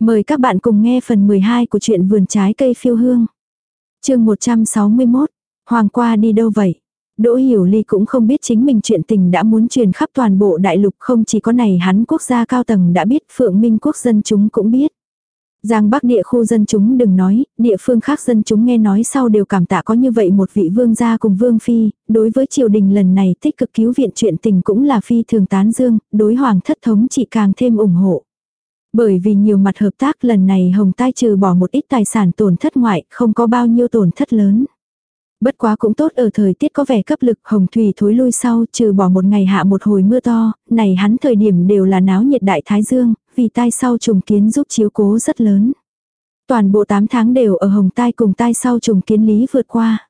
Mời các bạn cùng nghe phần 12 của truyện vườn trái cây phiêu hương. chương 161, Hoàng qua đi đâu vậy? Đỗ Hiểu Ly cũng không biết chính mình chuyện tình đã muốn truyền khắp toàn bộ đại lục không chỉ có này hắn quốc gia cao tầng đã biết Phượng Minh quốc dân chúng cũng biết. Giang Bắc địa khu dân chúng đừng nói, địa phương khác dân chúng nghe nói sau đều cảm tạ có như vậy một vị vương gia cùng vương phi, đối với triều đình lần này tích cực cứu viện chuyện tình cũng là phi thường tán dương, đối hoàng thất thống chỉ càng thêm ủng hộ. Bởi vì nhiều mặt hợp tác lần này Hồng Tai trừ bỏ một ít tài sản tổn thất ngoại, không có bao nhiêu tổn thất lớn. Bất quá cũng tốt ở thời tiết có vẻ cấp lực hồng thủy thối lui sau trừ bỏ một ngày hạ một hồi mưa to, này hắn thời điểm đều là náo nhiệt đại thái dương, vì tai sau trùng kiến giúp chiếu cố rất lớn. Toàn bộ 8 tháng đều ở hồng tai cùng tai sau trùng kiến lý vượt qua.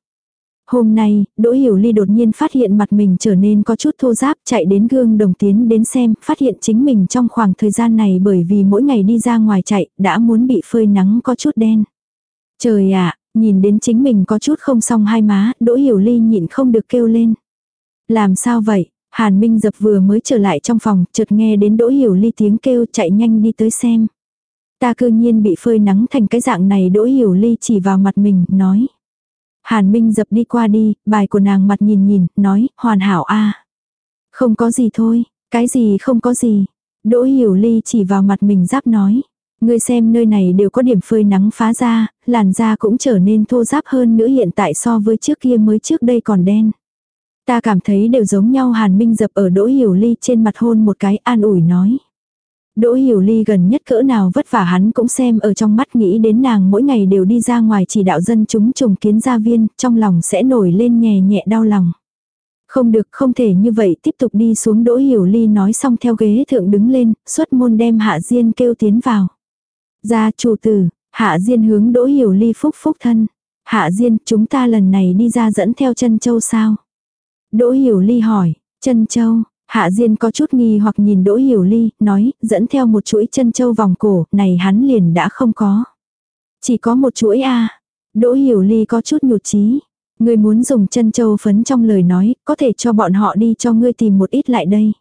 Hôm nay, Đỗ Hiểu Ly đột nhiên phát hiện mặt mình trở nên có chút thô giáp chạy đến gương đồng tiến đến xem, phát hiện chính mình trong khoảng thời gian này bởi vì mỗi ngày đi ra ngoài chạy, đã muốn bị phơi nắng có chút đen. Trời ạ, nhìn đến chính mình có chút không xong hai má, Đỗ Hiểu Ly nhịn không được kêu lên. Làm sao vậy? Hàn Minh Dập vừa mới trở lại trong phòng, chợt nghe đến Đỗ Hiểu Ly tiếng kêu chạy nhanh đi tới xem. Ta cư nhiên bị phơi nắng thành cái dạng này Đỗ Hiểu Ly chỉ vào mặt mình, nói. Hàn Minh dập đi qua đi, bài của nàng mặt nhìn nhìn, nói, hoàn hảo a Không có gì thôi, cái gì không có gì. Đỗ Hiểu Ly chỉ vào mặt mình giáp nói. Ngươi xem nơi này đều có điểm phơi nắng phá ra, làn da cũng trở nên thô ráp hơn nữa hiện tại so với trước kia mới trước đây còn đen. Ta cảm thấy đều giống nhau Hàn Minh dập ở Đỗ Hiểu Ly trên mặt hôn một cái an ủi nói. Đỗ Hiểu Ly gần nhất cỡ nào vất vả hắn cũng xem ở trong mắt nghĩ đến nàng mỗi ngày đều đi ra ngoài chỉ đạo dân chúng trùng kiến gia viên, trong lòng sẽ nổi lên nhẹ nhẹ đau lòng. Không được không thể như vậy tiếp tục đi xuống Đỗ Hiểu Ly nói xong theo ghế thượng đứng lên, xuất môn đem Hạ Diên kêu tiến vào. Ra chủ tử, Hạ Diên hướng Đỗ Hiểu Ly phúc phúc thân. Hạ Diên, chúng ta lần này đi ra dẫn theo chân châu sao? Đỗ Hiểu Ly hỏi, chân châu, Hạ Diên có chút nghi hoặc nhìn Đỗ Hiểu Ly, nói, dẫn theo một chuỗi chân châu vòng cổ, này hắn liền đã không có. Chỉ có một chuỗi a Đỗ Hiểu Ly có chút nhụt chí Ngươi muốn dùng chân châu phấn trong lời nói, có thể cho bọn họ đi cho ngươi tìm một ít lại đây.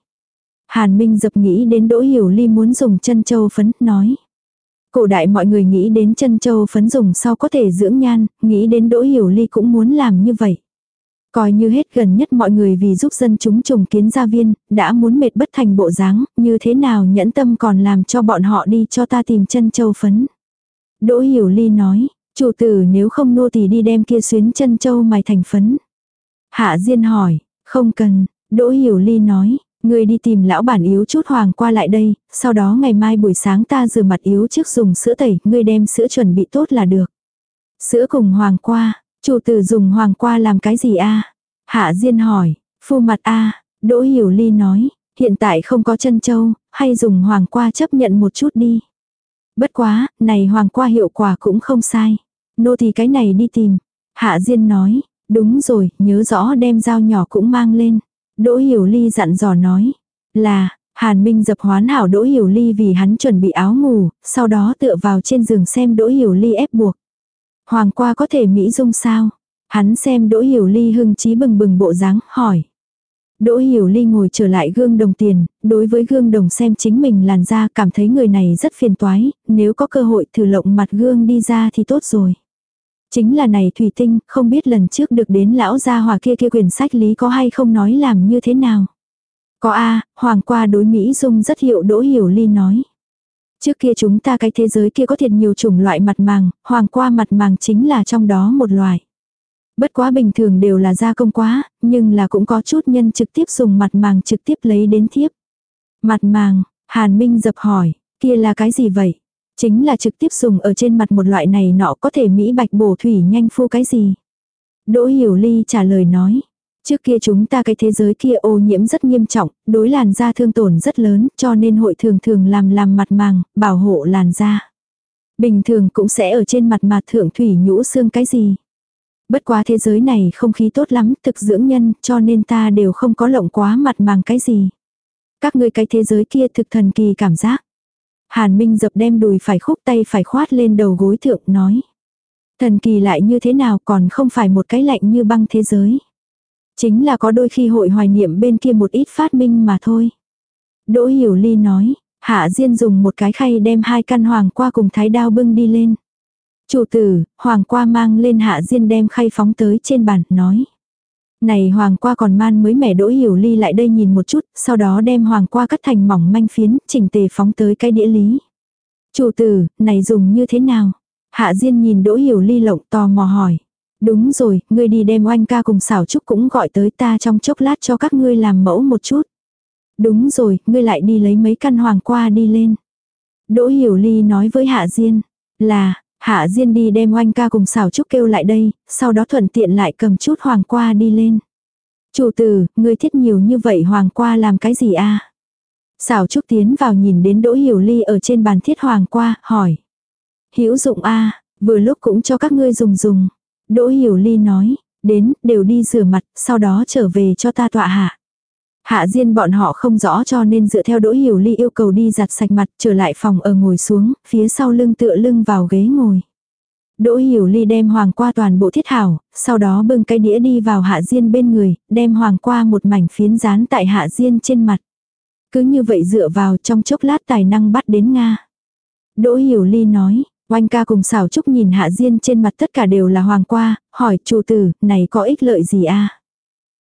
Hàn Minh dập nghĩ đến Đỗ Hiểu Ly muốn dùng chân châu phấn, nói. Cổ đại mọi người nghĩ đến chân châu phấn dùng sau có thể dưỡng nhan, nghĩ đến Đỗ Hiểu Ly cũng muốn làm như vậy. Coi như hết gần nhất mọi người vì giúp dân chúng trùng kiến gia viên, đã muốn mệt bất thành bộ dáng, như thế nào nhẫn tâm còn làm cho bọn họ đi cho ta tìm chân châu phấn. Đỗ Hiểu Ly nói, chủ tử nếu không nô thì đi đem kia xuyến chân châu mài thành phấn. Hạ Diên hỏi, không cần, Đỗ Hiểu Ly nói, người đi tìm lão bản yếu chút hoàng qua lại đây, sau đó ngày mai buổi sáng ta rửa mặt yếu trước dùng sữa tẩy, ngươi đem sữa chuẩn bị tốt là được. Sữa cùng hoàng qua, Chủ tử dùng hoàng qua làm cái gì a? Hạ Diên hỏi, phu mặt a, Đỗ Hiểu Ly nói, hiện tại không có chân châu, hay dùng hoàng qua chấp nhận một chút đi. Bất quá, này hoàng qua hiệu quả cũng không sai. Nô thì cái này đi tìm. Hạ Diên nói, đúng rồi, nhớ rõ đem dao nhỏ cũng mang lên. Đỗ Hiểu Ly dặn dò nói, là, Hàn Minh dập hoán hảo Đỗ Hiểu Ly vì hắn chuẩn bị áo ngủ, sau đó tựa vào trên giường xem Đỗ Hiểu Ly ép buộc. Hoàng qua có thể Mỹ dung sao? Hắn xem Đỗ Hiểu Ly hưng trí bừng bừng bộ dáng, hỏi. Đỗ Hiểu Ly ngồi trở lại gương đồng tiền, đối với gương đồng xem chính mình làn da cảm thấy người này rất phiền toái, nếu có cơ hội thử lộng mặt gương đi ra thì tốt rồi. Chính là này Thủy Tinh, không biết lần trước được đến lão gia hòa kia kia quyển sách lý có hay không nói làm như thế nào. Có a Hoàng qua đối Mỹ dung rất hiệu Đỗ Hiểu Ly nói. Trước kia chúng ta cái thế giới kia có thiệt nhiều chủng loại mặt màng, hoàng qua mặt màng chính là trong đó một loại. Bất quá bình thường đều là gia công quá, nhưng là cũng có chút nhân trực tiếp dùng mặt màng trực tiếp lấy đến thiếp. Mặt màng, Hàn Minh dập hỏi, kia là cái gì vậy? Chính là trực tiếp dùng ở trên mặt một loại này nọ có thể mỹ bạch bổ thủy nhanh phu cái gì? Đỗ Hiểu Ly trả lời nói, Trước kia chúng ta cái thế giới kia ô nhiễm rất nghiêm trọng, đối làn da thương tổn rất lớn, cho nên hội thường thường làm làm mặt màng, bảo hộ làn da. Bình thường cũng sẽ ở trên mặt mà thượng thủy nhũ xương cái gì. Bất quá thế giới này không khí tốt lắm, thực dưỡng nhân, cho nên ta đều không có lộng quá mặt màng cái gì. Các ngươi cái thế giới kia thực thần kỳ cảm giác. Hàn Minh dập đem đùi phải khúc tay phải khoát lên đầu gối thượng nói. Thần kỳ lại như thế nào còn không phải một cái lạnh như băng thế giới. Chính là có đôi khi hội hoài niệm bên kia một ít phát minh mà thôi. Đỗ Hiểu Ly nói, Hạ Diên dùng một cái khay đem hai căn hoàng qua cùng thái đao bưng đi lên. Chủ tử, hoàng qua mang lên Hạ Diên đem khay phóng tới trên bàn, nói. Này hoàng qua còn man mới mẻ đỗ hiểu ly lại đây nhìn một chút, sau đó đem hoàng qua cắt thành mỏng manh phiến, chỉnh tề phóng tới cái đĩa lý. Chủ tử, này dùng như thế nào? Hạ Diên nhìn đỗ hiểu ly lộng tò mò hỏi. Đúng rồi, ngươi đi đem oanh ca cùng xảo trúc cũng gọi tới ta trong chốc lát cho các ngươi làm mẫu một chút. Đúng rồi, ngươi lại đi lấy mấy căn hoàng qua đi lên. Đỗ hiểu ly nói với Hạ Diên, là, Hạ Diên đi đem oanh ca cùng xảo trúc kêu lại đây, sau đó thuận tiện lại cầm chút hoàng qua đi lên. Chủ tử, ngươi thiết nhiều như vậy hoàng qua làm cái gì a? À? Xảo trúc tiến vào nhìn đến đỗ hiểu ly ở trên bàn thiết hoàng qua, hỏi. Hữu dụng a vừa lúc cũng cho các ngươi dùng dùng. Đỗ hiểu ly nói, đến, đều đi rửa mặt, sau đó trở về cho ta tọa hạ. Hạ Diên bọn họ không rõ cho nên dựa theo Đỗ Hiểu Ly yêu cầu đi giặt sạch mặt trở lại phòng ở ngồi xuống, phía sau lưng tựa lưng vào ghế ngồi. Đỗ Hiểu Ly đem hoàng qua toàn bộ thiết hảo, sau đó bưng cái đĩa đi vào Hạ Diên bên người, đem hoàng qua một mảnh phiến dán tại Hạ Diên trên mặt. Cứ như vậy dựa vào trong chốc lát tài năng bắt đến Nga. Đỗ Hiểu Ly nói, Oanh ca cùng xảo trúc nhìn Hạ Diên trên mặt tất cả đều là hoàng qua, hỏi chủ tử, này có ích lợi gì a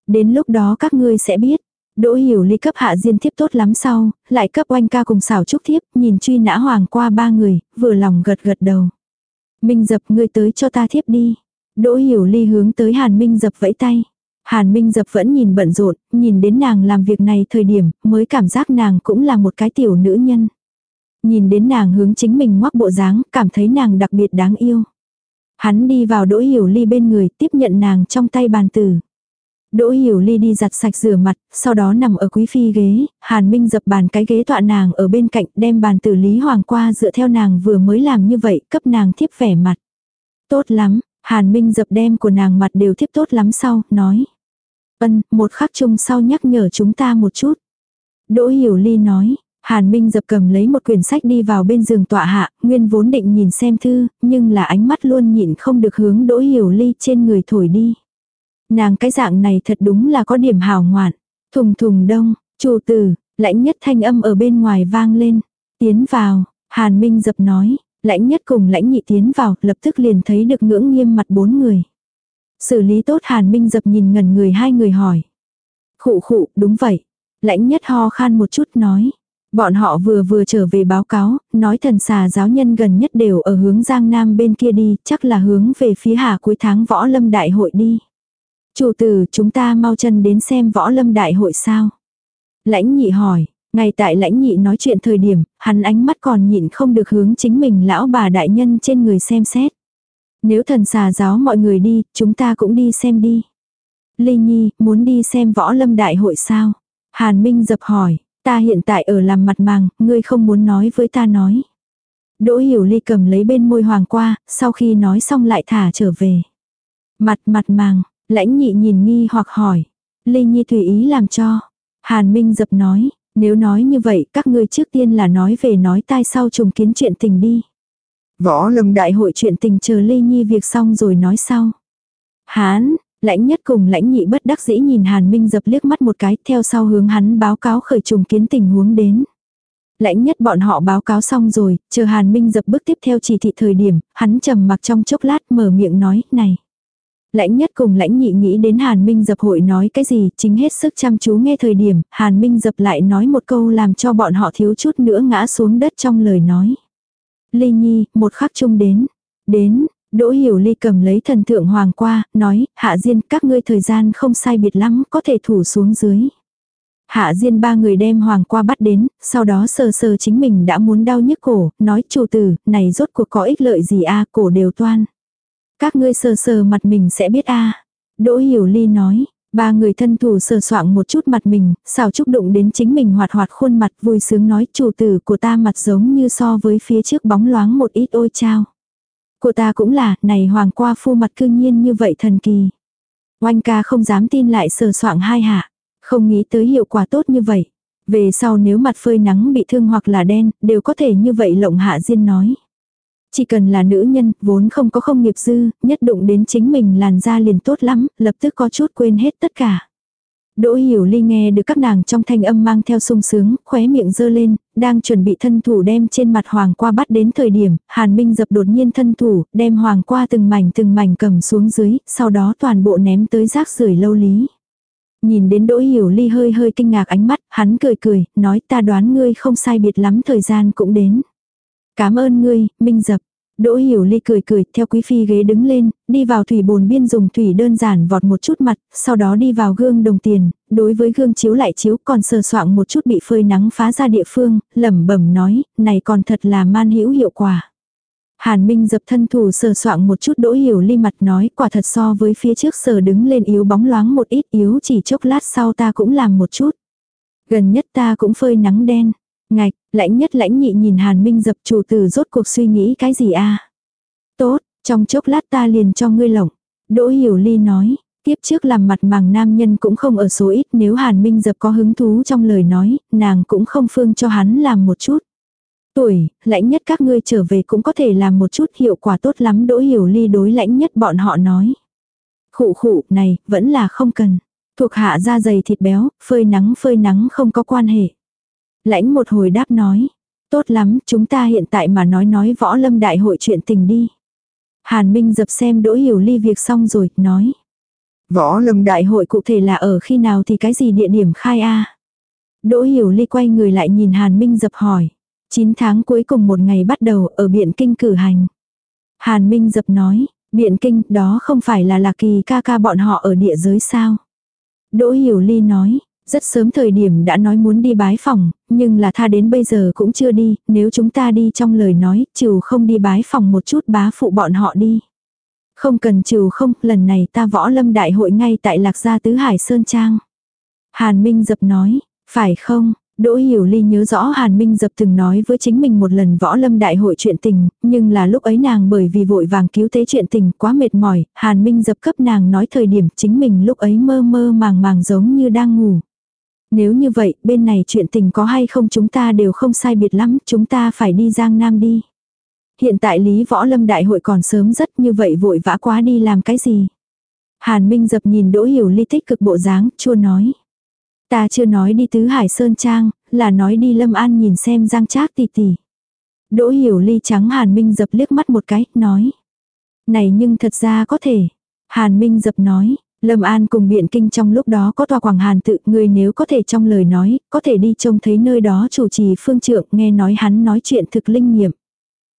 Đến lúc đó các ngươi sẽ biết. Đỗ hiểu ly cấp hạ diên thiếp tốt lắm sau, lại cấp oanh ca cùng xảo trúc thiếp, nhìn truy nã hoàng qua ba người, vừa lòng gật gật đầu. Minh dập ngươi tới cho ta thiếp đi. Đỗ hiểu ly hướng tới hàn minh dập vẫy tay. Hàn minh dập vẫn nhìn bận rộn, nhìn đến nàng làm việc này thời điểm, mới cảm giác nàng cũng là một cái tiểu nữ nhân. Nhìn đến nàng hướng chính mình ngoắc bộ dáng, cảm thấy nàng đặc biệt đáng yêu. Hắn đi vào đỗ hiểu ly bên người, tiếp nhận nàng trong tay bàn tử. Đỗ Hiểu Ly đi giặt sạch rửa mặt, sau đó nằm ở quý phi ghế, Hàn Minh dập bàn cái ghế tọa nàng ở bên cạnh đem bàn tử Lý Hoàng qua dựa theo nàng vừa mới làm như vậy, cấp nàng thiếp vẻ mặt. Tốt lắm, Hàn Minh dập đem của nàng mặt đều thiếp tốt lắm sau, nói. Ân, một khắc chung sau nhắc nhở chúng ta một chút. Đỗ Hiểu Ly nói, Hàn Minh dập cầm lấy một quyển sách đi vào bên giường tọa hạ, nguyên vốn định nhìn xem thư, nhưng là ánh mắt luôn nhịn không được hướng Đỗ Hiểu Ly trên người thổi đi. Nàng cái dạng này thật đúng là có điểm hào ngoạn. Thùng thùng đông, chủ tử, lãnh nhất thanh âm ở bên ngoài vang lên. Tiến vào, Hàn Minh dập nói, lãnh nhất cùng lãnh nhị tiến vào, lập tức liền thấy được ngưỡng nghiêm mặt bốn người. Xử lý tốt Hàn Minh dập nhìn ngần người hai người hỏi. Khụ khụ, đúng vậy. Lãnh nhất ho khan một chút nói. Bọn họ vừa vừa trở về báo cáo, nói thần xà giáo nhân gần nhất đều ở hướng Giang Nam bên kia đi, chắc là hướng về phía hà cuối tháng võ lâm đại hội đi. Chủ tử chúng ta mau chân đến xem võ lâm đại hội sao. Lãnh nhị hỏi, ngay tại lãnh nhị nói chuyện thời điểm, hắn ánh mắt còn nhịn không được hướng chính mình lão bà đại nhân trên người xem xét. Nếu thần xà giáo mọi người đi, chúng ta cũng đi xem đi. Ly Nhi, muốn đi xem võ lâm đại hội sao? Hàn Minh dập hỏi, ta hiện tại ở làm mặt màng, ngươi không muốn nói với ta nói. Đỗ Hiểu Ly cầm lấy bên môi hoàng qua, sau khi nói xong lại thả trở về. Mặt mặt màng, Lãnh nhị nhìn nghi hoặc hỏi. Lê Nhi tùy ý làm cho. Hàn Minh dập nói, nếu nói như vậy các ngươi trước tiên là nói về nói tai sau trùng kiến chuyện tình đi. Võ lâm đại hội chuyện tình chờ Lê Nhi việc xong rồi nói sau. Hán, lãnh nhất cùng lãnh nhị bất đắc dĩ nhìn Hàn Minh dập liếc mắt một cái theo sau hướng hắn báo cáo khởi trùng kiến tình huống đến. Lãnh nhất bọn họ báo cáo xong rồi, chờ Hàn Minh dập bước tiếp theo chỉ thị thời điểm, hắn trầm mặc trong chốc lát mở miệng nói, này. Lãnh nhất cùng lãnh nhị nghĩ đến Hàn Minh dập hội nói cái gì, chính hết sức chăm chú nghe thời điểm, Hàn Minh dập lại nói một câu làm cho bọn họ thiếu chút nữa ngã xuống đất trong lời nói. Ly Nhi, một khắc chung đến. Đến, Đỗ Hiểu Ly cầm lấy thần thượng hoàng qua, nói, Hạ Diên các ngươi thời gian không sai biệt lắm, có thể thủ xuống dưới. Hạ Diên ba người đem hoàng qua bắt đến, sau đó sờ sờ chính mình đã muốn đau nhức cổ, nói chủ tử, này rốt cuộc có ích lợi gì a cổ đều toan. Các ngươi sờ sờ mặt mình sẽ biết a Đỗ Hiểu Ly nói, ba người thân thủ sờ soạng một chút mặt mình, xào chúc đụng đến chính mình hoạt hoạt khuôn mặt vui sướng nói chủ tử của ta mặt giống như so với phía trước bóng loáng một ít ôi trao. Của ta cũng là, này hoàng qua phu mặt cư nhiên như vậy thần kỳ. Oanh ca không dám tin lại sờ soạng hai hạ, không nghĩ tới hiệu quả tốt như vậy. Về sau nếu mặt phơi nắng bị thương hoặc là đen, đều có thể như vậy lộng hạ diên nói. Chỉ cần là nữ nhân, vốn không có không nghiệp dư, nhất đụng đến chính mình làn da liền tốt lắm, lập tức có chút quên hết tất cả. Đỗ Hiểu Ly nghe được các nàng trong thanh âm mang theo sung sướng, khóe miệng dơ lên, đang chuẩn bị thân thủ đem trên mặt hoàng qua bắt đến thời điểm, Hàn Minh dập đột nhiên thân thủ, đem hoàng qua từng mảnh từng mảnh cầm xuống dưới, sau đó toàn bộ ném tới rác rưởi lâu lý. Nhìn đến Đỗ Hiểu Ly hơi hơi kinh ngạc ánh mắt, hắn cười cười, nói ta đoán ngươi không sai biệt lắm thời gian cũng đến. Cảm ơn ngươi, Minh dập. Đỗ Hiểu Ly cười cười, theo quý phi ghế đứng lên, đi vào thủy bồn biên dùng thủy đơn giản vọt một chút mặt, sau đó đi vào gương đồng tiền, đối với gương chiếu lại chiếu còn sờ soạng một chút bị phơi nắng phá ra địa phương, lẩm bẩm nói, này còn thật là man hữu hiệu quả. Hàn Minh dập thân thủ sờ soạng một chút Đỗ Hiểu Ly mặt nói, quả thật so với phía trước sờ đứng lên yếu bóng loáng một ít yếu chỉ chốc lát sau ta cũng làm một chút. Gần nhất ta cũng phơi nắng đen. Ngạch, lãnh nhất lãnh nhị nhìn Hàn Minh dập chủ tử rốt cuộc suy nghĩ cái gì a Tốt, trong chốc lát ta liền cho ngươi lỏng Đỗ Hiểu Ly nói, tiếp trước làm mặt màng nam nhân cũng không ở số ít nếu Hàn Minh dập có hứng thú trong lời nói, nàng cũng không phương cho hắn làm một chút. Tuổi, lãnh nhất các ngươi trở về cũng có thể làm một chút hiệu quả tốt lắm Đỗ Hiểu Ly đối lãnh nhất bọn họ nói. Khụ khụ này, vẫn là không cần. Thuộc hạ da dày thịt béo, phơi nắng phơi nắng không có quan hệ. Lãnh một hồi đáp nói. Tốt lắm, chúng ta hiện tại mà nói nói võ lâm đại hội chuyện tình đi. Hàn Minh dập xem Đỗ Hiểu Ly việc xong rồi, nói. Võ lâm đại hội cụ thể là ở khi nào thì cái gì địa điểm khai a Đỗ Hiểu Ly quay người lại nhìn Hàn Minh dập hỏi. 9 tháng cuối cùng một ngày bắt đầu ở Biện Kinh cử hành. Hàn Minh dập nói, Biện Kinh đó không phải là lạc kỳ ca ca bọn họ ở địa giới sao. Đỗ Hiểu Ly nói, rất sớm thời điểm đã nói muốn đi bái phòng, nhưng là tha đến bây giờ cũng chưa đi, nếu chúng ta đi trong lời nói, trừ không đi bái phòng một chút bá phụ bọn họ đi. Không cần trừ không, lần này ta võ lâm đại hội ngay tại Lạc Gia Tứ Hải Sơn Trang. Hàn Minh dập nói, phải không, Đỗ Hiểu Ly nhớ rõ Hàn Minh Dập từng nói với chính mình một lần võ lâm đại hội chuyện tình, nhưng là lúc ấy nàng bởi vì vội vàng cứu tế chuyện tình quá mệt mỏi, Hàn Minh Dập cấp nàng nói thời điểm chính mình lúc ấy mơ mơ màng màng giống như đang ngủ. Nếu như vậy, bên này chuyện tình có hay không chúng ta đều không sai biệt lắm, chúng ta phải đi Giang Nam đi. Hiện tại Lý Võ Lâm Đại hội còn sớm rất như vậy vội vã quá đi làm cái gì. Hàn Minh dập nhìn Đỗ Hiểu Ly tích cực bộ dáng, chua nói. Ta chưa nói đi tứ Hải Sơn Trang, là nói đi Lâm An nhìn xem Giang Trác tỷ tỷ. Đỗ Hiểu Ly trắng Hàn Minh dập liếc mắt một cái, nói. Này nhưng thật ra có thể. Hàn Minh dập nói, Lâm An cùng Biện Kinh trong lúc đó có tòa Quảng Hàn tự, người nếu có thể trong lời nói, có thể đi trông thấy nơi đó chủ trì phương trưởng, nghe nói hắn nói chuyện thực linh nghiệm.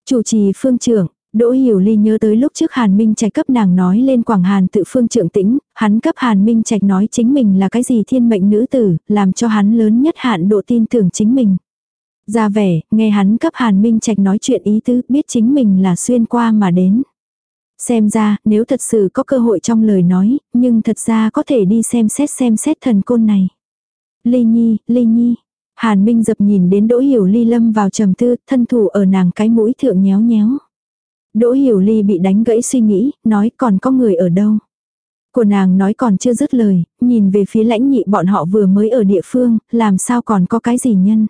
Chủ trì phương trưởng, Đỗ Hiểu Ly nhớ tới lúc trước Hàn Minh Trạch cấp nàng nói lên Quảng Hàn tự phương trưởng tĩnh, hắn cấp Hàn Minh Trạch nói chính mình là cái gì thiên mệnh nữ tử, làm cho hắn lớn nhất hạn độ tin tưởng chính mình. Ra vẻ, nghe hắn cấp Hàn Minh Trạch nói chuyện ý tứ, biết chính mình là xuyên qua mà đến. Xem ra, nếu thật sự có cơ hội trong lời nói, nhưng thật ra có thể đi xem xét xem xét thần côn này. Ly Nhi, Ly Nhi. Hàn Minh dập nhìn đến Đỗ Hiểu Ly lâm vào trầm tư, thân thủ ở nàng cái mũi thượng nhéo nhéo. Đỗ Hiểu Ly bị đánh gãy suy nghĩ, nói còn có người ở đâu. Của nàng nói còn chưa dứt lời, nhìn về phía lãnh nhị bọn họ vừa mới ở địa phương, làm sao còn có cái gì nhân.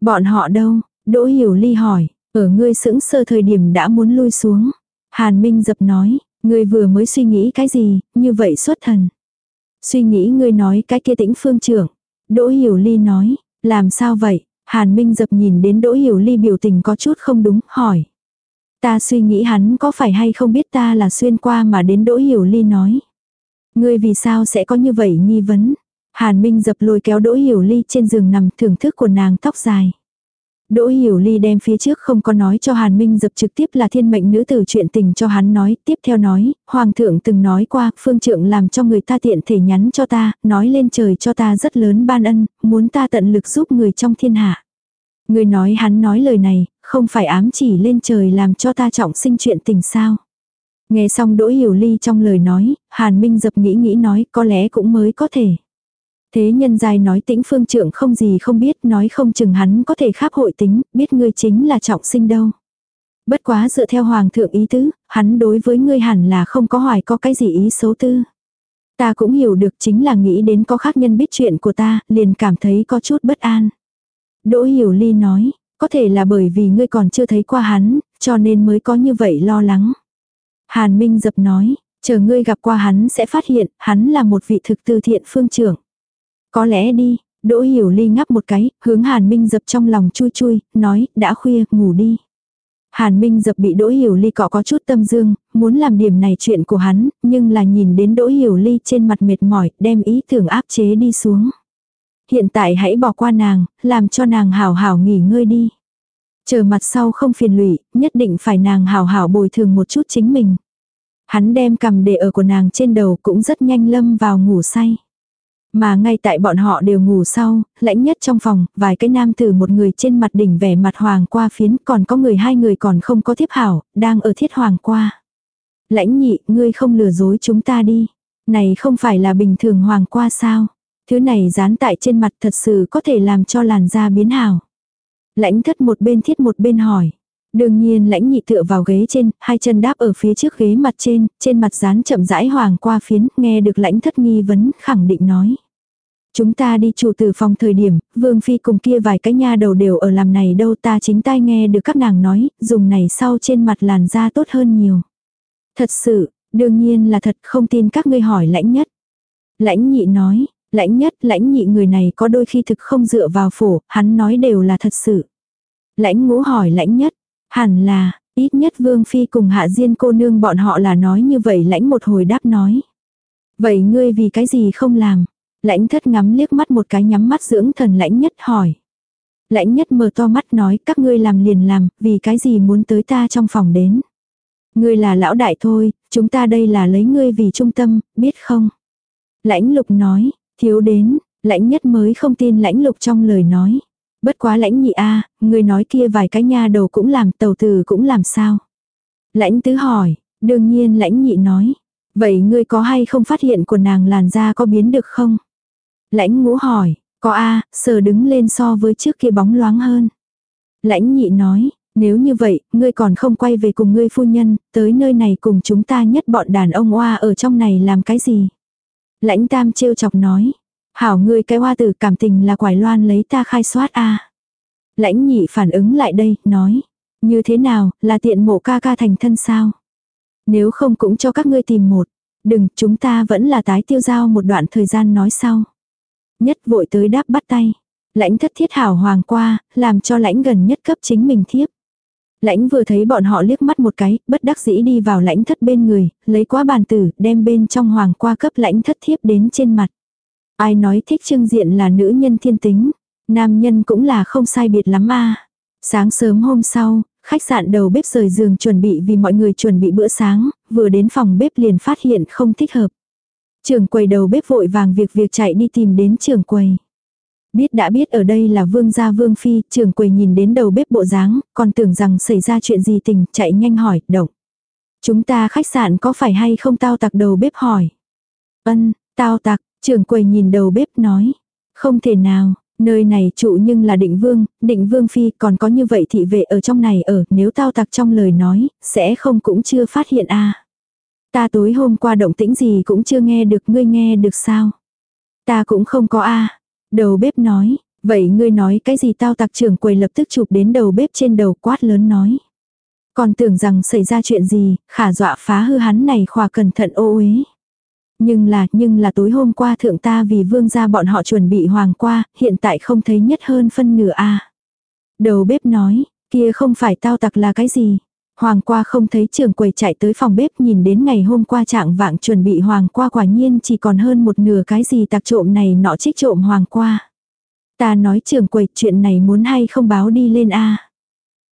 Bọn họ đâu? Đỗ Hiểu Ly hỏi, ở ngươi sững sơ thời điểm đã muốn lui xuống. Hàn Minh dập nói, ngươi vừa mới suy nghĩ cái gì, như vậy xuất thần. Suy nghĩ ngươi nói cái kia tĩnh phương trưởng. Đỗ Hiểu Ly nói, làm sao vậy? Hàn Minh dập nhìn đến Đỗ Hiểu Ly biểu tình có chút không đúng, hỏi. Ta suy nghĩ hắn có phải hay không biết ta là xuyên qua mà đến Đỗ Hiểu Ly nói. Ngươi vì sao sẽ có như vậy nghi vấn? Hàn Minh dập lôi kéo Đỗ Hiểu Ly trên giường nằm thưởng thức của nàng tóc dài. Đỗ Hiểu Ly đem phía trước không có nói cho Hàn Minh dập trực tiếp là thiên mệnh nữ tử chuyện tình cho hắn nói, tiếp theo nói, Hoàng thượng từng nói qua, phương trượng làm cho người ta tiện thể nhắn cho ta, nói lên trời cho ta rất lớn ban ân, muốn ta tận lực giúp người trong thiên hạ. Người nói hắn nói lời này, không phải ám chỉ lên trời làm cho ta trọng sinh chuyện tình sao. Nghe xong Đỗ Hiểu Ly trong lời nói, Hàn Minh dập nghĩ nghĩ nói có lẽ cũng mới có thể. Thế nhân dài nói tĩnh phương trưởng không gì không biết nói không chừng hắn có thể kháp hội tính, biết ngươi chính là trọng sinh đâu. Bất quá dựa theo hoàng thượng ý tứ, hắn đối với ngươi hẳn là không có hoài có cái gì ý xấu tư. Ta cũng hiểu được chính là nghĩ đến có khác nhân biết chuyện của ta, liền cảm thấy có chút bất an. Đỗ Hiểu Ly nói, có thể là bởi vì ngươi còn chưa thấy qua hắn, cho nên mới có như vậy lo lắng. Hàn Minh dập nói, chờ ngươi gặp qua hắn sẽ phát hiện, hắn là một vị thực từ thiện phương trưởng. Có lẽ đi, Đỗ Hiểu Ly ngắp một cái, hướng Hàn Minh dập trong lòng chui chui, nói, đã khuya, ngủ đi. Hàn Minh dập bị Đỗ Hiểu Ly cọ có chút tâm dương, muốn làm điểm này chuyện của hắn, nhưng là nhìn đến Đỗ Hiểu Ly trên mặt mệt mỏi, đem ý tưởng áp chế đi xuống. Hiện tại hãy bỏ qua nàng, làm cho nàng hào hào nghỉ ngơi đi. Chờ mặt sau không phiền lụy, nhất định phải nàng hào hào bồi thường một chút chính mình. Hắn đem cầm để ở của nàng trên đầu cũng rất nhanh lâm vào ngủ say. Mà ngay tại bọn họ đều ngủ sau, lãnh nhất trong phòng, vài cái nam tử một người trên mặt đỉnh vẻ mặt hoàng qua phiến, còn có người hai người còn không có tiếp hảo, đang ở thiết hoàng qua. Lãnh nhị, ngươi không lừa dối chúng ta đi. Này không phải là bình thường hoàng qua sao? Thứ này dán tại trên mặt thật sự có thể làm cho làn da biến hảo. Lãnh thất một bên thiết một bên hỏi. Đương nhiên lãnh nhị tựa vào ghế trên, hai chân đáp ở phía trước ghế mặt trên, trên mặt dán chậm rãi hoàng qua phiến, nghe được lãnh thất nghi vấn, khẳng định nói. Chúng ta đi chủ từ phòng thời điểm, Vương Phi cùng kia vài cái nha đầu đều ở làm này đâu ta chính tai nghe được các nàng nói, dùng này sau trên mặt làn da tốt hơn nhiều. Thật sự, đương nhiên là thật không tin các ngươi hỏi lãnh nhất. Lãnh nhị nói, lãnh nhất, lãnh nhị người này có đôi khi thực không dựa vào phổ, hắn nói đều là thật sự. Lãnh ngũ hỏi lãnh nhất, hẳn là, ít nhất Vương Phi cùng Hạ Diên cô nương bọn họ là nói như vậy lãnh một hồi đáp nói. Vậy ngươi vì cái gì không làm? Lãnh thất ngắm liếc mắt một cái nhắm mắt dưỡng thần lãnh nhất hỏi. Lãnh nhất mở to mắt nói các ngươi làm liền làm, vì cái gì muốn tới ta trong phòng đến. Ngươi là lão đại thôi, chúng ta đây là lấy ngươi vì trung tâm, biết không? Lãnh lục nói, thiếu đến, lãnh nhất mới không tin lãnh lục trong lời nói. Bất quá lãnh nhị a ngươi nói kia vài cái nha đầu cũng làm tàu từ cũng làm sao. Lãnh tứ hỏi, đương nhiên lãnh nhị nói. Vậy ngươi có hay không phát hiện của nàng làn da có biến được không? Lãnh ngũ hỏi, có a sờ đứng lên so với trước kia bóng loáng hơn. Lãnh nhị nói, nếu như vậy, ngươi còn không quay về cùng ngươi phu nhân, tới nơi này cùng chúng ta nhất bọn đàn ông oa ở trong này làm cái gì? Lãnh tam trêu chọc nói, hảo ngươi cái hoa tử cảm tình là quải loan lấy ta khai soát a Lãnh nhị phản ứng lại đây, nói, như thế nào, là tiện mộ ca ca thành thân sao? Nếu không cũng cho các ngươi tìm một, đừng, chúng ta vẫn là tái tiêu giao một đoạn thời gian nói sau. Nhất vội tới đáp bắt tay. Lãnh thất thiết hảo hoàng qua, làm cho lãnh gần nhất cấp chính mình thiếp. Lãnh vừa thấy bọn họ liếc mắt một cái, bất đắc dĩ đi vào lãnh thất bên người, lấy quá bàn tử, đem bên trong hoàng qua cấp lãnh thất thiếp đến trên mặt. Ai nói thích trưng diện là nữ nhân thiên tính, nam nhân cũng là không sai biệt lắm a Sáng sớm hôm sau, khách sạn đầu bếp rời giường chuẩn bị vì mọi người chuẩn bị bữa sáng, vừa đến phòng bếp liền phát hiện không thích hợp. Trường quầy đầu bếp vội vàng việc việc chạy đi tìm đến trường quầy. Biết đã biết ở đây là vương gia vương phi, trường quầy nhìn đến đầu bếp bộ dáng, còn tưởng rằng xảy ra chuyện gì tình, chạy nhanh hỏi, động. Chúng ta khách sạn có phải hay không tao tặc đầu bếp hỏi. Ân, tao tặc, trường quầy nhìn đầu bếp nói. Không thể nào, nơi này trụ nhưng là định vương, định vương phi còn có như vậy thị vệ ở trong này ở, nếu tao tặc trong lời nói, sẽ không cũng chưa phát hiện a Ta tối hôm qua động tĩnh gì cũng chưa nghe được ngươi nghe được sao? Ta cũng không có a Đầu bếp nói, vậy ngươi nói cái gì tao tặc trưởng quầy lập tức chụp đến đầu bếp trên đầu quát lớn nói. Còn tưởng rằng xảy ra chuyện gì, khả dọa phá hư hắn này khỏa cẩn thận ô uế. Nhưng là, nhưng là tối hôm qua thượng ta vì vương gia bọn họ chuẩn bị hoàng qua, hiện tại không thấy nhất hơn phân nửa a Đầu bếp nói, kia không phải tao tặc là cái gì. Hoàng qua không thấy trường quầy chạy tới phòng bếp nhìn đến ngày hôm qua trạng vạng chuẩn bị hoàng qua quả nhiên chỉ còn hơn một nửa cái gì tặc trộm này nọ trích trộm hoàng qua. Ta nói trường quầy chuyện này muốn hay không báo đi lên a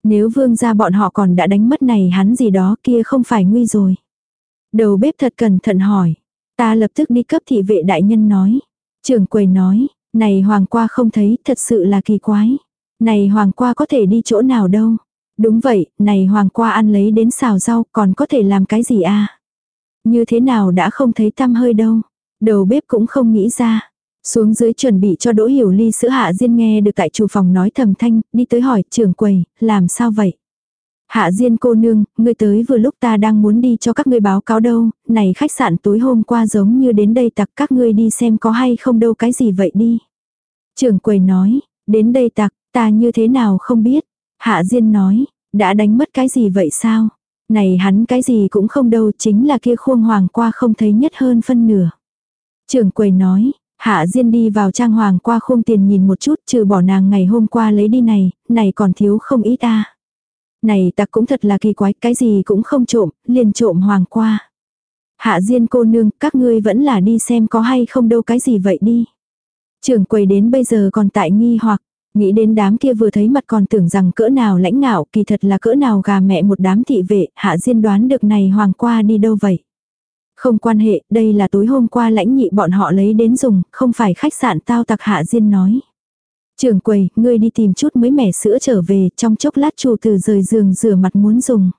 Nếu vương gia bọn họ còn đã đánh mất này hắn gì đó kia không phải nguy rồi. Đầu bếp thật cẩn thận hỏi. Ta lập tức đi cấp thị vệ đại nhân nói. trưởng quầy nói, này hoàng qua không thấy thật sự là kỳ quái. Này hoàng qua có thể đi chỗ nào đâu. Đúng vậy, này hoàng qua ăn lấy đến xào rau còn có thể làm cái gì à? Như thế nào đã không thấy tăm hơi đâu. Đầu bếp cũng không nghĩ ra. Xuống dưới chuẩn bị cho đỗ hiểu ly sữa hạ diên nghe được tại chủ phòng nói thầm thanh, đi tới hỏi trưởng quầy, làm sao vậy? Hạ Diên cô nương, ngươi tới vừa lúc ta đang muốn đi cho các ngươi báo cáo đâu, này khách sạn tối hôm qua giống như đến đây tặc các ngươi đi xem có hay không đâu cái gì vậy đi. Trưởng quầy nói, đến đây tặc, ta như thế nào không biết, Hạ Diên nói, đã đánh mất cái gì vậy sao? Này hắn cái gì cũng không đâu chính là kia khuôn hoàng qua không thấy nhất hơn phân nửa. Trường quầy nói, Hạ Diên đi vào trang hoàng qua khung tiền nhìn một chút trừ bỏ nàng ngày hôm qua lấy đi này, này còn thiếu không ít ta. Này ta cũng thật là kỳ quái, cái gì cũng không trộm, liền trộm hoàng qua. Hạ Diên cô nương, các ngươi vẫn là đi xem có hay không đâu cái gì vậy đi. Trưởng quầy đến bây giờ còn tại nghi hoặc, nghĩ đến đám kia vừa thấy mặt còn tưởng rằng cỡ nào lãnh ngạo, kỳ thật là cỡ nào gà mẹ một đám thị vệ, Hạ Diên đoán được này hoàng qua đi đâu vậy. Không quan hệ, đây là tối hôm qua lãnh nhị bọn họ lấy đến dùng, không phải khách sạn tao tặc Hạ Diên nói. Trưởng quầy, ngươi đi tìm chút mới mẻ sữa trở về, trong chốc lát chủ từ rời giường rửa mặt muốn dùng.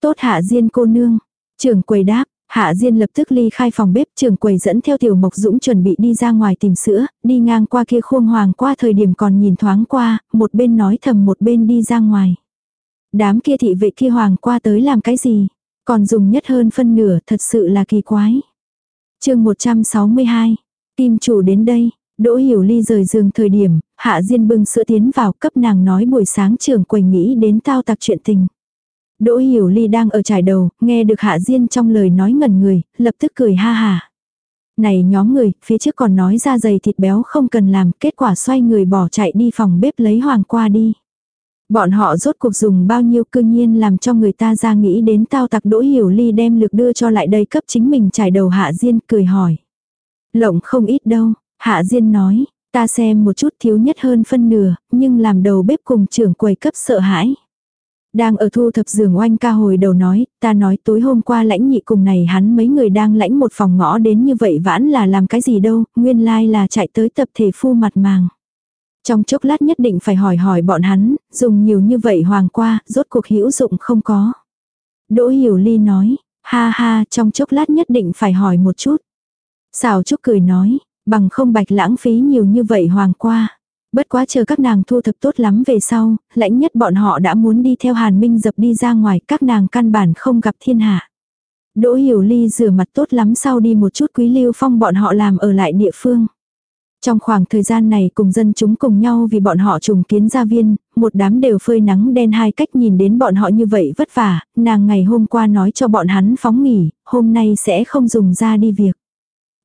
Tốt Hạ Diên cô nương. Trưởng quầy đáp, Hạ Diên lập tức ly khai phòng bếp trưởng quầy dẫn theo tiểu mộc dũng chuẩn bị đi ra ngoài tìm sữa, đi ngang qua kia khuôn hoàng qua thời điểm còn nhìn thoáng qua, một bên nói thầm một bên đi ra ngoài. Đám kia thị vệ kia hoàng qua tới làm cái gì? Còn dùng nhất hơn phân nửa thật sự là kỳ quái. chương 162. Kim chủ đến đây. Đỗ Hiểu Ly rời giường thời điểm, Hạ Diên bưng sữa tiến vào cấp nàng nói buổi sáng trưởng quầy nghĩ đến tao tặc chuyện tình. Đỗ Hiểu Ly đang ở trải đầu, nghe được Hạ Diên trong lời nói ngẩn người, lập tức cười ha hà. Này nhóm người, phía trước còn nói ra giày thịt béo không cần làm, kết quả xoay người bỏ chạy đi phòng bếp lấy hoàng qua đi. Bọn họ rốt cuộc dùng bao nhiêu cư nhiên làm cho người ta ra nghĩ đến tao tặc Đỗ Hiểu Ly đem lực đưa cho lại đây cấp chính mình trải đầu Hạ Diên cười hỏi. Lộng không ít đâu, Hạ Diên nói, ta xem một chút thiếu nhất hơn phân nửa, nhưng làm đầu bếp cùng trưởng quầy cấp sợ hãi. Đang ở thu thập giường oanh ca hồi đầu nói, ta nói tối hôm qua lãnh nhị cùng này hắn mấy người đang lãnh một phòng ngõ đến như vậy vãn là làm cái gì đâu, nguyên lai like là chạy tới tập thể phu mặt màng. Trong chốc lát nhất định phải hỏi hỏi bọn hắn, dùng nhiều như vậy hoàng qua, rốt cuộc hữu dụng không có. Đỗ Hiểu Ly nói, ha ha, trong chốc lát nhất định phải hỏi một chút. Xào Trúc cười nói, bằng không bạch lãng phí nhiều như vậy hoàng qua. Bất quá chờ các nàng thu thập tốt lắm về sau, lãnh nhất bọn họ đã muốn đi theo Hàn Minh dập đi ra ngoài, các nàng căn bản không gặp thiên hạ. Đỗ Hiểu Ly rửa mặt tốt lắm sau đi một chút quý lưu phong bọn họ làm ở lại địa phương. Trong khoảng thời gian này cùng dân chúng cùng nhau vì bọn họ trùng kiến gia viên, một đám đều phơi nắng đen hai cách nhìn đến bọn họ như vậy vất vả, nàng ngày hôm qua nói cho bọn hắn phóng nghỉ, hôm nay sẽ không dùng ra đi việc.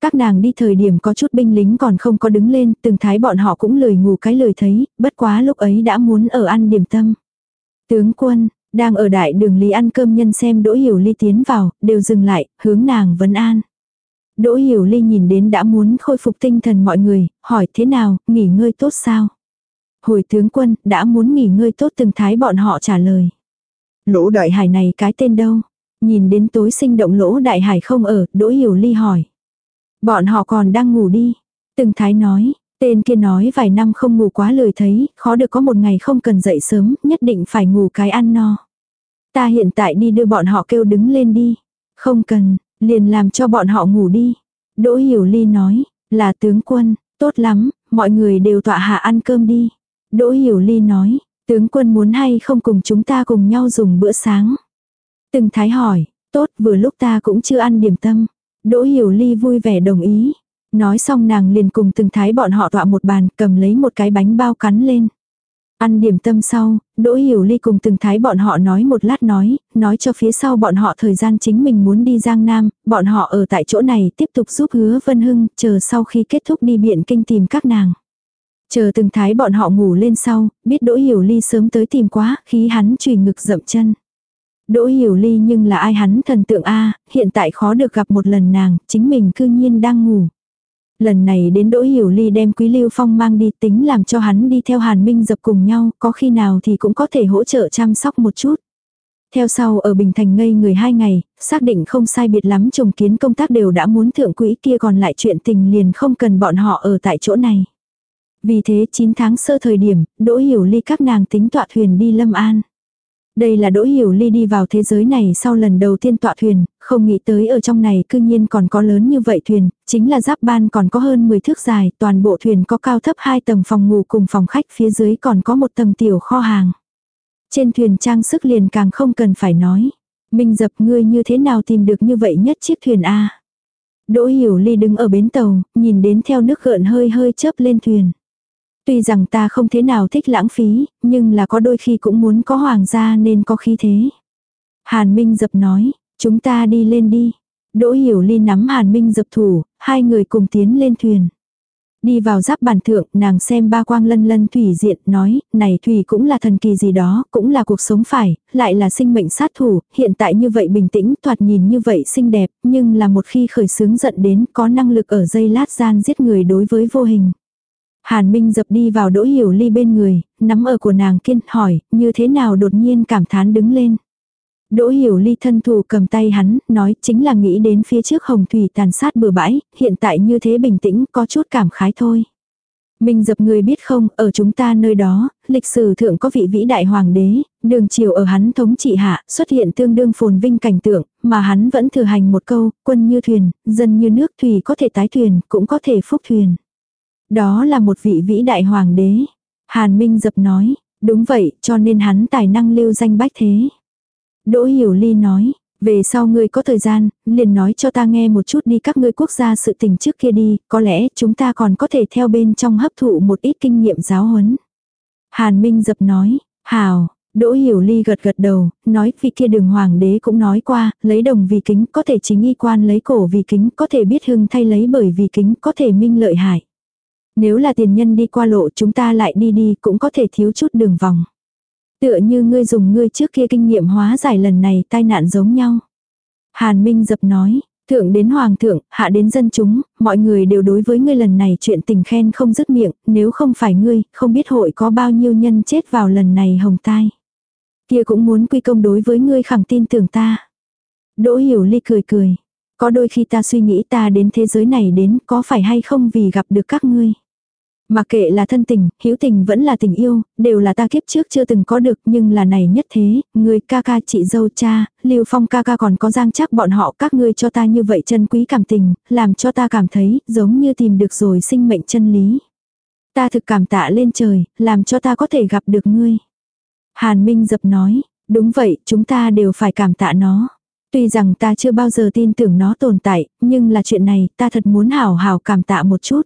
Các nàng đi thời điểm có chút binh lính còn không có đứng lên, từng thái bọn họ cũng lười ngủ cái lời thấy, bất quá lúc ấy đã muốn ở ăn điểm tâm. Tướng quân, đang ở đại đường lý ăn cơm nhân xem đỗ hiểu ly tiến vào, đều dừng lại, hướng nàng vấn an. Đỗ hiểu ly nhìn đến đã muốn khôi phục tinh thần mọi người, hỏi thế nào, nghỉ ngơi tốt sao? Hồi tướng quân, đã muốn nghỉ ngơi tốt từng thái bọn họ trả lời. Lỗ đại hải này cái tên đâu? Nhìn đến tối sinh động lỗ đại hải không ở, đỗ hiểu ly hỏi. Bọn họ còn đang ngủ đi. Từng thái nói, tên kia nói vài năm không ngủ quá lười thấy, khó được có một ngày không cần dậy sớm, nhất định phải ngủ cái ăn no. Ta hiện tại đi đưa bọn họ kêu đứng lên đi. Không cần, liền làm cho bọn họ ngủ đi. Đỗ Hiểu Ly nói, là tướng quân, tốt lắm, mọi người đều tọa hạ ăn cơm đi. Đỗ Hiểu Ly nói, tướng quân muốn hay không cùng chúng ta cùng nhau dùng bữa sáng. Từng thái hỏi, tốt vừa lúc ta cũng chưa ăn điểm tâm. Đỗ Hiểu Ly vui vẻ đồng ý. Nói xong nàng liền cùng từng thái bọn họ tọa một bàn cầm lấy một cái bánh bao cắn lên. Ăn điểm tâm sau, Đỗ Hiểu Ly cùng từng thái bọn họ nói một lát nói, nói cho phía sau bọn họ thời gian chính mình muốn đi Giang Nam, bọn họ ở tại chỗ này tiếp tục giúp hứa Vân Hưng, chờ sau khi kết thúc đi biện kinh tìm các nàng. Chờ từng thái bọn họ ngủ lên sau, biết Đỗ Hiểu Ly sớm tới tìm quá, khí hắn chùy ngực dậm chân. Đỗ Hiểu Ly nhưng là ai hắn thần tượng A, hiện tại khó được gặp một lần nàng, chính mình cư nhiên đang ngủ. Lần này đến Đỗ Hiểu Ly đem Quý Lưu Phong mang đi tính làm cho hắn đi theo Hàn Minh dập cùng nhau, có khi nào thì cũng có thể hỗ trợ chăm sóc một chút. Theo sau ở Bình Thành ngây người hai ngày, xác định không sai biệt lắm trùng kiến công tác đều đã muốn thượng quỹ kia còn lại chuyện tình liền không cần bọn họ ở tại chỗ này. Vì thế 9 tháng sơ thời điểm, Đỗ Hiểu Ly các nàng tính tọa thuyền đi Lâm An. Đây là Đỗ Hiểu Ly đi vào thế giới này sau lần đầu tiên tọa thuyền, không nghĩ tới ở trong này cư nhiên còn có lớn như vậy thuyền, chính là giáp ban còn có hơn 10 thước dài, toàn bộ thuyền có cao thấp hai tầng phòng ngủ cùng phòng khách phía dưới còn có một tầng tiểu kho hàng. Trên thuyền trang sức liền càng không cần phải nói. Minh dập ngươi như thế nào tìm được như vậy nhất chiếc thuyền A. Đỗ Hiểu Ly đứng ở bến tàu, nhìn đến theo nước gợn hơi hơi chớp lên thuyền. Tuy rằng ta không thế nào thích lãng phí, nhưng là có đôi khi cũng muốn có hoàng gia nên có khí thế. Hàn Minh dập nói, chúng ta đi lên đi. Đỗ Hiểu Ly nắm Hàn Minh dập thủ, hai người cùng tiến lên thuyền. Đi vào giáp bàn thượng, nàng xem ba quang lân lân thủy diện, nói, này thủy cũng là thần kỳ gì đó, cũng là cuộc sống phải, lại là sinh mệnh sát thủ, hiện tại như vậy bình tĩnh, thoạt nhìn như vậy xinh đẹp, nhưng là một khi khởi sướng giận đến, có năng lực ở dây lát gian giết người đối với vô hình. Hàn Minh dập đi vào đỗ hiểu ly bên người, nắm ở của nàng kiên, hỏi, như thế nào đột nhiên cảm thán đứng lên. Đỗ hiểu ly thân thủ cầm tay hắn, nói chính là nghĩ đến phía trước hồng thủy tàn sát bừa bãi, hiện tại như thế bình tĩnh có chút cảm khái thôi. Minh dập người biết không, ở chúng ta nơi đó, lịch sử thượng có vị vĩ đại hoàng đế, đường triều ở hắn thống trị hạ, xuất hiện tương đương phồn vinh cảnh tượng, mà hắn vẫn thừa hành một câu, quân như thuyền, dân như nước thủy có thể tái thuyền, cũng có thể phúc thuyền. Đó là một vị vĩ đại hoàng đế. Hàn Minh dập nói, đúng vậy, cho nên hắn tài năng lưu danh bách thế. Đỗ Hiểu Ly nói, về sau ngươi có thời gian, liền nói cho ta nghe một chút đi các ngươi quốc gia sự tình trước kia đi, có lẽ chúng ta còn có thể theo bên trong hấp thụ một ít kinh nghiệm giáo huấn. Hàn Minh dập nói, hào, Đỗ Hiểu Ly gật gật đầu, nói vị kia đường hoàng đế cũng nói qua, lấy đồng vì kính có thể chính y quan lấy cổ vì kính có thể biết hưng thay lấy bởi vì kính có thể minh lợi hại. Nếu là tiền nhân đi qua lộ chúng ta lại đi đi cũng có thể thiếu chút đường vòng. Tựa như ngươi dùng ngươi trước kia kinh nghiệm hóa giải lần này tai nạn giống nhau. Hàn Minh dập nói, thượng đến hoàng thượng, hạ đến dân chúng, mọi người đều đối với ngươi lần này chuyện tình khen không dứt miệng, nếu không phải ngươi, không biết hội có bao nhiêu nhân chết vào lần này hồng tai. Kia cũng muốn quy công đối với ngươi khẳng tin tưởng ta. Đỗ hiểu ly cười cười. Có đôi khi ta suy nghĩ ta đến thế giới này đến có phải hay không vì gặp được các ngươi. Mà kệ là thân tình, hữu tình vẫn là tình yêu, đều là ta kiếp trước chưa từng có được nhưng là này nhất thế, người ca ca chị dâu cha, Lưu Phong ca ca còn có giang chắc bọn họ các ngươi cho ta như vậy chân quý cảm tình, làm cho ta cảm thấy giống như tìm được rồi sinh mệnh chân lý. Ta thực cảm tạ lên trời, làm cho ta có thể gặp được ngươi. Hàn Minh dập nói, đúng vậy, chúng ta đều phải cảm tạ nó. Tuy rằng ta chưa bao giờ tin tưởng nó tồn tại, nhưng là chuyện này ta thật muốn hào hào cảm tạ một chút.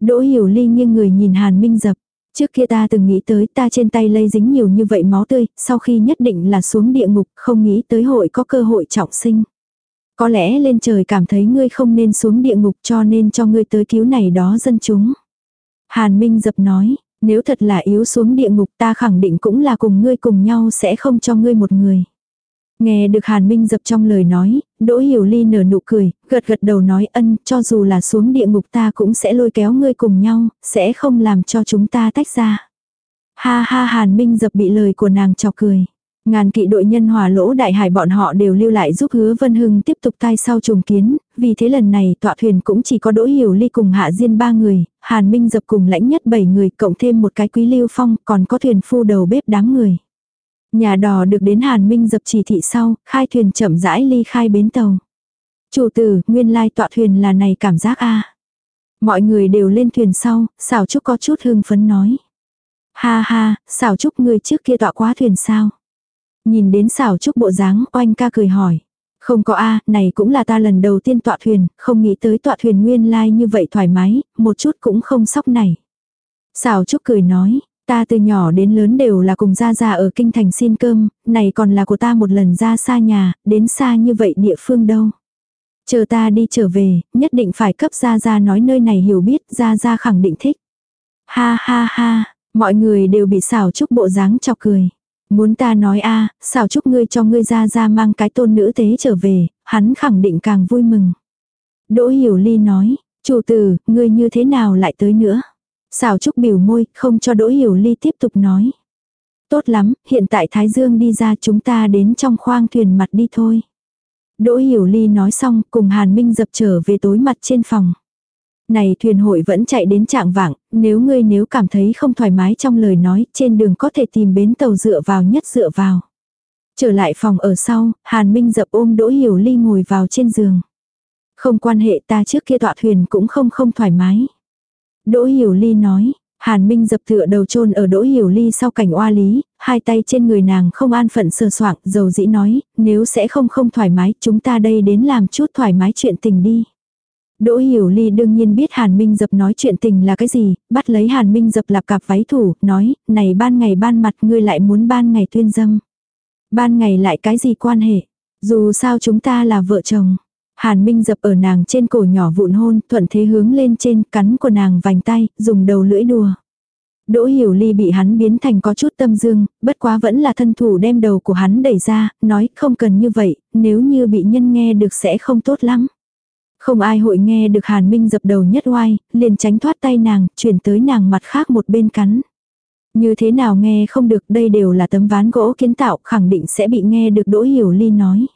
Đỗ hiểu ly nghiêng người nhìn Hàn Minh dập. Trước kia ta từng nghĩ tới ta trên tay lây dính nhiều như vậy máu tươi, sau khi nhất định là xuống địa ngục, không nghĩ tới hội có cơ hội trọng sinh. Có lẽ lên trời cảm thấy ngươi không nên xuống địa ngục cho nên cho ngươi tới cứu này đó dân chúng. Hàn Minh dập nói, nếu thật là yếu xuống địa ngục ta khẳng định cũng là cùng ngươi cùng nhau sẽ không cho ngươi một người. Nghe được Hàn Minh dập trong lời nói, Đỗ Hiểu Ly nở nụ cười, gật gật đầu nói ân, cho dù là xuống địa ngục ta cũng sẽ lôi kéo ngươi cùng nhau, sẽ không làm cho chúng ta tách ra. Ha ha Hàn Minh dập bị lời của nàng chọc cười. Ngàn kỵ đội nhân hòa lỗ đại hải bọn họ đều lưu lại giúp hứa Vân Hưng tiếp tục tay sau trùng kiến, vì thế lần này tọa thuyền cũng chỉ có Đỗ Hiểu Ly cùng Hạ Diên ba người, Hàn Minh dập cùng lãnh nhất bảy người cộng thêm một cái quý lưu phong còn có thuyền phu đầu bếp đáng người. Nhà đò được đến Hàn Minh dập chỉ thị sau, khai thuyền chậm rãi ly khai bến tàu. Chủ tử, nguyên lai tọa thuyền là này cảm giác a Mọi người đều lên thuyền sau, xảo trúc có chút hưng phấn nói. Ha ha, xảo trúc người trước kia tọa quá thuyền sao? Nhìn đến xảo trúc bộ dáng oanh ca cười hỏi. Không có a này cũng là ta lần đầu tiên tọa thuyền, không nghĩ tới tọa thuyền nguyên lai như vậy thoải mái, một chút cũng không sóc này. Xảo trúc cười nói, Ta từ nhỏ đến lớn đều là cùng Gia Gia ở kinh thành xin cơm, này còn là của ta một lần ra xa nhà, đến xa như vậy địa phương đâu. Chờ ta đi trở về, nhất định phải cấp Gia Gia nói nơi này hiểu biết, Gia Gia khẳng định thích. Ha ha ha, mọi người đều bị xảo chúc bộ dáng chọc cười. Muốn ta nói a xảo chúc ngươi cho ngươi Gia Gia mang cái tôn nữ tế trở về, hắn khẳng định càng vui mừng. Đỗ Hiểu Ly nói, chủ tử, ngươi như thế nào lại tới nữa? Xào trúc biểu môi, không cho Đỗ Hiểu Ly tiếp tục nói. Tốt lắm, hiện tại Thái Dương đi ra chúng ta đến trong khoang thuyền mặt đi thôi. Đỗ Hiểu Ly nói xong cùng Hàn Minh dập trở về tối mặt trên phòng. Này thuyền hội vẫn chạy đến trạng vạng, nếu ngươi nếu cảm thấy không thoải mái trong lời nói, trên đường có thể tìm bến tàu dựa vào nhất dựa vào. Trở lại phòng ở sau, Hàn Minh dập ôm Đỗ Hiểu Ly ngồi vào trên giường. Không quan hệ ta trước kia tọa thuyền cũng không không thoải mái. Đỗ Hiểu Ly nói, Hàn Minh dập tựa đầu chôn ở Đỗ Hiểu Ly sau cảnh oa lý, hai tay trên người nàng không an phận sờ soạng, dầu dĩ nói, nếu sẽ không không thoải mái, chúng ta đây đến làm chút thoải mái chuyện tình đi. Đỗ Hiểu Ly đương nhiên biết Hàn Minh dập nói chuyện tình là cái gì, bắt lấy Hàn Minh dập lạp cặp váy thủ, nói, này ban ngày ban mặt ngươi lại muốn ban ngày tuyên dâm. Ban ngày lại cái gì quan hệ, dù sao chúng ta là vợ chồng. Hàn Minh dập ở nàng trên cổ nhỏ vụn hôn, thuận thế hướng lên trên, cắn của nàng vành tay, dùng đầu lưỡi đùa. Đỗ Hiểu Ly bị hắn biến thành có chút tâm dương, bất quá vẫn là thân thủ đem đầu của hắn đẩy ra, nói không cần như vậy, nếu như bị nhân nghe được sẽ không tốt lắm. Không ai hội nghe được Hàn Minh dập đầu nhất oai, liền tránh thoát tay nàng, chuyển tới nàng mặt khác một bên cắn. Như thế nào nghe không được đây đều là tấm ván gỗ kiến tạo khẳng định sẽ bị nghe được Đỗ Hiểu Ly nói.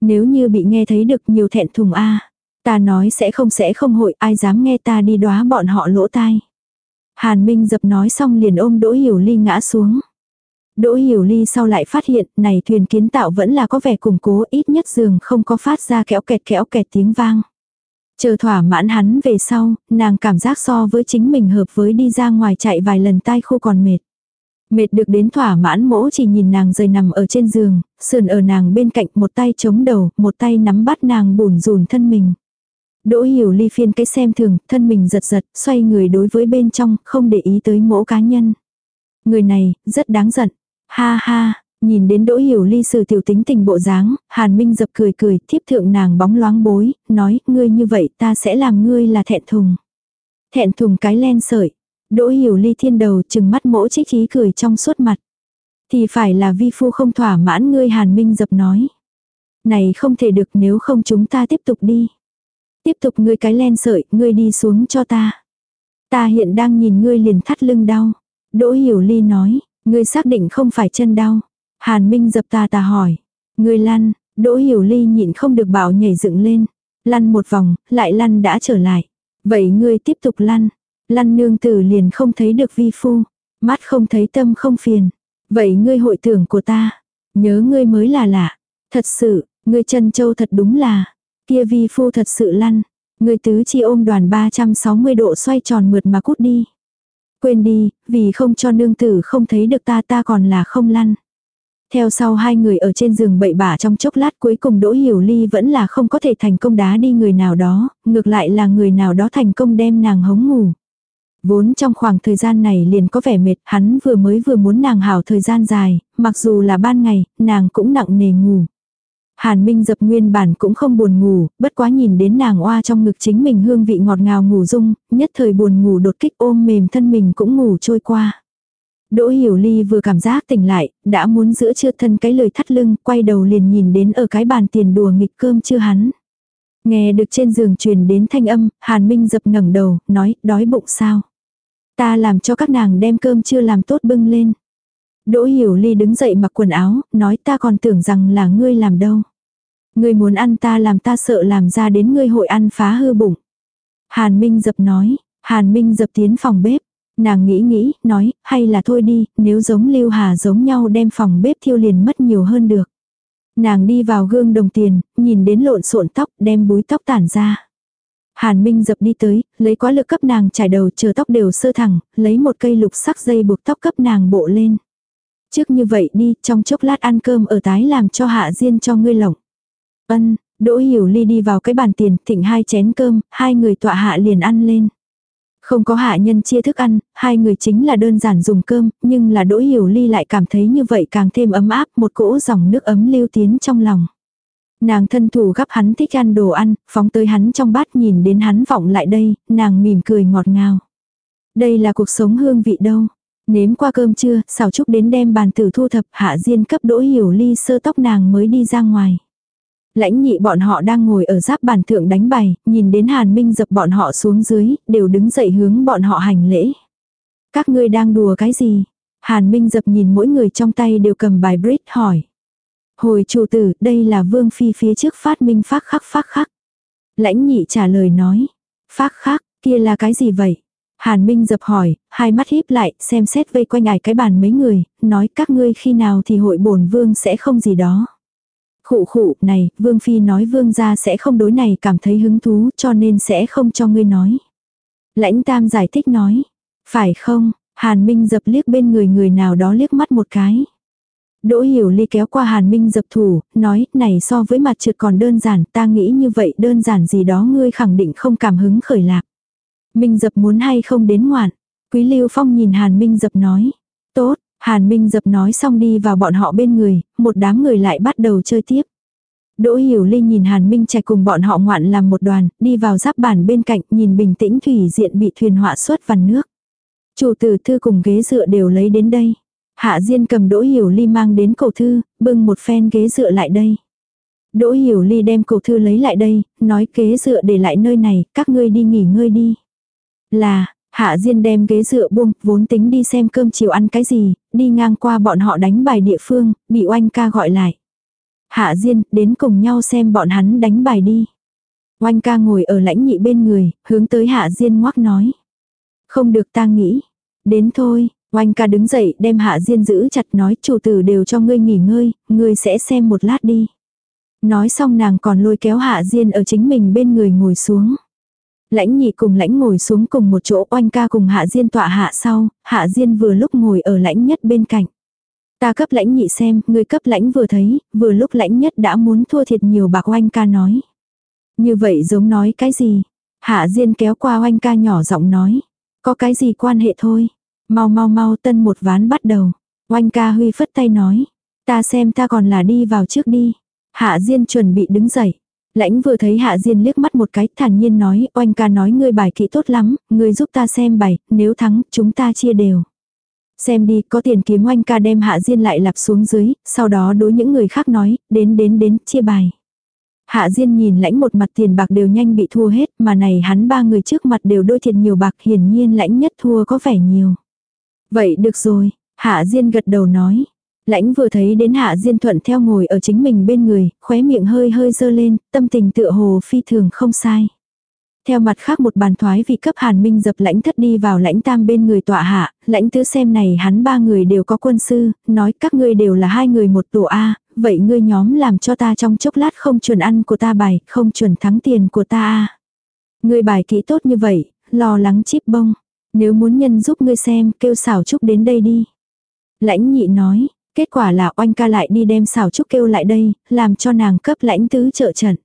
Nếu như bị nghe thấy được nhiều thẹn thùng a Ta nói sẽ không sẽ không hội ai dám nghe ta đi đóa bọn họ lỗ tai. Hàn Minh dập nói xong liền ôm Đỗ Hiểu Ly ngã xuống. Đỗ Hiểu Ly sau lại phát hiện này thuyền kiến tạo vẫn là có vẻ củng cố ít nhất giường không có phát ra kéo kẹt kéo kẹt tiếng vang. Chờ thỏa mãn hắn về sau, nàng cảm giác so với chính mình hợp với đi ra ngoài chạy vài lần tai khô còn mệt. Mệt được đến thỏa mãn mỗ chỉ nhìn nàng rời nằm ở trên giường, sườn ở nàng bên cạnh một tay chống đầu, một tay nắm bắt nàng bùn rùn thân mình. Đỗ hiểu ly phiên cái xem thường, thân mình giật giật, xoay người đối với bên trong, không để ý tới mỗ cá nhân. Người này, rất đáng giận. Ha ha, nhìn đến đỗ hiểu ly sử tiểu tính tình bộ dáng, hàn minh dập cười cười, thiếp thượng nàng bóng loáng bối, nói, ngươi như vậy ta sẽ làm ngươi là thẹn thùng. Thẹn thùng cái len sợi. Đỗ hiểu ly thiên đầu chừng mắt mỗ trích khí cười trong suốt mặt. Thì phải là vi phu không thỏa mãn ngươi hàn minh dập nói. Này không thể được nếu không chúng ta tiếp tục đi. Tiếp tục ngươi cái len sợi, ngươi đi xuống cho ta. Ta hiện đang nhìn ngươi liền thắt lưng đau. Đỗ hiểu ly nói, ngươi xác định không phải chân đau. Hàn Minh dập ta ta hỏi. Ngươi lăn, Đỗ hiểu ly nhịn không được bảo nhảy dựng lên. Lăn một vòng, lại lăn đã trở lại. Vậy ngươi tiếp tục lăn. Lăn nương tử liền không thấy được vi phu. Mắt không thấy tâm không phiền. Vậy ngươi hội tưởng của ta. Nhớ ngươi mới là lạ. Thật sự, ngươi chân châu thật đúng là. Kia vi phu thật sự lăn. ngươi tứ chi ôm đoàn 360 độ xoay tròn mượt mà cút đi. Quên đi, vì không cho nương tử không thấy được ta ta còn là không lăn. Theo sau hai người ở trên giường bậy bạ trong chốc lát cuối cùng Đỗ Hiểu Ly vẫn là không có thể thành công đá đi người nào đó, ngược lại là người nào đó thành công đem nàng hống ngủ. Vốn trong khoảng thời gian này liền có vẻ mệt, hắn vừa mới vừa muốn nàng hảo thời gian dài, mặc dù là ban ngày, nàng cũng nặng nề ngủ. Hàn Minh dập nguyên bản cũng không buồn ngủ, bất quá nhìn đến nàng oa trong ngực chính mình hương vị ngọt ngào ngủ dung, nhất thời buồn ngủ đột kích ôm mềm thân mình cũng ngủ trôi qua. Đỗ Hiểu Ly vừa cảm giác tỉnh lại, đã muốn giữa chưa thân cái lời thắt lưng, quay đầu liền nhìn đến ở cái bàn tiền đùa nghịch cơm chưa hắn. Nghe được trên giường truyền đến thanh âm, Hàn Minh dập ngẩng đầu, nói, đói bụng sao? Ta làm cho các nàng đem cơm chưa làm tốt bưng lên. Đỗ Hiểu Ly đứng dậy mặc quần áo, nói ta còn tưởng rằng là ngươi làm đâu. Ngươi muốn ăn ta làm ta sợ làm ra đến ngươi hội ăn phá hư bụng. Hàn Minh dập nói, Hàn Minh dập tiến phòng bếp. Nàng nghĩ nghĩ, nói, hay là thôi đi, nếu giống Lưu Hà giống nhau đem phòng bếp thiêu liền mất nhiều hơn được. Nàng đi vào gương đồng tiền, nhìn đến lộn xộn tóc, đem búi tóc tản ra. Hàn Minh dập đi tới, lấy quá lực cấp nàng trải đầu chờ tóc đều sơ thẳng, lấy một cây lục sắc dây buộc tóc cấp nàng bộ lên. Trước như vậy đi, trong chốc lát ăn cơm ở tái làm cho hạ diên cho ngươi lỏng. Ân, Đỗ Hiểu Ly đi vào cái bàn tiền, thịnh hai chén cơm, hai người tọa hạ liền ăn lên. Không có hạ nhân chia thức ăn, hai người chính là đơn giản dùng cơm, nhưng là Đỗ Hiểu Ly lại cảm thấy như vậy càng thêm ấm áp, một cỗ dòng nước ấm lưu tiến trong lòng. Nàng thân thủ gắp hắn thích ăn đồ ăn, phóng tới hắn trong bát nhìn đến hắn vọng lại đây, nàng mỉm cười ngọt ngào. Đây là cuộc sống hương vị đâu. Nếm qua cơm trưa, xào trúc đến đem bàn tử thu thập hạ diên cấp đỗ hiểu ly sơ tóc nàng mới đi ra ngoài. Lãnh nhị bọn họ đang ngồi ở giáp bàn thượng đánh bài, nhìn đến hàn minh dập bọn họ xuống dưới, đều đứng dậy hướng bọn họ hành lễ. Các ngươi đang đùa cái gì? Hàn minh dập nhìn mỗi người trong tay đều cầm bài bridge hỏi. Hồi chủ tử, đây là vương phi phía trước phát minh phát khắc phát khắc. Lãnh nhị trả lời nói. Phát khắc, kia là cái gì vậy? Hàn Minh dập hỏi, hai mắt híp lại, xem xét vây quanh ải cái bàn mấy người, nói các ngươi khi nào thì hội bổn vương sẽ không gì đó. Khụ khụ, này, vương phi nói vương gia sẽ không đối này cảm thấy hứng thú cho nên sẽ không cho ngươi nói. Lãnh tam giải thích nói, phải không, Hàn Minh dập liếc bên người người nào đó liếc mắt một cái. Đỗ hiểu ly kéo qua Hàn Minh dập thủ, nói, này so với mặt trượt còn đơn giản, ta nghĩ như vậy đơn giản gì đó ngươi khẳng định không cảm hứng khởi lạc. Minh dập muốn hay không đến ngoạn. Quý Lưu Phong nhìn Hàn Minh dập nói. Tốt, Hàn Minh dập nói xong đi vào bọn họ bên người, một đám người lại bắt đầu chơi tiếp. Đỗ Hiểu Ly nhìn Hàn Minh chạy cùng bọn họ ngoạn làm một đoàn, đi vào giáp bản bên cạnh, nhìn bình tĩnh thủy diện bị thuyền họa suốt vằn nước. Chủ tử thư cùng ghế dựa đều lấy đến đây. Hạ Diên cầm Đỗ Hiểu Ly mang đến cổ thư, bưng một phen ghế dựa lại đây. Đỗ Hiểu Ly đem cổ thư lấy lại đây, nói ghế dựa để lại nơi này, các ngươi đi nghỉ ngơi đi. Là, Hạ Diên đem ghế dựa buông, vốn tính đi xem cơm chiều ăn cái gì, đi ngang qua bọn họ đánh bài địa phương, bị oanh ca gọi lại. Hạ Diên, đến cùng nhau xem bọn hắn đánh bài đi. Oanh ca ngồi ở lãnh nhị bên người, hướng tới Hạ Diên ngoắc nói. Không được ta nghĩ. Đến thôi, oanh ca đứng dậy đem Hạ Diên giữ chặt nói chủ tử đều cho ngươi nghỉ ngơi, ngươi sẽ xem một lát đi. Nói xong nàng còn lôi kéo Hạ Diên ở chính mình bên người ngồi xuống. Lãnh nhị cùng lãnh ngồi xuống cùng một chỗ oanh ca cùng Hạ Diên tọa hạ sau, Hạ Diên vừa lúc ngồi ở lãnh nhất bên cạnh. Ta cấp lãnh nhị xem, người cấp lãnh vừa thấy, vừa lúc lãnh nhất đã muốn thua thiệt nhiều bạc oanh ca nói. Như vậy giống nói cái gì? Hạ Diên kéo qua oanh ca nhỏ giọng nói. Có cái gì quan hệ thôi. Mau mau mau tân một ván bắt đầu. Oanh ca huy phất tay nói. Ta xem ta còn là đi vào trước đi. Hạ Diên chuẩn bị đứng dậy. Lãnh vừa thấy Hạ Diên liếc mắt một cái thản nhiên nói oanh ca nói ngươi bài kỹ tốt lắm, ngươi giúp ta xem bài, nếu thắng chúng ta chia đều. Xem đi, có tiền kiếm oanh ca đem Hạ Diên lại lặp xuống dưới, sau đó đối những người khác nói, đến đến đến, chia bài. Hạ Diên nhìn lãnh một mặt tiền bạc đều nhanh bị thua hết, mà này hắn ba người trước mặt đều đôi thiệt nhiều bạc hiển nhiên lãnh nhất thua có vẻ nhiều. Vậy được rồi, Hạ Diên gật đầu nói. Lãnh vừa thấy đến Hạ Diên thuận theo ngồi ở chính mình bên người, khóe miệng hơi hơi dơ lên, tâm tình tựa hồ phi thường không sai. Theo mặt khác một bàn thoái vị cấp hàn minh dập lãnh thất đi vào lãnh tam bên người tọa hạ, lãnh tứ xem này hắn ba người đều có quân sư, nói các ngươi đều là hai người một tổ A, vậy ngươi nhóm làm cho ta trong chốc lát không chuẩn ăn của ta bài, không chuẩn thắng tiền của ta A. Ngươi bài kỹ tốt như vậy, lo lắng chip bông. Nếu muốn nhân giúp ngươi xem, kêu xảo trúc đến đây đi. Lãnh nhị nói, kết quả là oanh ca lại đi đem xảo trúc kêu lại đây, làm cho nàng cấp lãnh tứ trợ trận.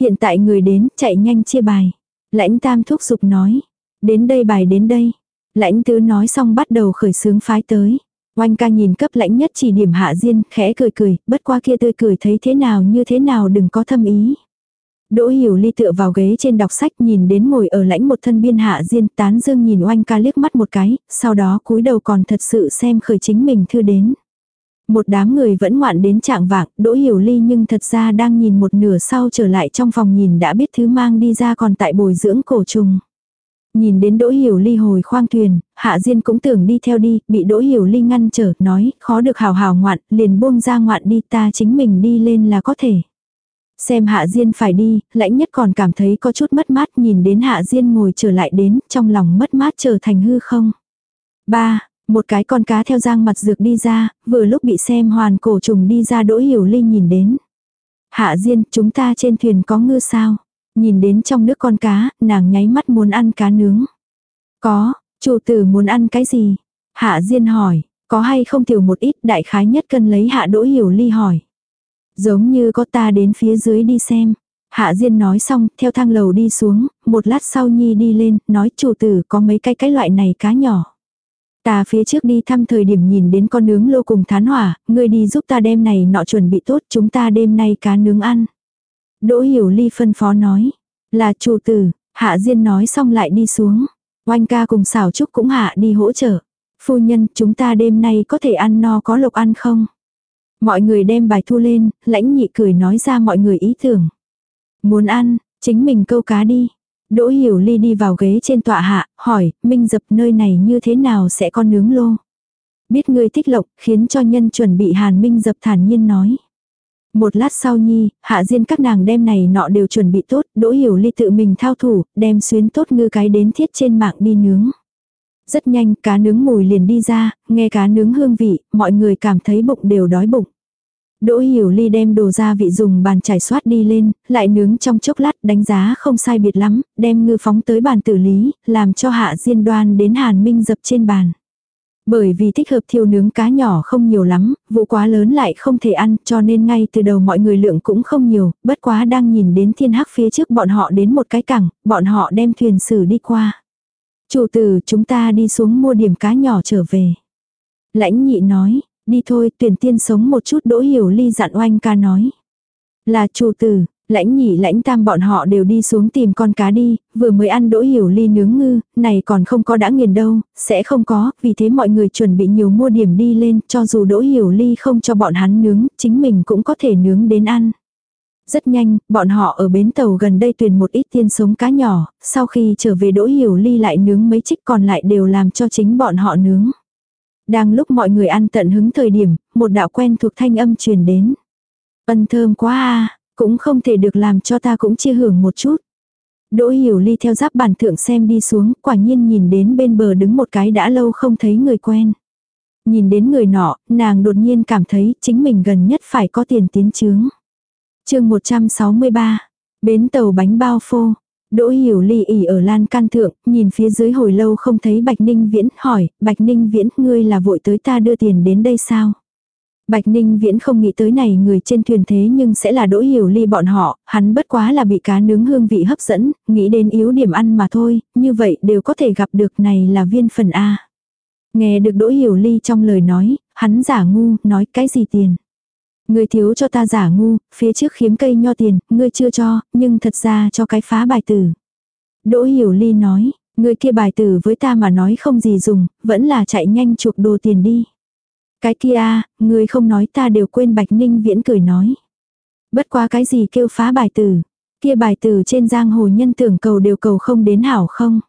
Hiện tại người đến, chạy nhanh chia bài. Lãnh tam thúc giục nói. Đến đây bài đến đây. Lãnh tứ nói xong bắt đầu khởi sướng phái tới. Oanh ca nhìn cấp lãnh nhất chỉ điểm hạ diên, khẽ cười cười, bất qua kia tươi cười thấy thế nào như thế nào đừng có thâm ý. Đỗ hiểu ly tựa vào ghế trên đọc sách nhìn đến ngồi ở lãnh một thân biên hạ diên tán dương nhìn oanh ca liếc mắt một cái, sau đó cúi đầu còn thật sự xem khởi chính mình thư đến. Một đám người vẫn ngoạn đến trạng vạng, Đỗ Hiểu Ly nhưng thật ra đang nhìn một nửa sau trở lại trong phòng nhìn đã biết thứ mang đi ra còn tại bồi dưỡng cổ trùng. Nhìn đến Đỗ Hiểu Ly hồi khoang thuyền, Hạ Diên cũng tưởng đi theo đi, bị Đỗ Hiểu Ly ngăn trở, nói, khó được hào hào ngoạn, liền buông ra ngoạn đi ta chính mình đi lên là có thể. Xem Hạ Diên phải đi, lãnh nhất còn cảm thấy có chút mất mát nhìn đến Hạ Diên ngồi trở lại đến, trong lòng mất mát trở thành hư không. ba một cái con cá theo giang mặt dược đi ra, vừa lúc bị xem hoàn cổ trùng đi ra đỗ hiểu ly nhìn đến. Hạ Diên, chúng ta trên thuyền có ngư sao? Nhìn đến trong nước con cá, nàng nháy mắt muốn ăn cá nướng. Có, chủ tử muốn ăn cái gì? Hạ Diên hỏi, có hay không tiểu một ít đại khái nhất cân lấy hạ đỗ hiểu ly hỏi. Giống như có ta đến phía dưới đi xem. Hạ Diên nói xong, theo thang lầu đi xuống, một lát sau Nhi đi lên, nói chủ tử có mấy cái cái loại này cá nhỏ. Ta phía trước đi thăm thời điểm nhìn đến con nướng lô cùng thán hỏa, ngươi đi giúp ta đêm này nọ chuẩn bị tốt chúng ta đêm nay cá nướng ăn. Đỗ hiểu ly phân phó nói, là chủ tử, hạ diên nói xong lại đi xuống. Oanh ca cùng xảo trúc cũng hạ đi hỗ trợ. Phu nhân, chúng ta đêm nay có thể ăn no có lộc ăn không? Mọi người đem bài thu lên, lãnh nhị cười nói ra mọi người ý tưởng. Muốn ăn, chính mình câu cá đi. Đỗ Hiểu Ly đi vào ghế trên tọa hạ, hỏi, Minh Dập nơi này như thế nào sẽ con nướng lô? Biết ngươi thích lộc, khiến cho nhân chuẩn bị Hàn Minh Dập thản nhiên nói. Một lát sau nhi, hạ diên các nàng đem này nọ đều chuẩn bị tốt, Đỗ Hiểu Ly tự mình thao thủ, đem xuyến tốt ngư cái đến thiết trên mạng đi nướng. Rất nhanh, cá nướng mùi liền đi ra, nghe cá nướng hương vị, mọi người cảm thấy bụng đều đói bụng. Đỗ Hiểu Ly đem đồ gia vị dùng bàn chải xoát đi lên, lại nướng trong chốc lát đánh giá không sai biệt lắm, đem ngư phóng tới bàn tử lý, làm cho hạ diên đoan đến hàn minh dập trên bàn. Bởi vì thích hợp thiêu nướng cá nhỏ không nhiều lắm, vụ quá lớn lại không thể ăn cho nên ngay từ đầu mọi người lượng cũng không nhiều, bất quá đang nhìn đến thiên hắc phía trước bọn họ đến một cái cảng, bọn họ đem thuyền sử đi qua. Chủ tử chúng ta đi xuống mua điểm cá nhỏ trở về. Lãnh nhị nói, Đi thôi, tuyển tiên sống một chút đỗ hiểu ly dặn oanh ca nói. Là chủ tử, lãnh nhị lãnh tam bọn họ đều đi xuống tìm con cá đi, vừa mới ăn đỗ hiểu ly nướng ngư, này còn không có đã nghiền đâu, sẽ không có, vì thế mọi người chuẩn bị nhiều mua điểm đi lên, cho dù đỗ hiểu ly không cho bọn hắn nướng, chính mình cũng có thể nướng đến ăn. Rất nhanh, bọn họ ở bến tàu gần đây tuyển một ít tiên sống cá nhỏ, sau khi trở về đỗ hiểu ly lại nướng mấy trích còn lại đều làm cho chính bọn họ nướng. Đang lúc mọi người ăn tận hứng thời điểm, một đạo quen thuộc thanh âm truyền đến. Ân thơm quá à, cũng không thể được làm cho ta cũng chia hưởng một chút. Đỗ hiểu ly theo giáp bàn thượng xem đi xuống, quả nhiên nhìn đến bên bờ đứng một cái đã lâu không thấy người quen. Nhìn đến người nọ, nàng đột nhiên cảm thấy chính mình gần nhất phải có tiền tiến chướng. chương 163, bến tàu bánh bao phô. Đỗ hiểu ly ỉ ở lan can thượng, nhìn phía dưới hồi lâu không thấy Bạch Ninh Viễn, hỏi, Bạch Ninh Viễn, ngươi là vội tới ta đưa tiền đến đây sao? Bạch Ninh Viễn không nghĩ tới này người trên thuyền thế nhưng sẽ là đỗ hiểu ly bọn họ, hắn bất quá là bị cá nướng hương vị hấp dẫn, nghĩ đến yếu điểm ăn mà thôi, như vậy đều có thể gặp được này là viên phần A. Nghe được đỗ hiểu ly trong lời nói, hắn giả ngu, nói cái gì tiền. Ngươi thiếu cho ta giả ngu, phía trước khiếm cây nho tiền, ngươi chưa cho, nhưng thật ra cho cái phá bài tử. Đỗ hiểu ly nói, ngươi kia bài tử với ta mà nói không gì dùng, vẫn là chạy nhanh chuộc đồ tiền đi. Cái kia, ngươi không nói ta đều quên Bạch Ninh Viễn cười nói. Bất quá cái gì kêu phá bài tử. Kia bài tử trên giang hồ nhân tưởng cầu đều cầu không đến hảo không.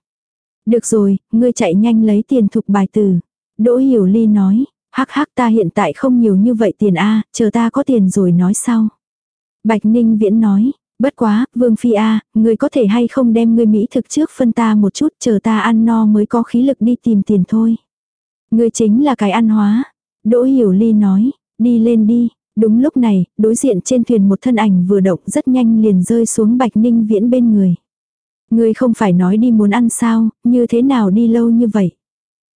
Được rồi, ngươi chạy nhanh lấy tiền thục bài tử. Đỗ Hiểu Ly nói, hắc hắc ta hiện tại không nhiều như vậy tiền a chờ ta có tiền rồi nói sau. Bạch Ninh Viễn nói, bất quá, Vương Phi a người có thể hay không đem ngươi Mỹ thực trước phân ta một chút chờ ta ăn no mới có khí lực đi tìm tiền thôi. Ngươi chính là cái ăn hóa. Đỗ Hiểu Ly nói, đi lên đi. Đúng lúc này, đối diện trên thuyền một thân ảnh vừa động rất nhanh liền rơi xuống Bạch Ninh Viễn bên người. Người không phải nói đi muốn ăn sao, như thế nào đi lâu như vậy?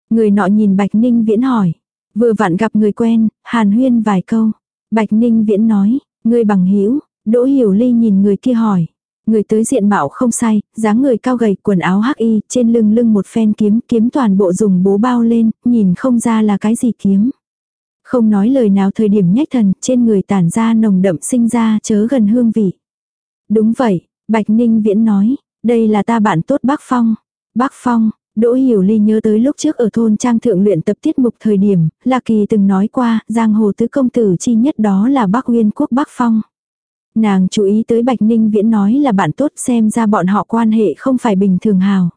Người nọ nhìn Bạch Ninh Viễn hỏi. Vừa vặn gặp người quen, hàn huyên vài câu. Bạch Ninh Viễn nói, người bằng hữu Đỗ Hiểu Ly nhìn người kia hỏi. Người tới diện mạo không sai, dáng người cao gầy, quần áo hắc y, trên lưng lưng một phen kiếm, kiếm toàn bộ dùng bố bao lên, nhìn không ra là cái gì kiếm. Không nói lời nào thời điểm nhách thần, trên người tản ra nồng đậm sinh ra chớ gần hương vị. Đúng vậy, Bạch Ninh Viễn nói, đây là ta bạn tốt Bác Phong. Bác Phong, Đỗ Hiểu Ly nhớ tới lúc trước ở thôn trang thượng luyện tập tiết mục thời điểm, La Kỳ từng nói qua, giang hồ tứ công tử chi nhất đó là bắc Nguyên Quốc bắc Phong. Nàng chú ý tới Bạch Ninh Viễn nói là bạn tốt xem ra bọn họ quan hệ không phải bình thường hào.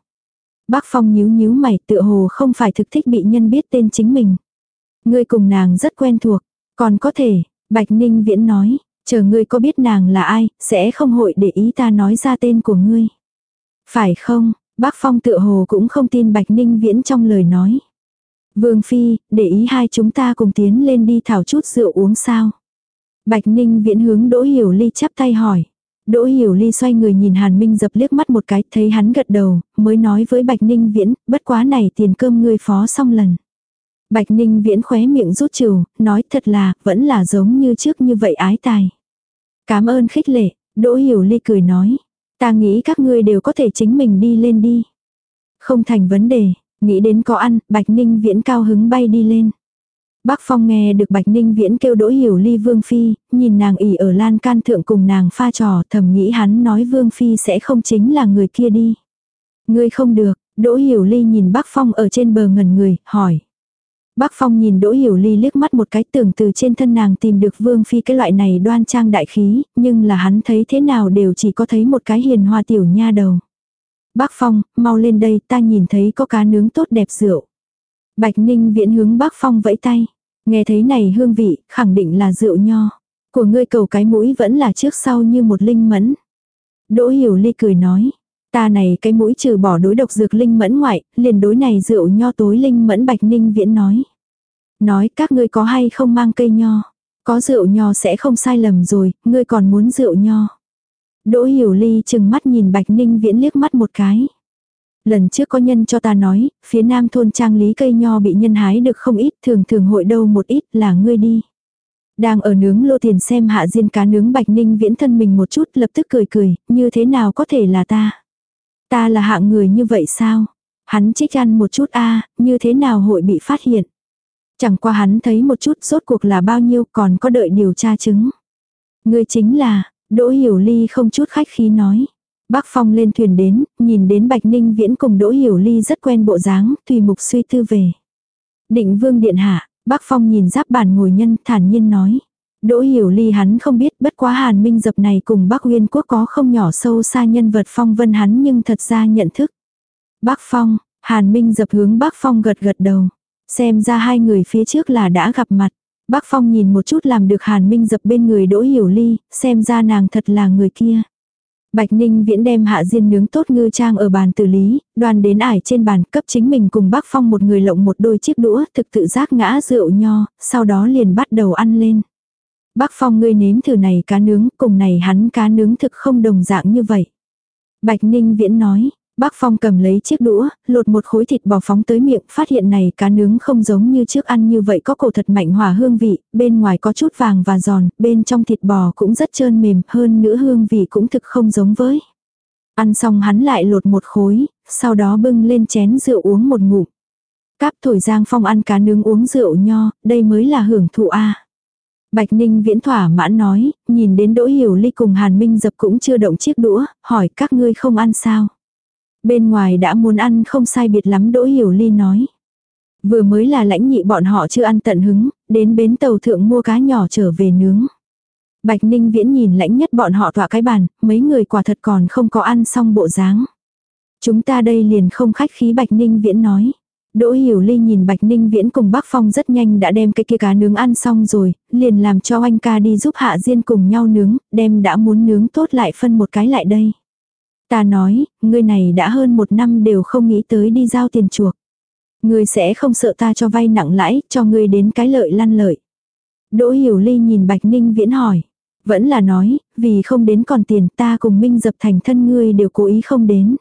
Bác Phong nhíu nhíu mày tựa hồ không phải thực thích bị nhân biết tên chính mình. Ngươi cùng nàng rất quen thuộc, còn có thể, Bạch Ninh Viễn nói, chờ ngươi có biết nàng là ai, sẽ không hội để ý ta nói ra tên của ngươi. Phải không, bác Phong tựa hồ cũng không tin Bạch Ninh Viễn trong lời nói. Vương Phi, để ý hai chúng ta cùng tiến lên đi thảo chút rượu uống sao. Bạch Ninh Viễn hướng Đỗ Hiểu Ly chắp tay hỏi. Đỗ Hiểu Ly xoay người nhìn Hàn Minh dập liếc mắt một cái, thấy hắn gật đầu, mới nói với Bạch Ninh Viễn, bất quá này tiền cơm ngươi phó xong lần. Bạch Ninh Viễn khóe miệng rút trừ, nói thật là, vẫn là giống như trước như vậy ái tài. Cảm ơn khích lệ, Đỗ Hiểu Ly cười nói. Ta nghĩ các ngươi đều có thể chính mình đi lên đi. Không thành vấn đề, nghĩ đến có ăn, Bạch Ninh Viễn cao hứng bay đi lên. Bác Phong nghe được Bạch Ninh Viễn kêu Đỗ Hiểu Ly Vương Phi, nhìn nàng ỉ ở lan can thượng cùng nàng pha trò thầm nghĩ hắn nói Vương Phi sẽ không chính là người kia đi. Ngươi không được, Đỗ Hiểu Ly nhìn bác Phong ở trên bờ ngần người, hỏi. Bác Phong nhìn Đỗ Hiểu Ly liếc mắt một cái tưởng từ trên thân nàng tìm được Vương Phi cái loại này đoan trang đại khí, nhưng là hắn thấy thế nào đều chỉ có thấy một cái hiền hoa tiểu nha đầu. Bác Phong, mau lên đây ta nhìn thấy có cá nướng tốt đẹp rượu. Bạch Ninh viễn hướng bác Phong vẫy tay. Nghe thấy này hương vị, khẳng định là rượu nho. Của ngươi cầu cái mũi vẫn là trước sau như một linh mẫn. Đỗ Hiểu Ly cười nói. Ta này cái mũi trừ bỏ đối độc dược linh mẫn ngoại, liền đối này rượu nho tối linh mẫn bạch ninh viễn nói. Nói các ngươi có hay không mang cây nho. Có rượu nho sẽ không sai lầm rồi, ngươi còn muốn rượu nho. Đỗ hiểu ly chừng mắt nhìn bạch ninh viễn liếc mắt một cái. Lần trước có nhân cho ta nói, phía nam thôn trang lý cây nho bị nhân hái được không ít, thường thường hội đâu một ít là ngươi đi. Đang ở nướng lô tiền xem hạ diên cá nướng bạch ninh viễn thân mình một chút lập tức cười cười, như thế nào có thể là ta. Ta là hạng người như vậy sao? Hắn trích ăn một chút a như thế nào hội bị phát hiện? Chẳng qua hắn thấy một chút rốt cuộc là bao nhiêu còn có đợi điều tra chứng. Ngươi chính là, Đỗ Hiểu Ly không chút khách khí nói. Bác Phong lên thuyền đến, nhìn đến Bạch Ninh Viễn cùng Đỗ Hiểu Ly rất quen bộ dáng, tùy mục suy tư về. Định vương điện hạ, bác Phong nhìn giáp bản ngồi nhân thản nhiên nói. Đỗ Hiểu Ly hắn không biết bất quá Hàn Minh Dập này cùng Bắc Uyên Quốc có không nhỏ sâu xa nhân vật Phong Vân hắn nhưng thật ra nhận thức. Bác Phong, Hàn Minh Dập hướng bác Phong gật gật đầu. Xem ra hai người phía trước là đã gặp mặt. Bác Phong nhìn một chút làm được Hàn Minh Dập bên người Đỗ Hiểu Ly, xem ra nàng thật là người kia. Bạch Ninh Viễn đem hạ diên nướng tốt ngư trang ở bàn tử lý, đoàn đến ải trên bàn cấp chính mình cùng bác Phong một người lộng một đôi chiếc đũa thực tự giác ngã rượu nho, sau đó liền bắt đầu ăn lên. Bác Phong ngươi nếm thử này cá nướng, cùng này hắn cá nướng thực không đồng dạng như vậy. Bạch Ninh Viễn nói, Bác Phong cầm lấy chiếc đũa, lột một khối thịt bò phóng tới miệng, phát hiện này cá nướng không giống như trước ăn như vậy có cổ thật mạnh hòa hương vị, bên ngoài có chút vàng và giòn, bên trong thịt bò cũng rất trơn mềm, hơn nữa hương vị cũng thực không giống với. Ăn xong hắn lại lột một khối, sau đó bưng lên chén rượu uống một ngụm. Cáp thổi giang phong ăn cá nướng uống rượu nho, đây mới là hưởng thụ a. Bạch Ninh viễn thỏa mãn nói, nhìn đến Đỗ Hiểu Ly cùng Hàn Minh dập cũng chưa động chiếc đũa, hỏi các ngươi không ăn sao. Bên ngoài đã muốn ăn không sai biệt lắm Đỗ Hiểu Ly nói. Vừa mới là lãnh nhị bọn họ chưa ăn tận hứng, đến bến tàu thượng mua cá nhỏ trở về nướng. Bạch Ninh Viễn nhìn lãnh nhất bọn họ tọa cái bàn, mấy người quả thật còn không có ăn xong bộ dáng. Chúng ta đây liền không khách khí Bạch Ninh Viễn nói. Đỗ Hiểu Ly nhìn Bạch Ninh Viễn cùng Bắc Phong rất nhanh đã đem cái kia cá nướng ăn xong rồi, liền làm cho anh ca đi giúp Hạ Diên cùng nhau nướng, đem đã muốn nướng tốt lại phân một cái lại đây. Ta nói, ngươi này đã hơn một năm đều không nghĩ tới đi giao tiền chuộc. Ngươi sẽ không sợ ta cho vay nặng lãi, cho ngươi đến cái lợi lăn lợi. Đỗ Hiểu Ly nhìn Bạch Ninh Viễn hỏi. Vẫn là nói, vì không đến còn tiền ta cùng Minh dập thành thân ngươi đều cố ý không đến.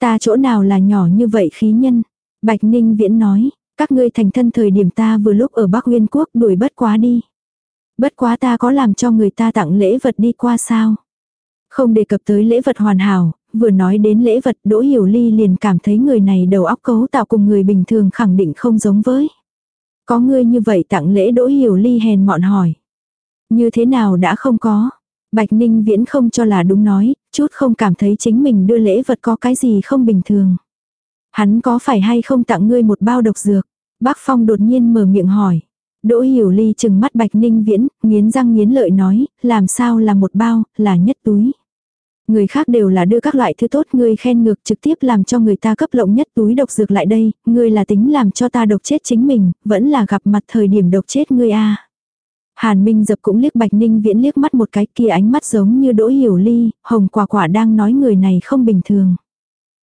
Ta chỗ nào là nhỏ như vậy khí nhân. Bạch Ninh Viễn nói, các ngươi thành thân thời điểm ta vừa lúc ở Bắc Nguyên Quốc đuổi bất quá đi. Bất quá ta có làm cho người ta tặng lễ vật đi qua sao? Không đề cập tới lễ vật hoàn hảo, vừa nói đến lễ vật Đỗ Hiểu Ly liền cảm thấy người này đầu óc cấu tạo cùng người bình thường khẳng định không giống với. Có ngươi như vậy tặng lễ Đỗ Hiểu Ly hèn mọn hỏi. Như thế nào đã không có? Bạch Ninh Viễn không cho là đúng nói, chút không cảm thấy chính mình đưa lễ vật có cái gì không bình thường. Hắn có phải hay không tặng ngươi một bao độc dược? Bác Phong đột nhiên mở miệng hỏi. Đỗ Hiểu Ly chừng mắt Bạch Ninh Viễn, nghiến răng nghiến lợi nói, làm sao là một bao, là nhất túi. Người khác đều là đưa các loại thứ tốt ngươi khen ngược trực tiếp làm cho người ta cấp lộng nhất túi độc dược lại đây, ngươi là tính làm cho ta độc chết chính mình, vẫn là gặp mặt thời điểm độc chết ngươi a Hàn Minh dập cũng liếc Bạch Ninh Viễn liếc mắt một cái kia ánh mắt giống như đỗ hiểu ly, hồng quả quả đang nói người này không bình thường.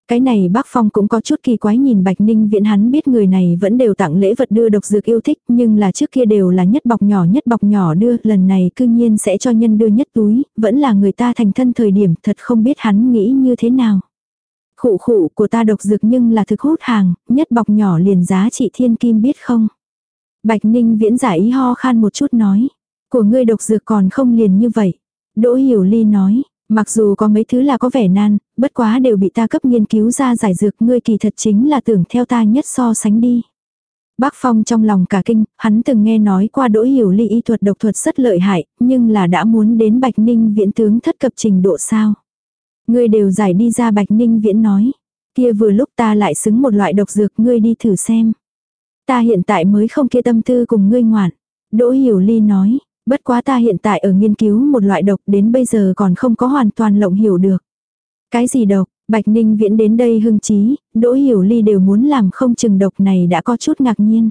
Cái này bác Phong cũng có chút kỳ quái nhìn Bạch Ninh Viễn hắn biết người này vẫn đều tặng lễ vật đưa độc dược yêu thích nhưng là trước kia đều là nhất bọc nhỏ nhất bọc nhỏ đưa lần này cư nhiên sẽ cho nhân đưa nhất túi, vẫn là người ta thành thân thời điểm thật không biết hắn nghĩ như thế nào. Khụ khụ của ta độc dược nhưng là thực hút hàng, nhất bọc nhỏ liền giá trị thiên kim biết không. Bạch Ninh Viễn giả ý ho khan một chút nói, của ngươi độc dược còn không liền như vậy. Đỗ Hiểu Ly nói, Mặc dù có mấy thứ là có vẻ nan, bất quá đều bị ta cấp nghiên cứu ra giải dược ngươi kỳ thật chính là tưởng theo ta nhất so sánh đi. Bác Phong trong lòng cả kinh, hắn từng nghe nói qua đỗ hiểu ly y thuật độc thuật rất lợi hại, nhưng là đã muốn đến Bạch Ninh viễn tướng thất cập trình độ sao. Ngươi đều giải đi ra Bạch Ninh viễn nói. Kia vừa lúc ta lại xứng một loại độc dược ngươi đi thử xem. Ta hiện tại mới không kia tâm tư cùng ngươi ngoạn. Đỗ hiểu ly nói, Bất quá ta hiện tại ở nghiên cứu một loại độc đến bây giờ còn không có hoàn toàn lộng hiểu được. Cái gì độc? Bạch Ninh Viễn đến đây hưng trí, Đỗ Hiểu Ly đều muốn làm không chừng độc này đã có chút ngạc nhiên.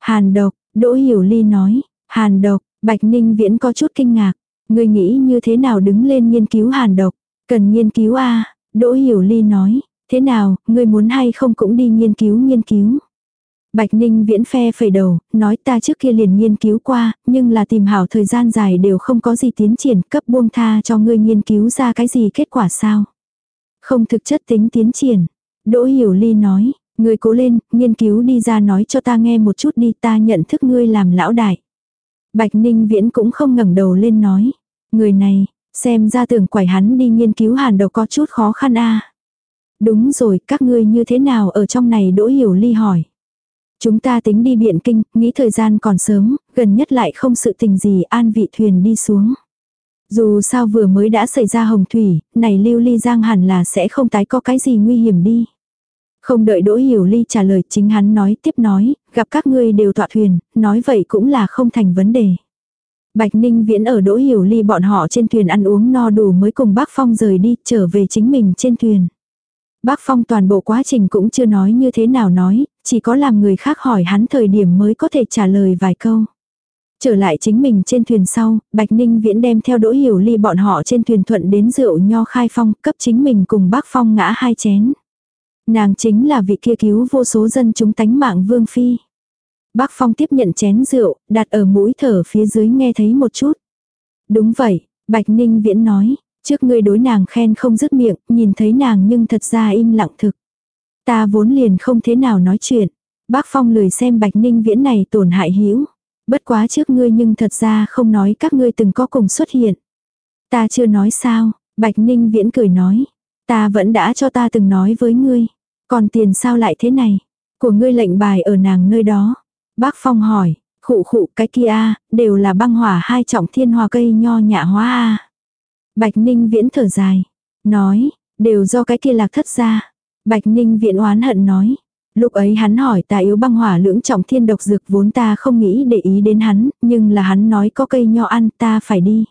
Hàn độc, Đỗ Hiểu Ly nói, hàn độc, Bạch Ninh Viễn có chút kinh ngạc. Ngươi nghĩ như thế nào đứng lên nghiên cứu hàn độc? Cần nghiên cứu a Đỗ Hiểu Ly nói, thế nào, ngươi muốn hay không cũng đi nghiên cứu nghiên cứu. Bạch Ninh viễn phe phẩy đầu, nói ta trước kia liền nghiên cứu qua, nhưng là tìm hảo thời gian dài đều không có gì tiến triển, cấp buông tha cho ngươi nghiên cứu ra cái gì kết quả sao. Không thực chất tính tiến triển. Đỗ Hiểu Ly nói, ngươi cố lên, nghiên cứu đi ra nói cho ta nghe một chút đi ta nhận thức ngươi làm lão đại. Bạch Ninh viễn cũng không ngẩng đầu lên nói, người này, xem ra tưởng quải hắn đi nghiên cứu hàn đầu có chút khó khăn a Đúng rồi, các ngươi như thế nào ở trong này Đỗ Hiểu Ly hỏi. Chúng ta tính đi biện kinh, nghĩ thời gian còn sớm, gần nhất lại không sự tình gì an vị thuyền đi xuống. Dù sao vừa mới đã xảy ra hồng thủy, này lưu ly giang hẳn là sẽ không tái có cái gì nguy hiểm đi. Không đợi Đỗ Hiểu Ly trả lời chính hắn nói tiếp nói, gặp các ngươi đều tọa thuyền, nói vậy cũng là không thành vấn đề. Bạch Ninh Viễn ở Đỗ Hiểu Ly bọn họ trên thuyền ăn uống no đủ mới cùng bác Phong rời đi, trở về chính mình trên thuyền. Bác Phong toàn bộ quá trình cũng chưa nói như thế nào nói, chỉ có làm người khác hỏi hắn thời điểm mới có thể trả lời vài câu. Trở lại chính mình trên thuyền sau, Bạch Ninh Viễn đem theo Đỗ Hiểu Ly bọn họ trên thuyền thuận đến rượu nho khai phong, cấp chính mình cùng bác Phong ngã hai chén. Nàng chính là vị kia cứu vô số dân chúng tánh mạng Vương Phi. Bác Phong tiếp nhận chén rượu, đặt ở mũi thở phía dưới nghe thấy một chút. Đúng vậy, Bạch Ninh Viễn nói, trước ngươi đối nàng khen không dứt miệng, nhìn thấy nàng nhưng thật ra im lặng thực. Ta vốn liền không thế nào nói chuyện. Bác Phong lười xem Bạch Ninh Viễn này tổn hại hữu Bất quá trước ngươi nhưng thật ra không nói các ngươi từng có cùng xuất hiện. Ta chưa nói sao, Bạch Ninh Viễn cười nói. Ta vẫn đã cho ta từng nói với ngươi. Còn tiền sao lại thế này? Của ngươi lệnh bài ở nàng nơi đó. Bác Phong hỏi, khụ khụ cái kia a đều là băng hỏa hai trọng thiên hòa cây nho nhạ hóa a Bạch Ninh Viễn thở dài. Nói, đều do cái kia lạc thất ra. Bạch Ninh Viễn oán hận nói. Lúc ấy hắn hỏi ta yếu băng hỏa lưỡng trọng thiên độc dược vốn ta không nghĩ để ý đến hắn, nhưng là hắn nói có cây nho ăn ta phải đi.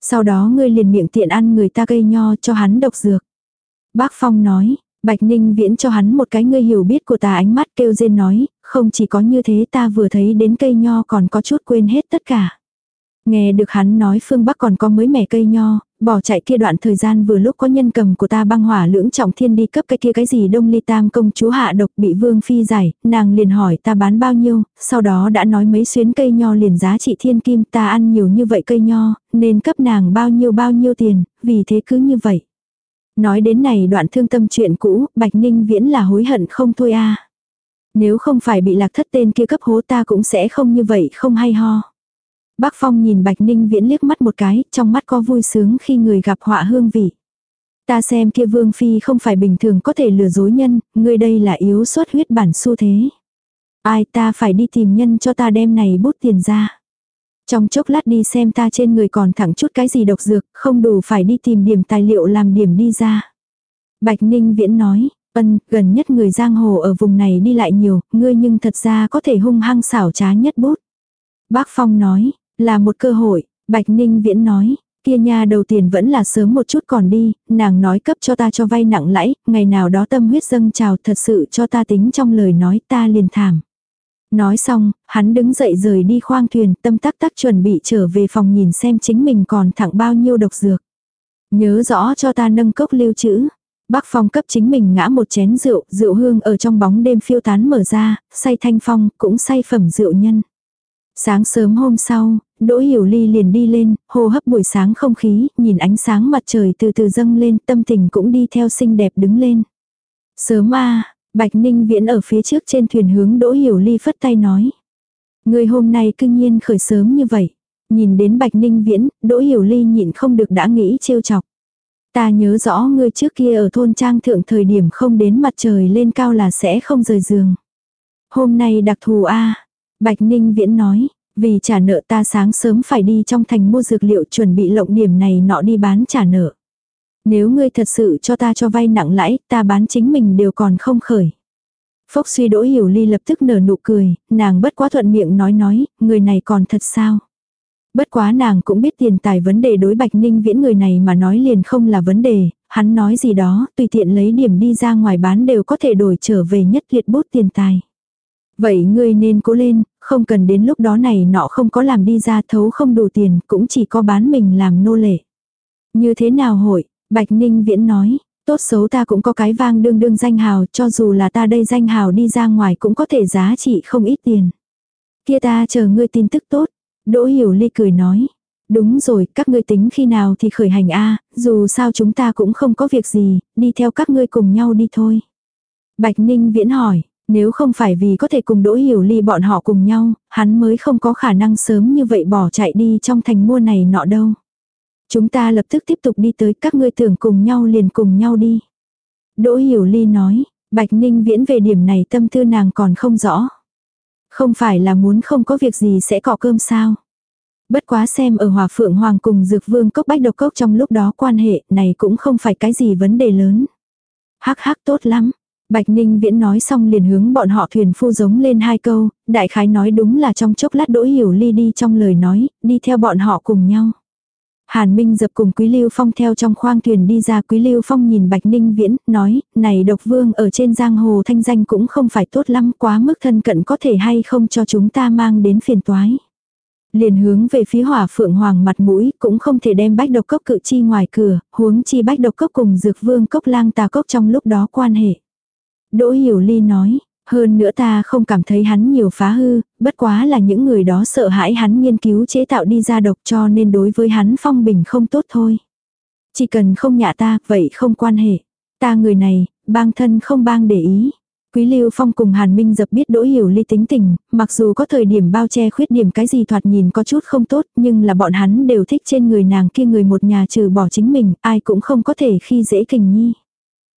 Sau đó ngươi liền miệng tiện ăn người ta cây nho cho hắn độc dược. Bác Phong nói, Bạch Ninh viễn cho hắn một cái ngươi hiểu biết của ta ánh mắt kêu rên nói, không chỉ có như thế ta vừa thấy đến cây nho còn có chút quên hết tất cả. Nghe được hắn nói phương Bắc còn có mới mẻ cây nho, bỏ chạy kia đoạn thời gian vừa lúc có nhân cầm của ta băng hỏa lưỡng trọng thiên đi cấp cái kia cái gì đông ly tam công chúa hạ độc bị vương phi giải, nàng liền hỏi ta bán bao nhiêu, sau đó đã nói mấy xuyến cây nho liền giá trị thiên kim ta ăn nhiều như vậy cây nho, nên cấp nàng bao nhiêu bao nhiêu tiền, vì thế cứ như vậy. Nói đến này đoạn thương tâm chuyện cũ, Bạch Ninh Viễn là hối hận không thôi a Nếu không phải bị lạc thất tên kia cấp hố ta cũng sẽ không như vậy không hay ho. Bác Phong nhìn Bạch Ninh Viễn liếc mắt một cái, trong mắt có vui sướng khi người gặp họa hương vị. Ta xem kia Vương Phi không phải bình thường có thể lừa dối nhân, người đây là yếu suất huyết bản xu thế. Ai ta phải đi tìm nhân cho ta đem này bút tiền ra. Trong chốc lát đi xem ta trên người còn thẳng chút cái gì độc dược, không đủ phải đi tìm điểm tài liệu làm điểm đi ra. Bạch Ninh Viễn nói, ân, gần nhất người giang hồ ở vùng này đi lại nhiều, ngươi nhưng thật ra có thể hung hăng xảo trá nhất bút. Bác Phong nói, là một cơ hội, Bạch Ninh Viễn nói, kia nha đầu tiền vẫn là sớm một chút còn đi, nàng nói cấp cho ta cho vay nặng lãi, ngày nào đó tâm huyết dâng trào thật sự cho ta tính trong lời nói ta liền thảm. Nói xong, hắn đứng dậy rời đi khoang thuyền, tâm tắc tắc chuẩn bị trở về phòng nhìn xem chính mình còn thẳng bao nhiêu độc dược. Nhớ rõ cho ta nâng cốc lưu trữ. Bác Phong cấp chính mình ngã một chén rượu, rượu hương ở trong bóng đêm phiêu tán mở ra, say thanh phong, cũng say phẩm rượu nhân. Sáng sớm hôm sau, Đỗ Hiểu Ly liền đi lên, hô hấp buổi sáng không khí, nhìn ánh sáng mặt trời từ từ dâng lên, tâm tình cũng đi theo xinh đẹp đứng lên. Sớm a Bạch Ninh Viễn ở phía trước trên thuyền hướng Đỗ Hiểu Ly phất tay nói. Người hôm nay cương nhiên khởi sớm như vậy. Nhìn đến Bạch Ninh Viễn, Đỗ Hiểu Ly nhịn không được đã nghĩ trêu chọc. Ta nhớ rõ ngươi trước kia ở thôn trang thượng thời điểm không đến mặt trời lên cao là sẽ không rời giường. Hôm nay đặc thù a Bạch Ninh Viễn nói, vì trả nợ ta sáng sớm phải đi trong thành mua dược liệu chuẩn bị lộng điểm này nọ đi bán trả nợ. Nếu ngươi thật sự cho ta cho vay nặng lãi, ta bán chính mình đều còn không khởi. Phốc suy đỗ hiểu ly lập tức nở nụ cười, nàng bất quá thuận miệng nói nói, người này còn thật sao. Bất quá nàng cũng biết tiền tài vấn đề đối bạch ninh viễn người này mà nói liền không là vấn đề, hắn nói gì đó, tùy tiện lấy điểm đi ra ngoài bán đều có thể đổi trở về nhất liệt bút tiền tài. Vậy ngươi nên cố lên, không cần đến lúc đó này nọ không có làm đi ra thấu không đủ tiền, cũng chỉ có bán mình làm nô lệ. Như thế nào hội, Bạch Ninh Viễn nói, tốt xấu ta cũng có cái vang đương đương danh hào, cho dù là ta đây danh hào đi ra ngoài cũng có thể giá trị không ít tiền. Kia ta chờ ngươi tin tức tốt. Đỗ Hiểu Ly cười nói. Đúng rồi, các ngươi tính khi nào thì khởi hành a dù sao chúng ta cũng không có việc gì, đi theo các ngươi cùng nhau đi thôi. Bạch Ninh Viễn hỏi, nếu không phải vì có thể cùng Đỗ Hiểu Ly bọn họ cùng nhau, hắn mới không có khả năng sớm như vậy bỏ chạy đi trong thành mua này nọ đâu. Chúng ta lập tức tiếp tục đi tới các ngươi tưởng cùng nhau liền cùng nhau đi. Đỗ Hiểu Ly nói, Bạch Ninh Viễn về điểm này tâm tư nàng còn không rõ. Không phải là muốn không có việc gì sẽ cọ cơm sao. Bất quá xem ở Hòa Phượng Hoàng cùng Dược Vương cốc bách độc cốc trong lúc đó quan hệ này cũng không phải cái gì vấn đề lớn. Hắc hắc tốt lắm. Bạch Ninh Viễn nói xong liền hướng bọn họ thuyền phu giống lên hai câu, đại khái nói đúng là trong chốc lát đỗ hiểu ly đi trong lời nói, đi theo bọn họ cùng nhau. Hàn Minh dập cùng Quý Lưu Phong theo trong khoang thuyền đi ra Quý Lưu Phong nhìn Bạch Ninh Viễn, nói, này độc vương ở trên giang hồ thanh danh cũng không phải tốt lắm quá mức thân cận có thể hay không cho chúng ta mang đến phiền toái. Liền hướng về phía hỏa phượng hoàng mặt mũi cũng không thể đem bách độc cốc cự chi ngoài cửa, huống chi bách độc cốc cùng dược vương cốc lang tà cốc trong lúc đó quan hệ. Đỗ Hiểu Ly nói, hơn nữa ta không cảm thấy hắn nhiều phá hư, bất quá là những người đó sợ hãi hắn nghiên cứu chế tạo đi ra độc cho nên đối với hắn phong bình không tốt thôi. Chỉ cần không nhạ ta, vậy không quan hệ. Ta người này, bang thân không bang để ý. Quý Lưu Phong cùng Hàn Minh dập biết Đỗ Hiểu Ly tính tình, mặc dù có thời điểm bao che khuyết điểm cái gì thoạt nhìn có chút không tốt, nhưng là bọn hắn đều thích trên người nàng kia người một nhà trừ bỏ chính mình, ai cũng không có thể khi dễ kình nhi.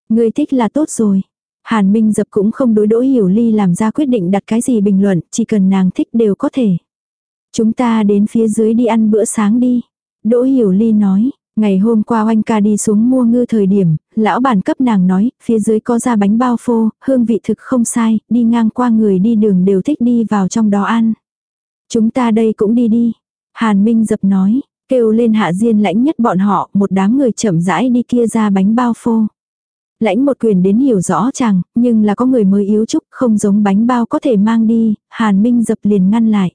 Người thích là tốt rồi. Hàn Minh dập cũng không đối Đỗ Hiểu Ly làm ra quyết định đặt cái gì bình luận, chỉ cần nàng thích đều có thể. Chúng ta đến phía dưới đi ăn bữa sáng đi. Đỗ Hiểu Ly nói, Ngày hôm qua oanh ca đi xuống mua ngư thời điểm, lão bản cấp nàng nói, phía dưới có ra bánh bao phô, hương vị thực không sai, đi ngang qua người đi đường đều thích đi vào trong đó ăn. Chúng ta đây cũng đi đi. Hàn Minh dập nói, kêu lên hạ diên lãnh nhất bọn họ, một đám người chậm rãi đi kia ra bánh bao phô. Lãnh một quyền đến hiểu rõ chàng, nhưng là có người mới yếu chút, không giống bánh bao có thể mang đi, Hàn Minh dập liền ngăn lại.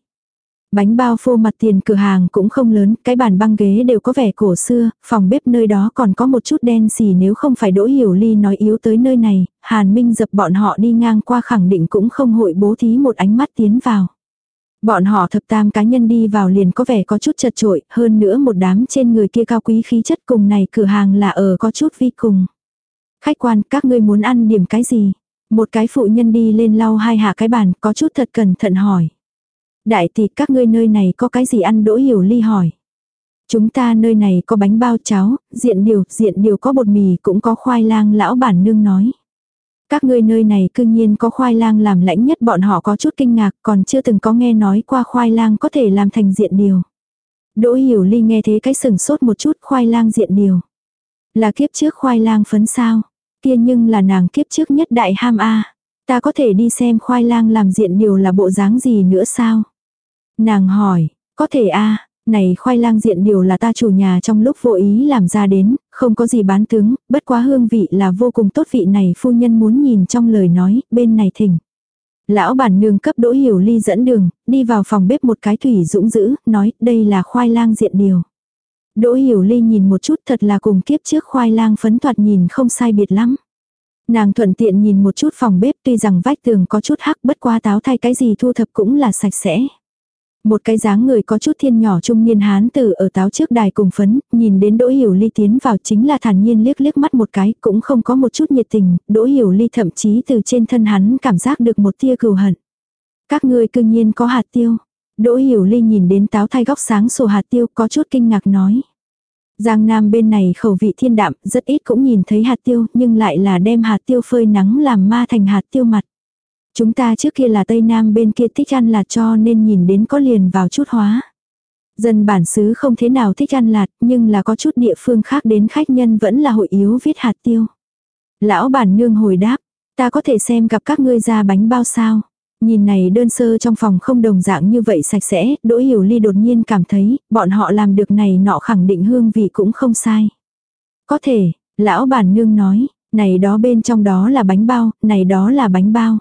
Bánh bao phô mặt tiền cửa hàng cũng không lớn, cái bàn băng ghế đều có vẻ cổ xưa, phòng bếp nơi đó còn có một chút đen xì nếu không phải Đỗ Hiểu Ly nói yếu tới nơi này, Hàn Minh dập bọn họ đi ngang qua khẳng định cũng không hội bố thí một ánh mắt tiến vào. Bọn họ thập tam cá nhân đi vào liền có vẻ có chút chật trội, hơn nữa một đám trên người kia cao quý khí chất cùng này cửa hàng là ở có chút vi cùng. Khách quan, các ngươi muốn ăn điểm cái gì? Một cái phụ nhân đi lên lau hai hạ cái bàn, có chút thật cẩn thận hỏi. Đại tỷ các ngươi nơi này có cái gì ăn đỗ hiểu ly hỏi. Chúng ta nơi này có bánh bao cháo, diện điều, diện điều có bột mì cũng có khoai lang lão bản nương nói. Các ngươi nơi này cương nhiên có khoai lang làm lãnh nhất bọn họ có chút kinh ngạc còn chưa từng có nghe nói qua khoai lang có thể làm thành diện điều. Đỗ hiểu ly nghe thế cái sừng sốt một chút khoai lang diện điều. Là kiếp trước khoai lang phấn sao? Kia nhưng là nàng kiếp trước nhất đại ham a. Ta có thể đi xem khoai lang làm diện điều là bộ dáng gì nữa sao? Nàng hỏi, có thể a này khoai lang diện điều là ta chủ nhà trong lúc vô ý làm ra đến, không có gì bán tướng, bất quá hương vị là vô cùng tốt vị này phu nhân muốn nhìn trong lời nói, bên này thỉnh. Lão bản nương cấp đỗ hiểu ly dẫn đường, đi vào phòng bếp một cái thủy dũng dữ, nói đây là khoai lang diện điều. Đỗ hiểu ly nhìn một chút thật là cùng kiếp trước khoai lang phấn thoạt nhìn không sai biệt lắm. Nàng thuận tiện nhìn một chút phòng bếp tuy rằng vách tường có chút hắc bất qua táo thay cái gì thu thập cũng là sạch sẽ. Một cái dáng người có chút thiên nhỏ trung niên hán tử ở táo trước đài cùng phấn, nhìn đến Đỗ Hiểu Ly tiến vào chính là thản nhiên liếc liếc mắt một cái, cũng không có một chút nhiệt tình, Đỗ Hiểu Ly thậm chí từ trên thân hắn cảm giác được một tia cừu hận. Các ngươi cương nhiên có hạt tiêu. Đỗ Hiểu Ly nhìn đến táo thay góc sáng sổ hạt tiêu có chút kinh ngạc nói. Giang Nam bên này khẩu vị thiên đạm, rất ít cũng nhìn thấy hạt tiêu, nhưng lại là đem hạt tiêu phơi nắng làm ma thành hạt tiêu mặt. Chúng ta trước kia là Tây Nam bên kia thích ăn lạt cho nên nhìn đến có liền vào chút hóa. Dân bản xứ không thế nào thích ăn lạt, nhưng là có chút địa phương khác đến khách nhân vẫn là hội yếu viết hạt tiêu. Lão bản nương hồi đáp, ta có thể xem gặp các ngươi ra bánh bao sao. Nhìn này đơn sơ trong phòng không đồng dạng như vậy sạch sẽ, Đỗ Hiểu Ly đột nhiên cảm thấy, bọn họ làm được này nọ khẳng định hương vị cũng không sai. Có thể, lão bản nương nói, này đó bên trong đó là bánh bao, này đó là bánh bao.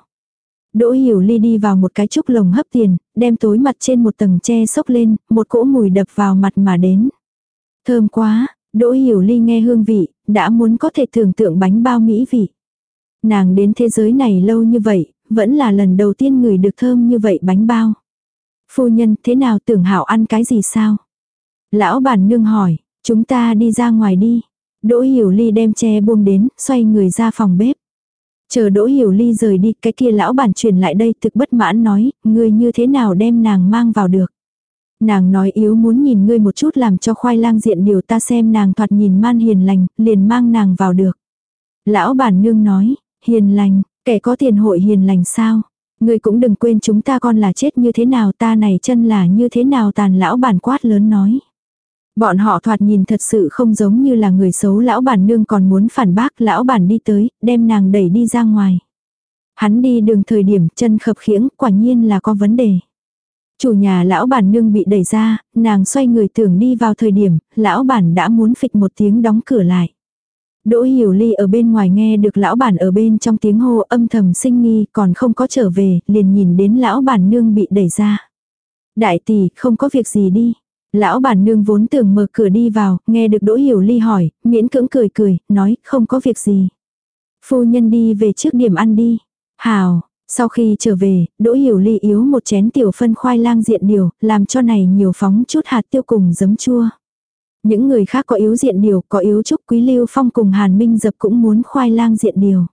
Đỗ Hiểu Ly đi vào một cái trúc lồng hấp tiền, đem tối mặt trên một tầng che sốc lên, một cỗ mùi đập vào mặt mà đến. Thơm quá, Đỗ Hiểu Ly nghe hương vị, đã muốn có thể tưởng tượng bánh bao mỹ vị. Nàng đến thế giới này lâu như vậy, vẫn là lần đầu tiên người được thơm như vậy bánh bao. Phu nhân thế nào tưởng hảo ăn cái gì sao? Lão bản nương hỏi, chúng ta đi ra ngoài đi. Đỗ Hiểu Ly đem che buông đến, xoay người ra phòng bếp. Chờ Đỗ Hiểu Ly rời đi, cái kia lão bản truyền lại đây thực bất mãn nói, ngươi như thế nào đem nàng mang vào được. Nàng nói yếu muốn nhìn ngươi một chút làm cho khoai lang diện điều ta xem nàng thoạt nhìn man hiền lành, liền mang nàng vào được. Lão bản nương nói, hiền lành, kẻ có tiền hội hiền lành sao? Ngươi cũng đừng quên chúng ta con là chết như thế nào ta này chân là như thế nào tàn lão bản quát lớn nói. Bọn họ thoạt nhìn thật sự không giống như là người xấu lão bản nương còn muốn phản bác lão bản đi tới, đem nàng đẩy đi ra ngoài. Hắn đi đường thời điểm chân khập khiễng quả nhiên là có vấn đề. Chủ nhà lão bản nương bị đẩy ra, nàng xoay người tưởng đi vào thời điểm, lão bản đã muốn phịch một tiếng đóng cửa lại. Đỗ Hiểu Ly ở bên ngoài nghe được lão bản ở bên trong tiếng hô âm thầm sinh nghi còn không có trở về, liền nhìn đến lão bản nương bị đẩy ra. Đại tỷ, không có việc gì đi. Lão bản nương vốn tưởng mở cửa đi vào, nghe được Đỗ Hiểu Ly hỏi, miễn cưỡng cười cười, nói không có việc gì. Phu nhân đi về trước điểm ăn đi. Hào, sau khi trở về, Đỗ Hiểu Ly yếu một chén tiểu phân khoai lang diện điều, làm cho này nhiều phóng chút hạt tiêu cùng giấm chua. Những người khác có yếu diện điều, có yếu trúc quý lưu phong cùng Hàn Minh dập cũng muốn khoai lang diện điều.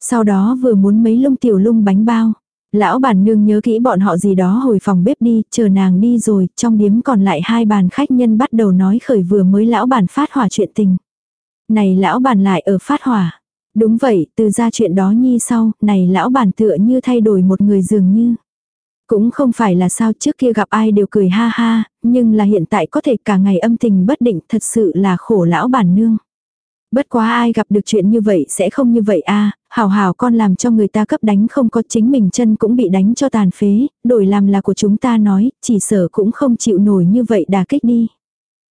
Sau đó vừa muốn mấy lông tiểu lung bánh bao. Lão bản nương nhớ kỹ bọn họ gì đó hồi phòng bếp đi, chờ nàng đi rồi, trong điếm còn lại hai bàn khách nhân bắt đầu nói khởi vừa mới lão bản phát hỏa chuyện tình. Này lão bản lại ở phát hỏa. Đúng vậy, từ ra chuyện đó nhi sau, này lão bản tựa như thay đổi một người dường như. Cũng không phải là sao trước kia gặp ai đều cười ha ha, nhưng là hiện tại có thể cả ngày âm tình bất định thật sự là khổ lão bản nương. Bất quá ai gặp được chuyện như vậy sẽ không như vậy a hảo hảo con làm cho người ta cấp đánh không có chính mình chân cũng bị đánh cho tàn phế, đổi làm là của chúng ta nói, chỉ sợ cũng không chịu nổi như vậy đà kích đi.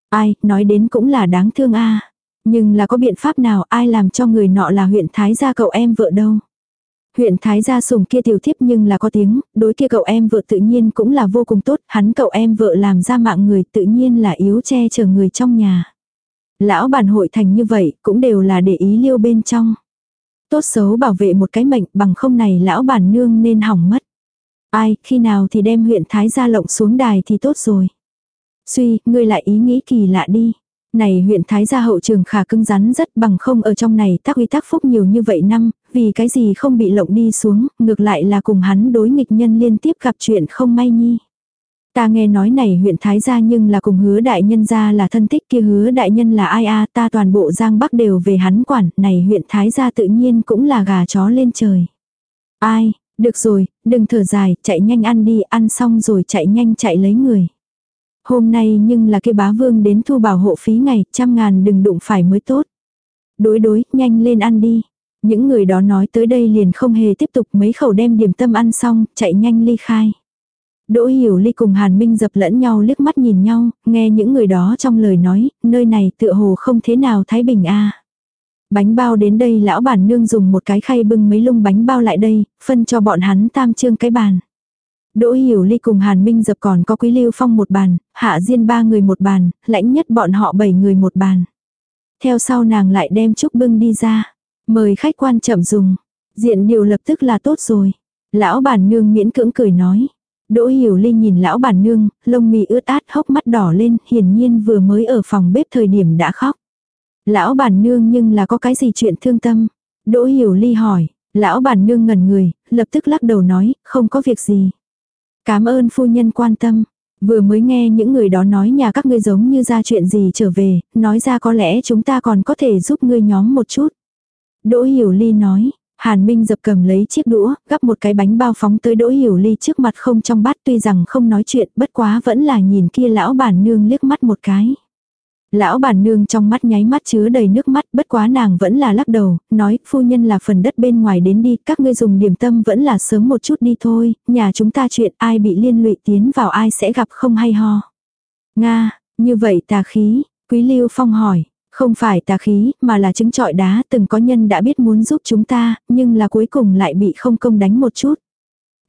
Ai, nói đến cũng là đáng thương a Nhưng là có biện pháp nào ai làm cho người nọ là huyện Thái gia cậu em vợ đâu. Huyện Thái gia sùng kia tiểu thiếp nhưng là có tiếng, đối kia cậu em vợ tự nhiên cũng là vô cùng tốt, hắn cậu em vợ làm ra mạng người tự nhiên là yếu che chở người trong nhà. Lão bản hội thành như vậy cũng đều là để ý liêu bên trong. Tốt xấu bảo vệ một cái mệnh bằng không này lão bản nương nên hỏng mất. Ai, khi nào thì đem huyện Thái gia lộng xuống đài thì tốt rồi. Suy, ngươi lại ý nghĩ kỳ lạ đi. Này huyện Thái gia hậu trường khả cưng rắn rất bằng không ở trong này tác uy tác phúc nhiều như vậy năm, vì cái gì không bị lộng đi xuống, ngược lại là cùng hắn đối nghịch nhân liên tiếp gặp chuyện không may nhi. Ta nghe nói này huyện Thái gia nhưng là cùng hứa đại nhân gia là thân thích kia hứa đại nhân là ai a ta toàn bộ Giang Bắc đều về hắn quản, này huyện Thái gia tự nhiên cũng là gà chó lên trời. Ai, được rồi, đừng thở dài, chạy nhanh ăn đi, ăn xong rồi chạy nhanh chạy lấy người. Hôm nay nhưng là cái bá vương đến thu bảo hộ phí ngày, trăm ngàn đừng đụng phải mới tốt. Đối đối, nhanh lên ăn đi. Những người đó nói tới đây liền không hề tiếp tục mấy khẩu đem điểm tâm ăn xong, chạy nhanh ly khai. Đỗ Hiểu Ly cùng Hàn Minh dập lẫn nhau liếc mắt nhìn nhau, nghe những người đó trong lời nói, nơi này tựa hồ không thế nào thái bình a. Bánh bao đến đây lão bản nương dùng một cái khay bưng mấy lung bánh bao lại đây, phân cho bọn hắn tam trương cái bàn. Đỗ Hiểu Ly cùng Hàn Minh dập còn có Quý Lưu Phong một bàn, Hạ Diên ba người một bàn, lãnh nhất bọn họ bảy người một bàn. Theo sau nàng lại đem chúc bưng đi ra. Mời khách quan chậm dùng. Diện điều lập tức là tốt rồi. Lão bản nương miễn cưỡng cười nói. Đỗ Hiểu Ly nhìn lão bản nương, lông mi ướt át hốc mắt đỏ lên, hiển nhiên vừa mới ở phòng bếp thời điểm đã khóc. Lão bản nương nhưng là có cái gì chuyện thương tâm? Đỗ Hiểu Ly hỏi, lão bản nương ngẩn người, lập tức lắc đầu nói, không có việc gì. Cảm ơn phu nhân quan tâm. Vừa mới nghe những người đó nói nhà các ngươi giống như ra chuyện gì trở về, nói ra có lẽ chúng ta còn có thể giúp ngươi nhóm một chút. Đỗ Hiểu Ly nói, Hàn Minh dập cầm lấy chiếc đũa, gắp một cái bánh bao phóng tới Đỗ Hiểu Ly trước mặt không trong bát tuy rằng không nói chuyện bất quá vẫn là nhìn kia lão bản nương liếc mắt một cái. Lão bản nương trong mắt nháy mắt chứa đầy nước mắt bất quá nàng vẫn là lắc đầu, nói phu nhân là phần đất bên ngoài đến đi, các ngươi dùng điểm tâm vẫn là sớm một chút đi thôi, nhà chúng ta chuyện ai bị liên lụy tiến vào ai sẽ gặp không hay ho. Nga, như vậy tà khí, Quý Lưu Phong hỏi, không phải tà khí, mà là chứng trọi đá, từng có nhân đã biết muốn giúp chúng ta, nhưng là cuối cùng lại bị không công đánh một chút.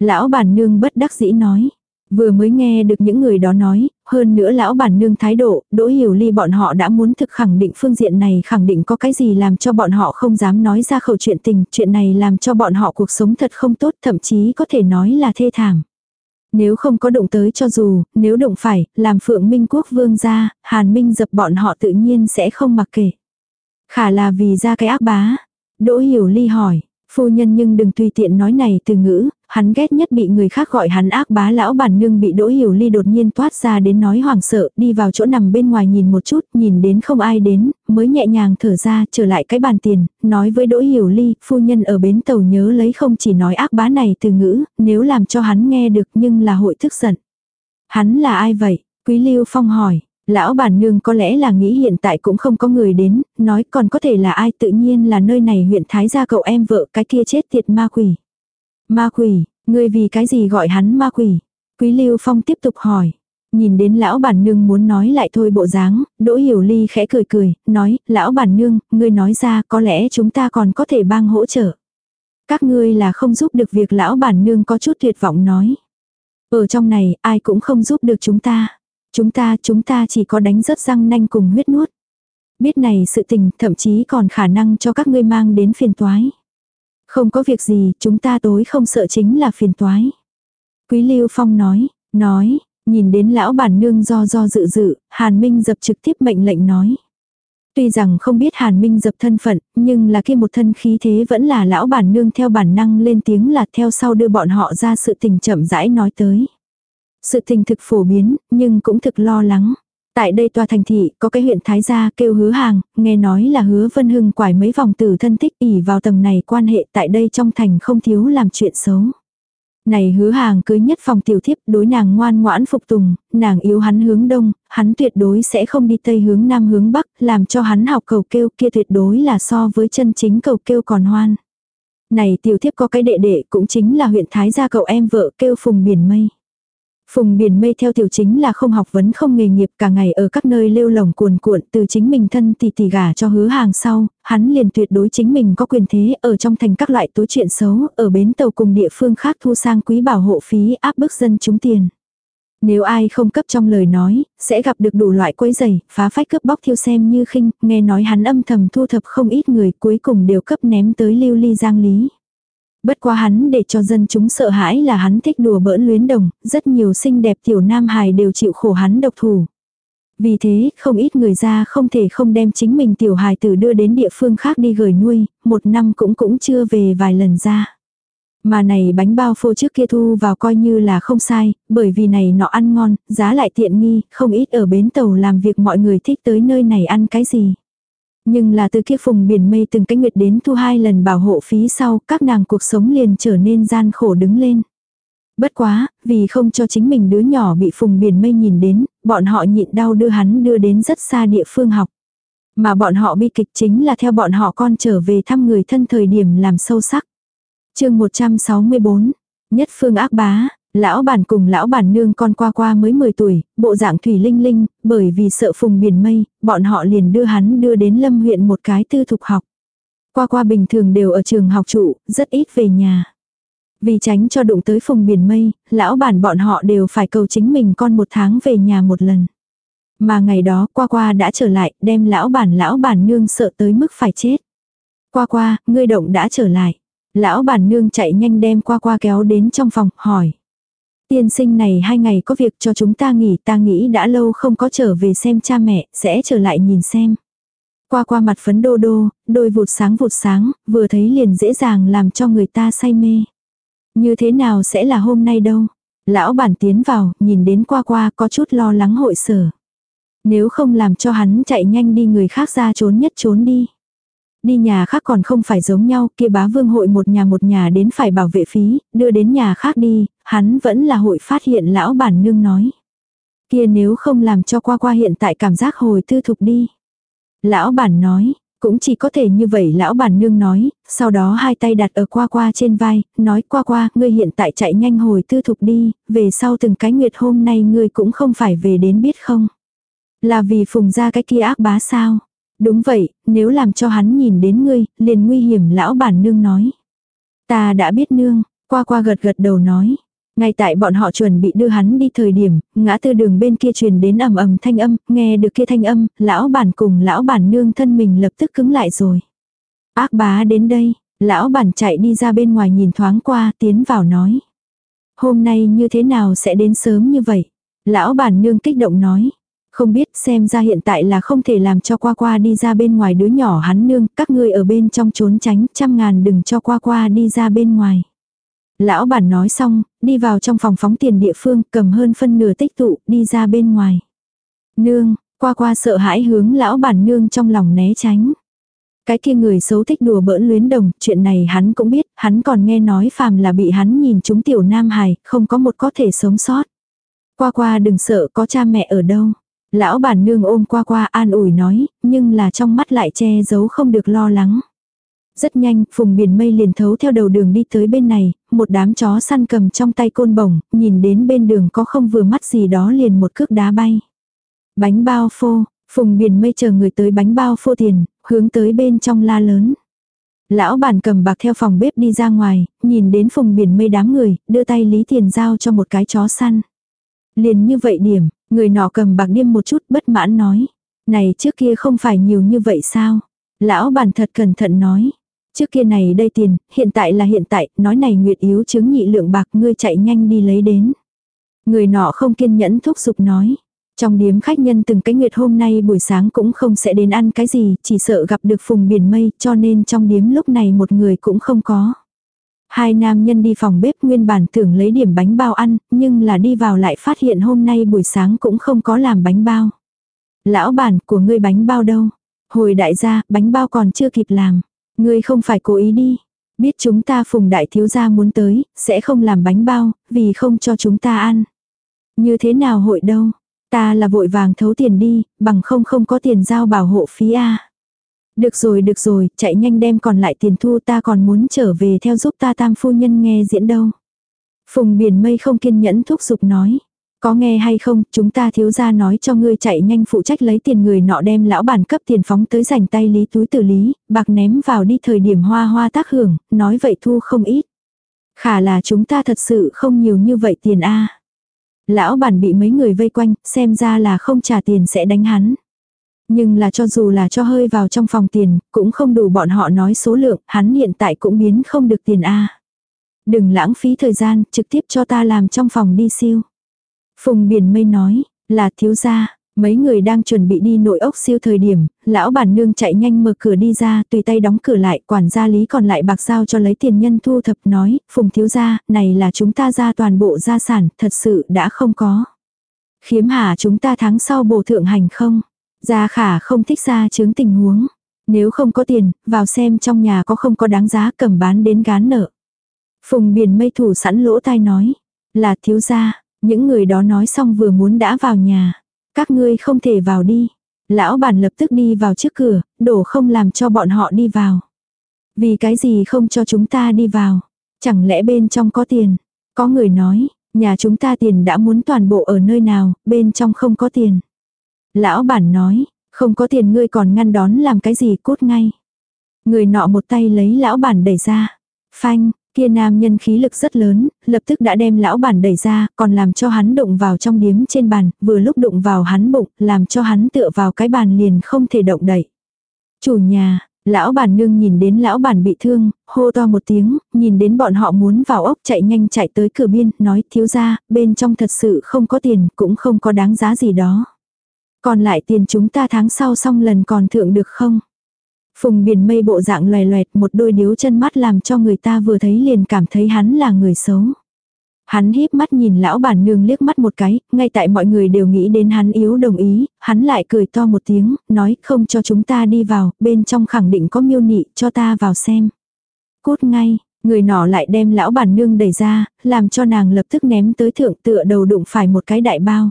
Lão bản nương bất đắc dĩ nói. Vừa mới nghe được những người đó nói, hơn nữa lão bản nương thái độ, đỗ hiểu ly bọn họ đã muốn thực khẳng định phương diện này khẳng định có cái gì làm cho bọn họ không dám nói ra khẩu chuyện tình, chuyện này làm cho bọn họ cuộc sống thật không tốt, thậm chí có thể nói là thê thảm. Nếu không có động tới cho dù, nếu động phải, làm phượng minh quốc vương ra, hàn minh dập bọn họ tự nhiên sẽ không mặc kệ. Khả là vì ra cái ác bá. Đỗ hiểu ly hỏi, phu nhân nhưng đừng tùy tiện nói này từ ngữ, hắn ghét nhất bị người khác gọi hắn ác bá lão bản nương bị đỗ hiểu ly đột nhiên toát ra đến nói hoảng sợ, đi vào chỗ nằm bên ngoài nhìn một chút, nhìn đến không ai đến, mới nhẹ nhàng thở ra trở lại cái bàn tiền, nói với Đỗ Hiểu Ly, phu nhân ở bến tàu nhớ lấy không chỉ nói ác bá này từ ngữ, nếu làm cho hắn nghe được nhưng là hội thức giận. Hắn là ai vậy? Quý Lưu Phong hỏi. Lão bản nương có lẽ là nghĩ hiện tại cũng không có người đến, nói còn có thể là ai tự nhiên là nơi này huyện Thái gia cậu em vợ cái kia chết tiệt ma quỷ. Ma quỷ, ngươi vì cái gì gọi hắn ma quỷ? Quý Lưu Phong tiếp tục hỏi. Nhìn đến lão bản nương muốn nói lại thôi bộ dáng, Đỗ Hiểu Ly khẽ cười cười, nói, lão bản nương, ngươi nói ra có lẽ chúng ta còn có thể bang hỗ trợ. Các ngươi là không giúp được việc lão bản nương có chút tuyệt vọng nói. Ở trong này, ai cũng không giúp được chúng ta. Chúng ta, chúng ta chỉ có đánh rớt răng nanh cùng huyết nuốt. Biết này sự tình, thậm chí còn khả năng cho các ngươi mang đến phiền toái. Không có việc gì, chúng ta tối không sợ chính là phiền toái. Quý Lưu Phong nói, nói, nhìn đến lão bản nương do do dự dự, Hàn Minh dập trực tiếp mệnh lệnh nói. Tuy rằng không biết Hàn Minh dập thân phận, nhưng là kia một thân khí thế vẫn là lão bản nương theo bản năng lên tiếng là theo sau đưa bọn họ ra sự tình chậm rãi nói tới. Sự tình thực phổ biến, nhưng cũng thực lo lắng. Tại đây tòa thành thị, có cái huyện Thái Gia kêu hứa hàng, nghe nói là hứa Vân Hưng quải mấy vòng tử thân tích ỉ vào tầng này quan hệ tại đây trong thành không thiếu làm chuyện xấu. Này hứa hàng cưới nhất phòng tiểu thiếp đối nàng ngoan ngoãn phục tùng, nàng yếu hắn hướng đông, hắn tuyệt đối sẽ không đi tây hướng nam hướng bắc, làm cho hắn học cầu kêu kia tuyệt đối là so với chân chính cầu kêu còn hoan. Này tiểu thiếp có cái đệ đệ cũng chính là huyện Thái gia cậu em vợ kêu phùng biển mây. Phùng biển mây theo tiểu chính là không học vấn không nghề nghiệp cả ngày ở các nơi lêu lồng cuồn cuộn từ chính mình thân tỷ tỷ gả cho hứa hàng sau, hắn liền tuyệt đối chính mình có quyền thế ở trong thành các loại tối chuyện xấu, ở bến tàu cùng địa phương khác thu sang quý bảo hộ phí áp bức dân chúng tiền. Nếu ai không cấp trong lời nói, sẽ gặp được đủ loại quấy giày, phá phách cướp bóc thiêu xem như khinh, nghe nói hắn âm thầm thu thập không ít người cuối cùng đều cấp ném tới lưu ly giang lý. Bất quá hắn để cho dân chúng sợ hãi là hắn thích đùa bỡn luyến đồng, rất nhiều xinh đẹp tiểu nam hài đều chịu khổ hắn độc thủ. Vì thế, không ít người ra không thể không đem chính mình tiểu hài tử đưa đến địa phương khác đi gửi nuôi, một năm cũng cũng chưa về vài lần ra. Mà này bánh bao phô trước kia thu vào coi như là không sai, bởi vì này nó ăn ngon, giá lại tiện nghi, không ít ở bến tàu làm việc mọi người thích tới nơi này ăn cái gì. Nhưng là từ kia phùng biển mây từng cái nguyệt đến thu hai lần bảo hộ phí sau, các nàng cuộc sống liền trở nên gian khổ đứng lên. Bất quá, vì không cho chính mình đứa nhỏ bị phùng biển mây nhìn đến, bọn họ nhịn đau đưa hắn đưa đến rất xa địa phương học. Mà bọn họ bi kịch chính là theo bọn họ con trở về thăm người thân thời điểm làm sâu sắc. chương 164, nhất phương ác bá, Lão bản cùng lão bản nương con qua qua mới 10 tuổi, bộ dạng thủy linh linh, bởi vì sợ phùng biển mây, bọn họ liền đưa hắn đưa đến lâm huyện một cái tư thục học. Qua qua bình thường đều ở trường học trụ, rất ít về nhà. Vì tránh cho đụng tới phùng biển mây, lão bản bọn họ đều phải cầu chính mình con một tháng về nhà một lần. Mà ngày đó qua qua đã trở lại, đem lão bản lão bản nương sợ tới mức phải chết. Qua qua, ngươi động đã trở lại. Lão bản nương chạy nhanh đem qua qua kéo đến trong phòng, hỏi. Tiên sinh này hai ngày có việc cho chúng ta nghỉ, ta nghĩ đã lâu không có trở về xem cha mẹ, sẽ trở lại nhìn xem. Qua qua mặt phấn đô đô, đôi vụt sáng vụt sáng, vừa thấy liền dễ dàng làm cho người ta say mê. Như thế nào sẽ là hôm nay đâu? Lão bản tiến vào, nhìn đến qua qua có chút lo lắng hội sở. Nếu không làm cho hắn chạy nhanh đi người khác ra trốn nhất trốn đi. Đi nhà khác còn không phải giống nhau, kia bá vương hội một nhà một nhà đến phải bảo vệ phí, đưa đến nhà khác đi, hắn vẫn là hội phát hiện lão bản nương nói. Kia nếu không làm cho qua qua hiện tại cảm giác hồi tư thục đi. Lão bản nói, cũng chỉ có thể như vậy lão bản nương nói, sau đó hai tay đặt ở qua qua trên vai, nói qua qua, ngươi hiện tại chạy nhanh hồi tư thục đi, về sau từng cái nguyệt hôm nay ngươi cũng không phải về đến biết không. Là vì phùng ra cái kia ác bá sao. Đúng vậy, nếu làm cho hắn nhìn đến ngươi, liền nguy hiểm lão bản nương nói. Ta đã biết nương, qua qua gật gật đầu nói. Ngay tại bọn họ chuẩn bị đưa hắn đi thời điểm, ngã tư đường bên kia truyền đến ầm ầm thanh âm, nghe được kia thanh âm, lão bản cùng lão bản nương thân mình lập tức cứng lại rồi. Ác bá đến đây, lão bản chạy đi ra bên ngoài nhìn thoáng qua, tiến vào nói. Hôm nay như thế nào sẽ đến sớm như vậy? Lão bản nương kích động nói. Không biết xem ra hiện tại là không thể làm cho qua qua đi ra bên ngoài đứa nhỏ hắn nương, các ngươi ở bên trong trốn tránh, trăm ngàn đừng cho qua qua đi ra bên ngoài. Lão bản nói xong, đi vào trong phòng phóng tiền địa phương, cầm hơn phân nửa tích tụ, đi ra bên ngoài. Nương, Qua qua sợ hãi hướng lão bản nương trong lòng né tránh. Cái kia người xấu thích đùa bỡn luyến đồng, chuyện này hắn cũng biết, hắn còn nghe nói phàm là bị hắn nhìn chúng tiểu nam hài, không có một có thể sống sót. Qua qua đừng sợ có cha mẹ ở đâu. Lão bản nương ôm qua qua an ủi nói, nhưng là trong mắt lại che giấu không được lo lắng. Rất nhanh, phùng biển mây liền thấu theo đầu đường đi tới bên này, một đám chó săn cầm trong tay côn bổng, nhìn đến bên đường có không vừa mắt gì đó liền một cước đá bay. Bánh bao phô, phùng biển mây chờ người tới bánh bao phô tiền, hướng tới bên trong la lớn. Lão bản cầm bạc theo phòng bếp đi ra ngoài, nhìn đến phùng biển mây đám người, đưa tay lý tiền giao cho một cái chó săn. Liền như vậy điểm, người nọ cầm bạc niêm một chút bất mãn nói. Này trước kia không phải nhiều như vậy sao? Lão bản thật cẩn thận nói. Trước kia này đây tiền, hiện tại là hiện tại, nói này nguyệt yếu chứng nhị lượng bạc ngươi chạy nhanh đi lấy đến. Người nọ không kiên nhẫn thúc giục nói. Trong điếm khách nhân từng cái nguyệt hôm nay buổi sáng cũng không sẽ đến ăn cái gì, chỉ sợ gặp được phùng biển mây, cho nên trong điếm lúc này một người cũng không có. Hai nam nhân đi phòng bếp nguyên bản tưởng lấy điểm bánh bao ăn, nhưng là đi vào lại phát hiện hôm nay buổi sáng cũng không có làm bánh bao. Lão bản của ngươi bánh bao đâu? Hồi đại gia, bánh bao còn chưa kịp làm. Ngươi không phải cố ý đi. Biết chúng ta phùng đại thiếu gia muốn tới, sẽ không làm bánh bao, vì không cho chúng ta ăn. Như thế nào hội đâu? Ta là vội vàng thấu tiền đi, bằng không không có tiền giao bảo hộ phí a. Được rồi được rồi, chạy nhanh đem còn lại tiền thu ta còn muốn trở về theo giúp ta tam phu nhân nghe diễn đâu. Phùng biển mây không kiên nhẫn thúc giục nói. Có nghe hay không, chúng ta thiếu ra nói cho ngươi chạy nhanh phụ trách lấy tiền người nọ đem lão bản cấp tiền phóng tới rảnh tay lý túi tử lý, bạc ném vào đi thời điểm hoa hoa tác hưởng, nói vậy thu không ít. Khả là chúng ta thật sự không nhiều như vậy tiền a Lão bản bị mấy người vây quanh, xem ra là không trả tiền sẽ đánh hắn. Nhưng là cho dù là cho hơi vào trong phòng tiền, cũng không đủ bọn họ nói số lượng, hắn hiện tại cũng biến không được tiền A. Đừng lãng phí thời gian, trực tiếp cho ta làm trong phòng đi siêu. Phùng biển mây nói, là thiếu gia, mấy người đang chuẩn bị đi nội ốc siêu thời điểm, lão bản nương chạy nhanh mở cửa đi ra, tùy tay đóng cửa lại, quản gia lý còn lại bạc giao cho lấy tiền nhân thu thập nói, phùng thiếu gia, này là chúng ta ra toàn bộ gia sản, thật sự đã không có. Khiếm hả chúng ta tháng sau bổ thượng hành không? Gia khả không thích ra chứng tình huống. Nếu không có tiền, vào xem trong nhà có không có đáng giá cầm bán đến gán nợ. Phùng biển mây thủ sẵn lỗ tai nói. Là thiếu gia, những người đó nói xong vừa muốn đã vào nhà. Các ngươi không thể vào đi. Lão bản lập tức đi vào trước cửa, đổ không làm cho bọn họ đi vào. Vì cái gì không cho chúng ta đi vào? Chẳng lẽ bên trong có tiền? Có người nói, nhà chúng ta tiền đã muốn toàn bộ ở nơi nào, bên trong không có tiền. Lão bản nói, không có tiền ngươi còn ngăn đón làm cái gì cút ngay. Người nọ một tay lấy lão bản đẩy ra. Phanh, kia nam nhân khí lực rất lớn, lập tức đã đem lão bản đẩy ra, còn làm cho hắn đụng vào trong điếm trên bàn, vừa lúc đụng vào hắn bụng, làm cho hắn tựa vào cái bàn liền không thể động đậy. Chủ nhà, lão bản nương nhìn đến lão bản bị thương, hô to một tiếng, nhìn đến bọn họ muốn vào ốc chạy nhanh chạy tới cửa biên, nói thiếu ra, bên trong thật sự không có tiền, cũng không có đáng giá gì đó. Còn lại tiền chúng ta tháng sau xong lần còn thượng được không? Phùng biển mây bộ dạng loè loẹt một đôi điếu chân mắt làm cho người ta vừa thấy liền cảm thấy hắn là người xấu. Hắn híp mắt nhìn lão bản nương liếc mắt một cái, ngay tại mọi người đều nghĩ đến hắn yếu đồng ý, hắn lại cười to một tiếng, nói không cho chúng ta đi vào, bên trong khẳng định có miêu nị, cho ta vào xem. Cút ngay, người nọ lại đem lão bản nương đẩy ra, làm cho nàng lập tức ném tới thượng tựa đầu đụng phải một cái đại bao.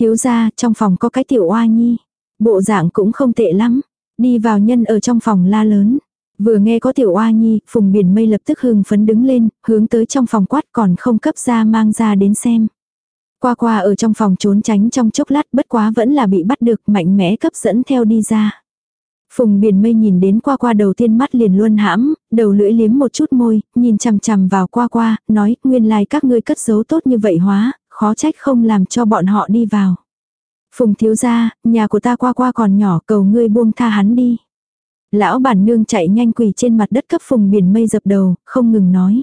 Thiếu ra, trong phòng có cái tiểu oa nhi. Bộ dạng cũng không tệ lắm. Đi vào nhân ở trong phòng la lớn. Vừa nghe có tiểu oa nhi, phùng biển mây lập tức hưng phấn đứng lên, hướng tới trong phòng quát còn không cấp ra mang ra đến xem. Qua qua ở trong phòng trốn tránh trong chốc lát bất quá vẫn là bị bắt được mạnh mẽ cấp dẫn theo đi ra. Phùng biển mây nhìn đến qua qua đầu tiên mắt liền luôn hãm, đầu lưỡi liếm một chút môi, nhìn chằm chằm vào qua qua, nói nguyên lai like các ngươi cất giấu tốt như vậy hóa, khó trách không làm cho bọn họ đi vào. Phùng thiếu gia, nhà của ta qua qua còn nhỏ cầu ngươi buông tha hắn đi. Lão bản nương chạy nhanh quỳ trên mặt đất cấp phùng biển mây dập đầu, không ngừng nói.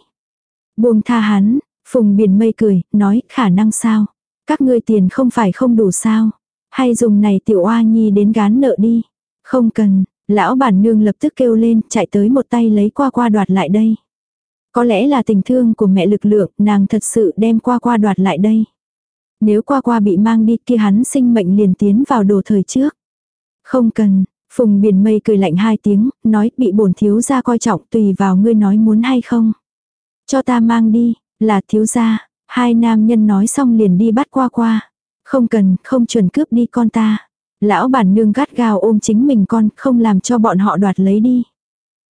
Buông tha hắn, phùng biển mây cười, nói khả năng sao. Các ngươi tiền không phải không đủ sao. Hay dùng này tiểu oa nhi đến gán nợ đi. Không cần, lão bản nương lập tức kêu lên, chạy tới một tay lấy qua qua đoạt lại đây. Có lẽ là tình thương của mẹ lực lượng, nàng thật sự đem qua qua đoạt lại đây. Nếu qua qua bị mang đi kia hắn sinh mệnh liền tiến vào đồ thời trước. Không cần, Phùng biển mây cười lạnh hai tiếng, nói bị bổn thiếu gia coi trọng tùy vào ngươi nói muốn hay không. Cho ta mang đi, là thiếu gia, hai nam nhân nói xong liền đi bắt qua qua. Không cần, không chuẩn cướp đi con ta. Lão bản nương gắt gao ôm chính mình con, không làm cho bọn họ đoạt lấy đi.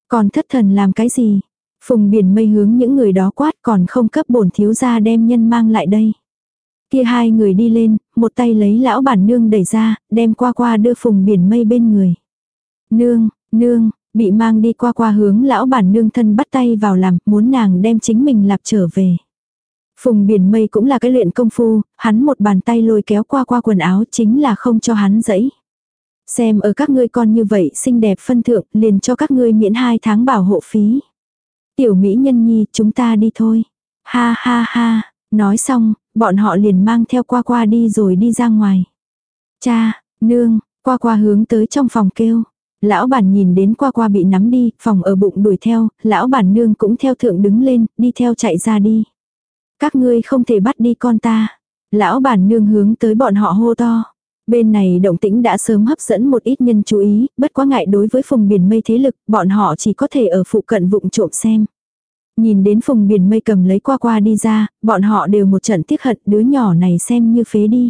Còn thất thần làm cái gì? Phùng biển mây hướng những người đó quát còn không cấp bổn thiếu gia đem nhân mang lại đây. Kia hai người đi lên, một tay lấy lão bản nương đẩy ra, đem qua qua đưa phùng biển mây bên người. Nương, nương, bị mang đi qua qua hướng lão bản nương thân bắt tay vào làm, muốn nàng đem chính mình lạp trở về. Phùng biển mây cũng là cái luyện công phu, hắn một bàn tay lôi kéo qua qua quần áo chính là không cho hắn dẫy. Xem ở các ngươi con như vậy xinh đẹp phân thượng, liền cho các ngươi miễn hai tháng bảo hộ phí. Tiểu Mỹ nhân nhi, chúng ta đi thôi. Ha ha ha, nói xong, bọn họ liền mang theo qua qua đi rồi đi ra ngoài. Cha, nương, qua qua hướng tới trong phòng kêu. Lão bản nhìn đến qua qua bị nắm đi, phòng ở bụng đuổi theo, lão bản nương cũng theo thượng đứng lên, đi theo chạy ra đi. Các ngươi không thể bắt đi con ta. Lão bản nương hướng tới bọn họ hô to. Bên này động tĩnh đã sớm hấp dẫn một ít nhân chú ý, bất quá ngại đối với phùng biển mây thế lực, bọn họ chỉ có thể ở phụ cận vụng trộm xem. Nhìn đến phùng biển mây cầm lấy qua qua đi ra, bọn họ đều một trận tiếc hận đứa nhỏ này xem như phế đi.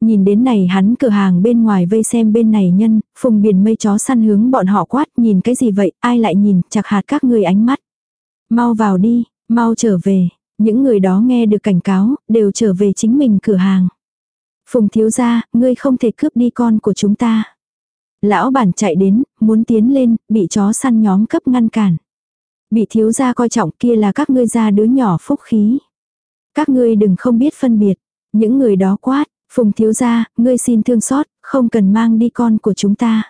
Nhìn đến này hắn cửa hàng bên ngoài vây xem bên này nhân, phùng biển mây chó săn hướng bọn họ quát, nhìn cái gì vậy, ai lại nhìn, chặt hạt các người ánh mắt. Mau vào đi, mau trở về, những người đó nghe được cảnh cáo, đều trở về chính mình cửa hàng. Phùng thiếu gia, ngươi không thể cướp đi con của chúng ta. Lão bản chạy đến, muốn tiến lên, bị chó săn nhóm cấp ngăn cản. Bị thiếu gia coi trọng kia là các ngươi gia đứa nhỏ phúc khí. Các ngươi đừng không biết phân biệt. Những người đó quát, Phùng thiếu gia, ngươi xin thương xót, không cần mang đi con của chúng ta.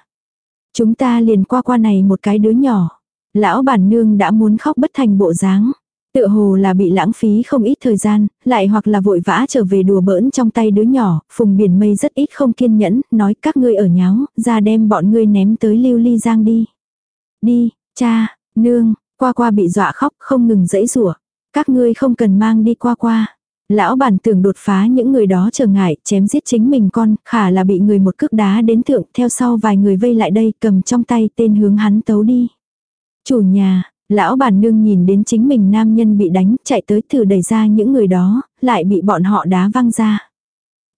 Chúng ta liền qua qua này một cái đứa nhỏ. Lão bản nương đã muốn khóc bất thành bộ dáng. Tựa hồ là bị lãng phí không ít thời gian, lại hoặc là vội vã trở về đùa bỡn trong tay đứa nhỏ, phùng biển mây rất ít không kiên nhẫn, nói các ngươi ở nháo, ra đem bọn ngươi ném tới lưu ly giang đi. Đi, cha, nương, qua qua bị dọa khóc không ngừng dãy rủa Các ngươi không cần mang đi qua qua. Lão bản tưởng đột phá những người đó trở ngại, chém giết chính mình con, khả là bị người một cước đá đến thượng, theo sau vài người vây lại đây, cầm trong tay tên hướng hắn tấu đi. Chủ nhà, lão bản nương nhìn đến chính mình nam nhân bị đánh, chạy tới thử đẩy ra những người đó, lại bị bọn họ đá văng ra.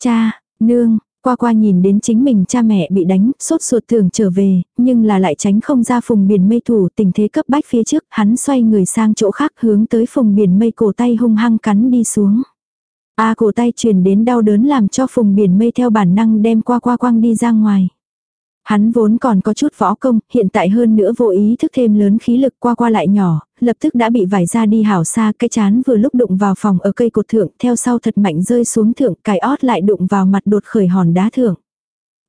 Cha, nương, qua qua nhìn đến chính mình cha mẹ bị đánh, sốt ruột tưởng trở về, nhưng là lại tránh không ra phùng biển mây thủ tình thế cấp bách phía trước, hắn xoay người sang chỗ khác hướng tới phùng biển mây cổ tay hung hăng cắn đi xuống. A cổ tay truyền đến đau đớn làm cho phùng biển mây theo bản năng đem qua qua quăng đi ra ngoài. Hắn vốn còn có chút võ công, hiện tại hơn nữa vô ý thức thêm lớn khí lực qua qua lại nhỏ, lập tức đã bị vải ra đi hảo xa cái chán vừa lúc đụng vào phòng ở cây cột thượng, theo sau thật mạnh rơi xuống thượng, cài ót lại đụng vào mặt đột khởi hòn đá thượng.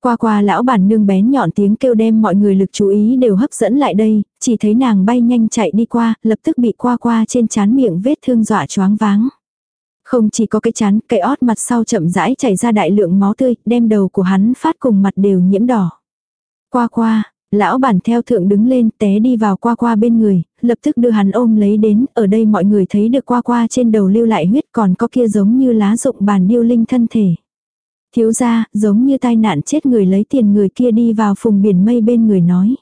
Qua qua lão bản nương bén nhọn tiếng kêu đem mọi người lực chú ý đều hấp dẫn lại đây, chỉ thấy nàng bay nhanh chạy đi qua, lập tức bị qua qua trên chán miệng vết thương dọa choáng váng. Không chỉ có cái chán, cái ót mặt sau chậm rãi chảy ra đại lượng máu tươi, đem đầu của hắn phát cùng mặt đều nhiễm đỏ. Qua qua, lão bản theo thượng đứng lên té đi vào qua qua bên người, lập tức đưa hắn ôm lấy đến, ở đây mọi người thấy được qua qua trên đầu lưu lại huyết còn có kia giống như lá rụng bàn điêu linh thân thể. Thiếu ra, giống như tai nạn chết người lấy tiền người kia đi vào phùng biển mây bên người nói.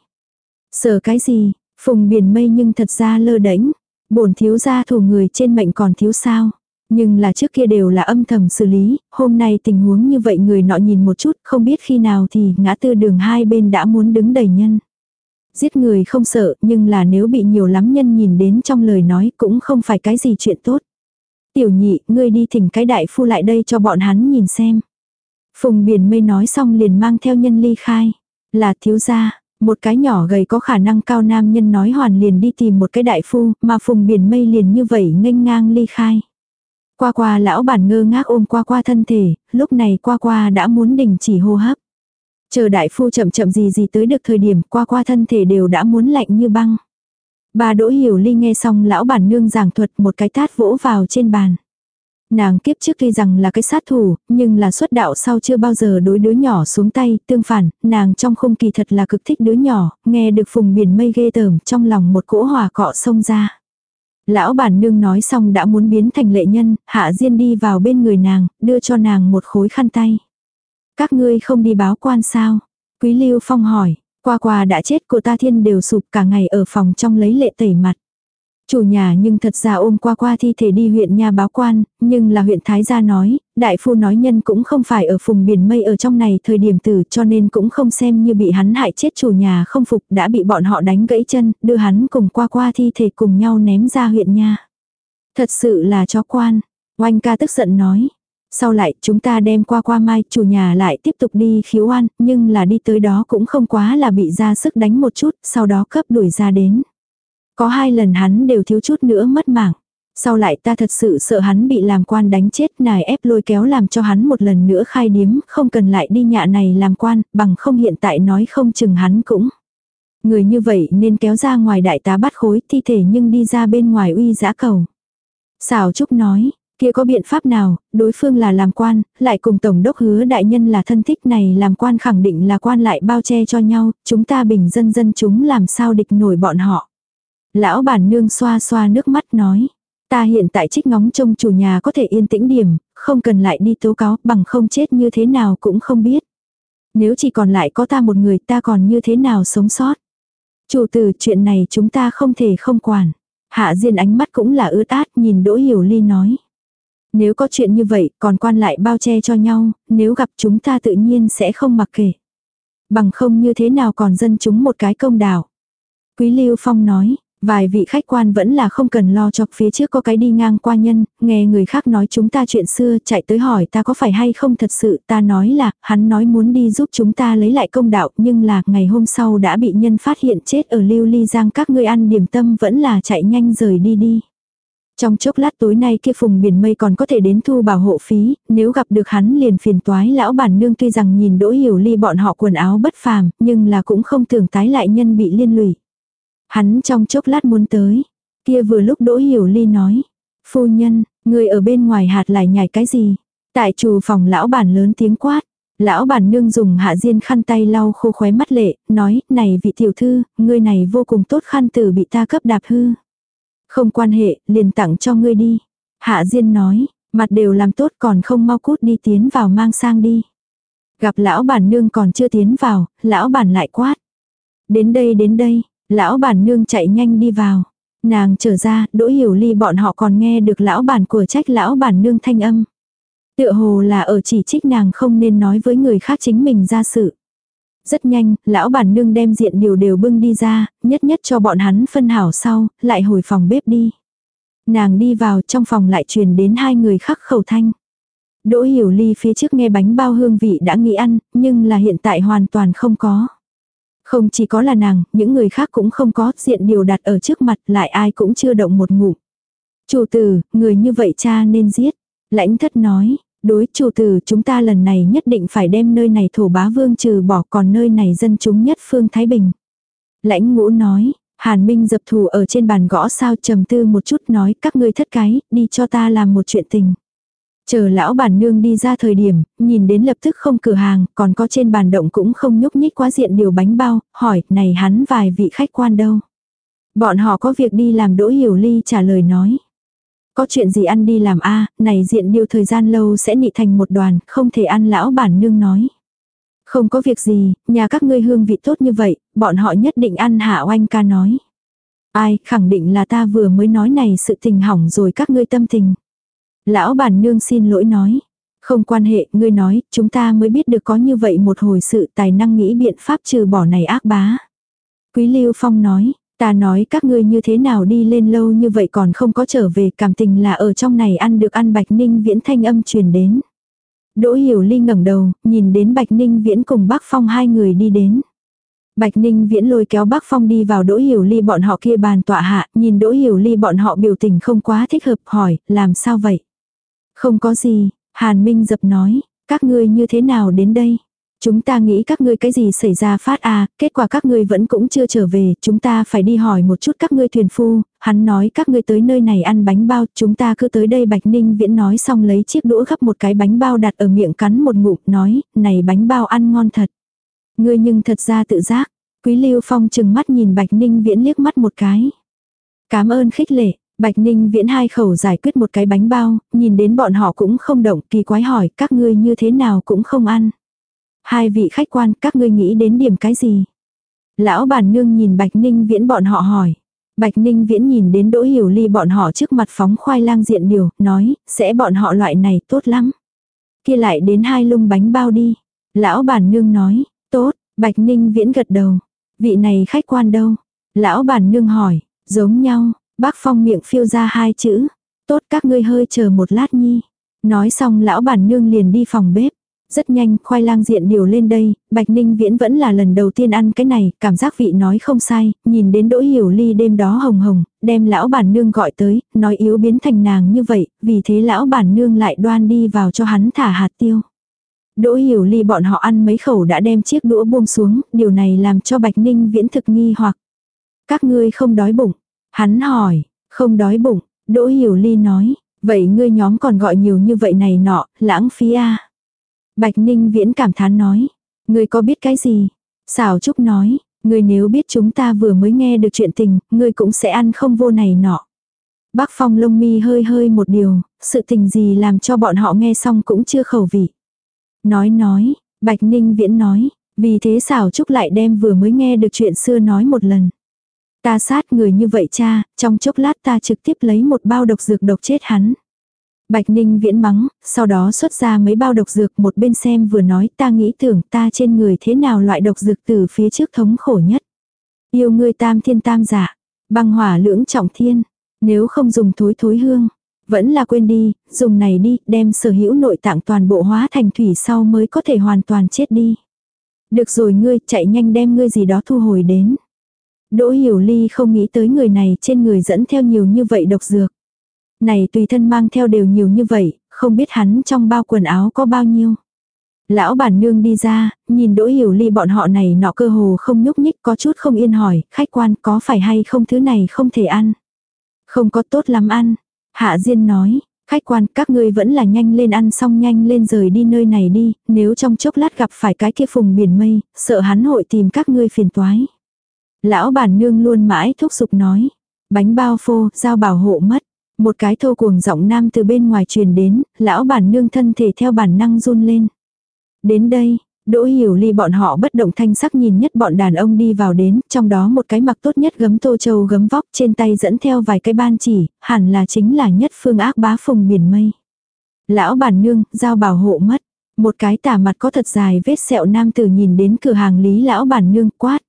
Sợ cái gì, phùng biển mây nhưng thật ra lơ đễnh bổn thiếu gia thủ người trên mệnh còn thiếu sao. Nhưng là trước kia đều là âm thầm xử lý, hôm nay tình huống như vậy người nọ nhìn một chút, không biết khi nào thì ngã tư đường hai bên đã muốn đứng đầy nhân. Giết người không sợ, nhưng là nếu bị nhiều lắm nhân nhìn đến trong lời nói cũng không phải cái gì chuyện tốt. Tiểu nhị, ngươi đi thỉnh cái đại phu lại đây cho bọn hắn nhìn xem. Phùng biển mây nói xong liền mang theo nhân ly khai. Là thiếu gia, một cái nhỏ gầy có khả năng cao nam nhân nói hoàn liền đi tìm một cái đại phu, mà phùng biển mây liền như vậy nghênh ngang ly khai. Qua qua lão bản ngơ ngác ôm qua qua thân thể, lúc này qua qua đã muốn đình chỉ hô hấp. Chờ đại phu chậm chậm gì gì tới được thời điểm qua qua thân thể đều đã muốn lạnh như băng. Bà Đỗ Hiểu Ly nghe xong lão bản nương giảng thuật một cái tát vỗ vào trên bàn. Nàng kiếp trước tuy rằng là cái sát thủ, nhưng là xuất đạo sau chưa bao giờ đối đứa nhỏ xuống tay, tương phản, nàng trong không kỳ thật là cực thích đứa nhỏ, nghe được phùng biển mây ghê tởm trong lòng một cỗ hỏa cọ xông ra. Lão bản nương nói xong đã muốn biến thành lệ nhân, hạ diên đi vào bên người nàng, đưa cho nàng một khối khăn tay. Các ngươi không đi báo quan sao? Quý Lưu Phong hỏi, qua qua đã chết cô ta thiên đều sụp cả ngày ở phòng trong lấy lệ tẩy mặt. Chủ nhà nhưng thật ra ôm qua qua thi thể đi huyện nhà báo quan, nhưng là huyện Thái gia nói, đại phu nói nhân cũng không phải ở phùng biển mây ở trong này thời điểm tử cho nên cũng không xem như bị hắn hại chết chủ nhà không phục đã bị bọn họ đánh gãy chân, đưa hắn cùng qua qua thi thể cùng nhau ném ra huyện nha. Thật sự là chó quan, oanh ca tức giận nói. Sau lại chúng ta đem qua qua mai chủ nhà lại tiếp tục đi khiếu an, nhưng là đi tới đó cũng không quá là bị ra sức đánh một chút, sau đó cấp đuổi ra đến. Có hai lần hắn đều thiếu chút nữa mất mạng. Sau lại ta thật sự sợ hắn bị làm quan đánh chết nài ép lôi kéo làm cho hắn một lần nữa khai điếm, không cần lại đi nhạ này làm quan, bằng không hiện tại nói không chừng hắn cũng. Người như vậy nên kéo ra ngoài đại tá bắt khối thi thể nhưng đi ra bên ngoài uy giã cầu. Xào Trúc nói, kia có biện pháp nào, đối phương là làm quan, lại cùng tổng đốc hứa đại nhân là thân thích này làm quan khẳng định là quan lại bao che cho nhau, chúng ta bình dân dân chúng làm sao địch nổi bọn họ. Lão bản nương xoa xoa nước mắt nói. Ta hiện tại trích ngóng trông chủ nhà có thể yên tĩnh điểm, không cần lại đi tố cáo, bằng không chết như thế nào cũng không biết. Nếu chỉ còn lại có ta một người ta còn như thế nào sống sót. Chủ tử chuyện này chúng ta không thể không quản. Hạ Diên ánh mắt cũng là ướt át nhìn Đỗ Hiểu Ly nói. Nếu có chuyện như vậy còn quan lại bao che cho nhau, nếu gặp chúng ta tự nhiên sẽ không mặc kệ. Bằng không như thế nào còn dân chúng một cái công đảo. Quý Lưu Phong nói, Vài vị khách quan vẫn là không cần lo cho phía trước có cái đi ngang qua nhân, nghe người khác nói chúng ta chuyện xưa chạy tới hỏi ta có phải hay không thật sự ta nói là hắn nói muốn đi giúp chúng ta lấy lại công đạo nhưng là ngày hôm sau đã bị nhân phát hiện chết ở lưu ly giang các ngươi ăn điểm tâm vẫn là chạy nhanh rời đi đi. Trong chốc lát tối nay kia phùng biển mây còn có thể đến thu bảo hộ phí, nếu gặp được hắn liền phiền toái lão bản nương tuy rằng nhìn đỗ hiểu ly bọn họ quần áo bất phàm, nhưng là cũng không tưởng tái lại nhân bị liên lụy. Hắn trong chốc lát muốn tới. Kia vừa lúc Đỗ Hiểu Ly nói. Phu nhân, người ở bên ngoài hạt lại nhảy cái gì? Tại chủ phòng lão bản lớn tiếng quát. Lão bản nương dùng hạ diên khăn tay lau khô khóe mắt lệ, nói, này vị tiểu thư, ngươi này vô cùng tốt khăn tử bị ta cấp đạp hư. Không quan hệ, liền tặng cho ngươi đi. Hạ diên nói, mặt đều làm tốt còn không mau cút đi tiến vào mang sang đi. Gặp lão bản nương còn chưa tiến vào, lão bản lại quát. Đến đây đến đây, Lão bản nương chạy nhanh đi vào. Nàng trở ra, đỗ hiểu ly bọn họ còn nghe được lão bản của trách lão bản nương thanh âm. Tựa hồ là ở chỉ trích nàng không nên nói với người khác chính mình ra sự. Rất nhanh, lão bản nương đem diện điều đều bưng đi ra, nhất nhất cho bọn hắn phân hảo sau, lại hồi phòng bếp đi. Nàng đi vào trong phòng lại truyền đến hai người khắc khẩu thanh. Đỗ hiểu ly phía trước nghe bánh bao hương vị đã nghĩ ăn, nhưng là hiện tại hoàn toàn không có. Không chỉ có là nàng, những người khác cũng không có, diện điều đặt ở trước mặt lại ai cũng chưa động một ngụm. Chủ tử, người như vậy cha nên giết. Lãnh thất nói, đối chủ tử chúng ta lần này nhất định phải đem nơi này thổ bá vương trừ bỏ còn nơi này dân chúng nhất phương Thái Bình. Lãnh ngũ nói, Hàn Minh dập thù ở trên bàn gõ sao trầm tư một chút nói các ngươi thất cái, đi cho ta làm một chuyện tình. Chờ lão bản nương đi ra thời điểm, nhìn đến lập tức không cửa hàng, còn có trên bàn động cũng không nhúc nhích quá diện điều bánh bao, hỏi, này hắn vài vị khách quan đâu. Bọn họ có việc đi làm đỗ hiểu ly trả lời nói. Có chuyện gì ăn đi làm a này diện điều thời gian lâu sẽ nị thành một đoàn, không thể ăn lão bản nương nói. Không có việc gì, nhà các ngươi hương vị tốt như vậy, bọn họ nhất định ăn hạ oanh ca nói. Ai, khẳng định là ta vừa mới nói này sự tình hỏng rồi các ngươi tâm tình. Lão bản nương xin lỗi nói. Không quan hệ, ngươi nói, chúng ta mới biết được có như vậy một hồi sự tài năng nghĩ biện pháp trừ bỏ này ác bá. Quý Lưu Phong nói, ta nói các ngươi như thế nào đi lên lâu như vậy còn không có trở về cảm tình là ở trong này ăn được ăn Bạch Ninh Viễn thanh âm truyền đến. Đỗ Hiểu Ly ngẩng đầu, nhìn đến Bạch Ninh Viễn cùng Bác Phong hai người đi đến. Bạch Ninh Viễn lôi kéo Bác Phong đi vào Đỗ Hiểu Ly bọn họ kia bàn tọa hạ, nhìn Đỗ Hiểu Ly bọn họ biểu tình không quá thích hợp hỏi, làm sao vậy? Không có gì, Hàn Minh dập nói, các ngươi như thế nào đến đây? Chúng ta nghĩ các ngươi cái gì xảy ra phát à, kết quả các ngươi vẫn cũng chưa trở về, chúng ta phải đi hỏi một chút các ngươi thuyền phu, hắn nói các ngươi tới nơi này ăn bánh bao, chúng ta cứ tới đây Bạch Ninh Viễn nói xong lấy chiếc đũa gấp một cái bánh bao đặt ở miệng cắn một ngụm, nói, này bánh bao ăn ngon thật. Ngươi nhưng thật ra tự giác, Quý Lưu Phong chừng mắt nhìn Bạch Ninh Viễn liếc mắt một cái. Cảm ơn khích lệ, Bạch Ninh viễn hai khẩu giải quyết một cái bánh bao, nhìn đến bọn họ cũng không động, kỳ quái hỏi, các ngươi như thế nào cũng không ăn. Hai vị khách quan, các ngươi nghĩ đến điểm cái gì? Lão bản nương nhìn Bạch Ninh viễn bọn họ hỏi. Bạch Ninh viễn nhìn đến Đỗ Hiểu Ly bọn họ trước mặt phóng khoai lang diện điều, nói, sẽ bọn họ loại này tốt lắm. Kia lại đến hai lung bánh bao đi. Lão bản nương nói, tốt, Bạch Ninh viễn gật đầu. Vị này khách quan đâu? Lão bản nương hỏi, giống nhau, bác phong miệng phiêu ra hai chữ. Tốt các ngươi hơi chờ một lát nhi. Nói xong lão bản nương liền đi phòng bếp. Rất nhanh, khoai lang diện điều lên đây, Bạch Ninh Viễn vẫn là lần đầu tiên ăn cái này, cảm giác vị nói không sai, nhìn đến đỗ hiểu ly đêm đó hồng hồng, đem lão bản nương gọi tới, nói yếu biến thành nàng như vậy, vì thế lão bản nương lại đoan đi vào cho hắn thả hạt tiêu. Đỗ hiểu ly bọn họ ăn mấy khẩu đã đem chiếc đũa buông xuống, điều này làm cho Bạch Ninh Viễn thực nghi hoặc. Các ngươi không đói bụng. Hắn hỏi, không đói bụng, Đỗ hiểu ly nói, vậy ngươi nhóm còn gọi nhiều như vậy này nọ, lãng phí a Bạch Ninh Viễn cảm thán nói. Ngươi có biết cái gì? Xảo Trúc nói. Ngươi nếu biết chúng ta vừa mới nghe được chuyện tình, ngươi cũng sẽ ăn không vô này nọ. Bác Phong lông mi hơi hơi một điều, sự tình gì làm cho bọn họ nghe xong cũng chưa khẩu vị. Nói nói, Bạch Ninh Viễn nói, vì thế xảo Trúc lại đem vừa mới nghe được chuyện xưa nói một lần. Ta sát người như vậy cha, trong chốc lát ta trực tiếp lấy một bao độc dược độc chết hắn. Bạch Ninh viễn mắng, sau đó xuất ra mấy bao độc dược một bên xem vừa nói ta nghĩ tưởng ta trên người thế nào loại độc dược từ phía trước thống khổ nhất. Yêu ngươi tam thiên tam giả, băng hỏa lưỡng trọng thiên, nếu không dùng thối thối hương, vẫn là quên đi, dùng này đi, đem sở hữu nội tạng toàn bộ hóa thành thủy sau mới có thể hoàn toàn chết đi. Được rồi ngươi, chạy nhanh đem ngươi gì đó thu hồi đến. Đỗ Hiểu Ly không nghĩ tới người này trên người dẫn theo nhiều như vậy độc dược. Này tùy thân mang theo đều nhiều như vậy, không biết hắn trong bao quần áo có bao nhiêu. Lão bản nương đi ra, nhìn đỗ hiểu ly bọn họ này nọ cơ hồ không nhúc nhích có chút không yên hỏi, khách quan có phải hay không thứ này không thể ăn. Không có tốt lắm ăn. Hạ Diên nói, khách quan các ngươi vẫn là nhanh lên ăn xong nhanh lên rời đi nơi này đi, nếu trong chốc lát gặp phải cái kia phùng biển mây, sợ hắn hội tìm các ngươi phiền toái. Lão bản nương luôn mãi thúc giục nói, bánh bao phô, giao bảo hộ mất. Một cái thô cuồng giọng nam từ bên ngoài truyền đến, lão bản nương thân thể theo bản năng run lên. Đến đây, Đỗ Hiểu Ly bọn họ bất động thanh sắc nhìn nhất bọn đàn ông đi vào đến, trong đó một cái mặc tốt nhất gấm tô châu gấm vóc trên tay dẫn theo vài cái ban chỉ, hẳn là chính là nhất phương ác bá phùng biển mây. Lão bản nương, giao bảo hộ mất. Một cái tả mặt có thật dài vết sẹo nam tử nhìn đến cửa hàng lý lão bản nương quát.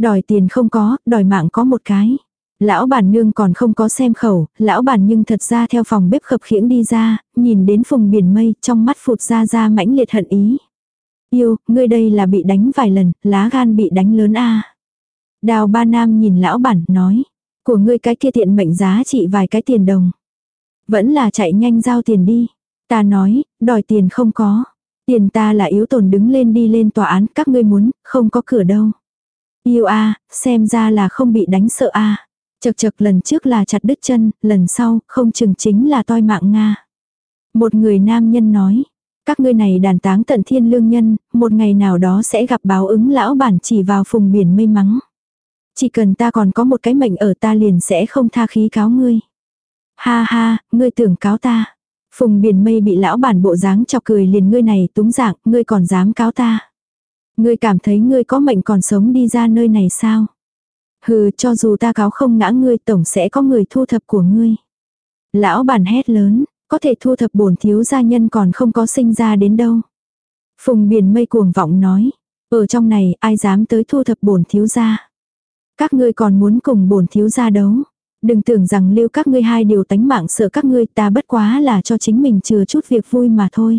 Đòi tiền không có, đòi mạng có một cái. Lão bản nương còn không có xem khẩu, lão bản nhưng thật ra theo phòng bếp khập khiễng đi ra, nhìn đến phùng biển mây, trong mắt phụt ra ra mãnh liệt hận ý. Yêu, ngươi đây là bị đánh vài lần, lá gan bị đánh lớn a Đào ba nam nhìn lão bản, nói, của ngươi cái kia tiện mệnh giá trị vài cái tiền đồng. Vẫn là chạy nhanh giao tiền đi. Ta nói, đòi tiền không có. Tiền ta là yếu tồn đứng lên đi lên tòa án, các ngươi muốn, không có cửa đâu. Yêu a xem ra là không bị đánh sợ a Chật chật lần trước là chặt đứt chân, lần sau, không chừng chính là toi mạng Nga. Một người nam nhân nói, các ngươi này đàn táng tận thiên lương nhân, một ngày nào đó sẽ gặp báo ứng lão bản chỉ vào phùng biển mây mắng. Chỉ cần ta còn có một cái mệnh ở ta liền sẽ không tha khí cáo ngươi. Ha ha, ngươi tưởng cáo ta. Phùng biển mây bị lão bản bộ dáng chọc cười liền ngươi này túng dạng, ngươi còn dám cáo ta. Ngươi cảm thấy ngươi có mệnh còn sống đi ra nơi này sao? Hừ, cho dù ta cáo không ngã ngươi tổng sẽ có người thu thập của ngươi. Lão bản hét lớn, có thể thu thập bổn thiếu gia nhân còn không có sinh ra đến đâu. Phùng biển mây cuồng vọng nói, ở trong này ai dám tới thu thập bổn thiếu gia. Các ngươi còn muốn cùng bổn thiếu gia đấu. Đừng tưởng rằng lưu các ngươi hai điều tánh mạng sợ các ngươi ta bất quá là cho chính mình chừa chút việc vui mà thôi.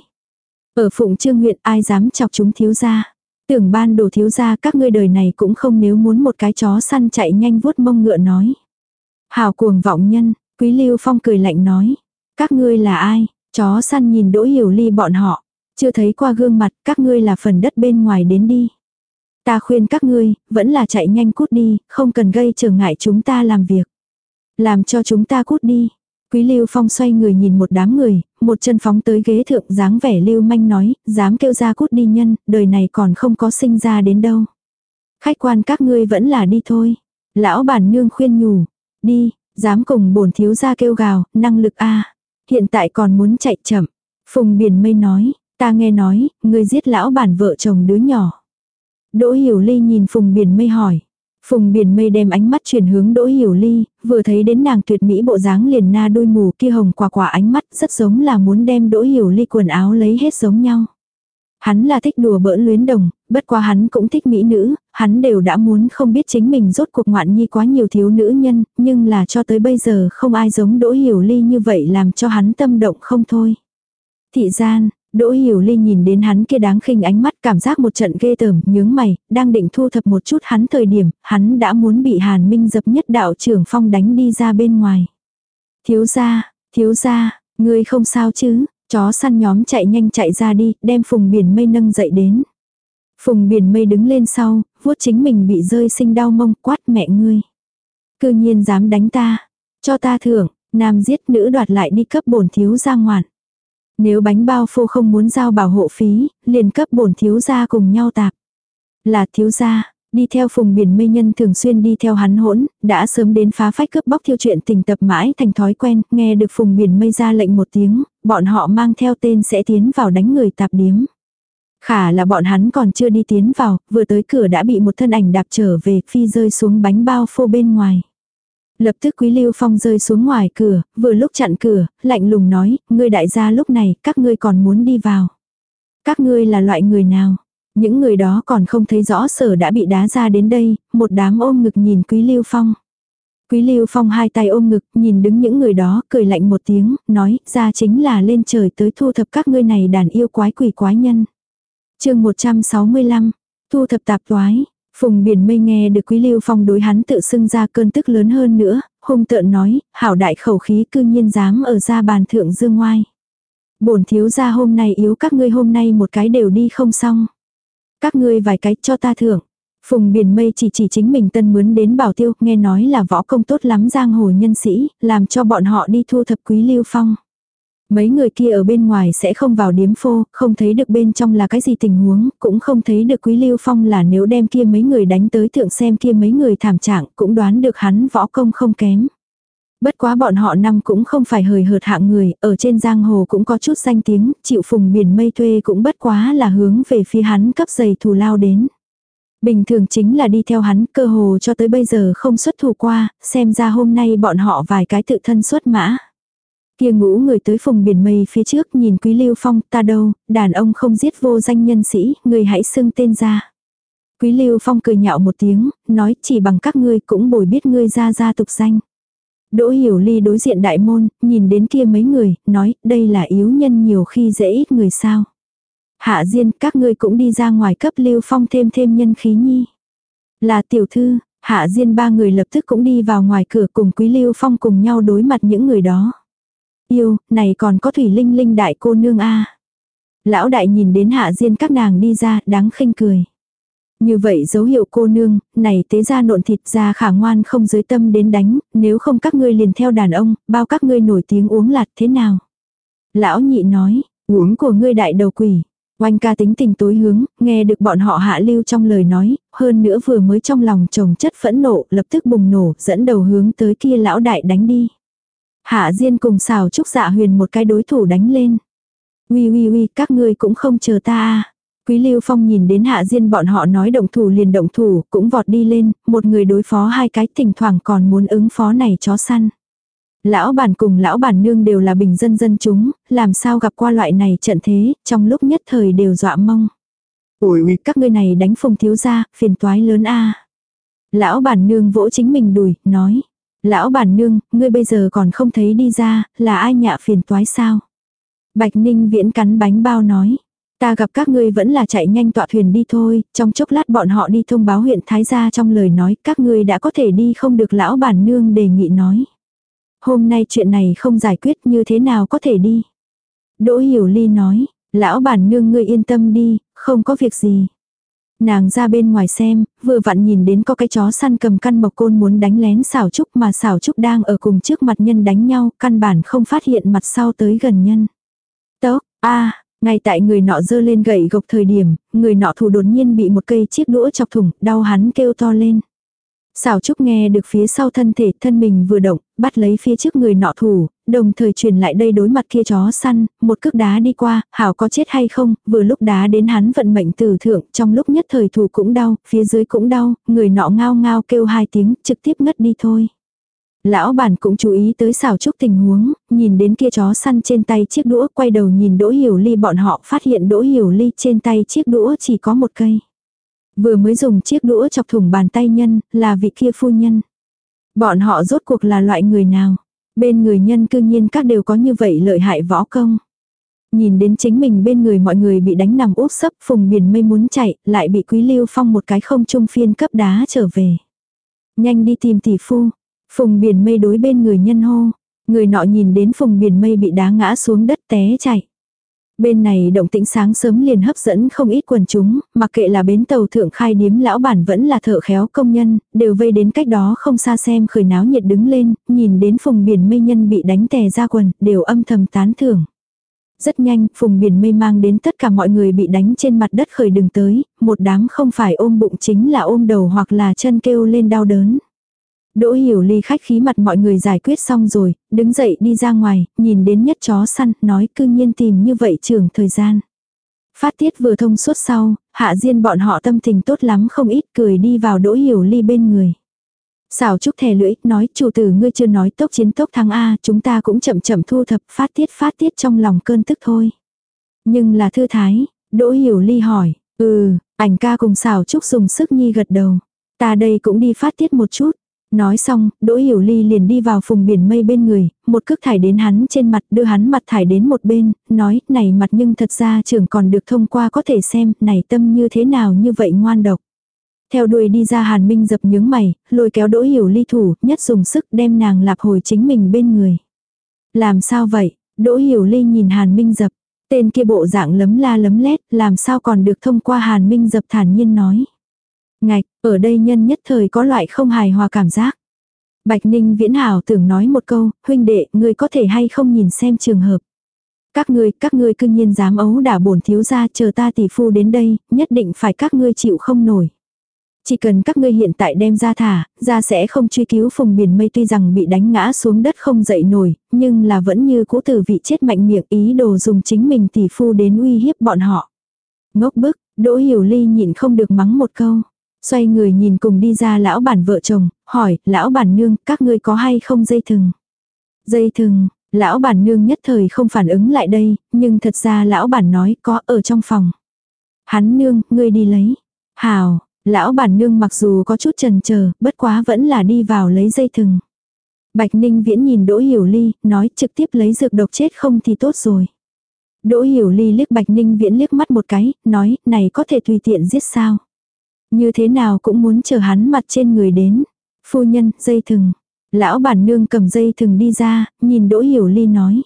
Ở phụng trương huyện ai dám chọc chúng thiếu gia. Tưởng ban đồ thiếu gia các ngươi đời này cũng không nếu muốn một cái chó săn chạy nhanh vuốt mông ngựa nói. Hào cuồng vọng nhân, quý lưu phong cười lạnh nói. Các ngươi là ai? Chó săn nhìn đỗ hiểu ly bọn họ. Chưa thấy qua gương mặt các ngươi là phần đất bên ngoài đến đi. Ta khuyên các ngươi, vẫn là chạy nhanh cút đi, không cần gây trở ngại chúng ta làm việc. Làm cho chúng ta cút đi. Quý Lưu Phong xoay người nhìn một đám người, một chân phóng tới ghế thượng dáng vẻ Lưu Manh nói, dám kêu ra cút đi nhân, đời này còn không có sinh ra đến đâu. Khách quan các ngươi vẫn là đi thôi. Lão bản nương khuyên nhủ, đi, Dám cùng bổn thiếu gia kêu gào, năng lực a Hiện tại còn muốn chạy chậm. Phùng biển mây nói, ta nghe nói, ngươi giết lão bản vợ chồng đứa nhỏ. Đỗ Hiểu Ly nhìn Phùng Biển Mây hỏi. Phùng Biển Mây đem ánh mắt chuyển hướng Đỗ Hiểu Ly, vừa thấy đến nàng tuyệt mỹ bộ dáng liền na đôi mù kia hồng quả quả ánh mắt rất giống là muốn đem Đỗ Hiểu Ly quần áo lấy hết giống nhau. Hắn là thích đùa bỡn luyến đồng, bất quá hắn cũng thích mỹ nữ, hắn đều đã muốn không biết chính mình rốt cuộc ngoạn nhi quá nhiều thiếu nữ nhân, nhưng là cho tới bây giờ không ai giống Đỗ Hiểu Ly như vậy làm cho hắn tâm động không thôi. Thị gian, Đỗ Hiểu Ly nhìn đến hắn kia đáng khinh ánh mắt cảm giác một trận ghê tởm, nhướng mày, đang định thu thập một chút hắn thời điểm, hắn đã muốn bị Hàn Minh dập nhất đạo trưởng phong đánh đi ra bên ngoài. Thiếu gia, thiếu gia, ngươi không sao chứ, chó săn nhóm chạy nhanh chạy ra đi, đem phùng biển mây nâng dậy đến. Phùng biển mây đứng lên sau, vuốt chính mình bị rơi sinh đau mông quát mẹ ngươi. Cư nhiên dám đánh ta, cho ta thưởng, nam giết nữ đoạt lại đi cấp bổn thiếu gia ngoạn. Nếu bánh bao phô không muốn giao bảo hộ phí, liền cấp bổn thiếu gia cùng nhau tạp. Là thiếu gia, đi theo phùng biển mây nhân thường xuyên đi theo hắn hỗn, đã sớm đến phá phách cướp bóc thiêu chuyện tình tập mãi thành thói quen, nghe được phùng biển mây ra lệnh một tiếng, bọn họ mang theo tên sẽ tiến vào đánh người tạp điếm. Khả là bọn hắn còn chưa đi tiến vào, vừa tới cửa đã bị một thân ảnh đạp trở về, phi rơi xuống bánh bao phô bên ngoài. Lập tức Quý Lưu Phong rơi xuống ngoài cửa, vừa lúc chặn cửa, lạnh lùng nói, ngươi đại gia lúc này, các ngươi còn muốn đi vào. Các ngươi là loại người nào? Những người đó còn không thấy rõ sở đã bị đá ra đến đây, một đám ôm ngực nhìn Quý Lưu Phong. Quý Lưu Phong hai tay ôm ngực, nhìn đứng những người đó, cười lạnh một tiếng, nói, ra chính là lên trời tới thu thập các ngươi này đàn yêu quái quỷ quái nhân. chương 165, thu thập tạp toái, Phùng biển mây nghe được quý lưu phong đối hắn tự xưng ra cơn tức lớn hơn nữa, hung tợn nói, hảo đại khẩu khí cư nhiên dám ở ra bàn thượng dương ngoai. bổn thiếu ra hôm nay yếu các ngươi hôm nay một cái đều đi không xong. Các ngươi vài cái cho ta thưởng. Phùng biển mây chỉ chỉ chính mình tân mướn đến bảo tiêu, nghe nói là võ công tốt lắm giang hồ nhân sĩ, làm cho bọn họ đi thu thập quý lưu phong. Mấy người kia ở bên ngoài sẽ không vào điếm phô, không thấy được bên trong là cái gì tình huống, cũng không thấy được Quý Lưu Phong là nếu đem kia mấy người đánh tới thượng xem kia mấy người thảm trạng, cũng đoán được hắn võ công không kém. Bất quá bọn họ năm cũng không phải hời hợt hạng người, ở trên giang hồ cũng có chút danh tiếng, chịu phùng biển mây thuê cũng bất quá là hướng về phía hắn cấp giày thù lao đến. Bình thường chính là đi theo hắn, cơ hồ cho tới bây giờ không xuất thủ qua, xem ra hôm nay bọn họ vài cái tự thân xuất mã. Kia ngũ người tới phùng biển mây phía trước nhìn quý lưu phong ta đâu, đàn ông không giết vô danh nhân sĩ, người hãy xưng tên ra. Quý lưu phong cười nhạo một tiếng, nói chỉ bằng các ngươi cũng bồi biết ngươi ra ra tục danh. Đỗ hiểu ly đối diện đại môn, nhìn đến kia mấy người, nói đây là yếu nhân nhiều khi dễ ít người sao. Hạ Diên, các ngươi cũng đi ra ngoài cấp lưu phong thêm thêm nhân khí nhi. Là tiểu thư, Hạ Diên ba người lập tức cũng đi vào ngoài cửa cùng Quý Lưu Phong cùng nhau đối mặt những người đó. Yêu, này còn có thủy linh linh đại cô nương a Lão đại nhìn đến hạ diên các nàng đi ra, đáng khinh cười. Như vậy dấu hiệu cô nương, này tế ra nộn thịt ra khả ngoan không dưới tâm đến đánh, nếu không các ngươi liền theo đàn ông, bao các ngươi nổi tiếng uống lạt thế nào. Lão nhị nói, uống của ngươi đại đầu quỷ. Oanh ca tính tình tối hướng, nghe được bọn họ hạ lưu trong lời nói, hơn nữa vừa mới trong lòng chồng chất phẫn nộ, lập tức bùng nổ, dẫn đầu hướng tới kia lão đại đánh đi. Hạ Diên cùng xào trúc dạ huyền một cái đối thủ đánh lên. Ui ui ui, các ngươi cũng không chờ ta à. Quý Lưu Phong nhìn đến Hạ Diên bọn họ nói động thủ liền động thủ, cũng vọt đi lên, một người đối phó hai cái thỉnh thoảng còn muốn ứng phó này chó săn. Lão bản cùng lão bản nương đều là bình dân dân chúng, làm sao gặp qua loại này trận thế, trong lúc nhất thời đều dọa mong. Ui ui, các ngươi này đánh phùng thiếu ra, phiền toái lớn a Lão bản nương vỗ chính mình đùi, nói. Lão bản nương, ngươi bây giờ còn không thấy đi ra, là ai nhạ phiền toái sao? Bạch Ninh viễn cắn bánh bao nói. Ta gặp các ngươi vẫn là chạy nhanh tọa thuyền đi thôi, trong chốc lát bọn họ đi thông báo huyện Thái gia trong lời nói các ngươi đã có thể đi không được lão bản nương đề nghị nói. Hôm nay chuyện này không giải quyết như thế nào có thể đi. Đỗ Hiểu Ly nói, lão bản nương ngươi yên tâm đi, không có việc gì. Nàng ra bên ngoài xem, vừa vặn nhìn đến có cái chó săn cầm căn mộc côn muốn đánh lén xảo trúc mà xảo trúc đang ở cùng trước mặt nhân đánh nhau, căn bản không phát hiện mặt sau tới gần nhân. Tốc, a ngay tại người nọ dơ lên gậy gộc thời điểm, người nọ thủ đột nhiên bị một cây chiếc đũa chọc thủng, đau hắn kêu to lên. Xảo Trúc nghe được phía sau thân thể thân mình vừa động, bắt lấy phía trước người nọ thủ, đồng thời truyền lại đây đối mặt kia chó săn, một cước đá đi qua, hảo có chết hay không, vừa lúc đá đến hắn vận mệnh tử thượng, trong lúc nhất thời thủ cũng đau, phía dưới cũng đau, người nọ ngao ngao kêu hai tiếng, trực tiếp ngất đi thôi. Lão bản cũng chú ý tới xào trúc tình huống, nhìn đến kia chó săn trên tay chiếc đũa, quay đầu nhìn Đỗ Hiểu Ly bọn họ phát hiện Đỗ Hiểu Ly trên tay chiếc đũa chỉ có một cây. Vừa mới dùng chiếc đũa chọc thủng bàn tay nhân, là vị kia phu nhân. Bọn họ rốt cuộc là loại người nào? Bên người nhân cư nhiên các đều có như vậy lợi hại võ công. Nhìn đến chính mình bên người mọi người bị đánh nằm úp sấp phùng biển mây muốn chạy, lại bị quý lưu phong một cái không trung phiên cấp đá trở về. Nhanh đi tìm tỷ phu. Phùng biển mây đối bên người nhân hô. Người nọ nhìn đến phùng biển mây bị đá ngã xuống đất té chạy. Bên này động tĩnh sáng sớm liền hấp dẫn không ít quần chúng, mặc kệ là bến tàu thượng khai điếm lão bản vẫn là thợ khéo công nhân, đều vây đến cách đó không xa xem khởi náo nhiệt đứng lên, nhìn đến phùng biển mây nhân bị đánh tè ra quần, đều âm thầm tán thưởng. Rất nhanh, phùng biển mây mang đến tất cả mọi người bị đánh trên mặt đất khởi đường tới, một đám không phải ôm bụng chính là ôm đầu hoặc là chân kêu lên đau đớn. Đỗ hiểu ly khách khí mặt mọi người giải quyết xong rồi, đứng dậy đi ra ngoài, nhìn đến nhất chó săn, nói cư nhiên tìm như vậy trường thời gian. Phát tiết vừa thông suốt sau, hạ diên bọn họ tâm tình tốt lắm không ít cười đi vào đỗ hiểu ly bên người. Xảo trúc thè lưỡi, nói chủ tử ngươi chưa nói tốc chiến tốc thắng A, chúng ta cũng chậm chậm thu thập phát tiết phát tiết trong lòng cơn tức thôi. Nhưng là thư thái, đỗ hiểu ly hỏi, ừ, ảnh ca cùng xảo trúc dùng sức nhi gật đầu. Ta đây cũng đi phát tiết một chút. Nói xong, Đỗ Hiểu Ly liền đi vào phùng biển mây bên người, một cước thải đến hắn trên mặt đưa hắn mặt thải đến một bên, nói, này mặt nhưng thật ra trưởng còn được thông qua có thể xem, này tâm như thế nào như vậy ngoan độc. Theo đuôi đi ra Hàn Minh dập nhướng mày, lôi kéo Đỗ Hiểu Ly thủ, nhất dùng sức đem nàng lạp hồi chính mình bên người. Làm sao vậy? Đỗ Hiểu Ly nhìn Hàn Minh dập, tên kia bộ dạng lấm la lấm lét, làm sao còn được thông qua Hàn Minh dập thản nhiên nói. Ngạch, ở đây nhân nhất thời có loại không hài hòa cảm giác. Bạch Ninh Viễn Hảo tưởng nói một câu, huynh đệ, ngươi có thể hay không nhìn xem trường hợp. Các ngươi, các ngươi cương nhiên dám ấu đả bổn thiếu gia chờ ta tỷ phu đến đây, nhất định phải các ngươi chịu không nổi. Chỉ cần các ngươi hiện tại đem ra thả, ra sẽ không truy cứu phùng biển mây tuy rằng bị đánh ngã xuống đất không dậy nổi, nhưng là vẫn như cũ tử vị chết mạnh miệng ý đồ dùng chính mình tỷ phu đến uy hiếp bọn họ. Ngốc bức, Đỗ Hiểu Ly nhịn không được mắng một câu. Xoay người nhìn cùng đi ra lão bản vợ chồng, hỏi, lão bản nương, các ngươi có hay không dây thừng? Dây thừng, lão bản nương nhất thời không phản ứng lại đây, nhưng thật ra lão bản nói có ở trong phòng. Hắn nương, ngươi đi lấy. Hào, lão bản nương mặc dù có chút trần chờ bất quá vẫn là đi vào lấy dây thừng. Bạch Ninh Viễn nhìn Đỗ Hiểu Ly, nói trực tiếp lấy dược độc chết không thì tốt rồi. Đỗ Hiểu Ly liếc Bạch Ninh Viễn liếc mắt một cái, nói, này có thể tùy tiện giết sao. Như thế nào cũng muốn chờ hắn mặt trên người đến. Phu nhân, dây thừng. Lão bản nương cầm dây thừng đi ra, nhìn Đỗ Hiểu Ly nói.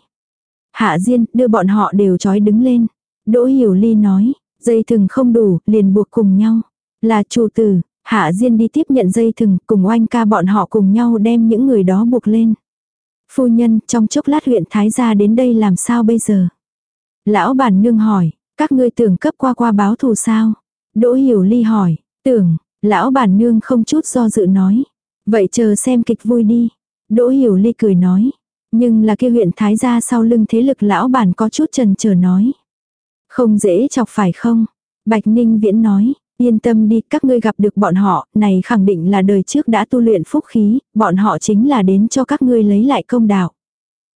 Hạ Diên, đưa bọn họ đều trói đứng lên. Đỗ Hiểu Ly nói, dây thừng không đủ, liền buộc cùng nhau. Là chủ tử, Hạ Diên đi tiếp nhận dây thừng, cùng oanh ca bọn họ cùng nhau đem những người đó buộc lên. Phu nhân, trong chốc lát huyện Thái gia đến đây làm sao bây giờ? Lão bản nương hỏi, các ngươi tưởng cấp qua qua báo thù sao? Đỗ Hiểu Ly hỏi, Tưởng, lão bản nương không chút do dự nói. Vậy chờ xem kịch vui đi. Đỗ hiểu ly cười nói. Nhưng là kia huyện Thái gia sau lưng thế lực lão bản có chút trần chờ nói. Không dễ chọc phải không? Bạch Ninh Viễn nói. Yên tâm đi, các ngươi gặp được bọn họ, này khẳng định là đời trước đã tu luyện phúc khí, bọn họ chính là đến cho các ngươi lấy lại công đạo.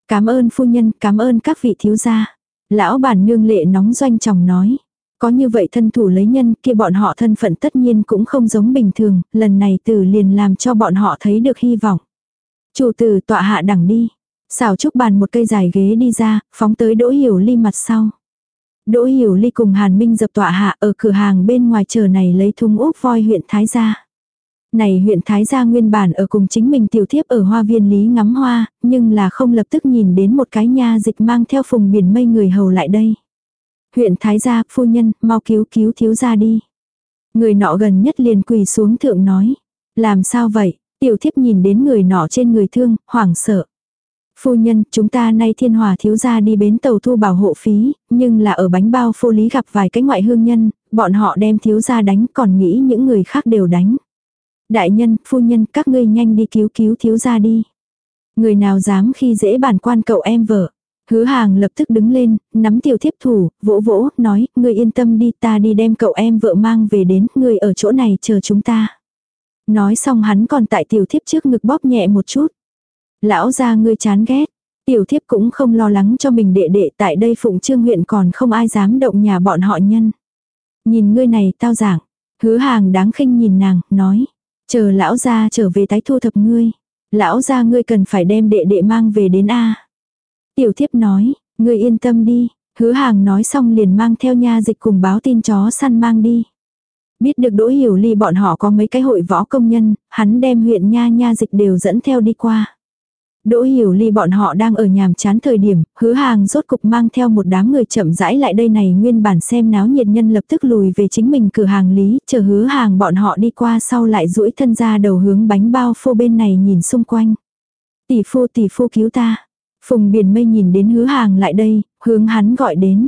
Cảm ơn phu nhân, cảm ơn các vị thiếu gia. Lão bản nương lệ nóng doanh chồng nói. Có như vậy thân thủ lấy nhân kia bọn họ thân phận tất nhiên cũng không giống bình thường, lần này tử liền làm cho bọn họ thấy được hy vọng. Chủ tử tọa hạ đẳng đi. Xảo trúc bàn một cây dài ghế đi ra, phóng tới đỗ hiểu ly mặt sau. Đỗ hiểu ly cùng Hàn Minh dập tọa hạ ở cửa hàng bên ngoài chờ này lấy thùng úp voi huyện Thái Gia. Này huyện Thái Gia nguyên bản ở cùng chính mình tiểu thiếp ở hoa viên lý ngắm hoa, nhưng là không lập tức nhìn đến một cái nha dịch mang theo phùng biển mây người hầu lại đây. Huyện Thái gia, phu nhân, mau cứu cứu thiếu gia đi. Người nọ gần nhất liền quỳ xuống thượng nói. Làm sao vậy? Tiểu thiếp nhìn đến người nọ trên người thương, hoảng sợ. Phu nhân, chúng ta nay thiên hòa thiếu gia đi bến tàu thu bảo hộ phí, nhưng là ở bánh bao phô lý gặp vài cái ngoại hương nhân, bọn họ đem thiếu gia đánh còn nghĩ những người khác đều đánh. Đại nhân, phu nhân, các ngươi nhanh đi cứu cứu thiếu gia đi. Người nào dám khi dễ bản quan cậu em vợ. Hứa hàng lập tức đứng lên, nắm tiểu thiếp thủ, vỗ vỗ, nói, ngươi yên tâm đi ta đi đem cậu em vợ mang về đến, ngươi ở chỗ này chờ chúng ta. Nói xong hắn còn tại tiểu thiếp trước ngực bóp nhẹ một chút. Lão ra ngươi chán ghét. Tiểu thiếp cũng không lo lắng cho mình đệ đệ tại đây phụng trương huyện còn không ai dám động nhà bọn họ nhân. Nhìn ngươi này tao giảng. Hứa hàng đáng khinh nhìn nàng, nói. Chờ lão ra trở về tái thu thập ngươi. Lão ra ngươi cần phải đem đệ đệ mang về đến A. Tiểu thiếp nói, ngươi yên tâm đi. Hứa hàng nói xong liền mang theo nha dịch cùng báo tin chó săn mang đi. Biết được đỗ hiểu ly bọn họ có mấy cái hội võ công nhân, hắn đem huyện nha nha dịch đều dẫn theo đi qua. Đỗ hiểu ly bọn họ đang ở nhàm chán thời điểm, hứa hàng rốt cục mang theo một đám người chậm rãi lại đây này nguyên bản xem náo nhiệt nhân lập tức lùi về chính mình cửa hàng lý, chờ hứa hàng bọn họ đi qua sau lại duỗi thân ra đầu hướng bánh bao phô bên này nhìn xung quanh. Tỷ phu tỷ phu cứu ta. Phùng biển mây nhìn đến hứa hàng lại đây, hướng hắn gọi đến.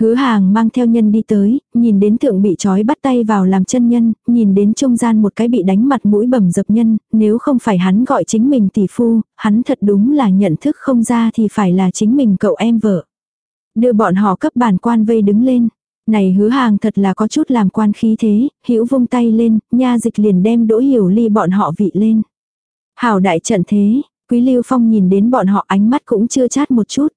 Hứa hàng mang theo nhân đi tới, nhìn đến thượng bị trói bắt tay vào làm chân nhân, nhìn đến trung gian một cái bị đánh mặt mũi bầm dập nhân, nếu không phải hắn gọi chính mình tỷ phu, hắn thật đúng là nhận thức không ra thì phải là chính mình cậu em vợ. Đưa bọn họ cấp bản quan vây đứng lên. Này hứa hàng thật là có chút làm quan khí thế, hữu vung tay lên, nha dịch liền đem đỗ hiểu ly bọn họ vị lên. Hảo đại trận thế, quý lưu phong nhìn đến bọn họ ánh mắt cũng chưa chát một chút.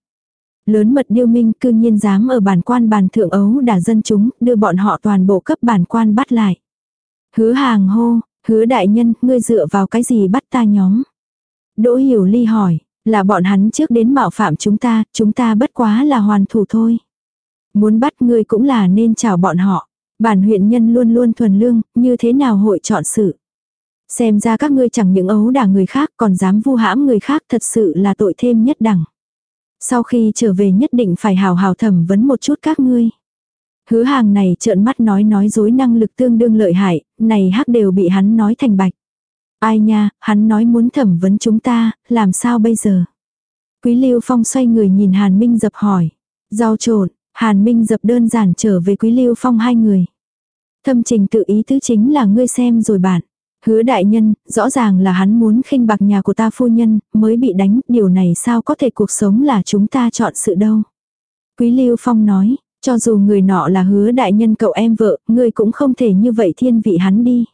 Lớn mật điêu minh cư nhiên dám ở bản quan bàn thượng ấu đả dân chúng, đưa bọn họ toàn bộ cấp bản quan bắt lại. Hứa hàng hô, hứa đại nhân, ngươi dựa vào cái gì bắt ta nhóm? Đỗ hiểu ly hỏi, là bọn hắn trước đến mạo phạm chúng ta, chúng ta bất quá là hoàn thủ thôi. Muốn bắt ngươi cũng là nên chào bọn họ. Bản huyện nhân luôn luôn thuần lương, như thế nào hội chọn sự. Xem ra các ngươi chẳng những ấu đả người khác còn dám vu hãm người khác thật sự là tội thêm nhất đẳng. Sau khi trở về nhất định phải hào hào thẩm vấn một chút các ngươi. Hứa hàng này trợn mắt nói nói dối năng lực tương đương lợi hại, này hắc đều bị hắn nói thành bạch. Ai nha, hắn nói muốn thẩm vấn chúng ta, làm sao bây giờ? Quý Lưu Phong xoay người nhìn Hàn Minh dập hỏi. giao trộn, Hàn Minh dập đơn giản trở về Quý Lưu Phong hai người. Thâm trình tự ý tứ chính là ngươi xem rồi bạn. Hứa đại nhân, rõ ràng là hắn muốn khinh bạc nhà của ta phu nhân, mới bị đánh, điều này sao có thể cuộc sống là chúng ta chọn sự đâu. Quý Lưu Phong nói, cho dù người nọ là hứa đại nhân cậu em vợ, ngươi cũng không thể như vậy thiên vị hắn đi.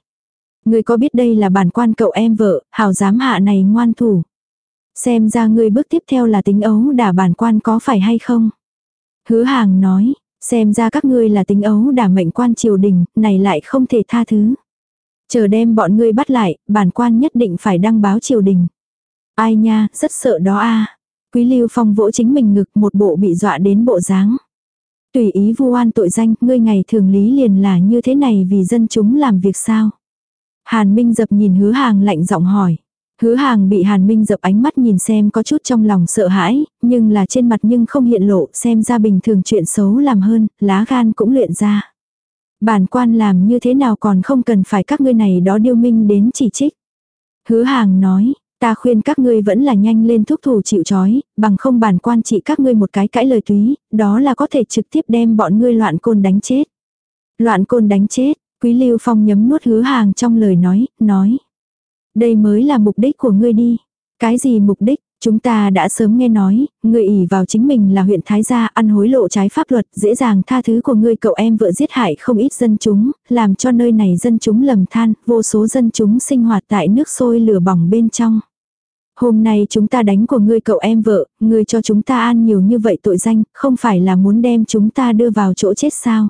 Ngươi có biết đây là bản quan cậu em vợ, hào giám hạ này ngoan thủ. Xem ra ngươi bước tiếp theo là tính ấu đả bản quan có phải hay không? Hứa hàng nói, xem ra các ngươi là tính ấu đả mệnh quan triều đình, này lại không thể tha thứ. Chờ đem bọn ngươi bắt lại, bản quan nhất định phải đăng báo triều đình. Ai nha, rất sợ đó a. Quý Lưu Phong vỗ chính mình ngực một bộ bị dọa đến bộ dáng. Tùy ý vu oan tội danh, ngươi ngày thường lý liền là như thế này vì dân chúng làm việc sao? Hàn Minh dập nhìn hứa hàng lạnh giọng hỏi. Hứa hàng bị Hàn Minh dập ánh mắt nhìn xem có chút trong lòng sợ hãi, nhưng là trên mặt nhưng không hiện lộ xem ra bình thường chuyện xấu làm hơn, lá gan cũng luyện ra. Bản quan làm như thế nào còn không cần phải các ngươi này đó điêu minh đến chỉ trích. Hứa hàng nói, ta khuyên các ngươi vẫn là nhanh lên thúc thủ chịu chói, bằng không bản quan trị các ngươi một cái cãi lời túy, đó là có thể trực tiếp đem bọn ngươi loạn côn đánh chết. Loạn côn đánh chết, quý lưu phong nhấm nuốt hứa hàng trong lời nói, nói. Đây mới là mục đích của ngươi đi. Cái gì mục đích? Chúng ta đã sớm nghe nói, người ỉ vào chính mình là huyện Thái Gia ăn hối lộ trái pháp luật, dễ dàng tha thứ của ngươi cậu em vợ giết hại không ít dân chúng, làm cho nơi này dân chúng lầm than, vô số dân chúng sinh hoạt tại nước sôi lửa bỏng bên trong. Hôm nay chúng ta đánh của ngươi cậu em vợ, ngươi cho chúng ta an nhiều như vậy tội danh, không phải là muốn đem chúng ta đưa vào chỗ chết sao.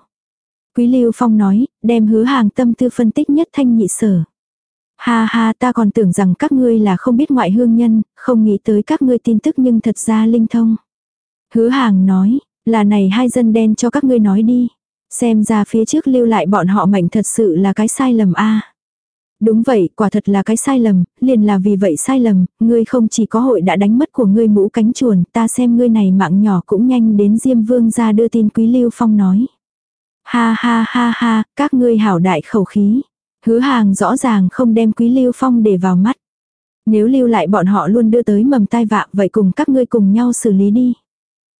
Quý Lưu Phong nói, đem hứa hàng tâm tư phân tích nhất thanh nhị sở. Ha ha ta còn tưởng rằng các ngươi là không biết ngoại hương nhân, không nghĩ tới các ngươi tin tức nhưng thật ra linh thông. Hứa hàng nói, là này hai dân đen cho các ngươi nói đi. Xem ra phía trước lưu lại bọn họ mệnh thật sự là cái sai lầm a Đúng vậy, quả thật là cái sai lầm, liền là vì vậy sai lầm, ngươi không chỉ có hội đã đánh mất của ngươi mũ cánh chuồn, ta xem ngươi này mạng nhỏ cũng nhanh đến Diêm Vương ra đưa tin Quý Lưu Phong nói. Ha ha ha ha, các ngươi hảo đại khẩu khí. Hứa hàng rõ ràng không đem quý lưu phong để vào mắt. Nếu lưu lại bọn họ luôn đưa tới mầm tai vạ vậy cùng các ngươi cùng nhau xử lý đi.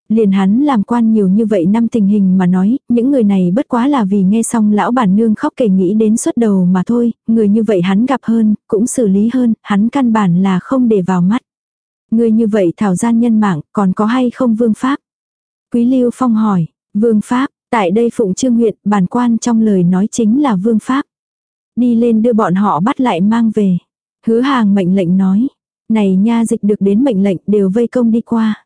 Liền hắn làm quan nhiều như vậy năm tình hình mà nói, những người này bất quá là vì nghe xong lão bản nương khóc kể nghĩ đến suốt đầu mà thôi, người như vậy hắn gặp hơn, cũng xử lý hơn, hắn căn bản là không để vào mắt. Người như vậy thảo gian nhân mạng, còn có hay không vương pháp? Quý Lưu Phong hỏi, vương pháp, tại đây Phụng Trương huyện, bản quan trong lời nói chính là vương pháp. Đi lên đưa bọn họ bắt lại mang về. Hứa hàng mệnh lệnh nói, này nha dịch được đến mệnh lệnh đều vây công đi qua.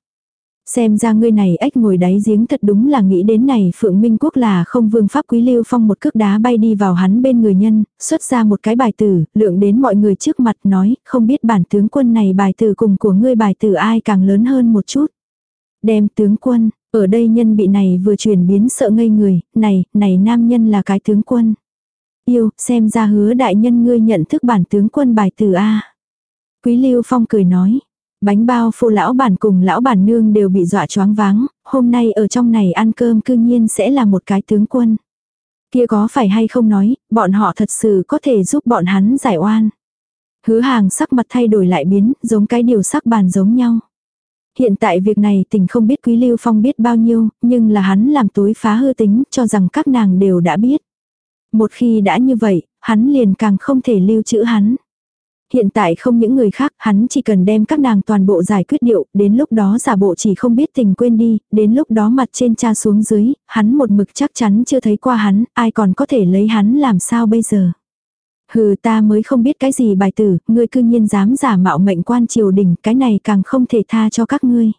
Xem ra ngươi này ếch ngồi đáy giếng thật đúng là nghĩ đến này Phượng Minh Quốc là không vương pháp quý lưu phong một cước đá bay đi vào hắn bên người nhân, xuất ra một cái bài tử, lượng đến mọi người trước mặt nói, không biết bản tướng quân này bài tử cùng của ngươi bài tử ai càng lớn hơn một chút. Đem tướng quân, ở đây nhân bị này vừa chuyển biến sợ ngây người, này, này nam nhân là cái tướng quân. Yêu, xem ra hứa đại nhân ngươi nhận thức bản tướng quân bài từ A. Quý lưu phong cười nói, Bánh bao phụ lão bản cùng lão bản nương đều bị dọa choáng váng, hôm nay ở trong này ăn cơm cư nhiên sẽ là một cái tướng quân. Kia có phải hay không nói, bọn họ thật sự có thể giúp bọn hắn giải oan. Hứa hàng sắc mặt thay đổi lại biến, giống cái điều sắc bàn giống nhau. Hiện tại việc này tình không biết Quý Lưu Phong biết bao nhiêu, nhưng là hắn làm tối phá hư tính cho rằng các nàng đều đã biết. Một khi đã như vậy, hắn liền càng không thể lưu trữ hắn. Hiện tại không những người khác, hắn chỉ cần đem các nàng toàn bộ giải quyết điệu, đến lúc đó giả bộ chỉ không biết tình quên đi, đến lúc đó mặt trên cha xuống dưới, hắn một mực chắc chắn chưa thấy qua hắn, ai còn có thể lấy hắn làm sao bây giờ. Hừ ta mới không biết cái gì bài tử, ngươi cư nhiên dám giả mạo mệnh quan triều đình, cái này càng không thể tha cho các ngươi.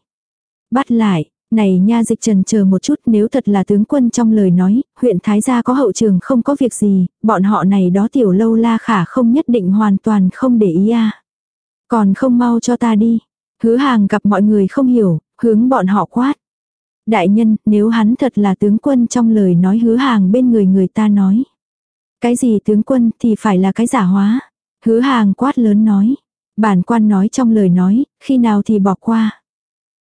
Bắt lại, này nha dịch trần chờ một chút nếu thật là tướng quân trong lời nói, huyện Thái Gia có hậu trường không có việc gì, bọn họ này đó tiểu lâu la khả không nhất định hoàn toàn không để ý à. Còn không mau cho ta đi. Hứa hàng gặp mọi người không hiểu, hướng bọn họ quát. Đại nhân, nếu hắn thật là tướng quân trong lời nói hứa hàng bên người người ta nói. Cái gì tướng quân thì phải là cái giả hóa. Hứa hàng quát lớn nói. Bản quan nói trong lời nói, khi nào thì bỏ qua.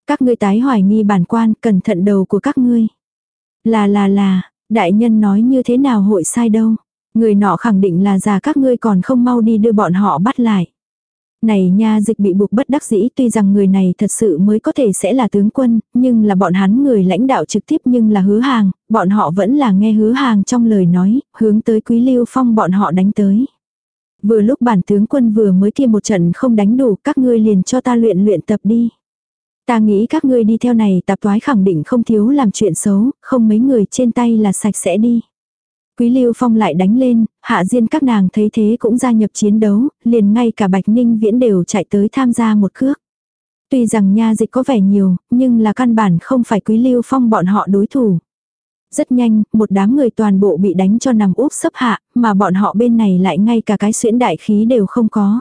Các ngươi tái hoài nghi bản quan, cẩn thận đầu của các ngươi. Là là là, đại nhân nói như thế nào hội sai đâu. Người nọ khẳng định là già các ngươi còn không mau đi đưa bọn họ bắt lại. Này nha dịch bị buộc bất đắc dĩ tuy rằng người này thật sự mới có thể sẽ là tướng quân, nhưng là bọn hắn người lãnh đạo trực tiếp nhưng là hứa hàng, bọn họ vẫn là nghe hứa hàng trong lời nói, hướng tới quý lưu phong bọn họ đánh tới. Vừa lúc bản tướng quân vừa mới kia một trận không đánh đủ các ngươi liền cho ta luyện luyện tập đi. Ta nghĩ các ngươi đi theo này tạp toái khẳng định không thiếu làm chuyện xấu, không mấy người trên tay là sạch sẽ đi. Quý Lưu Phong lại đánh lên, hạ diên các nàng thấy thế cũng gia nhập chiến đấu, liền ngay cả Bạch Ninh Viễn đều chạy tới tham gia một cước. Tuy rằng nha dịch có vẻ nhiều, nhưng là căn bản không phải Quý Lưu Phong bọn họ đối thủ. Rất nhanh, một đám người toàn bộ bị đánh cho nằm úp sấp hạ, mà bọn họ bên này lại ngay cả cái xuyễn đại khí đều không có.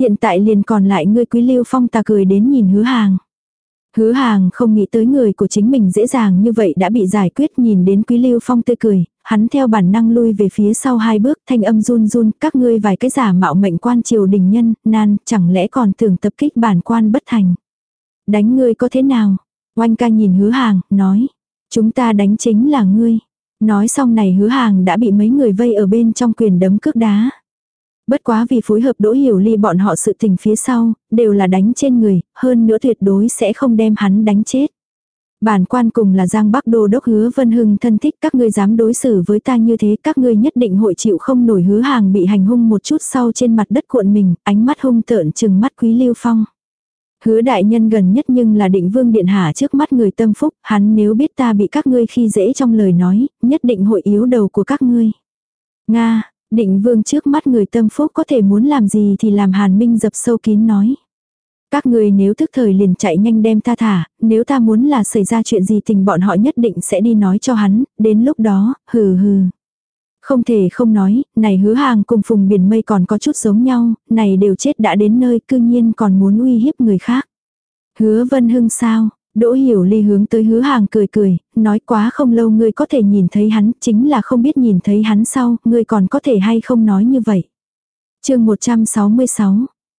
Hiện tại liền còn lại người Quý Lưu Phong ta cười đến nhìn hứa hàng. Hứa hàng không nghĩ tới người của chính mình dễ dàng như vậy đã bị giải quyết nhìn đến quý lưu phong tươi cười, hắn theo bản năng lui về phía sau hai bước thanh âm run run các ngươi vài cái giả mạo mệnh quan triều đình nhân, nan, chẳng lẽ còn tưởng tập kích bản quan bất thành. Đánh ngươi có thế nào? Oanh ca nhìn hứa hàng, nói. Chúng ta đánh chính là ngươi. Nói xong này hứa hàng đã bị mấy người vây ở bên trong quyền đấm cước đá. Bất quá vì phối hợp đỗ hiểu ly bọn họ sự tình phía sau, đều là đánh trên người, hơn nữa tuyệt đối sẽ không đem hắn đánh chết. Bản quan cùng là Giang Bắc Đô đốc hứa Vân Hưng thân thích các ngươi dám đối xử với ta như thế các ngươi nhất định hội chịu không nổi hứa hàng bị hành hung một chút sau trên mặt đất cuộn mình, ánh mắt hung tợn chừng mắt quý lưu phong. Hứa đại nhân gần nhất nhưng là định vương điện hạ trước mắt người tâm phúc, hắn nếu biết ta bị các ngươi khi dễ trong lời nói, nhất định hội yếu đầu của các ngươi. Nga, Định vương trước mắt người tâm phúc có thể muốn làm gì thì làm hàn minh dập sâu kín nói. Các người nếu thức thời liền chạy nhanh đem ta thả, nếu ta muốn là xảy ra chuyện gì tình bọn họ nhất định sẽ đi nói cho hắn, đến lúc đó, hừ hừ. Không thể không nói, này hứa hàng cùng phùng biển mây còn có chút giống nhau, này đều chết đã đến nơi cư nhiên còn muốn uy hiếp người khác. Hứa vân hưng sao, Đỗ hiểu ly hướng tới hứa hàng cười cười, nói quá không lâu ngươi có thể nhìn thấy hắn, chính là không biết nhìn thấy hắn sau, ngươi còn có thể hay không nói như vậy. chương 166,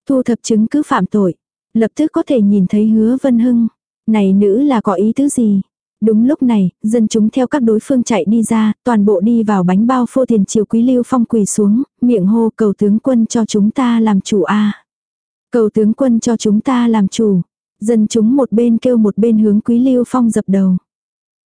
thu thập chứng cứ phạm tội, lập tức có thể nhìn thấy hứa vân hưng. Này nữ là có ý tứ gì? Đúng lúc này, dân chúng theo các đối phương chạy đi ra, toàn bộ đi vào bánh bao phô tiền triều quý lưu phong quỳ xuống, miệng hô cầu tướng quân cho chúng ta làm chủ a Cầu tướng quân cho chúng ta làm chủ. Dân chúng một bên kêu một bên hướng Quý Lưu Phong dập đầu.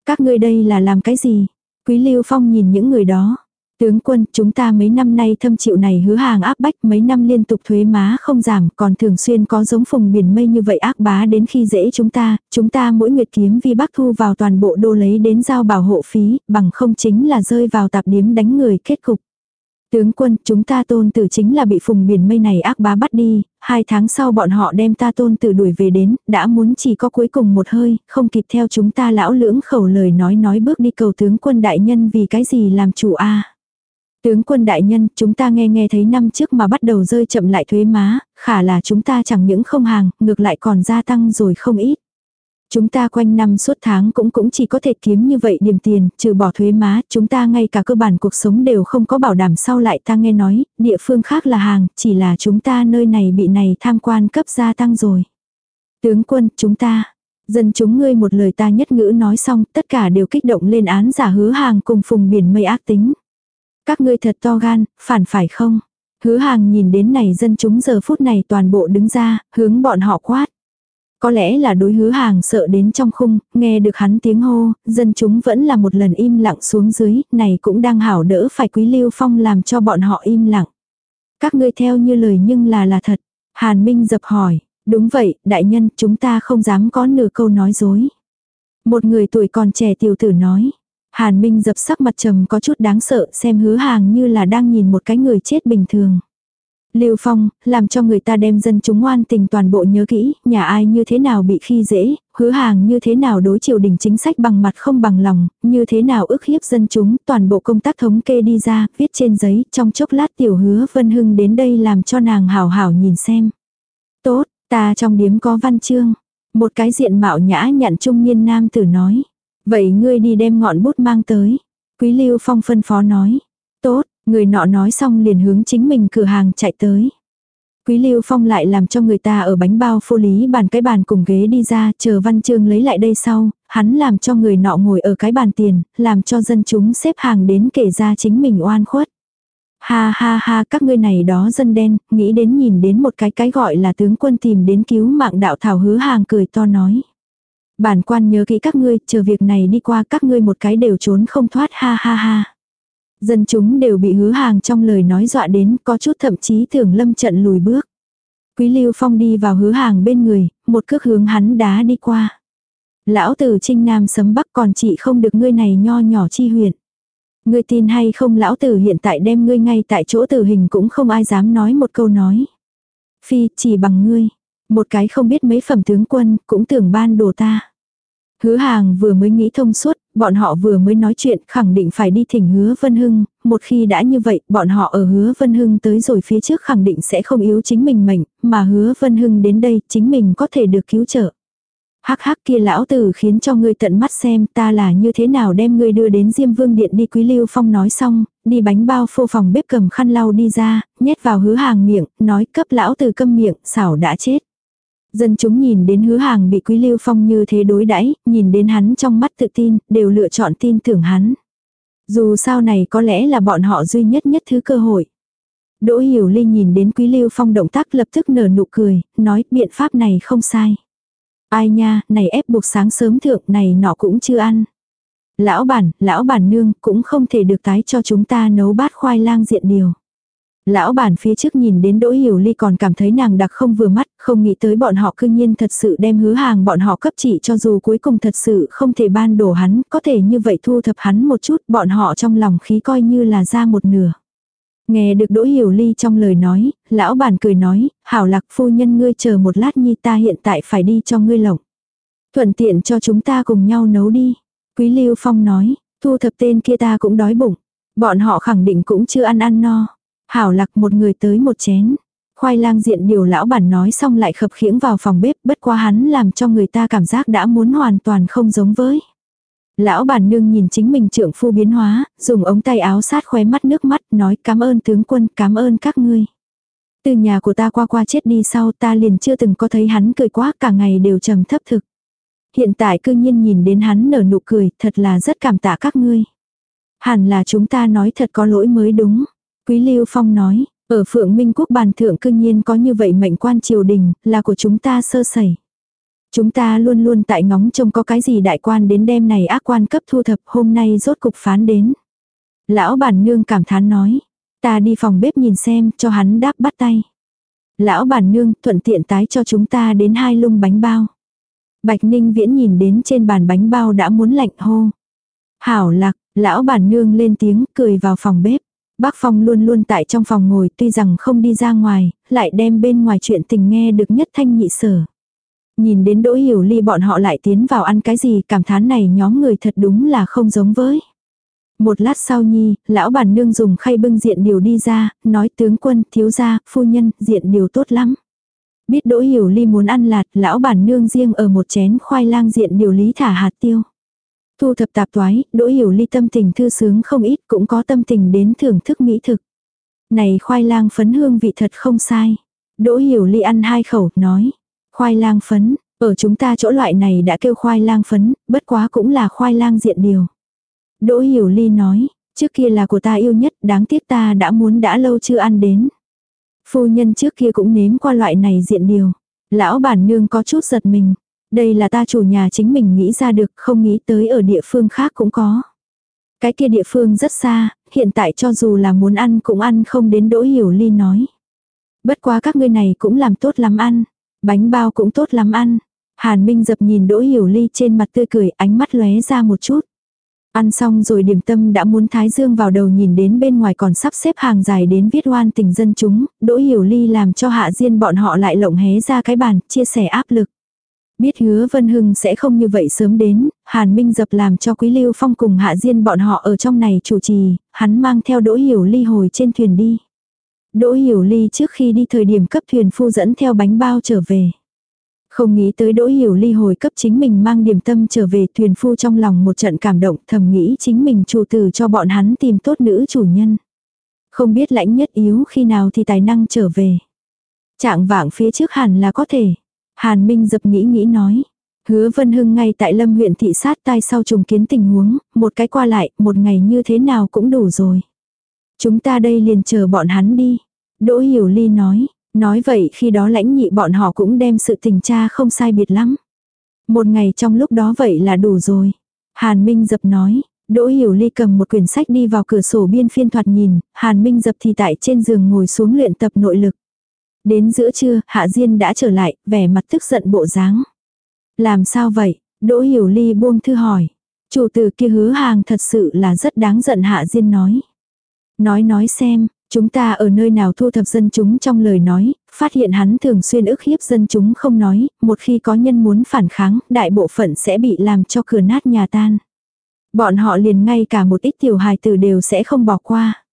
Các ngươi đây là làm cái gì? Quý Lưu Phong nhìn những người đó. Tướng quân, chúng ta mấy năm nay thâm chịu này hứa hàng áp bách mấy năm liên tục thuế má không giảm, còn thường xuyên có giống phùng biển mây như vậy ác bá đến khi dễ chúng ta, chúng ta mỗi nguyệt kiếm vi bắc thu vào toàn bộ đô lấy đến giao bảo hộ phí, bằng không chính là rơi vào tạp điếm đánh người kết cục. Tướng quân, chúng ta tôn tử chính là bị phùng biển mây này ác bá bắt đi, hai tháng sau bọn họ đem ta tôn tử đuổi về đến, đã muốn chỉ có cuối cùng một hơi, không kịp theo chúng ta lão lưỡng khẩu lời nói nói bước đi cầu tướng quân đại nhân vì cái gì làm chủ a Tướng quân đại nhân, chúng ta nghe nghe thấy năm trước mà bắt đầu rơi chậm lại thuế má, khả là chúng ta chẳng những không hàng, ngược lại còn gia tăng rồi không ít. Chúng ta quanh năm suốt tháng cũng cũng chỉ có thể kiếm như vậy điểm tiền, trừ bỏ thuế má, chúng ta ngay cả cơ bản cuộc sống đều không có bảo đảm sau lại ta nghe nói, địa phương khác là hàng, chỉ là chúng ta nơi này bị này tham quan cấp gia tăng rồi. Tướng quân, chúng ta, dân chúng ngươi một lời ta nhất ngữ nói xong, tất cả đều kích động lên án giả hứa hàng cùng phùng biển mây ác tính. Các ngươi thật to gan, phản phải không? Hứa hàng nhìn đến này dân chúng giờ phút này toàn bộ đứng ra, hướng bọn họ quát. Có lẽ là đối hứa hàng sợ đến trong khung, nghe được hắn tiếng hô, dân chúng vẫn là một lần im lặng xuống dưới, này cũng đang hảo đỡ phải quý lưu phong làm cho bọn họ im lặng. Các ngươi theo như lời nhưng là là thật. Hàn Minh dập hỏi, đúng vậy, đại nhân, chúng ta không dám có nửa câu nói dối. Một người tuổi còn trẻ tiểu tử nói. Hàn Minh dập sắc mặt trầm có chút đáng sợ xem hứa hàng như là đang nhìn một cái người chết bình thường. Lưu Phong, làm cho người ta đem dân chúng ngoan tình toàn bộ nhớ kỹ, nhà ai như thế nào bị khi dễ, hứa hàng như thế nào đối triều đình chính sách bằng mặt không bằng lòng, như thế nào ức hiếp dân chúng, toàn bộ công tác thống kê đi ra, viết trên giấy, trong chốc lát tiểu hứa Vân Hưng đến đây làm cho nàng hảo hảo nhìn xem. Tốt, ta trong điếm có văn chương. Một cái diện mạo nhã nhặn trung niên nam tử nói. Vậy ngươi đi đem ngọn bút mang tới. Quý Lưu Phong phân phó nói. Tốt, người nọ nói xong liền hướng chính mình cửa hàng chạy tới. Quý Lưu Phong lại làm cho người ta ở bánh bao phô lý bàn cái bàn cùng ghế đi ra, chờ Văn Trương lấy lại đây sau, hắn làm cho người nọ ngồi ở cái bàn tiền, làm cho dân chúng xếp hàng đến kể ra chính mình oan khuất. Ha ha ha các ngươi này đó dân đen, nghĩ đến nhìn đến một cái cái gọi là tướng quân tìm đến cứu mạng đạo thảo hứa hàng cười to nói. Bản quan nhớ kỹ các ngươi, chờ việc này đi qua các ngươi một cái đều trốn không thoát ha ha ha. Dân chúng đều bị hứa hàng trong lời nói dọa đến, có chút thậm chí tưởng lâm trận lùi bước. Quý Lưu Phong đi vào hứa hàng bên người, một cước hướng hắn đá đi qua. Lão tử trinh nam sấm bắc còn chị không được ngươi này nho nhỏ chi huyện. Ngươi tin hay không lão tử hiện tại đem ngươi ngay tại chỗ tử hình cũng không ai dám nói một câu nói. Phi chỉ bằng ngươi. Một cái không biết mấy phẩm tướng quân cũng tưởng ban đồ ta. Hứa hàng vừa mới nghĩ thông suốt, bọn họ vừa mới nói chuyện khẳng định phải đi thỉnh hứa Vân Hưng, một khi đã như vậy, bọn họ ở hứa Vân Hưng tới rồi phía trước khẳng định sẽ không yếu chính mình mệnh, mà hứa Vân Hưng đến đây chính mình có thể được cứu trợ. Hắc hắc kia lão tử khiến cho ngươi tận mắt xem ta là như thế nào đem ngươi đưa đến Diêm Vương Điện đi Quý Lưu Phong nói xong, đi bánh bao phô phòng bếp cầm khăn lau đi ra, nhét vào hứa hàng miệng, nói cấp lão tử câm miệng, xảo đã chết. Dân chúng nhìn đến hứa hàng bị Quý Lưu Phong như thế đối đãi nhìn đến hắn trong mắt tự tin, đều lựa chọn tin tưởng hắn. Dù sao này có lẽ là bọn họ duy nhất nhất thứ cơ hội. Đỗ Hiểu Linh nhìn đến Quý Lưu Phong động tác lập tức nở nụ cười, nói biện pháp này không sai. Ai nha, này ép buộc sáng sớm thượng này nọ cũng chưa ăn. Lão bản, lão bản nương cũng không thể được tái cho chúng ta nấu bát khoai lang diện điều. Lão bản phía trước nhìn đến Đỗ Hiểu Ly còn cảm thấy nàng đặc không vừa mắt, không nghĩ tới bọn họ cư nhiên thật sự đem hứa hàng bọn họ cấp chỉ cho dù cuối cùng thật sự không thể ban đổ hắn, có thể như vậy thu thập hắn một chút, bọn họ trong lòng khí coi như là ra một nửa. Nghe được Đỗ Hiểu Ly trong lời nói, lão bản cười nói, hảo lạc phu nhân ngươi chờ một lát nhi ta hiện tại phải đi cho ngươi lộng. Thuận tiện cho chúng ta cùng nhau nấu đi. Quý Lưu Phong nói, thu thập tên kia ta cũng đói bụng. Bọn họ khẳng định cũng chưa ăn ăn no. Hảo lạc một người tới một chén. Khoai lang diện điều lão bản nói xong lại khập khiễng vào phòng bếp bất quá hắn làm cho người ta cảm giác đã muốn hoàn toàn không giống với. Lão bản nương nhìn chính mình trưởng phu biến hóa, dùng ống tay áo sát khóe mắt nước mắt nói cảm ơn tướng quân, cảm ơn các ngươi. Từ nhà của ta qua qua chết đi sau ta liền chưa từng có thấy hắn cười quá cả ngày đều trầm thấp thực. Hiện tại cư nhiên nhìn đến hắn nở nụ cười, thật là rất cảm tạ các ngươi. Hẳn là chúng ta nói thật có lỗi mới đúng. Quý Lưu Phong nói, ở Phượng Minh Quốc bàn thượng cương nhiên có như vậy mệnh quan triều đình, là của chúng ta sơ sẩy. Chúng ta luôn luôn tại ngóng trông có cái gì đại quan đến đêm này ác quan cấp thu thập hôm nay rốt cục phán đến. Lão bản nương cảm thán nói. Ta đi phòng bếp nhìn xem cho hắn đáp bắt tay. Lão bản nương thuận tiện tái cho chúng ta đến hai lung bánh bao. Bạch Ninh Viễn nhìn đến trên bàn bánh bao đã muốn lạnh hô. Hảo lạc, lão bản nương lên tiếng cười vào phòng bếp. Bác Phong luôn luôn tại trong phòng ngồi tuy rằng không đi ra ngoài, lại đem bên ngoài chuyện tình nghe được nhất thanh nhị sở. Nhìn đến đỗ hiểu ly bọn họ lại tiến vào ăn cái gì cảm thán này nhóm người thật đúng là không giống với. Một lát sau nhi, lão bản nương dùng khay bưng diện điều đi ra, nói tướng quân, thiếu gia, phu nhân, diện điều tốt lắm. Biết đỗ hiểu ly muốn ăn lạt, lão bản nương riêng ở một chén khoai lang diện điều lý thả hạt tiêu. Thu thập tạp toái, đỗ hiểu ly tâm tình thư sướng không ít cũng có tâm tình đến thưởng thức mỹ thực. Này khoai lang phấn hương vị thật không sai. Đỗ hiểu ly ăn hai khẩu, nói. Khoai lang phấn, ở chúng ta chỗ loại này đã kêu khoai lang phấn, bất quá cũng là khoai lang diện điều. Đỗ hiểu ly nói, trước kia là của ta yêu nhất, đáng tiếc ta đã muốn đã lâu chưa ăn đến. Phu nhân trước kia cũng nếm qua loại này diện điều. Lão bản nương có chút giật mình. Đây là ta chủ nhà chính mình nghĩ ra được, không nghĩ tới ở địa phương khác cũng có. Cái kia địa phương rất xa, hiện tại cho dù là muốn ăn cũng ăn không đến đỗ hiểu ly nói. Bất quá các ngươi này cũng làm tốt lắm ăn. Bánh bao cũng tốt lắm ăn. Hàn Minh dập nhìn đỗ hiểu ly trên mặt tươi cười ánh mắt lóe ra một chút. Ăn xong rồi điểm tâm đã muốn thái dương vào đầu nhìn đến bên ngoài còn sắp xếp hàng dài đến viết oan tình dân chúng, đỗ hiểu ly làm cho hạ diên bọn họ lại lộng hé ra cái bàn, chia sẻ áp lực. Biết hứa Vân Hưng sẽ không như vậy sớm đến, Hàn Minh dập làm cho Quý Lưu Phong cùng Hạ Diên bọn họ ở trong này chủ trì, hắn mang theo Đỗ Hiểu Ly hồi trên thuyền đi. Đỗ Hiểu Ly trước khi đi thời điểm cấp thuyền phu dẫn theo bánh bao trở về. Không nghĩ tới Đỗ Hiểu Ly hồi cấp chính mình mang điểm tâm trở về thuyền phu trong lòng một trận cảm động thầm nghĩ chính mình chủ tử cho bọn hắn tìm tốt nữ chủ nhân. Không biết lãnh nhất yếu khi nào thì tài năng trở về. Trạng vạng phía trước hẳn là có thể. Hàn Minh dập nghĩ nghĩ nói. Hứa Vân Hưng ngay tại Lâm huyện thị sát tai sau trùng kiến tình huống, một cái qua lại, một ngày như thế nào cũng đủ rồi. Chúng ta đây liền chờ bọn hắn đi. Đỗ Hiểu Ly nói, nói vậy khi đó lãnh nhị bọn họ cũng đem sự tình tra không sai biệt lắm. Một ngày trong lúc đó vậy là đủ rồi. Hàn Minh dập nói, Đỗ Hiểu Ly cầm một quyển sách đi vào cửa sổ biên phiên thoạt nhìn, Hàn Minh dập thì tại trên giường ngồi xuống luyện tập nội lực. Đến giữa trưa, Hạ Diên đã trở lại, vẻ mặt tức giận bộ dáng. Làm sao vậy? Đỗ Hiểu Ly buông thư hỏi. Chủ tử kia hứa hàng thật sự là rất đáng giận Hạ Diên nói. Nói nói xem, chúng ta ở nơi nào thu thập dân chúng trong lời nói, phát hiện hắn thường xuyên ức hiếp dân chúng không nói, một khi có nhân muốn phản kháng, đại bộ phận sẽ bị làm cho cửa nát nhà tan. Bọn họ liền ngay cả một ít tiểu hài tử đều sẽ không bỏ qua.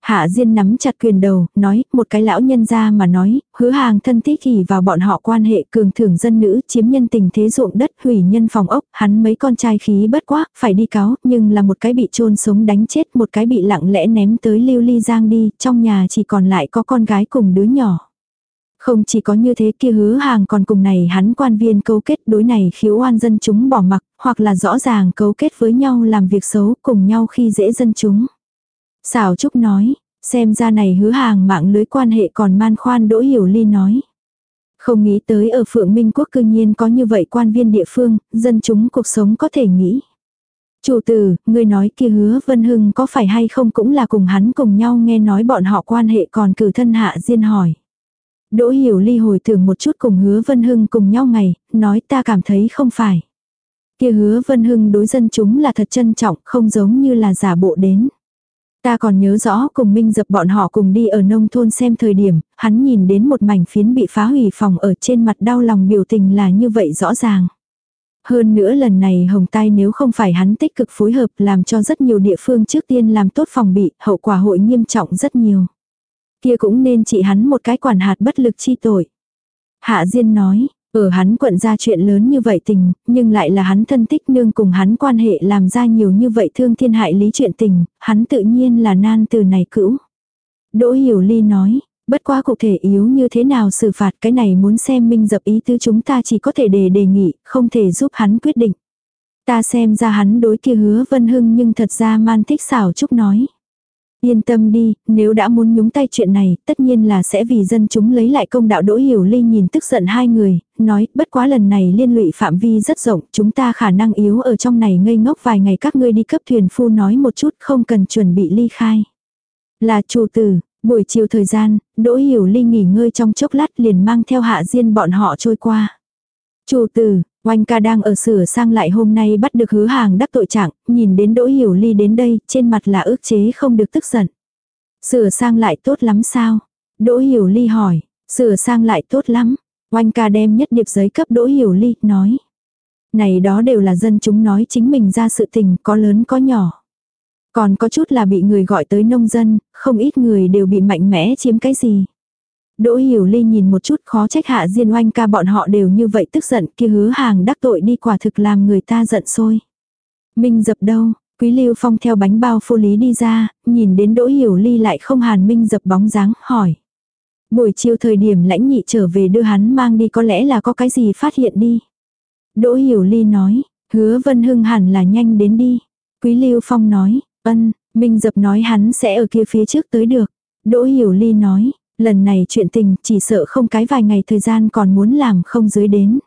Hạ Diên nắm chặt quyền đầu, nói, một cái lão nhân ra mà nói, hứa hàng thân thích kỳ vào bọn họ quan hệ cường thưởng dân nữ, chiếm nhân tình thế ruộng đất, hủy nhân phòng ốc, hắn mấy con trai khí bất quá, phải đi cáo, nhưng là một cái bị chôn sống đánh chết, một cái bị lặng lẽ ném tới lưu ly giang đi, trong nhà chỉ còn lại có con gái cùng đứa nhỏ. Không chỉ có như thế kia hứa hàng còn cùng này hắn quan viên cấu kết đối này khiếu oan dân chúng bỏ mặc, hoặc là rõ ràng cấu kết với nhau làm việc xấu cùng nhau khi dễ dân chúng. Xảo Trúc nói, xem ra này hứa hàng mạng lưới quan hệ còn man khoan đỗ hiểu ly nói. Không nghĩ tới ở Phượng Minh Quốc cương nhiên có như vậy quan viên địa phương, dân chúng cuộc sống có thể nghĩ. Chủ tử, người nói kia hứa Vân Hưng có phải hay không cũng là cùng hắn cùng nhau nghe nói bọn họ quan hệ còn cử thân hạ diên hỏi. Đỗ hiểu ly hồi tưởng một chút cùng hứa Vân Hưng cùng nhau ngày, nói ta cảm thấy không phải. Kia hứa Vân Hưng đối dân chúng là thật trân trọng, không giống như là giả bộ đến. Ta còn nhớ rõ cùng Minh dập bọn họ cùng đi ở nông thôn xem thời điểm, hắn nhìn đến một mảnh phiến bị phá hủy phòng ở trên mặt đau lòng biểu tình là như vậy rõ ràng. Hơn nữa lần này hồng tai nếu không phải hắn tích cực phối hợp làm cho rất nhiều địa phương trước tiên làm tốt phòng bị, hậu quả hội nghiêm trọng rất nhiều. Kia cũng nên trị hắn một cái quản hạt bất lực chi tội. Hạ Diên nói, ở hắn quận ra chuyện lớn như vậy tình, nhưng lại là hắn thân thích nương cùng hắn quan hệ làm ra nhiều như vậy thương thiên hại lý chuyện tình, hắn tự nhiên là nan từ này cữu. Đỗ Hiểu Ly nói, bất quá cụ thể yếu như thế nào xử phạt cái này muốn xem minh dập ý tứ chúng ta chỉ có thể đề đề nghị, không thể giúp hắn quyết định. Ta xem ra hắn đối kia hứa vân hưng nhưng thật ra man thích xảo chúc nói. Yên tâm đi, nếu đã muốn nhúng tay chuyện này, tất nhiên là sẽ vì dân chúng lấy lại công đạo Đỗ Hiểu Ly nhìn tức giận hai người, nói, bất quá lần này liên lụy phạm vi rất rộng, chúng ta khả năng yếu ở trong này ngây ngốc vài ngày các ngươi đi cấp thuyền phu nói một chút không cần chuẩn bị ly khai. Là chủ tử, buổi chiều thời gian, Đỗ Hiểu Ly nghỉ ngơi trong chốc lát liền mang theo hạ diên bọn họ trôi qua. Chủ tử, Oanh ca đang ở sửa sang lại hôm nay bắt được hứa hàng đắc tội trạng, nhìn đến Đỗ Hiểu Ly đến đây, trên mặt là ước chế không được tức giận. Sửa sang lại tốt lắm sao? Đỗ Hiểu Ly hỏi, sửa sang lại tốt lắm. Oanh ca đem nhất điệp giấy cấp Đỗ Hiểu Ly, nói. Này đó đều là dân chúng nói chính mình ra sự tình, có lớn có nhỏ. Còn có chút là bị người gọi tới nông dân, không ít người đều bị mạnh mẽ chiếm cái gì. Đỗ Hiểu Ly nhìn một chút khó trách hạ Diên oanh ca bọn họ đều như vậy tức giận kia hứa hàng đắc tội đi quả thực làm người ta giận sôi. Minh dập đâu, Quý Lưu Phong theo bánh bao phô lý đi ra, nhìn đến Đỗ Hiểu Ly lại không hàn Minh dập bóng dáng, hỏi. Buổi chiều thời điểm lãnh nhị trở về đưa hắn mang đi có lẽ là có cái gì phát hiện đi. Đỗ Hiểu Ly nói, hứa Vân Hưng hẳn là nhanh đến đi. Quý Lưu Phong nói, ân, Minh dập nói hắn sẽ ở kia phía trước tới được. Đỗ Hiểu Ly nói, Lần này chuyện tình chỉ sợ không cái vài ngày thời gian còn muốn làm không dưới đến.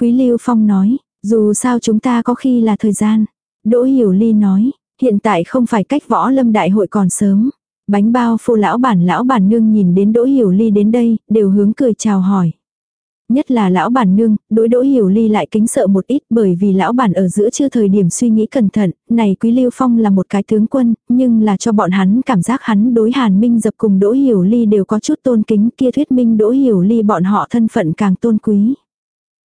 Quý Lưu Phong nói, dù sao chúng ta có khi là thời gian. Đỗ Hiểu Ly nói, hiện tại không phải cách võ lâm đại hội còn sớm. Bánh bao phô lão bản lão bản nương nhìn đến Đỗ Hiểu Ly đến đây, đều hướng cười chào hỏi. Nhất là lão bản nương, đối đỗ hiểu ly lại kính sợ một ít bởi vì lão bản ở giữa chưa thời điểm suy nghĩ cẩn thận, này quý lưu phong là một cái tướng quân, nhưng là cho bọn hắn cảm giác hắn đối hàn minh dập cùng đỗ hiểu ly đều có chút tôn kính kia thuyết minh đỗ hiểu ly bọn họ thân phận càng tôn quý.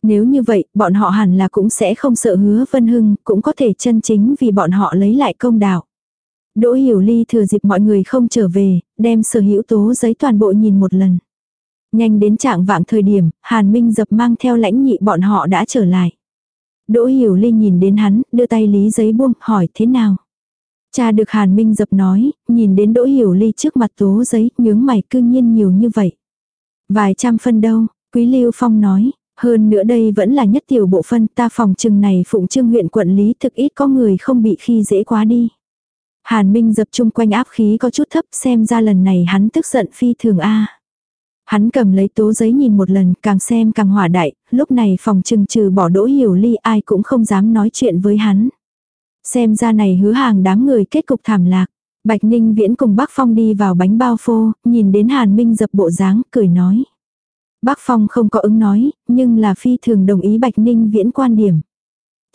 Nếu như vậy, bọn họ hẳn là cũng sẽ không sợ hứa vân hưng, cũng có thể chân chính vì bọn họ lấy lại công đạo. Đỗ hiểu ly thừa dịp mọi người không trở về, đem sở hữu tố giấy toàn bộ nhìn một lần. Nhanh đến trạng vạng thời điểm, Hàn Minh dập mang theo lãnh nhị bọn họ đã trở lại. Đỗ Hiểu Linh nhìn đến hắn, đưa tay lý giấy buông, hỏi thế nào. Cha được Hàn Minh dập nói, nhìn đến Đỗ Hiểu Ly trước mặt tố giấy, nhướng mày cư nhiên nhiều như vậy. Vài trăm phân đâu, Quý Lưu Phong nói, hơn nữa đây vẫn là nhất tiểu bộ phân ta phòng trừng này phụng trương huyện quận lý thực ít có người không bị khi dễ quá đi. Hàn Minh dập chung quanh áp khí có chút thấp xem ra lần này hắn tức giận phi thường a Hắn cầm lấy tố giấy nhìn một lần, càng xem càng hỏa đại, lúc này phòng trừng trừ bỏ đỗ hiểu ly ai cũng không dám nói chuyện với hắn. Xem ra này hứa hàng đám người kết cục thảm lạc. Bạch Ninh Viễn cùng Bác Phong đi vào bánh bao phô, nhìn đến Hàn Minh dập bộ dáng, cười nói. Bác Phong không có ứng nói, nhưng là phi thường đồng ý Bạch Ninh Viễn quan điểm.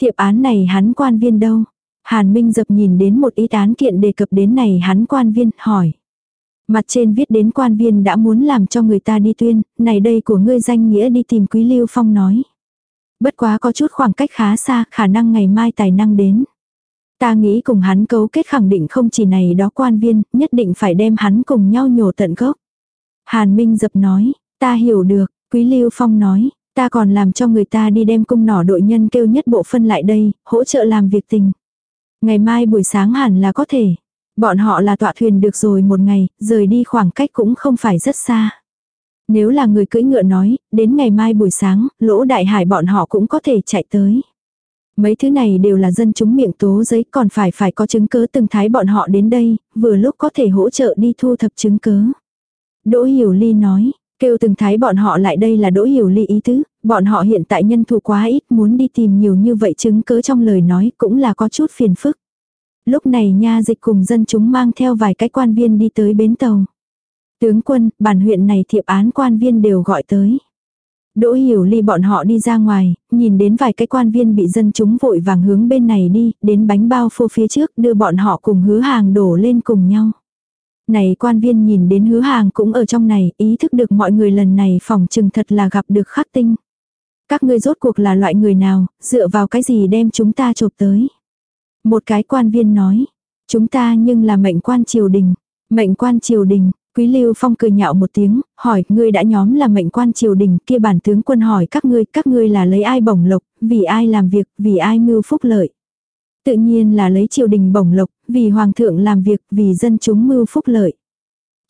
Thiệp án này hắn quan viên đâu? Hàn Minh dập nhìn đến một ít án kiện đề cập đến này hắn quan viên, hỏi. Mặt trên viết đến quan viên đã muốn làm cho người ta đi tuyên, này đây của ngươi danh nghĩa đi tìm Quý Lưu Phong nói. Bất quá có chút khoảng cách khá xa, khả năng ngày mai tài năng đến. Ta nghĩ cùng hắn cấu kết khẳng định không chỉ này đó quan viên, nhất định phải đem hắn cùng nhau nhổ tận gốc. Hàn Minh dập nói, ta hiểu được, Quý Lưu Phong nói, ta còn làm cho người ta đi đem cung nỏ đội nhân kêu nhất bộ phân lại đây, hỗ trợ làm việc tình. Ngày mai buổi sáng hẳn là có thể. Bọn họ là tọa thuyền được rồi một ngày, rời đi khoảng cách cũng không phải rất xa. Nếu là người cưỡi ngựa nói, đến ngày mai buổi sáng, lỗ đại hải bọn họ cũng có thể chạy tới. Mấy thứ này đều là dân chúng miệng tố giấy còn phải phải có chứng cứ từng thái bọn họ đến đây, vừa lúc có thể hỗ trợ đi thu thập chứng cứ. Đỗ Hiểu Ly nói, kêu từng thái bọn họ lại đây là Đỗ Hiểu Ly ý tứ, bọn họ hiện tại nhân thủ quá ít muốn đi tìm nhiều như vậy chứng cứ trong lời nói cũng là có chút phiền phức. Lúc này nha dịch cùng dân chúng mang theo vài cái quan viên đi tới bến tàu. Tướng quân, bản huyện này thiệp án quan viên đều gọi tới. Đỗ hiểu ly bọn họ đi ra ngoài, nhìn đến vài cái quan viên bị dân chúng vội vàng hướng bên này đi, đến bánh bao phô phía trước đưa bọn họ cùng hứa hàng đổ lên cùng nhau. Này quan viên nhìn đến hứa hàng cũng ở trong này, ý thức được mọi người lần này phòng trừng thật là gặp được khắc tinh. Các ngươi rốt cuộc là loại người nào, dựa vào cái gì đem chúng ta chộp tới. Một cái quan viên nói, chúng ta nhưng là mệnh quan triều đình. Mệnh quan triều đình, Quý Lưu Phong cười nhạo một tiếng, hỏi, ngươi đã nhóm là mệnh quan triều đình, kia bản tướng quân hỏi các ngươi, các ngươi là lấy ai bổng lộc, vì ai làm việc, vì ai mưu phúc lợi. Tự nhiên là lấy triều đình bổng lộc, vì hoàng thượng làm việc, vì dân chúng mưu phúc lợi.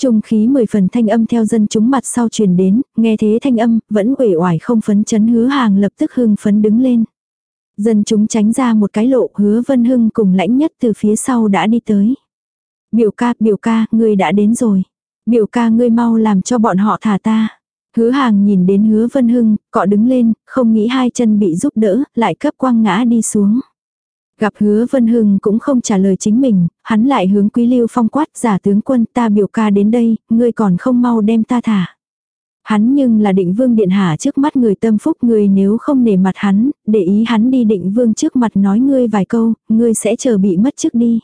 Trung khí mười phần thanh âm theo dân chúng mặt sau truyền đến, nghe thế thanh âm, vẫn uể oải không phấn chấn hứa hàng lập tức hưng phấn đứng lên. Dân chúng tránh ra một cái lộ hứa vân hưng cùng lãnh nhất từ phía sau đã đi tới. Biểu ca, biểu ca, ngươi đã đến rồi. Biểu ca ngươi mau làm cho bọn họ thả ta. Hứa hàng nhìn đến hứa vân hưng, cọ đứng lên, không nghĩ hai chân bị giúp đỡ, lại cấp quăng ngã đi xuống. Gặp hứa vân hưng cũng không trả lời chính mình, hắn lại hướng quý lưu phong quát giả tướng quân ta biểu ca đến đây, ngươi còn không mau đem ta thả. Hắn nhưng là định vương điện hạ trước mắt người tâm phúc người nếu không nể mặt hắn, để ý hắn đi định vương trước mặt nói ngươi vài câu, ngươi sẽ chờ bị mất trước đi.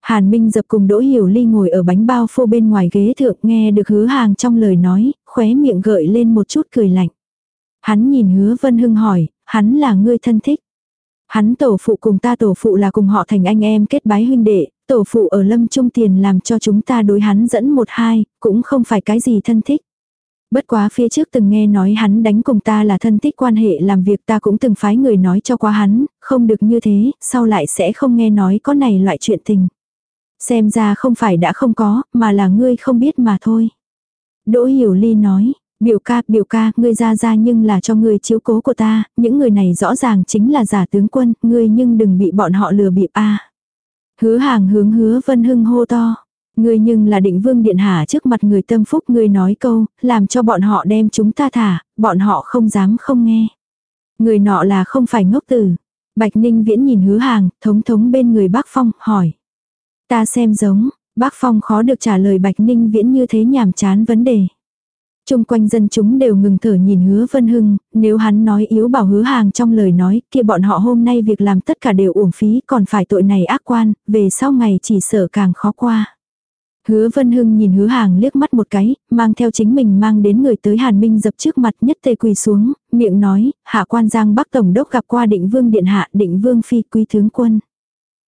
Hàn Minh dập cùng Đỗ Hiểu Ly ngồi ở bánh bao phô bên ngoài ghế thượng nghe được hứa hàng trong lời nói, khóe miệng gợi lên một chút cười lạnh. Hắn nhìn hứa Vân Hưng hỏi, hắn là ngươi thân thích. Hắn tổ phụ cùng ta tổ phụ là cùng họ thành anh em kết bái huynh đệ, tổ phụ ở lâm trung tiền làm cho chúng ta đối hắn dẫn một hai, cũng không phải cái gì thân thích. Bất quá phía trước từng nghe nói hắn đánh cùng ta là thân thích quan hệ làm việc ta cũng từng phái người nói cho qua hắn, không được như thế, sau lại sẽ không nghe nói có này loại chuyện tình. Xem ra không phải đã không có, mà là ngươi không biết mà thôi. Đỗ Hiểu Ly nói, biểu ca, biểu ca, ngươi ra ra nhưng là cho ngươi chiếu cố của ta, những người này rõ ràng chính là giả tướng quân, ngươi nhưng đừng bị bọn họ lừa bịp a. Hứa hàng hướng hứa vân hưng hô to. Ngươi nhưng là định vương điện hạ trước mặt người tâm phúc ngươi nói câu, làm cho bọn họ đem chúng ta thả, bọn họ không dám không nghe. Người nọ là không phải ngốc tử. Bạch Ninh viễn nhìn hứa hàng, thống thống bên người bác Phong, hỏi. Ta xem giống, bác Phong khó được trả lời Bạch Ninh viễn như thế nhàm chán vấn đề. Trung quanh dân chúng đều ngừng thở nhìn hứa vân hưng, nếu hắn nói yếu bảo hứa hàng trong lời nói, kia bọn họ hôm nay việc làm tất cả đều uổng phí, còn phải tội này ác quan, về sau ngày chỉ sợ càng khó qua. Hứa Vân Hưng nhìn hứa hàng liếc mắt một cái, mang theo chính mình mang đến người tới Hàn Minh dập trước mặt nhất tề quỳ xuống, miệng nói, hạ quan giang bắc tổng đốc gặp qua định vương điện hạ, định vương phi quý tướng quân.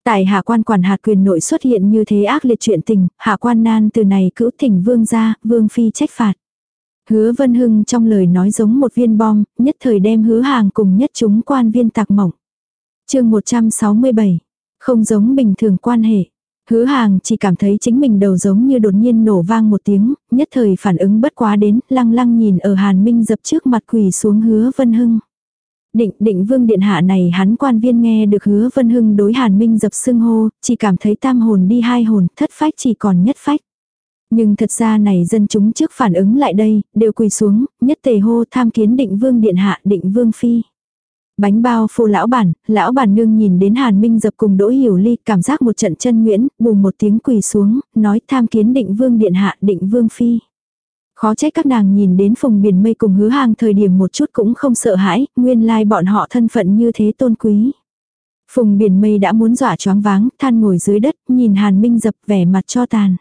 Tại hạ quan quản hạt quyền nội xuất hiện như thế ác liệt chuyện tình, hạ quan nan từ này cữu thỉnh vương ra, vương phi trách phạt. Hứa Vân Hưng trong lời nói giống một viên bom, nhất thời đem hứa hàng cùng nhất chúng quan viên tạc mỏng. chương 167. Không giống bình thường quan hệ. Hứa hàng chỉ cảm thấy chính mình đầu giống như đột nhiên nổ vang một tiếng, nhất thời phản ứng bất quá đến, lăng lăng nhìn ở Hàn Minh dập trước mặt quỳ xuống hứa Vân Hưng. Định, định vương điện hạ này hắn quan viên nghe được hứa Vân Hưng đối Hàn Minh dập xưng hô, chỉ cảm thấy tam hồn đi hai hồn, thất phách chỉ còn nhất phách. Nhưng thật ra này dân chúng trước phản ứng lại đây, đều quỳ xuống, nhất tề hô tham kiến định vương điện hạ định vương phi. Bánh bao phô lão bản, lão bản nương nhìn đến Hàn Minh dập cùng Đỗ Hiểu Ly, cảm giác một trận chân nguyễn, bùng một tiếng quỳ xuống, nói tham kiến định vương điện hạ, định vương phi. Khó trách các nàng nhìn đến phùng biển mây cùng hứa hàng thời điểm một chút cũng không sợ hãi, nguyên lai bọn họ thân phận như thế tôn quý. Phùng biển mây đã muốn dọa choáng váng, than ngồi dưới đất, nhìn Hàn Minh dập vẻ mặt cho tàn.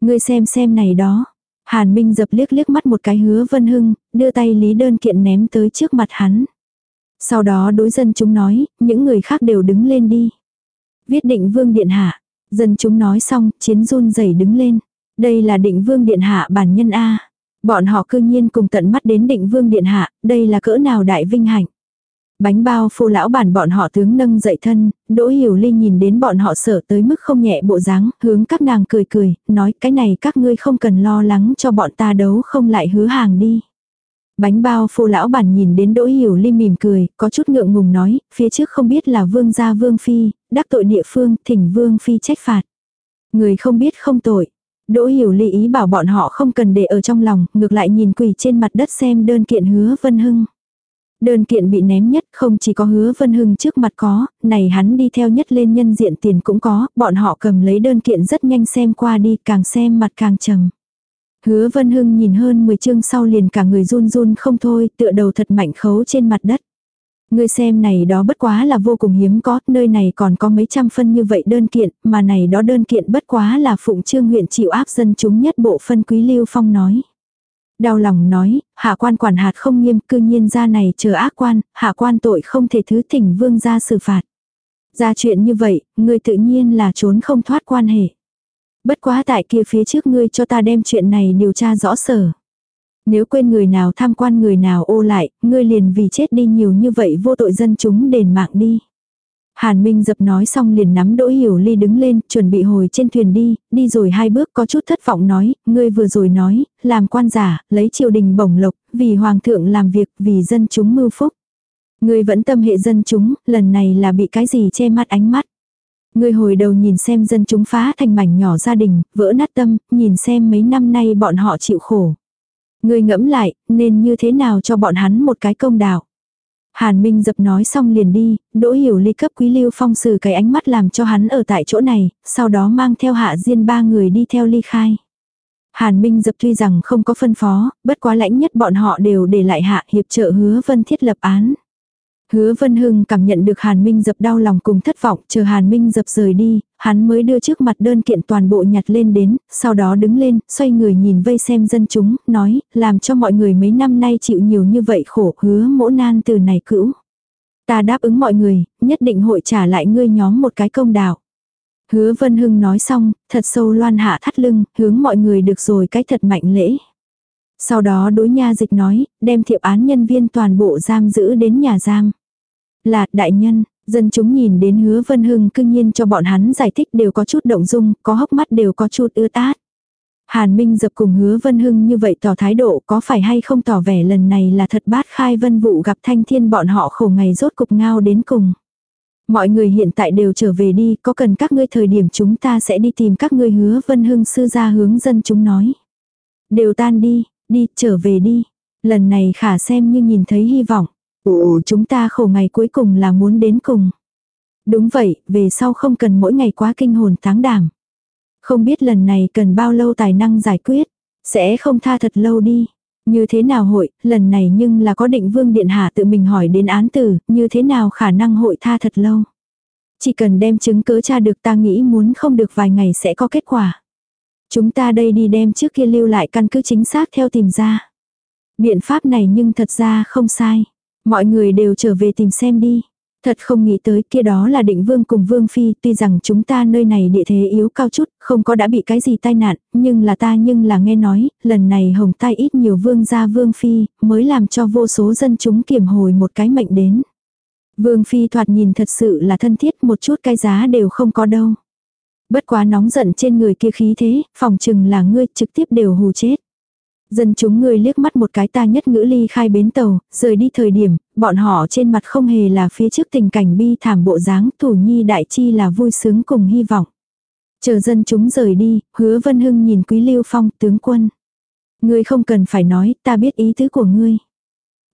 Ngươi xem xem này đó. Hàn Minh dập liếc liếc mắt một cái hứa vân hưng, đưa tay lý đơn kiện ném tới trước mặt hắn. Sau đó đối dân chúng nói, những người khác đều đứng lên đi. Viết định vương điện hạ. Dân chúng nói xong, chiến run rẩy đứng lên. Đây là định vương điện hạ bản nhân A. Bọn họ cư nhiên cùng tận mắt đến định vương điện hạ, đây là cỡ nào đại vinh hạnh. Bánh bao phô lão bản bọn họ tướng nâng dậy thân, Đỗ Hiểu Ly nhìn đến bọn họ sợ tới mức không nhẹ bộ dáng, hướng các nàng cười cười, nói cái này các ngươi không cần lo lắng cho bọn ta đấu không lại hứa hàng đi. Bánh bao phô lão bản nhìn đến Đỗ Hiểu Ly mỉm cười, có chút ngượng ngùng nói, phía trước không biết là vương gia vương phi, đắc tội địa phương, thỉnh vương phi trách phạt. Người không biết không tội. Đỗ Hiểu Ly ý bảo bọn họ không cần để ở trong lòng, ngược lại nhìn quỳ trên mặt đất xem đơn kiện hứa Vân Hưng. Đơn kiện bị ném nhất không chỉ có hứa Vân Hưng trước mặt có, này hắn đi theo nhất lên nhân diện tiền cũng có, bọn họ cầm lấy đơn kiện rất nhanh xem qua đi, càng xem mặt càng trầm. Hứa Vân Hưng nhìn hơn 10 chương sau liền cả người run run không thôi, tựa đầu thật mạnh khấu trên mặt đất. Ngươi xem này đó bất quá là vô cùng hiếm có, nơi này còn có mấy trăm phân như vậy đơn kiện, mà này đó đơn kiện bất quá là phụng trương huyện chịu áp dân chúng nhất bộ phân quý lưu phong nói. Đau lòng nói, hạ quan quản hạt không nghiêm cư nhiên ra này chờ ác quan, hạ quan tội không thể thứ thỉnh vương ra xử phạt. Ra chuyện như vậy, người tự nhiên là trốn không thoát quan hệ. Bất quá tại kia phía trước ngươi cho ta đem chuyện này điều tra rõ sở. Nếu quên người nào tham quan người nào ô lại, ngươi liền vì chết đi nhiều như vậy vô tội dân chúng đền mạng đi. Hàn Minh dập nói xong liền nắm Đỗ Hiểu Ly đứng lên, chuẩn bị hồi trên thuyền đi, đi rồi hai bước có chút thất vọng nói, ngươi vừa rồi nói, làm quan giả, lấy triều đình bổng lộc, vì hoàng thượng làm việc, vì dân chúng mưu phúc. Ngươi vẫn tâm hệ dân chúng, lần này là bị cái gì che mắt ánh mắt. Người hồi đầu nhìn xem dân chúng phá thành mảnh nhỏ gia đình, vỡ nát tâm, nhìn xem mấy năm nay bọn họ chịu khổ. Người ngẫm lại, nên như thế nào cho bọn hắn một cái công đạo. Hàn Minh dập nói xong liền đi, Đỗ Hiểu Ly cấp Quý Lưu Phong sử cái ánh mắt làm cho hắn ở tại chỗ này, sau đó mang theo Hạ Diên ba người đi theo ly khai. Hàn Minh dập tuy rằng không có phân phó, bất quá lãnh nhất bọn họ đều để lại hạ hiệp trợ hứa vân thiết lập án. Hứa Vân Hưng cảm nhận được Hàn Minh dập đau lòng cùng thất vọng, chờ Hàn Minh dập rời đi, hắn mới đưa trước mặt đơn kiện toàn bộ nhặt lên đến, sau đó đứng lên, xoay người nhìn vây xem dân chúng, nói, làm cho mọi người mấy năm nay chịu nhiều như vậy khổ, hứa mỗ nan từ này cữu. Ta đáp ứng mọi người, nhất định hội trả lại ngươi nhóm một cái công đạo. Hứa Vân Hưng nói xong, thật sâu loan hạ thắt lưng, hướng mọi người được rồi cái thật mạnh lễ. Sau đó đối nha dịch nói, đem thiệp án nhân viên toàn bộ giam giữ đến nhà giam. Là, đại nhân, dân chúng nhìn đến hứa vân hưng cương nhiên cho bọn hắn giải thích đều có chút động dung, có hốc mắt đều có chút ưa tát. Hàn Minh dập cùng hứa vân hưng như vậy tỏ thái độ có phải hay không tỏ vẻ lần này là thật bát khai vân vụ gặp thanh thiên bọn họ khổ ngày rốt cục ngao đến cùng. Mọi người hiện tại đều trở về đi, có cần các ngươi thời điểm chúng ta sẽ đi tìm các ngươi hứa vân hưng sư ra hướng dân chúng nói. Đều tan đi, đi, trở về đi. Lần này khả xem như nhìn thấy hy vọng. Ồ, chúng ta khổ ngày cuối cùng là muốn đến cùng. Đúng vậy, về sau không cần mỗi ngày quá kinh hồn tháng đảm. Không biết lần này cần bao lâu tài năng giải quyết. Sẽ không tha thật lâu đi. Như thế nào hội, lần này nhưng là có định vương điện hạ tự mình hỏi đến án tử, như thế nào khả năng hội tha thật lâu. Chỉ cần đem chứng cớ tra được ta nghĩ muốn không được vài ngày sẽ có kết quả. Chúng ta đây đi đem trước kia lưu lại căn cứ chính xác theo tìm ra. Biện pháp này nhưng thật ra không sai. Mọi người đều trở về tìm xem đi. Thật không nghĩ tới kia đó là định vương cùng vương phi, tuy rằng chúng ta nơi này địa thế yếu cao chút, không có đã bị cái gì tai nạn, nhưng là ta nhưng là nghe nói, lần này hồng tai ít nhiều vương gia vương phi, mới làm cho vô số dân chúng kiểm hồi một cái mệnh đến. Vương phi thoạt nhìn thật sự là thân thiết một chút cái giá đều không có đâu. Bất quá nóng giận trên người kia khí thế, phòng chừng là ngươi trực tiếp đều hù chết. Dân chúng người liếc mắt một cái ta nhất ngữ ly khai bến tàu, rời đi thời điểm, bọn họ trên mặt không hề là phía trước tình cảnh bi thảm bộ dáng thủ nhi đại chi là vui sướng cùng hy vọng. Chờ dân chúng rời đi, hứa vân hưng nhìn quý lưu phong tướng quân. Ngươi không cần phải nói, ta biết ý tứ của ngươi.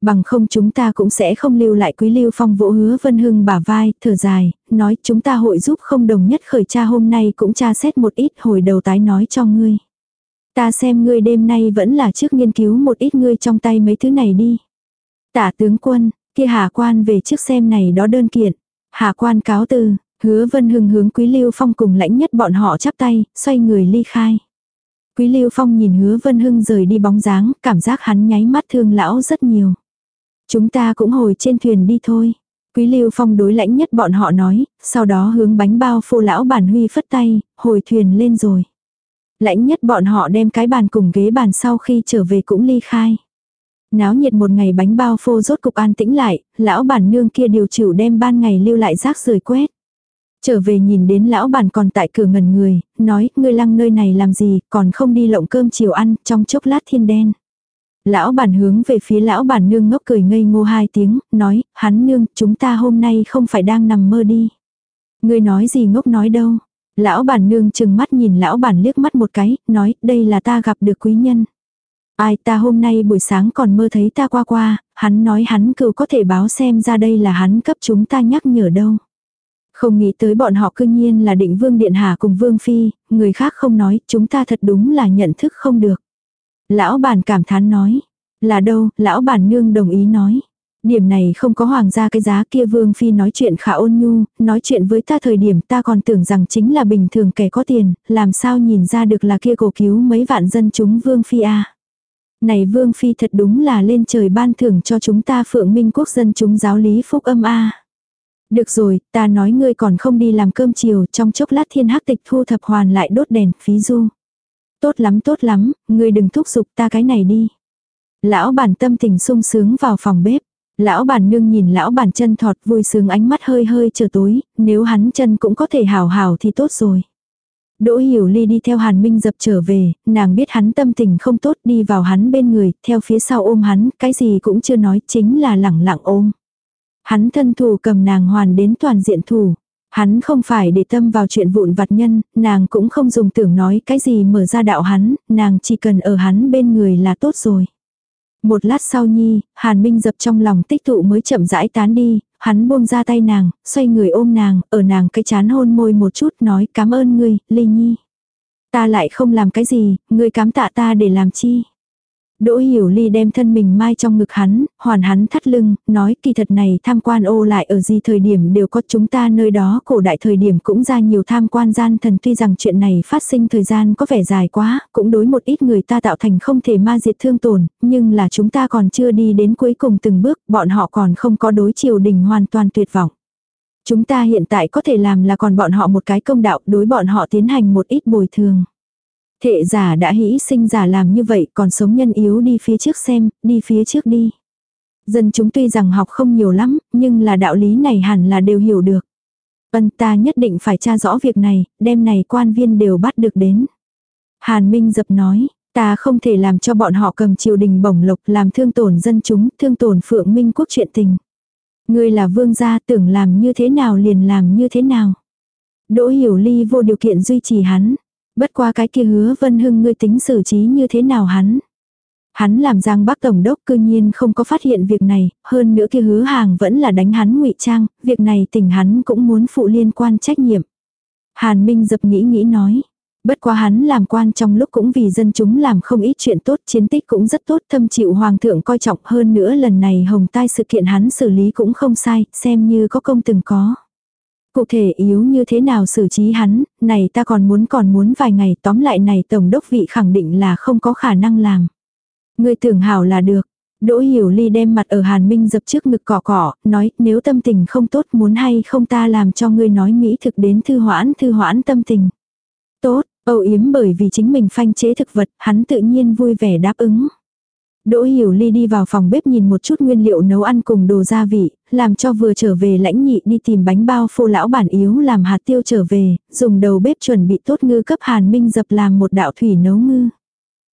Bằng không chúng ta cũng sẽ không lưu lại quý lưu phong vỗ hứa vân hưng bả vai, thở dài, nói chúng ta hội giúp không đồng nhất khởi cha hôm nay cũng tra xét một ít hồi đầu tái nói cho ngươi. Ta xem ngươi đêm nay vẫn là trước nghiên cứu một ít ngươi trong tay mấy thứ này đi. Tả tướng quân, kia hạ quan về trước xem này đó đơn kiện. Hạ quan cáo từ, hứa vân hưng hướng quý lưu phong cùng lãnh nhất bọn họ chắp tay, xoay người ly khai. Quý lưu phong nhìn hứa vân hưng rời đi bóng dáng, cảm giác hắn nháy mắt thương lão rất nhiều. Chúng ta cũng hồi trên thuyền đi thôi. Quý lưu phong đối lãnh nhất bọn họ nói, sau đó hướng bánh bao phô lão bản huy phất tay, hồi thuyền lên rồi. Lãnh nhất bọn họ đem cái bàn cùng ghế bàn sau khi trở về cũng ly khai. Náo nhiệt một ngày bánh bao phô rốt cục an tĩnh lại, lão bản nương kia điều chịu đem ban ngày lưu lại rác rời quét. Trở về nhìn đến lão bản còn tại cửa ngần người, nói, ngươi lăng nơi này làm gì, còn không đi lộng cơm chiều ăn, trong chốc lát thiên đen. Lão bản hướng về phía lão bản nương ngốc cười ngây ngô hai tiếng, nói, hắn nương, chúng ta hôm nay không phải đang nằm mơ đi. Ngươi nói gì ngốc nói đâu, Lão bản nương chừng mắt nhìn lão bản liếc mắt một cái, nói, đây là ta gặp được quý nhân. Ai ta hôm nay buổi sáng còn mơ thấy ta qua qua, hắn nói hắn cựu có thể báo xem ra đây là hắn cấp chúng ta nhắc nhở đâu. Không nghĩ tới bọn họ cương nhiên là định vương điện hạ cùng vương phi, người khác không nói, chúng ta thật đúng là nhận thức không được. Lão bản cảm thán nói, là đâu, lão bản nương đồng ý nói. Điểm này không có hoàng gia cái giá kia Vương Phi nói chuyện khả ôn nhu, nói chuyện với ta thời điểm ta còn tưởng rằng chính là bình thường kẻ có tiền, làm sao nhìn ra được là kia cổ cứu mấy vạn dân chúng Vương Phi a Này Vương Phi thật đúng là lên trời ban thưởng cho chúng ta phượng minh quốc dân chúng giáo lý phúc âm a Được rồi, ta nói ngươi còn không đi làm cơm chiều trong chốc lát thiên hắc tịch thu thập hoàn lại đốt đèn, phí du. Tốt lắm tốt lắm, ngươi đừng thúc giục ta cái này đi. Lão bản tâm tình sung sướng vào phòng bếp. Lão bản nương nhìn lão bản chân thọt vui sướng ánh mắt hơi hơi chờ tối, nếu hắn chân cũng có thể hào hào thì tốt rồi. Đỗ Hiểu Ly đi theo Hàn Minh dập trở về, nàng biết hắn tâm tình không tốt đi vào hắn bên người, theo phía sau ôm hắn, cái gì cũng chưa nói, chính là lẳng lặng ôm. Hắn thân thủ cầm nàng hoàn đến toàn diện thủ. Hắn không phải để tâm vào chuyện vụn vặt nhân, nàng cũng không dùng tưởng nói cái gì mở ra đạo hắn, nàng chỉ cần ở hắn bên người là tốt rồi. Một lát sau nhi, Hàn Minh dập trong lòng tích tụ mới chậm rãi tán đi, hắn buông ra tay nàng, xoay người ôm nàng, ở nàng cái chán hôn môi một chút nói cảm ơn ngươi, Ly Nhi. Ta lại không làm cái gì, ngươi cám tạ ta để làm chi. Đỗ Hiểu Ly đem thân mình mai trong ngực hắn, hoàn hắn thắt lưng, nói kỳ thật này tham quan ô lại ở gì thời điểm đều có chúng ta nơi đó cổ đại thời điểm cũng ra nhiều tham quan gian thần tuy rằng chuyện này phát sinh thời gian có vẻ dài quá, cũng đối một ít người ta tạo thành không thể ma diệt thương tổn, nhưng là chúng ta còn chưa đi đến cuối cùng từng bước, bọn họ còn không có đối triều đình hoàn toàn tuyệt vọng. Chúng ta hiện tại có thể làm là còn bọn họ một cái công đạo đối bọn họ tiến hành một ít bồi thường. Thệ giả đã hĩ sinh giả làm như vậy còn sống nhân yếu đi phía trước xem, đi phía trước đi. Dân chúng tuy rằng học không nhiều lắm, nhưng là đạo lý này hẳn là đều hiểu được. Vân ta nhất định phải tra rõ việc này, đêm này quan viên đều bắt được đến. Hàn Minh dập nói, ta không thể làm cho bọn họ cầm triều đình bổng lộc làm thương tổn dân chúng, thương tổn phượng minh quốc chuyện tình. Ngươi là vương gia tưởng làm như thế nào liền làm như thế nào. Đỗ hiểu ly vô điều kiện duy trì hắn. Bất qua cái kia hứa vân hưng ngươi tính xử trí như thế nào hắn. Hắn làm giang bắc tổng đốc cư nhiên không có phát hiện việc này, hơn nữa kia hứa hàng vẫn là đánh hắn ngụy trang, việc này tỉnh hắn cũng muốn phụ liên quan trách nhiệm. Hàn Minh dập nghĩ nghĩ nói. Bất quá hắn làm quan trong lúc cũng vì dân chúng làm không ít chuyện tốt, chiến tích cũng rất tốt, thâm chịu hoàng thượng coi trọng hơn nữa lần này hồng tai sự kiện hắn xử lý cũng không sai, xem như có công từng có. Cụ thể yếu như thế nào xử trí hắn, này ta còn muốn còn muốn vài ngày tóm lại này tổng đốc vị khẳng định là không có khả năng làm. Người tưởng hảo là được. Đỗ Hiểu Ly đem mặt ở Hàn Minh dập trước ngực cỏ cỏ, nói nếu tâm tình không tốt muốn hay không ta làm cho ngươi nói mỹ thực đến thư hoãn thư hoãn tâm tình. Tốt, âu yếm bởi vì chính mình phanh chế thực vật, hắn tự nhiên vui vẻ đáp ứng. Đỗ Hiểu Ly đi vào phòng bếp nhìn một chút nguyên liệu nấu ăn cùng đồ gia vị, làm cho vừa trở về lãnh nhị đi tìm bánh bao phô lão bản yếu làm hạt tiêu trở về, dùng đầu bếp chuẩn bị tốt ngư cấp Hàn Minh dập làm một đạo thủy nấu ngư.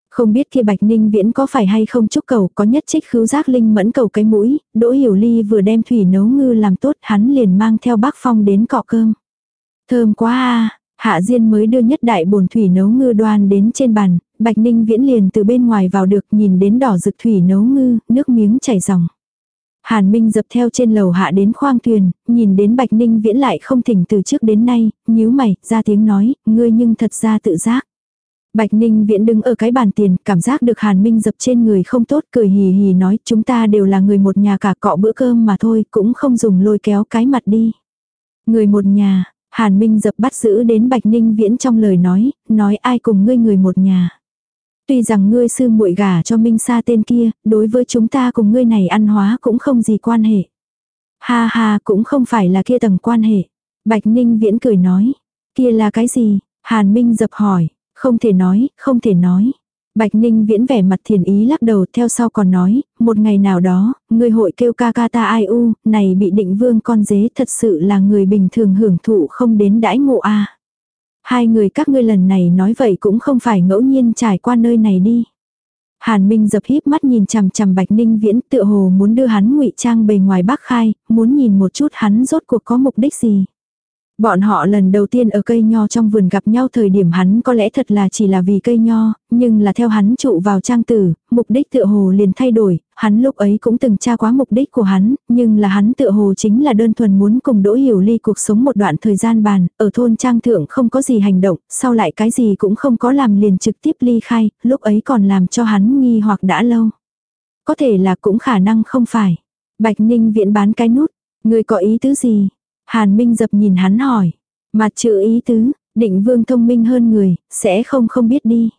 Không biết kia Bạch Ninh Viễn có phải hay không chúc cầu có nhất trích khứu giác linh mẫn cầu cái mũi, Đỗ Hiểu Ly vừa đem thủy nấu ngư làm tốt hắn liền mang theo bác phong đến cọ cơm. Thơm quá à, Hạ Diên mới đưa nhất đại bồn thủy nấu ngư đoan đến trên bàn, Bạch Ninh Viễn liền từ bên ngoài vào được nhìn đến đỏ rực thủy nấu ngư, nước miếng chảy ròng. Hàn Minh dập theo trên lầu hạ đến khoang thuyền, nhìn đến Bạch Ninh Viễn lại không thỉnh từ trước đến nay, nhíu mày, ra tiếng nói, ngươi nhưng thật ra tự giác. Bạch Ninh Viễn đứng ở cái bàn tiền, cảm giác được Hàn Minh dập trên người không tốt, cười hì hì nói, chúng ta đều là người một nhà cả cọ bữa cơm mà thôi, cũng không dùng lôi kéo cái mặt đi. Người một nhà, Hàn Minh dập bắt giữ đến Bạch Ninh Viễn trong lời nói, nói ai cùng ngươi người một nhà. Tuy rằng ngươi sư muội gả cho Minh Sa tên kia, đối với chúng ta cùng ngươi này ăn hóa cũng không gì quan hệ. Ha ha cũng không phải là kia tầng quan hệ. Bạch Ninh Viễn cười nói. Kia là cái gì? Hàn Minh dập hỏi. Không thể nói, không thể nói. Bạch Ninh viễn vẻ mặt thiền ý lắc đầu theo sau còn nói, một ngày nào đó, người hội kêu ca ca ta ai u, này bị định vương con dế thật sự là người bình thường hưởng thụ không đến đãi ngộ a Hai người các ngươi lần này nói vậy cũng không phải ngẫu nhiên trải qua nơi này đi. Hàn Minh dập híp mắt nhìn chằm chằm Bạch Ninh Viễn tựa hồ muốn đưa hắn ngụy trang bề ngoài bác khai, muốn nhìn một chút hắn rốt cuộc có mục đích gì. Bọn họ lần đầu tiên ở cây nho trong vườn gặp nhau thời điểm hắn có lẽ thật là chỉ là vì cây nho, nhưng là theo hắn trụ vào trang tử, mục đích tựa hồ liền thay đổi, hắn lúc ấy cũng từng tra quá mục đích của hắn, nhưng là hắn tựa hồ chính là đơn thuần muốn cùng Đỗ Hiểu Ly cuộc sống một đoạn thời gian bàn, ở thôn trang thượng không có gì hành động, sau lại cái gì cũng không có làm liền trực tiếp ly khai, lúc ấy còn làm cho hắn nghi hoặc đã lâu. Có thể là cũng khả năng không phải. Bạch Ninh viện bán cái nút, người có ý tứ gì? Hàn Minh dập nhìn hắn hỏi. Mặt chữ ý tứ, định vương thông minh hơn người, sẽ không không biết đi.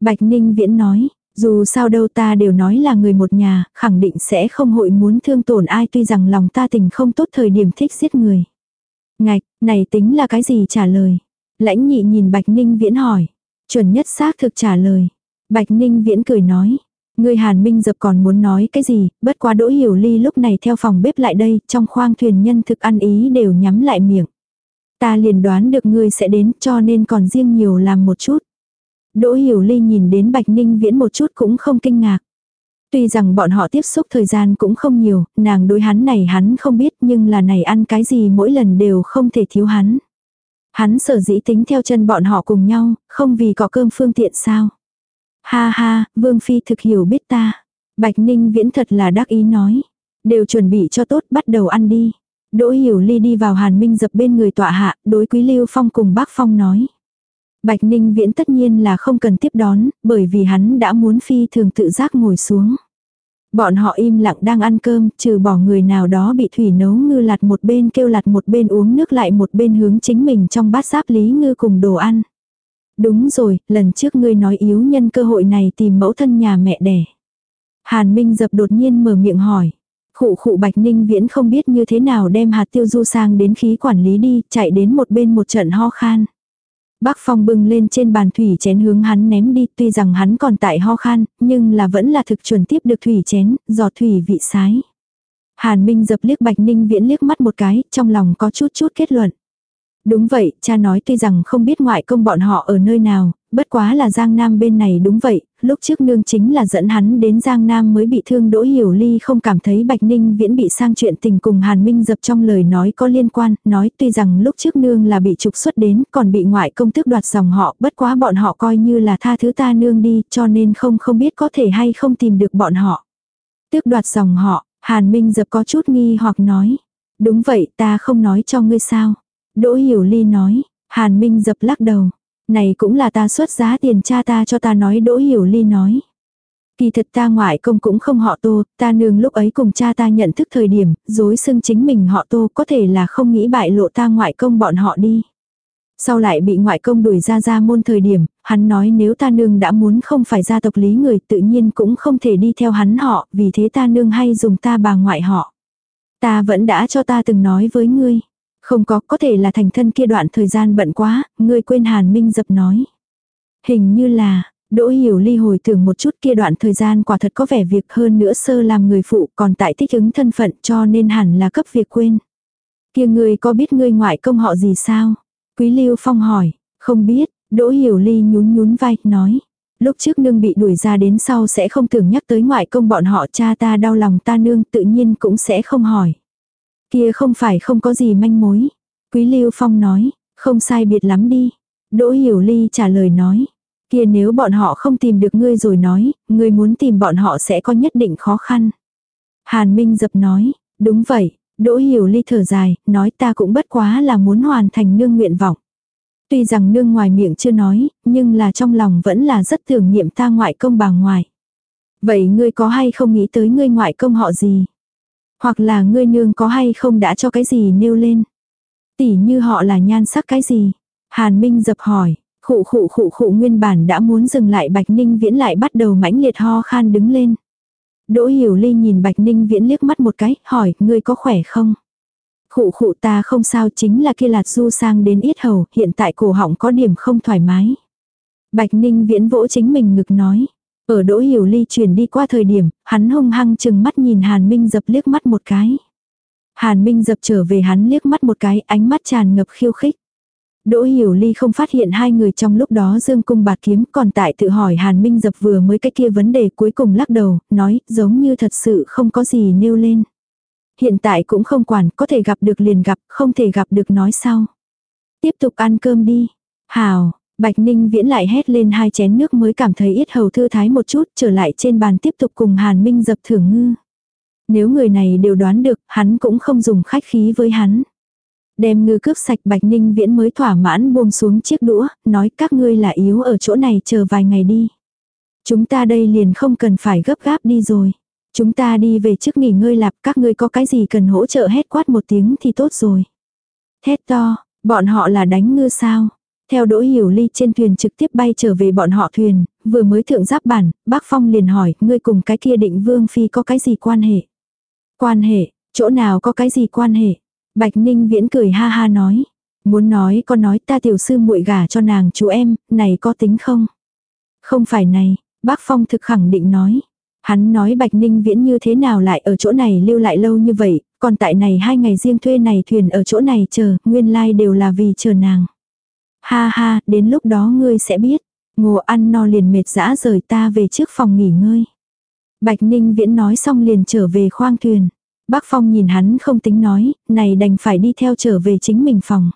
Bạch Ninh Viễn nói, dù sao đâu ta đều nói là người một nhà, khẳng định sẽ không hội muốn thương tổn ai tuy rằng lòng ta tình không tốt thời điểm thích giết người. Ngạch, này tính là cái gì trả lời? Lãnh nhị nhìn Bạch Ninh Viễn hỏi. Chuẩn nhất xác thực trả lời. Bạch Ninh Viễn cười nói. Người Hàn Minh dập còn muốn nói cái gì, bất quá Đỗ Hiểu Ly lúc này theo phòng bếp lại đây, trong khoang thuyền nhân thực ăn ý đều nhắm lại miệng. Ta liền đoán được ngươi sẽ đến cho nên còn riêng nhiều làm một chút. Đỗ Hiểu Ly nhìn đến Bạch Ninh Viễn một chút cũng không kinh ngạc. Tuy rằng bọn họ tiếp xúc thời gian cũng không nhiều, nàng đối hắn này hắn không biết nhưng là này ăn cái gì mỗi lần đều không thể thiếu hắn. Hắn sở dĩ tính theo chân bọn họ cùng nhau, không vì có cơm phương tiện sao. Ha ha, Vương Phi thực hiểu biết ta. Bạch Ninh Viễn thật là đắc ý nói. Đều chuẩn bị cho tốt bắt đầu ăn đi. Đỗ Hiểu Ly đi vào Hàn Minh dập bên người tọa hạ, đối Quý Lưu Phong cùng bác Phong nói. Bạch Ninh Viễn tất nhiên là không cần tiếp đón, bởi vì hắn đã muốn phi thường tự giác ngồi xuống. Bọn họ im lặng đang ăn cơm, trừ bỏ người nào đó bị thủy nấu ngư lạt một bên kêu lạt một bên uống nước lại một bên hướng chính mình trong bát giáp lý ngư cùng đồ ăn. Đúng rồi, lần trước ngươi nói yếu nhân cơ hội này tìm mẫu thân nhà mẹ đẻ. Hàn Minh dập đột nhiên mở miệng hỏi. Khụ khụ Bạch Ninh Viễn không biết như thế nào đem hạt tiêu du sang đến khí quản lý đi, chạy đến một bên một trận ho khan. Bác Phong bưng lên trên bàn thủy chén hướng hắn ném đi, tuy rằng hắn còn tại ho khan, nhưng là vẫn là thực chuẩn tiếp được thủy chén, giò thủy vị sái. Hàn Minh dập liếc Bạch Ninh Viễn liếc mắt một cái, trong lòng có chút chút kết luận. Đúng vậy, cha nói tuy rằng không biết ngoại công bọn họ ở nơi nào, bất quá là Giang Nam bên này đúng vậy, lúc trước nương chính là dẫn hắn đến Giang Nam mới bị thương Đỗ Hiểu Ly không cảm thấy Bạch Ninh viễn bị sang chuyện tình cùng Hàn Minh dập trong lời nói có liên quan, nói tuy rằng lúc trước nương là bị trục xuất đến, còn bị ngoại công tước đoạt dòng họ, bất quá bọn họ coi như là tha thứ ta nương đi, cho nên không không biết có thể hay không tìm được bọn họ. Tước đoạt dòng họ, Hàn Minh dập có chút nghi hoặc nói, đúng vậy ta không nói cho ngươi sao. Đỗ Hiểu Ly nói, Hàn Minh dập lắc đầu. Này cũng là ta xuất giá tiền cha ta cho ta nói Đỗ Hiểu Ly nói. Kỳ thật ta ngoại công cũng không họ tô, ta nương lúc ấy cùng cha ta nhận thức thời điểm, dối xưng chính mình họ tô có thể là không nghĩ bại lộ ta ngoại công bọn họ đi. Sau lại bị ngoại công đuổi ra ra môn thời điểm, hắn nói nếu ta nương đã muốn không phải gia tộc lý người tự nhiên cũng không thể đi theo hắn họ, vì thế ta nương hay dùng ta bà ngoại họ. Ta vẫn đã cho ta từng nói với ngươi. Không có, có thể là thành thân kia đoạn thời gian bận quá, ngươi quên Hàn Minh dập nói. Hình như là, Đỗ Hiểu Ly hồi tưởng một chút kia đoạn thời gian quả thật có vẻ việc hơn nữa sơ làm người phụ còn tại thích ứng thân phận cho nên hẳn là cấp việc quên. Kia ngươi có biết ngươi ngoại công họ gì sao? Quý Lưu Phong hỏi, không biết, Đỗ Hiểu Ly nhún nhún vai, nói. Lúc trước nương bị đuổi ra đến sau sẽ không tưởng nhắc tới ngoại công bọn họ cha ta đau lòng ta nương tự nhiên cũng sẽ không hỏi. Kia không phải không có gì manh mối. Quý Lưu Phong nói, không sai biệt lắm đi. Đỗ Hiểu Ly trả lời nói, kia nếu bọn họ không tìm được ngươi rồi nói, ngươi muốn tìm bọn họ sẽ có nhất định khó khăn. Hàn Minh dập nói, đúng vậy, Đỗ Hiểu Ly thở dài, nói ta cũng bất quá là muốn hoàn thành nương nguyện vọng. Tuy rằng nương ngoài miệng chưa nói, nhưng là trong lòng vẫn là rất tưởng niệm ta ngoại công bà ngoại. Vậy ngươi có hay không nghĩ tới ngươi ngoại công họ gì? Hoặc là ngươi nương có hay không đã cho cái gì nêu lên. Tỉ như họ là nhan sắc cái gì. Hàn Minh dập hỏi, khụ khụ khụ khụ nguyên bản đã muốn dừng lại Bạch Ninh Viễn lại bắt đầu mãnh liệt ho khan đứng lên. Đỗ Hiểu Ly nhìn Bạch Ninh Viễn liếc mắt một cái, hỏi, ngươi có khỏe không? Khụ khụ ta không sao chính là kia lạt du sang đến ít hầu, hiện tại cổ họng có điểm không thoải mái. Bạch Ninh Viễn vỗ chính mình ngực nói. Ở Đỗ Hiểu Ly chuyển đi qua thời điểm, hắn hung hăng chừng mắt nhìn Hàn Minh dập liếc mắt một cái. Hàn Minh dập trở về hắn liếc mắt một cái, ánh mắt tràn ngập khiêu khích. Đỗ Hiểu Ly không phát hiện hai người trong lúc đó dương cung bạt kiếm, còn tại tự hỏi Hàn Minh dập vừa mới cái kia vấn đề cuối cùng lắc đầu, nói giống như thật sự không có gì nêu lên. Hiện tại cũng không quản, có thể gặp được liền gặp, không thể gặp được nói sau. Tiếp tục ăn cơm đi. Hào, Bạch Ninh Viễn lại hét lên hai chén nước mới cảm thấy ít hầu thư thái một chút, trở lại trên bàn tiếp tục cùng Hàn Minh dập thưởng ngư. Nếu người này đều đoán được, hắn cũng không dùng khách khí với hắn. Đem ngư cướp sạch Bạch Ninh Viễn mới thỏa mãn buông xuống chiếc đũa, nói các ngươi là yếu ở chỗ này chờ vài ngày đi. Chúng ta đây liền không cần phải gấp gáp đi rồi. Chúng ta đi về trước nghỉ ngơi lạp các ngươi có cái gì cần hỗ trợ hét quát một tiếng thì tốt rồi. Hét to, bọn họ là đánh ngư sao? Theo Đỗ Hiểu Ly trên thuyền trực tiếp bay trở về bọn họ thuyền, vừa mới thượng giáp bản, bác Phong liền hỏi, ngươi cùng cái kia định vương phi có cái gì quan hệ? Quan hệ, chỗ nào có cái gì quan hệ? Bạch Ninh Viễn cười ha ha nói. Muốn nói con nói ta tiểu sư muội gả cho nàng chú em, này có tính không? Không phải này, bác Phong thực khẳng định nói. Hắn nói Bạch Ninh Viễn như thế nào lại ở chỗ này lưu lại lâu như vậy, còn tại này hai ngày riêng thuê này thuyền ở chỗ này chờ, nguyên lai like đều là vì chờ nàng. Ha ha, đến lúc đó ngươi sẽ biết. Ngô ăn no liền mệt dã rời ta về trước phòng nghỉ ngơi. Bạch Ninh Viễn nói xong liền trở về khoang thuyền. Bác Phong nhìn hắn không tính nói, này đành phải đi theo trở về chính mình phòng.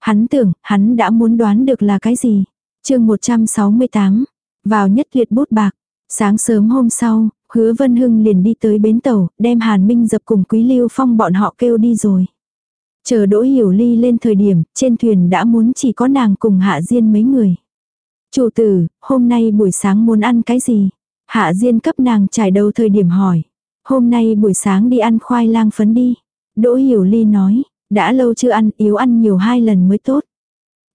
Hắn tưởng, hắn đã muốn đoán được là cái gì. chương 168, vào nhất liệt bút bạc. Sáng sớm hôm sau, hứa Vân Hưng liền đi tới bến tàu, đem Hàn Minh dập cùng Quý Lưu Phong bọn họ kêu đi rồi. Chờ Đỗ Hiểu Ly lên thời điểm, trên thuyền đã muốn chỉ có nàng cùng Hạ Diên mấy người. Chủ tử, hôm nay buổi sáng muốn ăn cái gì? Hạ Diên cấp nàng trải đầu thời điểm hỏi. Hôm nay buổi sáng đi ăn khoai lang phấn đi. Đỗ Hiểu Ly nói, đã lâu chưa ăn, yếu ăn nhiều hai lần mới tốt.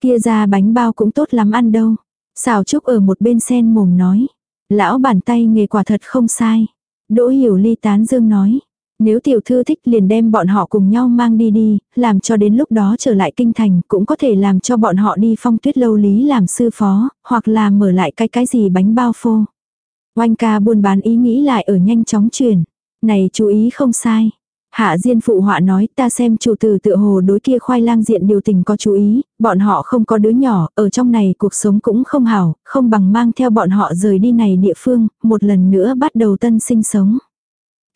Kia ra bánh bao cũng tốt lắm ăn đâu. Xào Trúc ở một bên sen mồm nói. Lão bàn tay nghề quả thật không sai. Đỗ Hiểu Ly tán dương nói. Nếu tiểu thư thích liền đem bọn họ cùng nhau mang đi đi, làm cho đến lúc đó trở lại kinh thành cũng có thể làm cho bọn họ đi phong tuyết lâu lý làm sư phó, hoặc là mở lại cái cái gì bánh bao phô. Oanh ca buôn bán ý nghĩ lại ở nhanh chóng truyền. Này chú ý không sai. Hạ Diên phụ họa nói ta xem chủ tử tự hồ đối kia khoai lang diện điều tình có chú ý, bọn họ không có đứa nhỏ, ở trong này cuộc sống cũng không hảo, không bằng mang theo bọn họ rời đi này địa phương, một lần nữa bắt đầu tân sinh sống.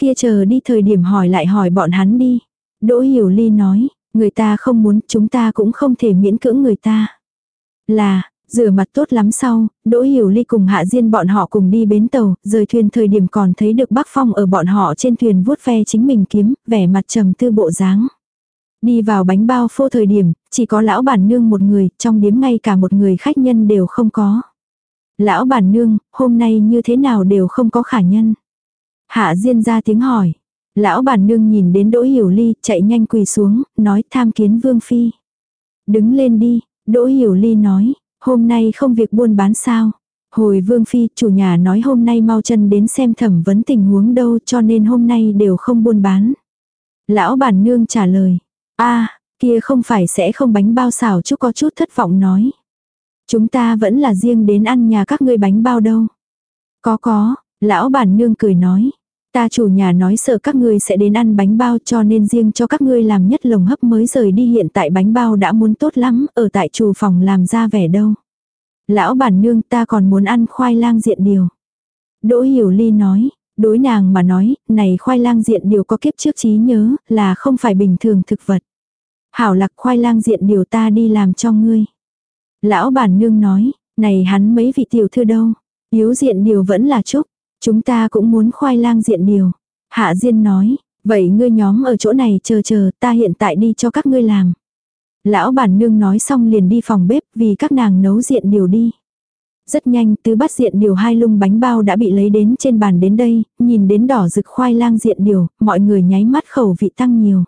Kia chờ đi thời điểm hỏi lại hỏi bọn hắn đi. Đỗ Hiểu Ly nói, người ta không muốn, chúng ta cũng không thể miễn cưỡng người ta. Là, Rửa mặt tốt lắm sau, Đỗ Hiểu Ly cùng Hạ Diên bọn họ cùng đi bến tàu, rời thuyền thời điểm còn thấy được bác Phong ở bọn họ trên thuyền vuốt ve chính mình kiếm, vẻ mặt trầm tư bộ dáng. Đi vào bánh bao phô thời điểm, chỉ có lão bản nương một người, trong điếm ngay cả một người khách nhân đều không có. Lão bản nương, hôm nay như thế nào đều không có khả nhân. Hạ Diên ra tiếng hỏi. Lão bản nương nhìn đến Đỗ Hiểu Ly, chạy nhanh quỳ xuống, nói tham kiến Vương Phi. Đứng lên đi, Đỗ Hiểu Ly nói, Hôm nay không việc buôn bán sao? Hồi Vương Phi, chủ nhà nói hôm nay mau chân đến xem thẩm vấn tình huống đâu cho nên hôm nay đều không buôn bán. Lão bản nương trả lời. a kia không phải sẽ không bánh bao xào chúc có chút thất vọng nói. Chúng ta vẫn là riêng đến ăn nhà các ngươi bánh bao đâu. Có có, lão bản nương cười nói. Ta chủ nhà nói sợ các ngươi sẽ đến ăn bánh bao cho nên riêng cho các ngươi làm nhất lồng hấp mới rời đi hiện tại bánh bao đã muốn tốt lắm, ở tại chủ phòng làm ra vẻ đâu. Lão bản nương ta còn muốn ăn khoai lang diện điều. Đỗ Hiểu Ly nói, đối nàng mà nói, này khoai lang diện điều có kiếp trước trí nhớ, là không phải bình thường thực vật. Hảo lạc khoai lang diện điều ta đi làm cho ngươi. Lão bản nương nói, này hắn mấy vị tiểu thư đâu, yếu diện điều vẫn là chúc. Chúng ta cũng muốn khoai lang diện điều. Hạ Diên nói, vậy ngươi nhóm ở chỗ này chờ chờ, ta hiện tại đi cho các ngươi làm. Lão bản nương nói xong liền đi phòng bếp vì các nàng nấu diện điều đi. Rất nhanh tứ bát diện điều hai lung bánh bao đã bị lấy đến trên bàn đến đây, nhìn đến đỏ rực khoai lang diện điều, mọi người nháy mắt khẩu vị tăng nhiều.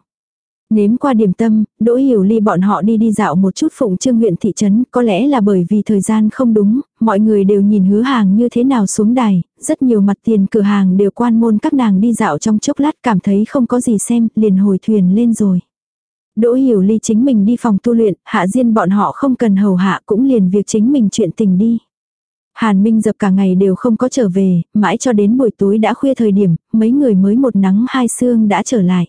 Nếm qua điểm tâm, Đỗ Hiểu Ly bọn họ đi đi dạo một chút phụng trương huyện thị trấn, có lẽ là bởi vì thời gian không đúng, mọi người đều nhìn hứa hàng như thế nào xuống đài, rất nhiều mặt tiền cửa hàng đều quan môn các nàng đi dạo trong chốc lát cảm thấy không có gì xem, liền hồi thuyền lên rồi. Đỗ Hiểu Ly chính mình đi phòng tu luyện, hạ diên bọn họ không cần hầu hạ cũng liền việc chính mình chuyện tình đi. Hàn Minh dập cả ngày đều không có trở về, mãi cho đến buổi tối đã khuya thời điểm, mấy người mới một nắng hai sương đã trở lại.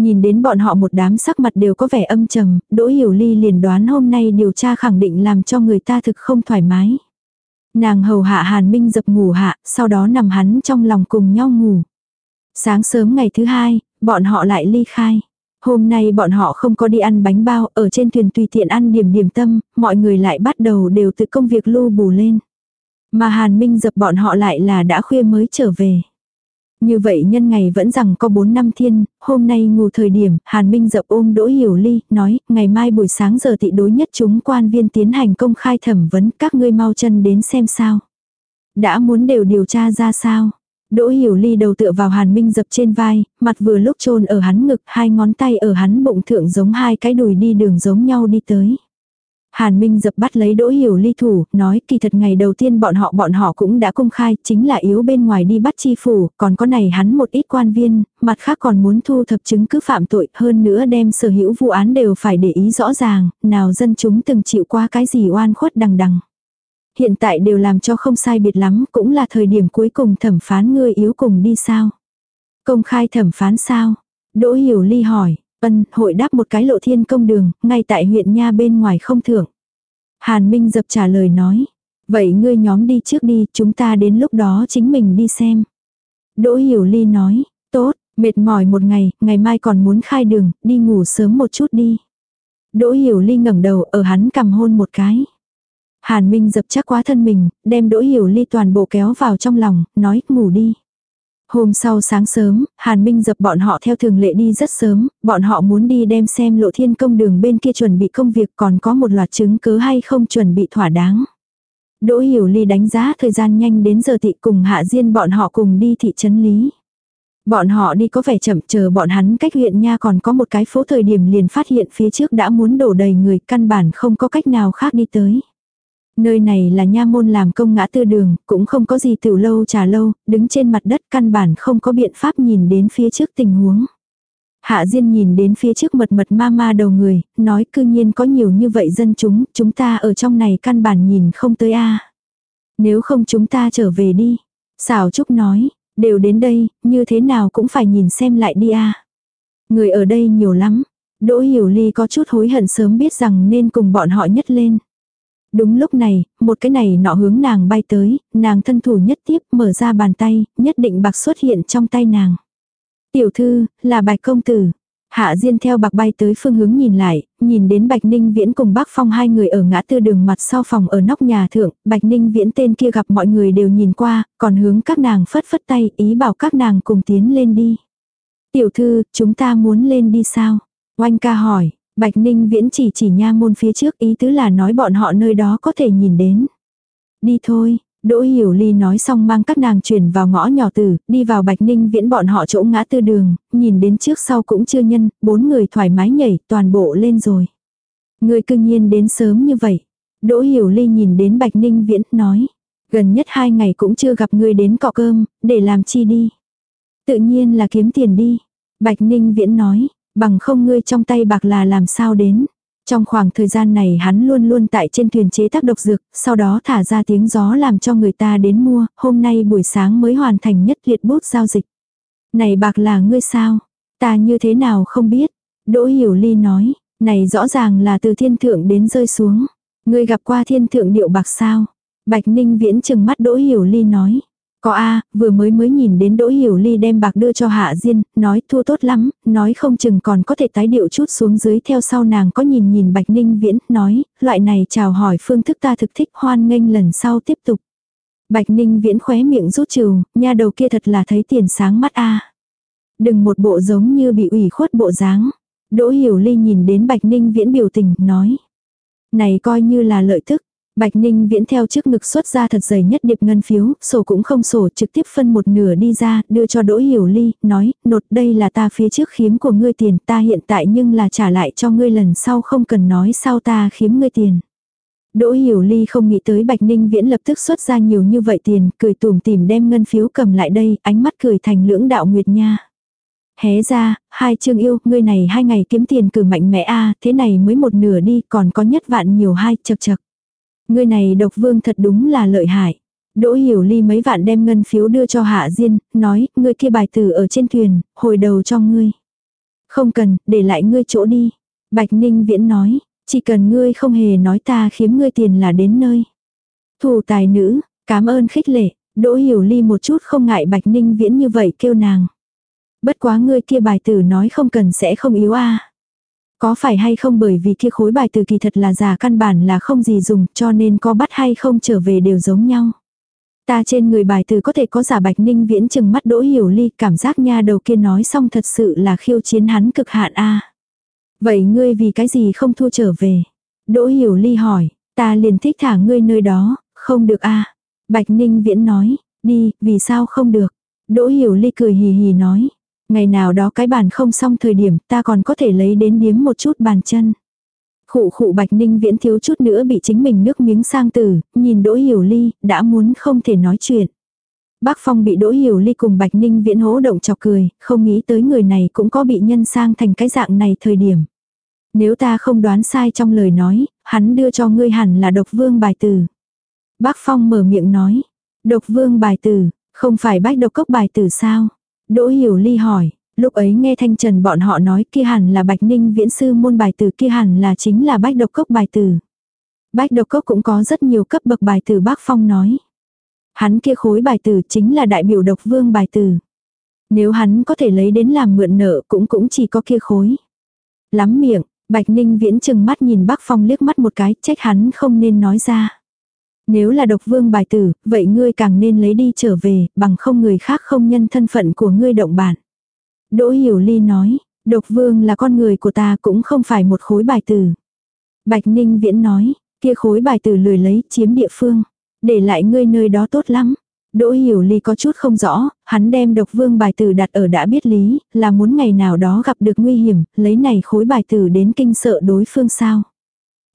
Nhìn đến bọn họ một đám sắc mặt đều có vẻ âm trầm, Đỗ Hiểu Ly liền đoán hôm nay điều tra khẳng định làm cho người ta thực không thoải mái. Nàng hầu hạ Hàn Minh dập ngủ hạ, sau đó nằm hắn trong lòng cùng nhau ngủ. Sáng sớm ngày thứ hai, bọn họ lại ly khai. Hôm nay bọn họ không có đi ăn bánh bao, ở trên thuyền tùy tiện ăn điểm điểm tâm, mọi người lại bắt đầu đều tự công việc lưu bù lên. Mà Hàn Minh dập bọn họ lại là đã khuya mới trở về. Như vậy nhân ngày vẫn rằng có 4 năm thiên, hôm nay ngủ thời điểm, Hàn Minh dập ôm Đỗ Hiểu Ly, nói, ngày mai buổi sáng giờ thị đối nhất chúng quan viên tiến hành công khai thẩm vấn các ngươi mau chân đến xem sao. Đã muốn đều điều tra ra sao. Đỗ Hiểu Ly đầu tựa vào Hàn Minh dập trên vai, mặt vừa lúc chôn ở hắn ngực, hai ngón tay ở hắn bụng thượng giống hai cái đùi đi đường giống nhau đi tới. Hàn Minh dập bắt lấy Đỗ Hiểu Ly thủ, nói kỳ thật ngày đầu tiên bọn họ bọn họ cũng đã công khai, chính là yếu bên ngoài đi bắt chi phủ, còn có này hắn một ít quan viên, mặt khác còn muốn thu thập chứng cứ phạm tội, hơn nữa đem sở hữu vụ án đều phải để ý rõ ràng, nào dân chúng từng chịu qua cái gì oan khuất đằng đằng. Hiện tại đều làm cho không sai biệt lắm, cũng là thời điểm cuối cùng thẩm phán ngươi yếu cùng đi sao. Công khai thẩm phán sao? Đỗ Hiểu Ly hỏi, Ân, hội đáp một cái lộ thiên công đường, ngay tại huyện nha bên ngoài không thưởng. Hàn Minh dập trả lời nói. Vậy ngươi nhóm đi trước đi, chúng ta đến lúc đó chính mình đi xem. Đỗ Hiểu Ly nói, tốt, mệt mỏi một ngày, ngày mai còn muốn khai đường, đi ngủ sớm một chút đi. Đỗ Hiểu Ly ngẩng đầu ở hắn cầm hôn một cái. Hàn Minh dập chắc quá thân mình, đem Đỗ Hiểu Ly toàn bộ kéo vào trong lòng, nói ngủ đi. Hôm sau sáng sớm, Hàn Minh dập bọn họ theo thường lệ đi rất sớm, bọn họ muốn đi đem xem lộ thiên công đường bên kia chuẩn bị công việc còn có một loạt chứng cứ hay không chuẩn bị thỏa đáng. Đỗ Hiểu Ly đánh giá thời gian nhanh đến giờ thị cùng Hạ Diên bọn họ cùng đi thị trấn Lý. Bọn họ đi có vẻ chậm chờ bọn hắn cách huyện nha còn có một cái phố thời điểm liền phát hiện phía trước đã muốn đổ đầy người căn bản không có cách nào khác đi tới. Nơi này là nha môn làm công ngã tư đường, cũng không có gì tiểu lâu trà lâu, đứng trên mặt đất căn bản không có biện pháp nhìn đến phía trước tình huống. Hạ Diên nhìn đến phía trước mật mật ma ma đầu người, nói cư nhiên có nhiều như vậy dân chúng, chúng ta ở trong này căn bản nhìn không tới a Nếu không chúng ta trở về đi. Xảo Trúc nói, đều đến đây, như thế nào cũng phải nhìn xem lại đi a Người ở đây nhiều lắm. Đỗ Hiểu Ly có chút hối hận sớm biết rằng nên cùng bọn họ nhất lên. Đúng lúc này, một cái này nọ hướng nàng bay tới, nàng thân thủ nhất tiếp mở ra bàn tay, nhất định bạc xuất hiện trong tay nàng. Tiểu thư, là bạch công tử. Hạ Diên theo bạc bay tới phương hướng nhìn lại, nhìn đến Bạch Ninh Viễn cùng bác Phong hai người ở ngã tư đường mặt sau phòng ở nóc nhà thượng, Bạch Ninh Viễn tên kia gặp mọi người đều nhìn qua, còn hướng các nàng phất phất tay, ý bảo các nàng cùng tiến lên đi. Tiểu thư, chúng ta muốn lên đi sao? Oanh ca hỏi, Bạch Ninh Viễn chỉ chỉ nha môn phía trước ý tứ là nói bọn họ nơi đó có thể nhìn đến. Đi thôi, Đỗ Hiểu Ly nói xong mang các nàng chuyển vào ngõ nhỏ tử, đi vào Bạch Ninh Viễn bọn họ chỗ ngã tư đường, nhìn đến trước sau cũng chưa nhân, bốn người thoải mái nhảy, toàn bộ lên rồi. Người cương nhiên đến sớm như vậy. Đỗ Hiểu Ly nhìn đến Bạch Ninh Viễn, nói. Gần nhất hai ngày cũng chưa gặp người đến cọ cơm, để làm chi đi. Tự nhiên là kiếm tiền đi. Bạch Ninh Viễn nói, Bằng không ngươi trong tay bạc là làm sao đến. Trong khoảng thời gian này hắn luôn luôn tại trên thuyền chế tác độc dược, sau đó thả ra tiếng gió làm cho người ta đến mua, hôm nay buổi sáng mới hoàn thành nhất liệt bút giao dịch. Này bạc là ngươi sao? Ta như thế nào không biết? Đỗ Hiểu Ly nói, này rõ ràng là từ thiên thượng đến rơi xuống. Ngươi gặp qua thiên thượng điệu bạc sao? Bạch Ninh Viễn chừng mắt Đỗ Hiểu Ly nói. Có a vừa mới mới nhìn đến Đỗ Hiểu Ly đem bạc đưa cho Hạ Diên, nói thua tốt lắm, nói không chừng còn có thể tái điệu chút xuống dưới theo sau nàng có nhìn nhìn Bạch Ninh Viễn, nói, loại này chào hỏi phương thức ta thực thích hoan nghênh lần sau tiếp tục. Bạch Ninh Viễn khóe miệng rút trừ, nha đầu kia thật là thấy tiền sáng mắt a Đừng một bộ giống như bị ủy khuất bộ dáng. Đỗ Hiểu Ly nhìn đến Bạch Ninh Viễn biểu tình, nói. Này coi như là lợi tức. Bạch Ninh viễn theo trước ngực xuất ra thật dày nhất điệp ngân phiếu, sổ cũng không sổ trực tiếp phân một nửa đi ra, đưa cho Đỗ Hiểu Ly, nói, nột đây là ta phía trước khiếm của ngươi tiền, ta hiện tại nhưng là trả lại cho ngươi lần sau không cần nói sau ta khiếm ngươi tiền. Đỗ Hiểu Ly không nghĩ tới Bạch Ninh Viễn lập tức xuất ra nhiều như vậy tiền, cười tủm tìm đem ngân phiếu cầm lại đây, ánh mắt cười thành lưỡng đạo nguyệt nha. Hé ra, hai chương yêu, ngươi này hai ngày kiếm tiền cử mạnh mẽ a thế này mới một nửa đi, còn có nhất vạn nhiều hai, chật chật. Ngươi này độc vương thật đúng là lợi hại. Đỗ hiểu ly mấy vạn đem ngân phiếu đưa cho Hạ Diên, nói, ngươi kia bài tử ở trên thuyền, hồi đầu cho ngươi. Không cần, để lại ngươi chỗ đi. Bạch Ninh Viễn nói, chỉ cần ngươi không hề nói ta khiếm ngươi tiền là đến nơi. Thủ tài nữ, cảm ơn khích lệ, Đỗ hiểu ly một chút không ngại Bạch Ninh Viễn như vậy kêu nàng. Bất quá ngươi kia bài tử nói không cần sẽ không yếu a có phải hay không bởi vì kia khối bài từ kỳ thật là giả căn bản là không gì dùng cho nên có bắt hay không trở về đều giống nhau. Ta trên người bài từ có thể có giả bạch ninh viễn chừng mắt đỗ hiểu ly cảm giác nha đầu kia nói xong thật sự là khiêu chiến hắn cực hạn a Vậy ngươi vì cái gì không thua trở về? Đỗ hiểu ly hỏi, ta liền thích thả ngươi nơi đó, không được a Bạch ninh viễn nói, đi, vì sao không được? Đỗ hiểu ly cười hì hì nói, Ngày nào đó cái bàn không xong thời điểm ta còn có thể lấy đến điếm một chút bàn chân. Khụ khụ bạch ninh viễn thiếu chút nữa bị chính mình nước miếng sang tử, nhìn đỗ hiểu ly, đã muốn không thể nói chuyện. Bác Phong bị đỗ hiểu ly cùng bạch ninh viễn hỗ động chọc cười, không nghĩ tới người này cũng có bị nhân sang thành cái dạng này thời điểm. Nếu ta không đoán sai trong lời nói, hắn đưa cho ngươi hẳn là độc vương bài tử. Bác Phong mở miệng nói, độc vương bài tử, không phải bách độc cốc bài tử sao? Đỗ Hiểu Ly hỏi, lúc ấy nghe Thanh Trần bọn họ nói kia hẳn là Bạch Ninh viễn sư môn bài từ kia hẳn là chính là bách độc cốc bài từ Bách độc cốc cũng có rất nhiều cấp bậc bài từ bác Phong nói. Hắn kia khối bài từ chính là đại biểu độc vương bài từ Nếu hắn có thể lấy đến làm mượn nợ cũng cũng chỉ có kia khối. Lắm miệng, Bạch Ninh viễn chừng mắt nhìn Bắc Phong liếc mắt một cái, trách hắn không nên nói ra. Nếu là độc vương bài tử, vậy ngươi càng nên lấy đi trở về, bằng không người khác không nhân thân phận của ngươi động bản. Đỗ Hiểu Ly nói, độc vương là con người của ta cũng không phải một khối bài tử. Bạch Ninh Viễn nói, kia khối bài tử lười lấy, chiếm địa phương. Để lại ngươi nơi đó tốt lắm. Đỗ Hiểu Ly có chút không rõ, hắn đem độc vương bài tử đặt ở đã biết lý, là muốn ngày nào đó gặp được nguy hiểm, lấy này khối bài tử đến kinh sợ đối phương sao.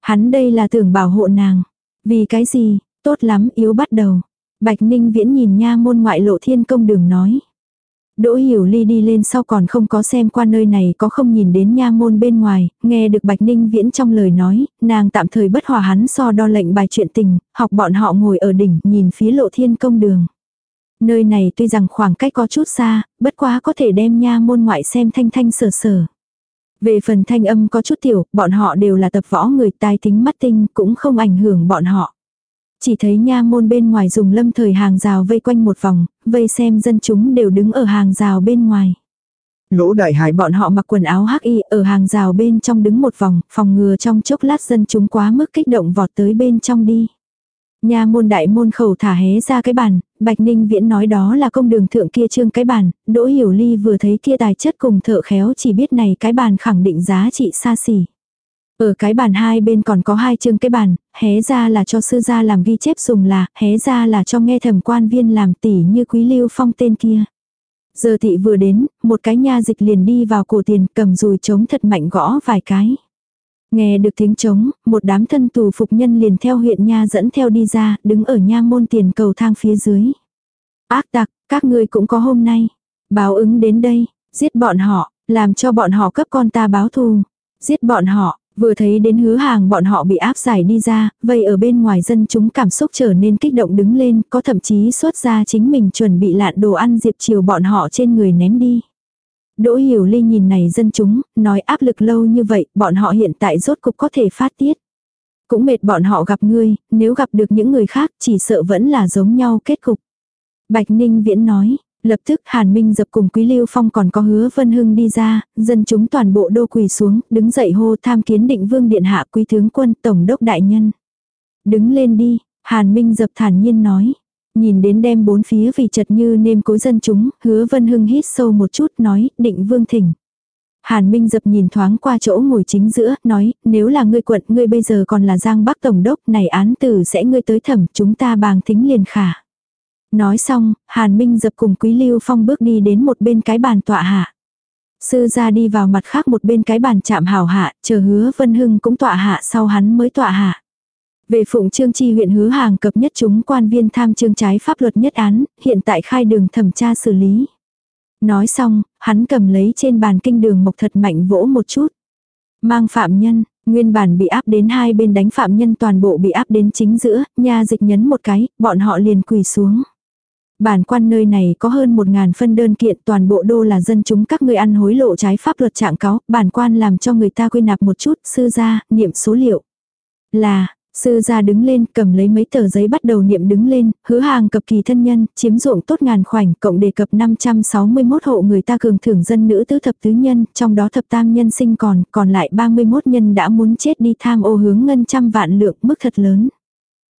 Hắn đây là tưởng bảo hộ nàng. Vì cái gì, tốt lắm, yếu bắt đầu. Bạch Ninh Viễn nhìn nha môn ngoại lộ thiên công đường nói. Đỗ Hiểu Ly đi lên sau còn không có xem qua nơi này có không nhìn đến nha môn bên ngoài, nghe được Bạch Ninh Viễn trong lời nói, nàng tạm thời bất hòa hắn so đo lệnh bài chuyện tình, học bọn họ ngồi ở đỉnh nhìn phía lộ thiên công đường. Nơi này tuy rằng khoảng cách có chút xa, bất quá có thể đem nha môn ngoại xem thanh thanh sở sở. Về phần thanh âm có chút tiểu, bọn họ đều là tập võ người tai tính mắt tinh cũng không ảnh hưởng bọn họ. Chỉ thấy nha môn bên ngoài dùng lâm thời hàng rào vây quanh một vòng, vây xem dân chúng đều đứng ở hàng rào bên ngoài. Lỗ đại hải bọn họ mặc quần áo hắc y ở hàng rào bên trong đứng một vòng, phòng ngừa trong chốc lát dân chúng quá mức kích động vọt tới bên trong đi. Nha môn đại môn khẩu thả hé ra cái bàn, Bạch Ninh Viễn nói đó là công đường thượng kia trương cái bàn, Đỗ Hiểu Ly vừa thấy kia tài chất cùng thợ khéo chỉ biết này cái bàn khẳng định giá trị xa xỉ. Ở cái bàn hai bên còn có hai chương cái bàn, hé ra là cho sư gia làm ghi chép dùng là, hé ra là cho nghe thẩm quan viên làm tỉ như quý lưu phong tên kia. Giờ thị vừa đến, một cái nha dịch liền đi vào cổ tiền cầm dùi trống thật mạnh gõ vài cái. Nghe được tiếng trống, một đám thân tù phục nhân liền theo huyện nha dẫn theo đi ra, đứng ở nha môn tiền cầu thang phía dưới. Ác tặc, các ngươi cũng có hôm nay. Báo ứng đến đây, giết bọn họ, làm cho bọn họ cấp con ta báo thù. Giết bọn họ, Vừa thấy đến hứa hàng bọn họ bị áp giải đi ra, vây ở bên ngoài dân chúng cảm xúc trở nên kích động đứng lên, có thậm chí xuất ra chính mình chuẩn bị lạn đồ ăn dịp chiều bọn họ trên người ném đi. Đỗ Hiểu Ly nhìn này dân chúng, nói áp lực lâu như vậy, bọn họ hiện tại rốt cục có thể phát tiết. Cũng mệt bọn họ gặp ngươi, nếu gặp được những người khác chỉ sợ vẫn là giống nhau kết cục. Bạch Ninh Viễn nói, Lập tức Hàn Minh dập cùng Quý Lưu Phong còn có hứa Vân Hưng đi ra, dân chúng toàn bộ đô quỳ xuống, đứng dậy hô tham kiến định vương điện hạ quý tướng quân tổng đốc đại nhân. Đứng lên đi, Hàn Minh dập thản nhiên nói. Nhìn đến đem bốn phía vì chật như nêm cối dân chúng, hứa Vân Hưng hít sâu một chút nói, định vương thỉnh. Hàn Minh dập nhìn thoáng qua chỗ ngồi chính giữa, nói, nếu là ngươi quận, ngươi bây giờ còn là Giang Bắc Tổng đốc, này án tử sẽ ngươi tới thẩm, chúng ta bàng thính liền khả. Nói xong, Hàn Minh dập cùng Quý Lưu Phong bước đi đến một bên cái bàn tọa hạ. Sư ra đi vào mặt khác một bên cái bàn chạm hảo hạ, chờ hứa Vân Hưng cũng tọa hạ sau hắn mới tọa hạ. Về phụng trương chi huyện hứa hàng cập nhất chúng quan viên tham trương trái pháp luật nhất án, hiện tại khai đường thẩm tra xử lý. Nói xong, hắn cầm lấy trên bàn kinh đường mộc thật mạnh vỗ một chút. Mang phạm nhân, nguyên bản bị áp đến hai bên đánh phạm nhân toàn bộ bị áp đến chính giữa, nha dịch nhấn một cái, bọn họ liền quỳ xuống. Bản quan nơi này có hơn một ngàn phân đơn kiện toàn bộ đô là dân chúng các người ăn hối lộ trái pháp luật trạng cáo, bản quan làm cho người ta quy nạp một chút, sư gia, niệm số liệu. Là, sư gia đứng lên, cầm lấy mấy tờ giấy bắt đầu niệm đứng lên, hứa hàng cập kỳ thân nhân, chiếm ruộng tốt ngàn khoảnh, cộng đề cập 561 hộ người ta cường thưởng dân nữ tứ thập tứ nhân, trong đó thập tam nhân sinh còn, còn lại 31 nhân đã muốn chết đi tham ô hướng ngân trăm vạn lượng, mức thật lớn.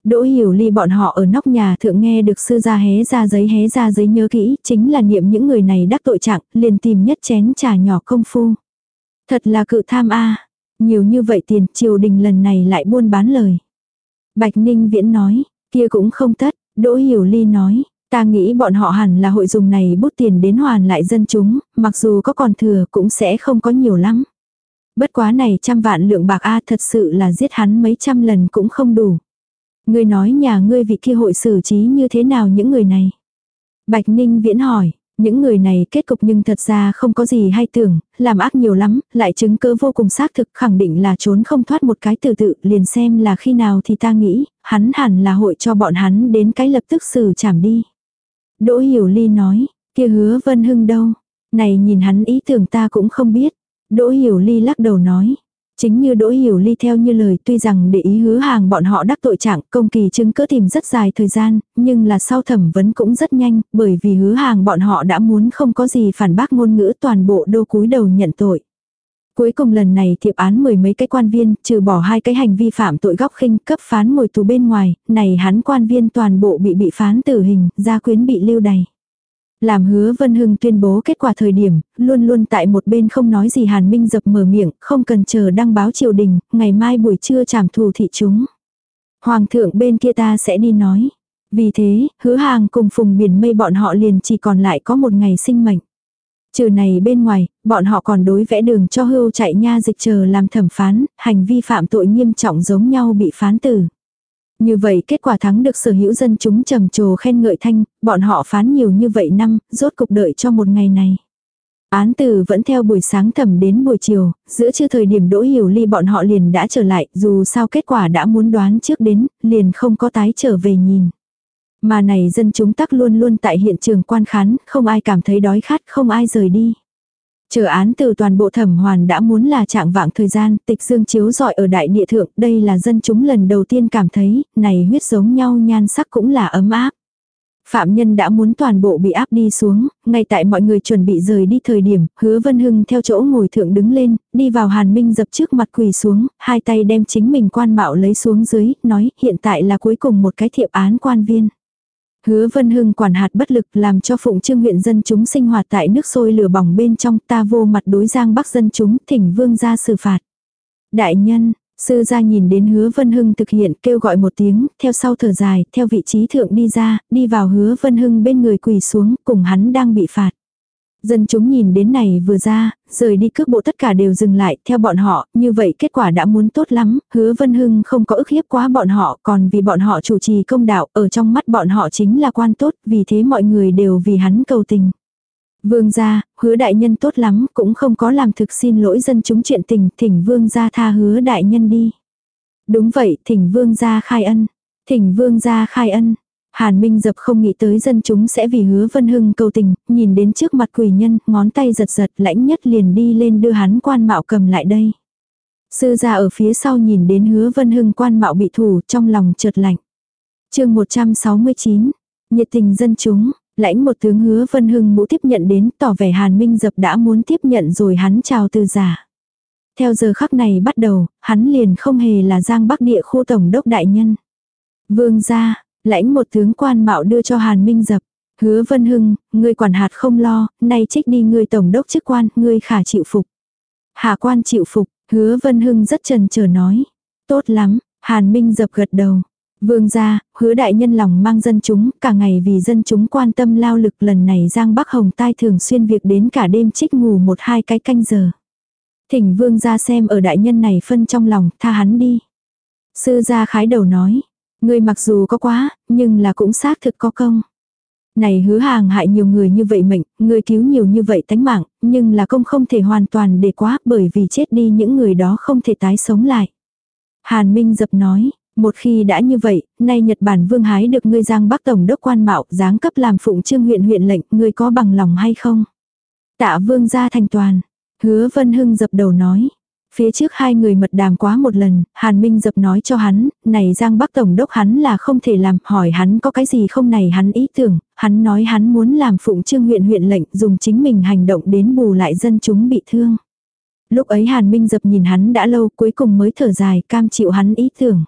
Đỗ hiểu ly bọn họ ở nóc nhà thượng nghe được sư gia hé ra giấy hé ra giấy nhớ kỹ, chính là niệm những người này đắc tội trạng, liền tìm nhất chén trà nhỏ công phu. Thật là cự tham a Nhiều như vậy tiền, triều đình lần này lại buôn bán lời. Bạch Ninh Viễn nói, kia cũng không tất, Đỗ Hiểu Ly nói, ta nghĩ bọn họ hẳn là hội dùng này bút tiền đến hoàn lại dân chúng, mặc dù có còn thừa cũng sẽ không có nhiều lắm. Bất quá này trăm vạn lượng bạc A thật sự là giết hắn mấy trăm lần cũng không đủ. Ngươi nói nhà ngươi vị kia hội xử trí như thế nào những người này? Bạch Ninh viễn hỏi, những người này kết cục nhưng thật ra không có gì hay tưởng, làm ác nhiều lắm, lại chứng cứ vô cùng xác thực khẳng định là trốn không thoát một cái từ tự, liền xem là khi nào thì ta nghĩ, hắn hẳn là hội cho bọn hắn đến cái lập tức xử chảm đi. Đỗ Hiểu Ly nói, kia hứa Vân Hưng đâu? Này nhìn hắn ý tưởng ta cũng không biết. Đỗ Hiểu Ly lắc đầu nói, Chính như Đỗ Hiểu Ly theo như lời tuy rằng để ý hứa hàng bọn họ đắc tội trạng công kỳ chứng cứ tìm rất dài thời gian, nhưng là sau thẩm vấn cũng rất nhanh, bởi vì hứa hàng bọn họ đã muốn không có gì phản bác ngôn ngữ toàn bộ đô cúi đầu nhận tội. Cuối cùng lần này thiệp án mười mấy cái quan viên, trừ bỏ hai cái hành vi phạm tội góc khinh cấp phán ngồi tù bên ngoài, này hắn quan viên toàn bộ bị bị phán tử hình, gia quyến bị lưu đày. Làm hứa Vân Hưng tuyên bố kết quả thời điểm, luôn luôn tại một bên không nói gì Hàn Minh dập mở miệng, không cần chờ đăng báo triều đình, ngày mai buổi trưa trảm thù thị chúng. Hoàng thượng bên kia ta sẽ đi nói. Vì thế, hứa hàng cùng phùng biển mây bọn họ liền chỉ còn lại có một ngày sinh mệnh. Trừ này bên ngoài, bọn họ còn đối vẽ đường cho hưu chạy nha dịch chờ làm thẩm phán, hành vi phạm tội nghiêm trọng giống nhau bị phán tử. Như vậy kết quả thắng được sở hữu dân chúng trầm trồ khen ngợi thanh, bọn họ phán nhiều như vậy năm, rốt cục đợi cho một ngày này. Án tử vẫn theo buổi sáng thẩm đến buổi chiều, giữa chưa thời điểm đỗ hiểu ly bọn họ liền đã trở lại, dù sao kết quả đã muốn đoán trước đến, liền không có tái trở về nhìn. Mà này dân chúng tắc luôn luôn tại hiện trường quan khán, không ai cảm thấy đói khát, không ai rời đi. Chờ án từ toàn bộ thẩm hoàn đã muốn là trạng vạng thời gian, tịch dương chiếu dọi ở đại địa thượng, đây là dân chúng lần đầu tiên cảm thấy, này huyết giống nhau nhan sắc cũng là ấm áp. Phạm nhân đã muốn toàn bộ bị áp đi xuống, ngay tại mọi người chuẩn bị rời đi thời điểm, hứa vân hưng theo chỗ ngồi thượng đứng lên, đi vào hàn minh dập trước mặt quỳ xuống, hai tay đem chính mình quan mạo lấy xuống dưới, nói hiện tại là cuối cùng một cái thiệp án quan viên. Hứa Vân Hưng quản hạt bất lực làm cho phụng trương huyện dân chúng sinh hoạt tại nước sôi lửa bỏng bên trong ta vô mặt đối giang bắc dân chúng thỉnh vương ra xử phạt. Đại nhân, sư gia nhìn đến hứa Vân Hưng thực hiện kêu gọi một tiếng, theo sau thở dài, theo vị trí thượng đi ra, đi vào hứa Vân Hưng bên người quỳ xuống, cùng hắn đang bị phạt. Dân chúng nhìn đến này vừa ra, rời đi cước bộ tất cả đều dừng lại, theo bọn họ, như vậy kết quả đã muốn tốt lắm, hứa Vân Hưng không có ức hiếp quá bọn họ, còn vì bọn họ chủ trì công đạo, ở trong mắt bọn họ chính là quan tốt, vì thế mọi người đều vì hắn cầu tình. Vương gia, hứa đại nhân tốt lắm, cũng không có làm thực xin lỗi dân chúng chuyện tình, thỉnh vương gia tha hứa đại nhân đi. Đúng vậy, thỉnh vương gia khai ân. Thỉnh vương gia khai ân. Hàn Minh Dập không nghĩ tới dân chúng sẽ vì hứa vân hưng cầu tình, nhìn đến trước mặt quỷ nhân, ngón tay giật giật lãnh nhất liền đi lên đưa hắn quan mạo cầm lại đây. Sư gia ở phía sau nhìn đến hứa vân hưng quan mạo bị thủ trong lòng chợt lạnh. chương 169, nhiệt tình dân chúng, lãnh một tướng hứa vân hưng mũ tiếp nhận đến tỏ vẻ Hàn Minh Dập đã muốn tiếp nhận rồi hắn chào từ giả. Theo giờ khắc này bắt đầu, hắn liền không hề là giang bắc địa khu tổng đốc đại nhân. Vương gia, lãnh một tướng quan mạo đưa cho Hàn Minh Dập. Hứa Vân Hưng, ngươi quản hạt không lo, nay trích đi ngươi tổng đốc chức quan, ngươi khả chịu phục. Hạ quan chịu phục, hứa Vân Hưng rất trần chờ nói. Tốt lắm, Hàn Minh Dập gật đầu. Vương gia, hứa đại nhân lòng mang dân chúng, cả ngày vì dân chúng quan tâm lao lực lần này Giang Bắc Hồng tai thường xuyên việc đến cả đêm trích ngủ một hai cái canh giờ. Thỉnh vương gia xem ở đại nhân này phân trong lòng, tha hắn đi. Sư gia khái đầu nói, Ngươi mặc dù có quá, nhưng là cũng xác thực có công. Này hứa hàng hại nhiều người như vậy mệnh, ngươi cứu nhiều như vậy tánh mạng, nhưng là công không thể hoàn toàn để quá bởi vì chết đi những người đó không thể tái sống lại. Hàn Minh dập nói, một khi đã như vậy, nay Nhật Bản vương hái được ngươi giang bắc tổng đốc quan mạo giáng cấp làm phụng trương huyện huyện lệnh, ngươi có bằng lòng hay không? Tạ vương gia thành toàn. Hứa Vân Hưng dập đầu nói, Phía trước hai người mật đàm quá một lần, Hàn Minh dập nói cho hắn, này Giang Bắc Tổng đốc hắn là không thể làm, hỏi hắn có cái gì không này hắn ý tưởng, hắn nói hắn muốn làm phụng trương huyện huyện lệnh dùng chính mình hành động đến bù lại dân chúng bị thương. Lúc ấy Hàn Minh dập nhìn hắn đã lâu cuối cùng mới thở dài cam chịu hắn ý tưởng.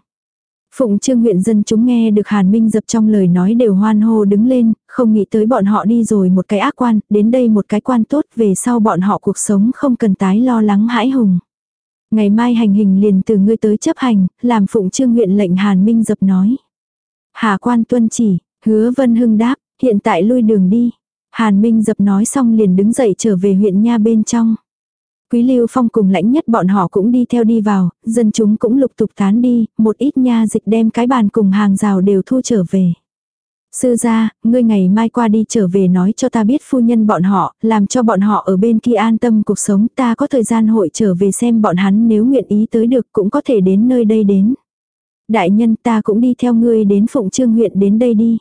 Phụng trương huyện dân chúng nghe được Hàn Minh dập trong lời nói đều hoan hô đứng lên, không nghĩ tới bọn họ đi rồi một cái ác quan, đến đây một cái quan tốt về sau bọn họ cuộc sống không cần tái lo lắng hãi hùng. Ngày mai hành hình liền từ ngươi tới chấp hành, làm phụng trương huyện lệnh Hàn Minh dập nói. Hà quan tuân chỉ, hứa vân hưng đáp, hiện tại lui đường đi. Hàn Minh dập nói xong liền đứng dậy trở về huyện nha bên trong. Quý Lưu Phong cùng lãnh nhất bọn họ cũng đi theo đi vào, dân chúng cũng lục tục tán đi, một ít nha dịch đem cái bàn cùng hàng rào đều thu trở về. Sư gia, ngươi ngày mai qua đi trở về nói cho ta biết phu nhân bọn họ, làm cho bọn họ ở bên kia an tâm cuộc sống ta có thời gian hội trở về xem bọn hắn nếu nguyện ý tới được cũng có thể đến nơi đây đến. Đại nhân ta cũng đi theo ngươi đến Phụng Trương huyện đến đây đi.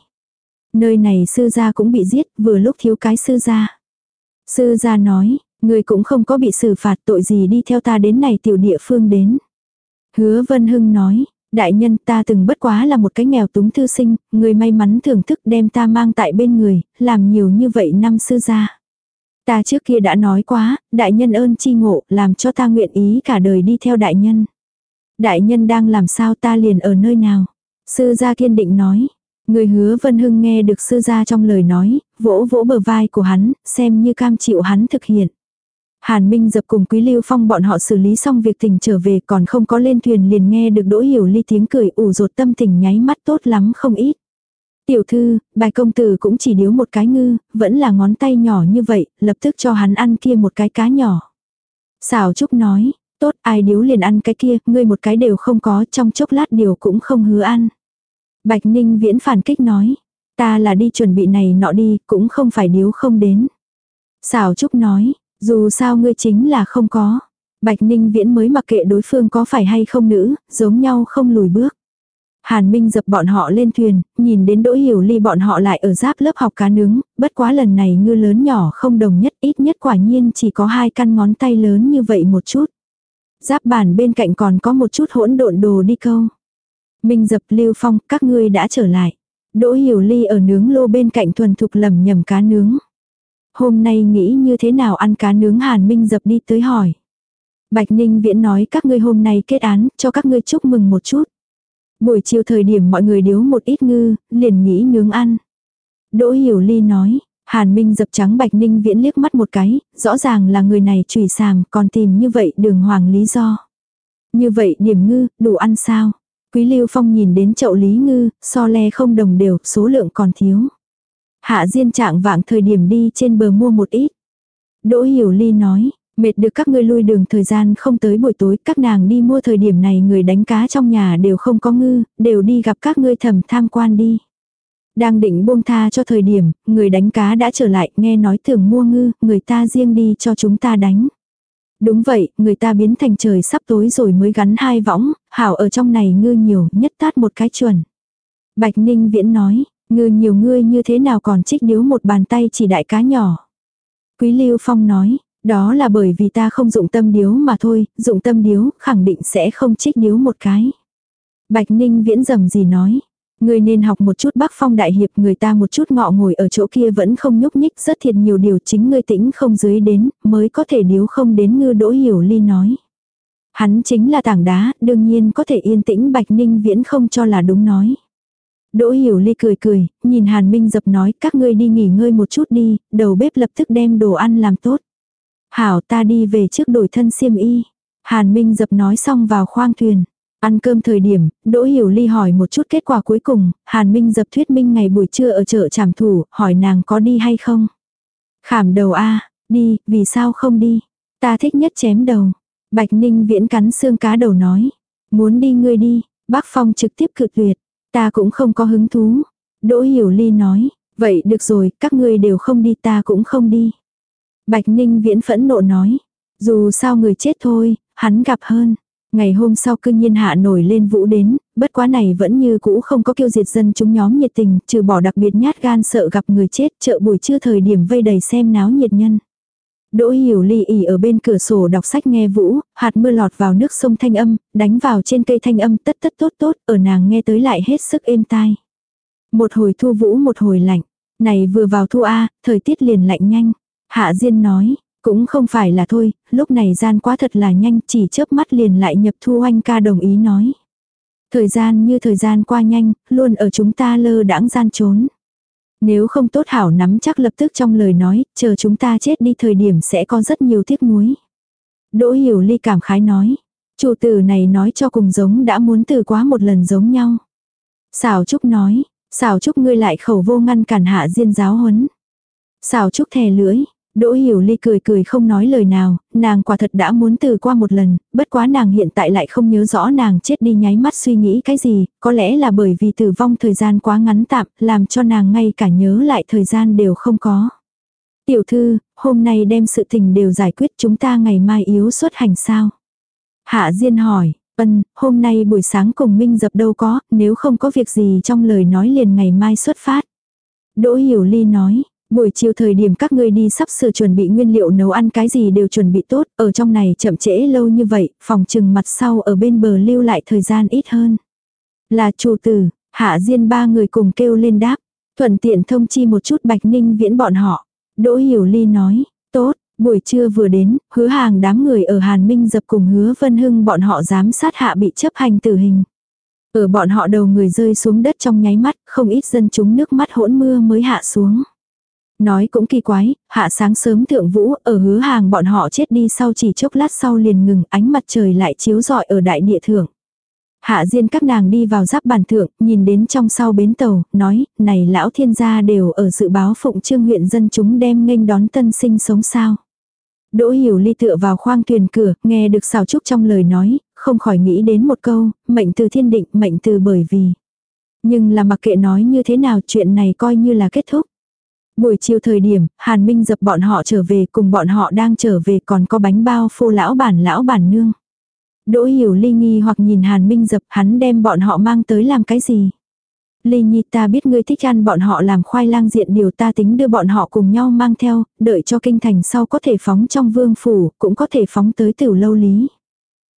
Nơi này sư gia cũng bị giết vừa lúc thiếu cái sư gia. Sư gia nói, ngươi cũng không có bị xử phạt tội gì đi theo ta đến này tiểu địa phương đến. Hứa Vân Hưng nói, đại nhân ta từng bất quá là một cái nghèo túng thư sinh, người may mắn thưởng thức đem ta mang tại bên người, làm nhiều như vậy năm sư gia. Ta trước kia đã nói quá, đại nhân ơn chi ngộ, làm cho ta nguyện ý cả đời đi theo đại nhân. Đại nhân đang làm sao ta liền ở nơi nào? Sư gia kiên định nói. Người hứa Vân Hưng nghe được sư gia trong lời nói, vỗ vỗ bờ vai của hắn, xem như cam chịu hắn thực hiện. Hàn Minh dập cùng Quý Lưu Phong bọn họ xử lý xong việc tình trở về còn không có lên thuyền liền nghe được Đỗ Hiểu Ly tiếng cười ủ rột tâm tình nháy mắt tốt lắm không ít. Tiểu thư, bài công tử cũng chỉ điếu một cái ngư, vẫn là ngón tay nhỏ như vậy, lập tức cho hắn ăn kia một cái cá nhỏ. Xảo Trúc nói, tốt ai điếu liền ăn cái kia, ngươi một cái đều không có, trong chốc lát điều cũng không hứa ăn. Bạch Ninh viễn phản kích nói, ta là đi chuẩn bị này nọ đi, cũng không phải điếu không đến. Xảo Trúc nói, dù sao ngươi chính là không có. Bạch Ninh Viễn mới mặc kệ đối phương có phải hay không nữ, giống nhau không lùi bước. Hàn Minh dập bọn họ lên thuyền, nhìn đến Đỗ Hiểu Ly bọn họ lại ở giáp lớp học cá nướng, bất quá lần này ngư lớn nhỏ không đồng nhất ít nhất quả nhiên chỉ có hai căn ngón tay lớn như vậy một chút. Giáp bản bên cạnh còn có một chút hỗn độn đồ đi câu. Minh dập Lưu Phong, các ngươi đã trở lại. Đỗ Hiểu Ly ở nướng lô bên cạnh thuần thục lầm nhầm cá nướng. Hôm nay nghĩ như thế nào ăn cá nướng Hàn Minh dập đi tới hỏi. Bạch Ninh Viễn nói các ngươi hôm nay kết án, cho các ngươi chúc mừng một chút. Buổi chiều thời điểm mọi người điếu một ít ngư, liền nghĩ nướng ăn. Đỗ Hiểu Ly nói, Hàn Minh dập trắng Bạch Ninh Viễn liếc mắt một cái, rõ ràng là người này trùy sàm còn tìm như vậy đường hoàng lý do. Như vậy điểm ngư, đủ ăn sao? Quý Lưu Phong nhìn đến chậu lý ngư, so le không đồng đều, số lượng còn thiếu. Hạ Diên trạng vạng thời điểm đi trên bờ mua một ít. Đỗ Hiểu Ly nói, mệt được các ngươi lui đường thời gian không tới buổi tối, các nàng đi mua thời điểm này người đánh cá trong nhà đều không có ngư, đều đi gặp các ngươi thầm tham quan đi. Đang định buông tha cho thời điểm, người đánh cá đã trở lại, nghe nói tưởng mua ngư, người ta riêng đi cho chúng ta đánh. Đúng vậy, người ta biến thành trời sắp tối rồi mới gắn hai võng, hảo ở trong này ngư nhiều, nhất tát một cái chuẩn. Bạch Ninh Viễn nói, Ngư nhiều ngươi như thế nào còn trích điếu một bàn tay chỉ đại cá nhỏ. Quý Lưu Phong nói, đó là bởi vì ta không dụng tâm điếu mà thôi, dụng tâm điếu khẳng định sẽ không trích điếu một cái. Bạch Ninh viễn dầm gì nói, ngươi nên học một chút bắc phong đại hiệp người ta một chút ngọ ngồi ở chỗ kia vẫn không nhúc nhích rất thiệt nhiều điều chính ngươi tĩnh không dưới đến, mới có thể điếu không đến ngư đỗ hiểu ly nói. Hắn chính là tảng đá, đương nhiên có thể yên tĩnh Bạch Ninh viễn không cho là đúng nói. Đỗ Hiểu Ly cười cười, nhìn Hàn Minh dập nói các ngươi đi nghỉ ngơi một chút đi, đầu bếp lập tức đem đồ ăn làm tốt. Hảo ta đi về trước đổi thân xiêm y. Hàn Minh dập nói xong vào khoang thuyền. Ăn cơm thời điểm, Đỗ Hiểu Ly hỏi một chút kết quả cuối cùng, Hàn Minh dập thuyết minh ngày buổi trưa ở chợ trảm thủ, hỏi nàng có đi hay không. Khảm đầu a đi, vì sao không đi. Ta thích nhất chém đầu. Bạch Ninh viễn cắn xương cá đầu nói. Muốn đi ngươi đi, bác Phong trực tiếp cự tuyệt. Ta cũng không có hứng thú. Đỗ Hiểu Ly nói, vậy được rồi, các ngươi đều không đi ta cũng không đi. Bạch Ninh viễn phẫn nộ nói, dù sao người chết thôi, hắn gặp hơn. Ngày hôm sau cư nhiên hạ nổi lên vũ đến, bất quá này vẫn như cũ không có kiêu diệt dân chúng nhóm nhiệt tình, trừ bỏ đặc biệt nhát gan sợ gặp người chết, chợ buổi trưa thời điểm vây đầy xem náo nhiệt nhân. Đỗ hiểu ly ỉ ở bên cửa sổ đọc sách nghe vũ, hạt mưa lọt vào nước sông thanh âm, đánh vào trên cây thanh âm tất tất tốt tốt, ở nàng nghe tới lại hết sức êm tai. Một hồi thu vũ một hồi lạnh, này vừa vào thu A, thời tiết liền lạnh nhanh. Hạ Diên nói, cũng không phải là thôi, lúc này gian quá thật là nhanh, chỉ chớp mắt liền lại nhập thu anh ca đồng ý nói. Thời gian như thời gian qua nhanh, luôn ở chúng ta lơ đãng gian trốn. Nếu không tốt hảo nắm chắc lập tức trong lời nói, chờ chúng ta chết đi thời điểm sẽ có rất nhiều tiếc nuối. Đỗ hiểu ly cảm khái nói. Chủ tử này nói cho cùng giống đã muốn từ quá một lần giống nhau. Xảo Trúc nói, xảo Trúc ngươi lại khẩu vô ngăn cản hạ diên giáo huấn. Xảo Trúc thè lưỡi, Đỗ Hiểu Ly cười cười không nói lời nào, nàng quả thật đã muốn từ qua một lần, bất quá nàng hiện tại lại không nhớ rõ nàng chết đi nháy mắt suy nghĩ cái gì, có lẽ là bởi vì tử vong thời gian quá ngắn tạm, làm cho nàng ngay cả nhớ lại thời gian đều không có. Tiểu thư, hôm nay đem sự tình đều giải quyết chúng ta ngày mai yếu xuất hành sao? Hạ Diên hỏi, ân, hôm nay buổi sáng cùng Minh dập đâu có, nếu không có việc gì trong lời nói liền ngày mai xuất phát. Đỗ Hiểu Ly nói, Buổi chiều thời điểm các ngươi đi sắp sửa chuẩn bị nguyên liệu nấu ăn cái gì đều chuẩn bị tốt, ở trong này chậm trễ lâu như vậy, phòng trừng mặt sau ở bên bờ lưu lại thời gian ít hơn. Là chủ tử, hạ diên ba người cùng kêu lên đáp, thuận tiện thông chi một chút bạch ninh viễn bọn họ. Đỗ Hiểu Ly nói, tốt, buổi trưa vừa đến, hứa hàng đám người ở Hàn Minh dập cùng hứa Vân Hưng bọn họ giám sát hạ bị chấp hành tử hình. Ở bọn họ đầu người rơi xuống đất trong nháy mắt, không ít dân chúng nước mắt hỗn mưa mới hạ xuống. Nói cũng kỳ quái, hạ sáng sớm thượng vũ, ở hứa hàng bọn họ chết đi sau chỉ chốc lát sau liền ngừng, ánh mặt trời lại chiếu rọi ở đại địa thượng. Hạ Diên các nàng đi vào giáp bàn thượng, nhìn đến trong sau bến tàu, nói, này lão thiên gia đều ở dự báo phụng trương huyện dân chúng đem nghênh đón tân sinh sống sao. Đỗ hiểu ly tựa vào khoang thuyền cửa, nghe được xào trúc trong lời nói, không khỏi nghĩ đến một câu, mệnh từ thiên định, mệnh từ bởi vì. Nhưng là mặc kệ nói như thế nào chuyện này coi như là kết thúc. Buổi chiều thời điểm, Hàn Minh dập bọn họ trở về cùng bọn họ đang trở về còn có bánh bao phô lão bản lão bản nương. Đỗ hiểu ly nghi hoặc nhìn Hàn Minh dập hắn đem bọn họ mang tới làm cái gì. Ly Nhi ta biết ngươi thích ăn bọn họ làm khoai lang diện điều ta tính đưa bọn họ cùng nhau mang theo, đợi cho kinh thành sau có thể phóng trong vương phủ, cũng có thể phóng tới tiểu lâu lý.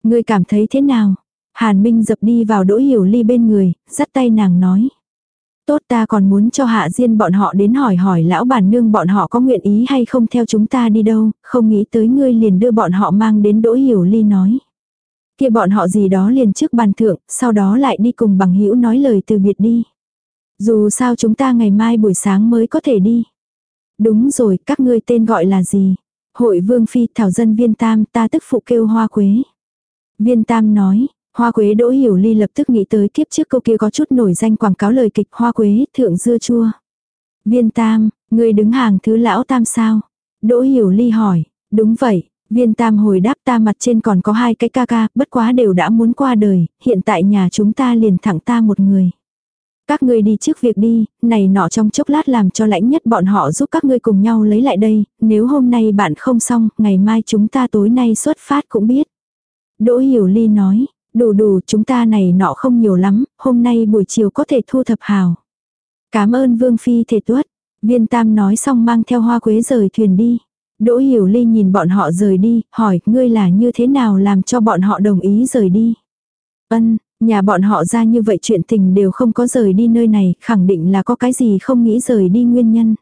Ngươi cảm thấy thế nào? Hàn Minh dập đi vào đỗ hiểu ly bên người, dắt tay nàng nói. Tốt ta còn muốn cho hạ diên bọn họ đến hỏi hỏi lão bản nương bọn họ có nguyện ý hay không theo chúng ta đi đâu, không nghĩ tới ngươi liền đưa bọn họ mang đến đỗ hiểu ly nói kia bọn họ gì đó liền trước bàn thượng, sau đó lại đi cùng bằng hữu nói lời từ biệt đi. Dù sao chúng ta ngày mai buổi sáng mới có thể đi. Đúng rồi, các ngươi tên gọi là gì? Hội Vương Phi Thảo Dân Viên Tam ta tức phụ kêu Hoa Quế. Viên Tam nói, Hoa Quế Đỗ Hiểu Ly lập tức nghĩ tới kiếp trước câu kia có chút nổi danh quảng cáo lời kịch Hoa Quế thượng dưa chua. Viên Tam, người đứng hàng thứ lão Tam sao? Đỗ Hiểu Ly hỏi, đúng vậy, Viên tam hồi đáp ta mặt trên còn có hai cái ca ca, bất quá đều đã muốn qua đời, hiện tại nhà chúng ta liền thẳng ta một người. Các ngươi đi trước việc đi, này nọ trong chốc lát làm cho lãnh nhất bọn họ giúp các ngươi cùng nhau lấy lại đây, nếu hôm nay bạn không xong, ngày mai chúng ta tối nay xuất phát cũng biết. Đỗ Hiểu Ly nói, đủ đủ chúng ta này nọ không nhiều lắm, hôm nay buổi chiều có thể thu thập hào. Cảm ơn Vương Phi thể tuất. Viên Tam nói xong mang theo hoa quế rời thuyền đi. Đỗ Hiểu Ly nhìn bọn họ rời đi, hỏi, ngươi là như thế nào làm cho bọn họ đồng ý rời đi? Ân, nhà bọn họ ra như vậy chuyện tình đều không có rời đi nơi này, khẳng định là có cái gì không nghĩ rời đi nguyên nhân.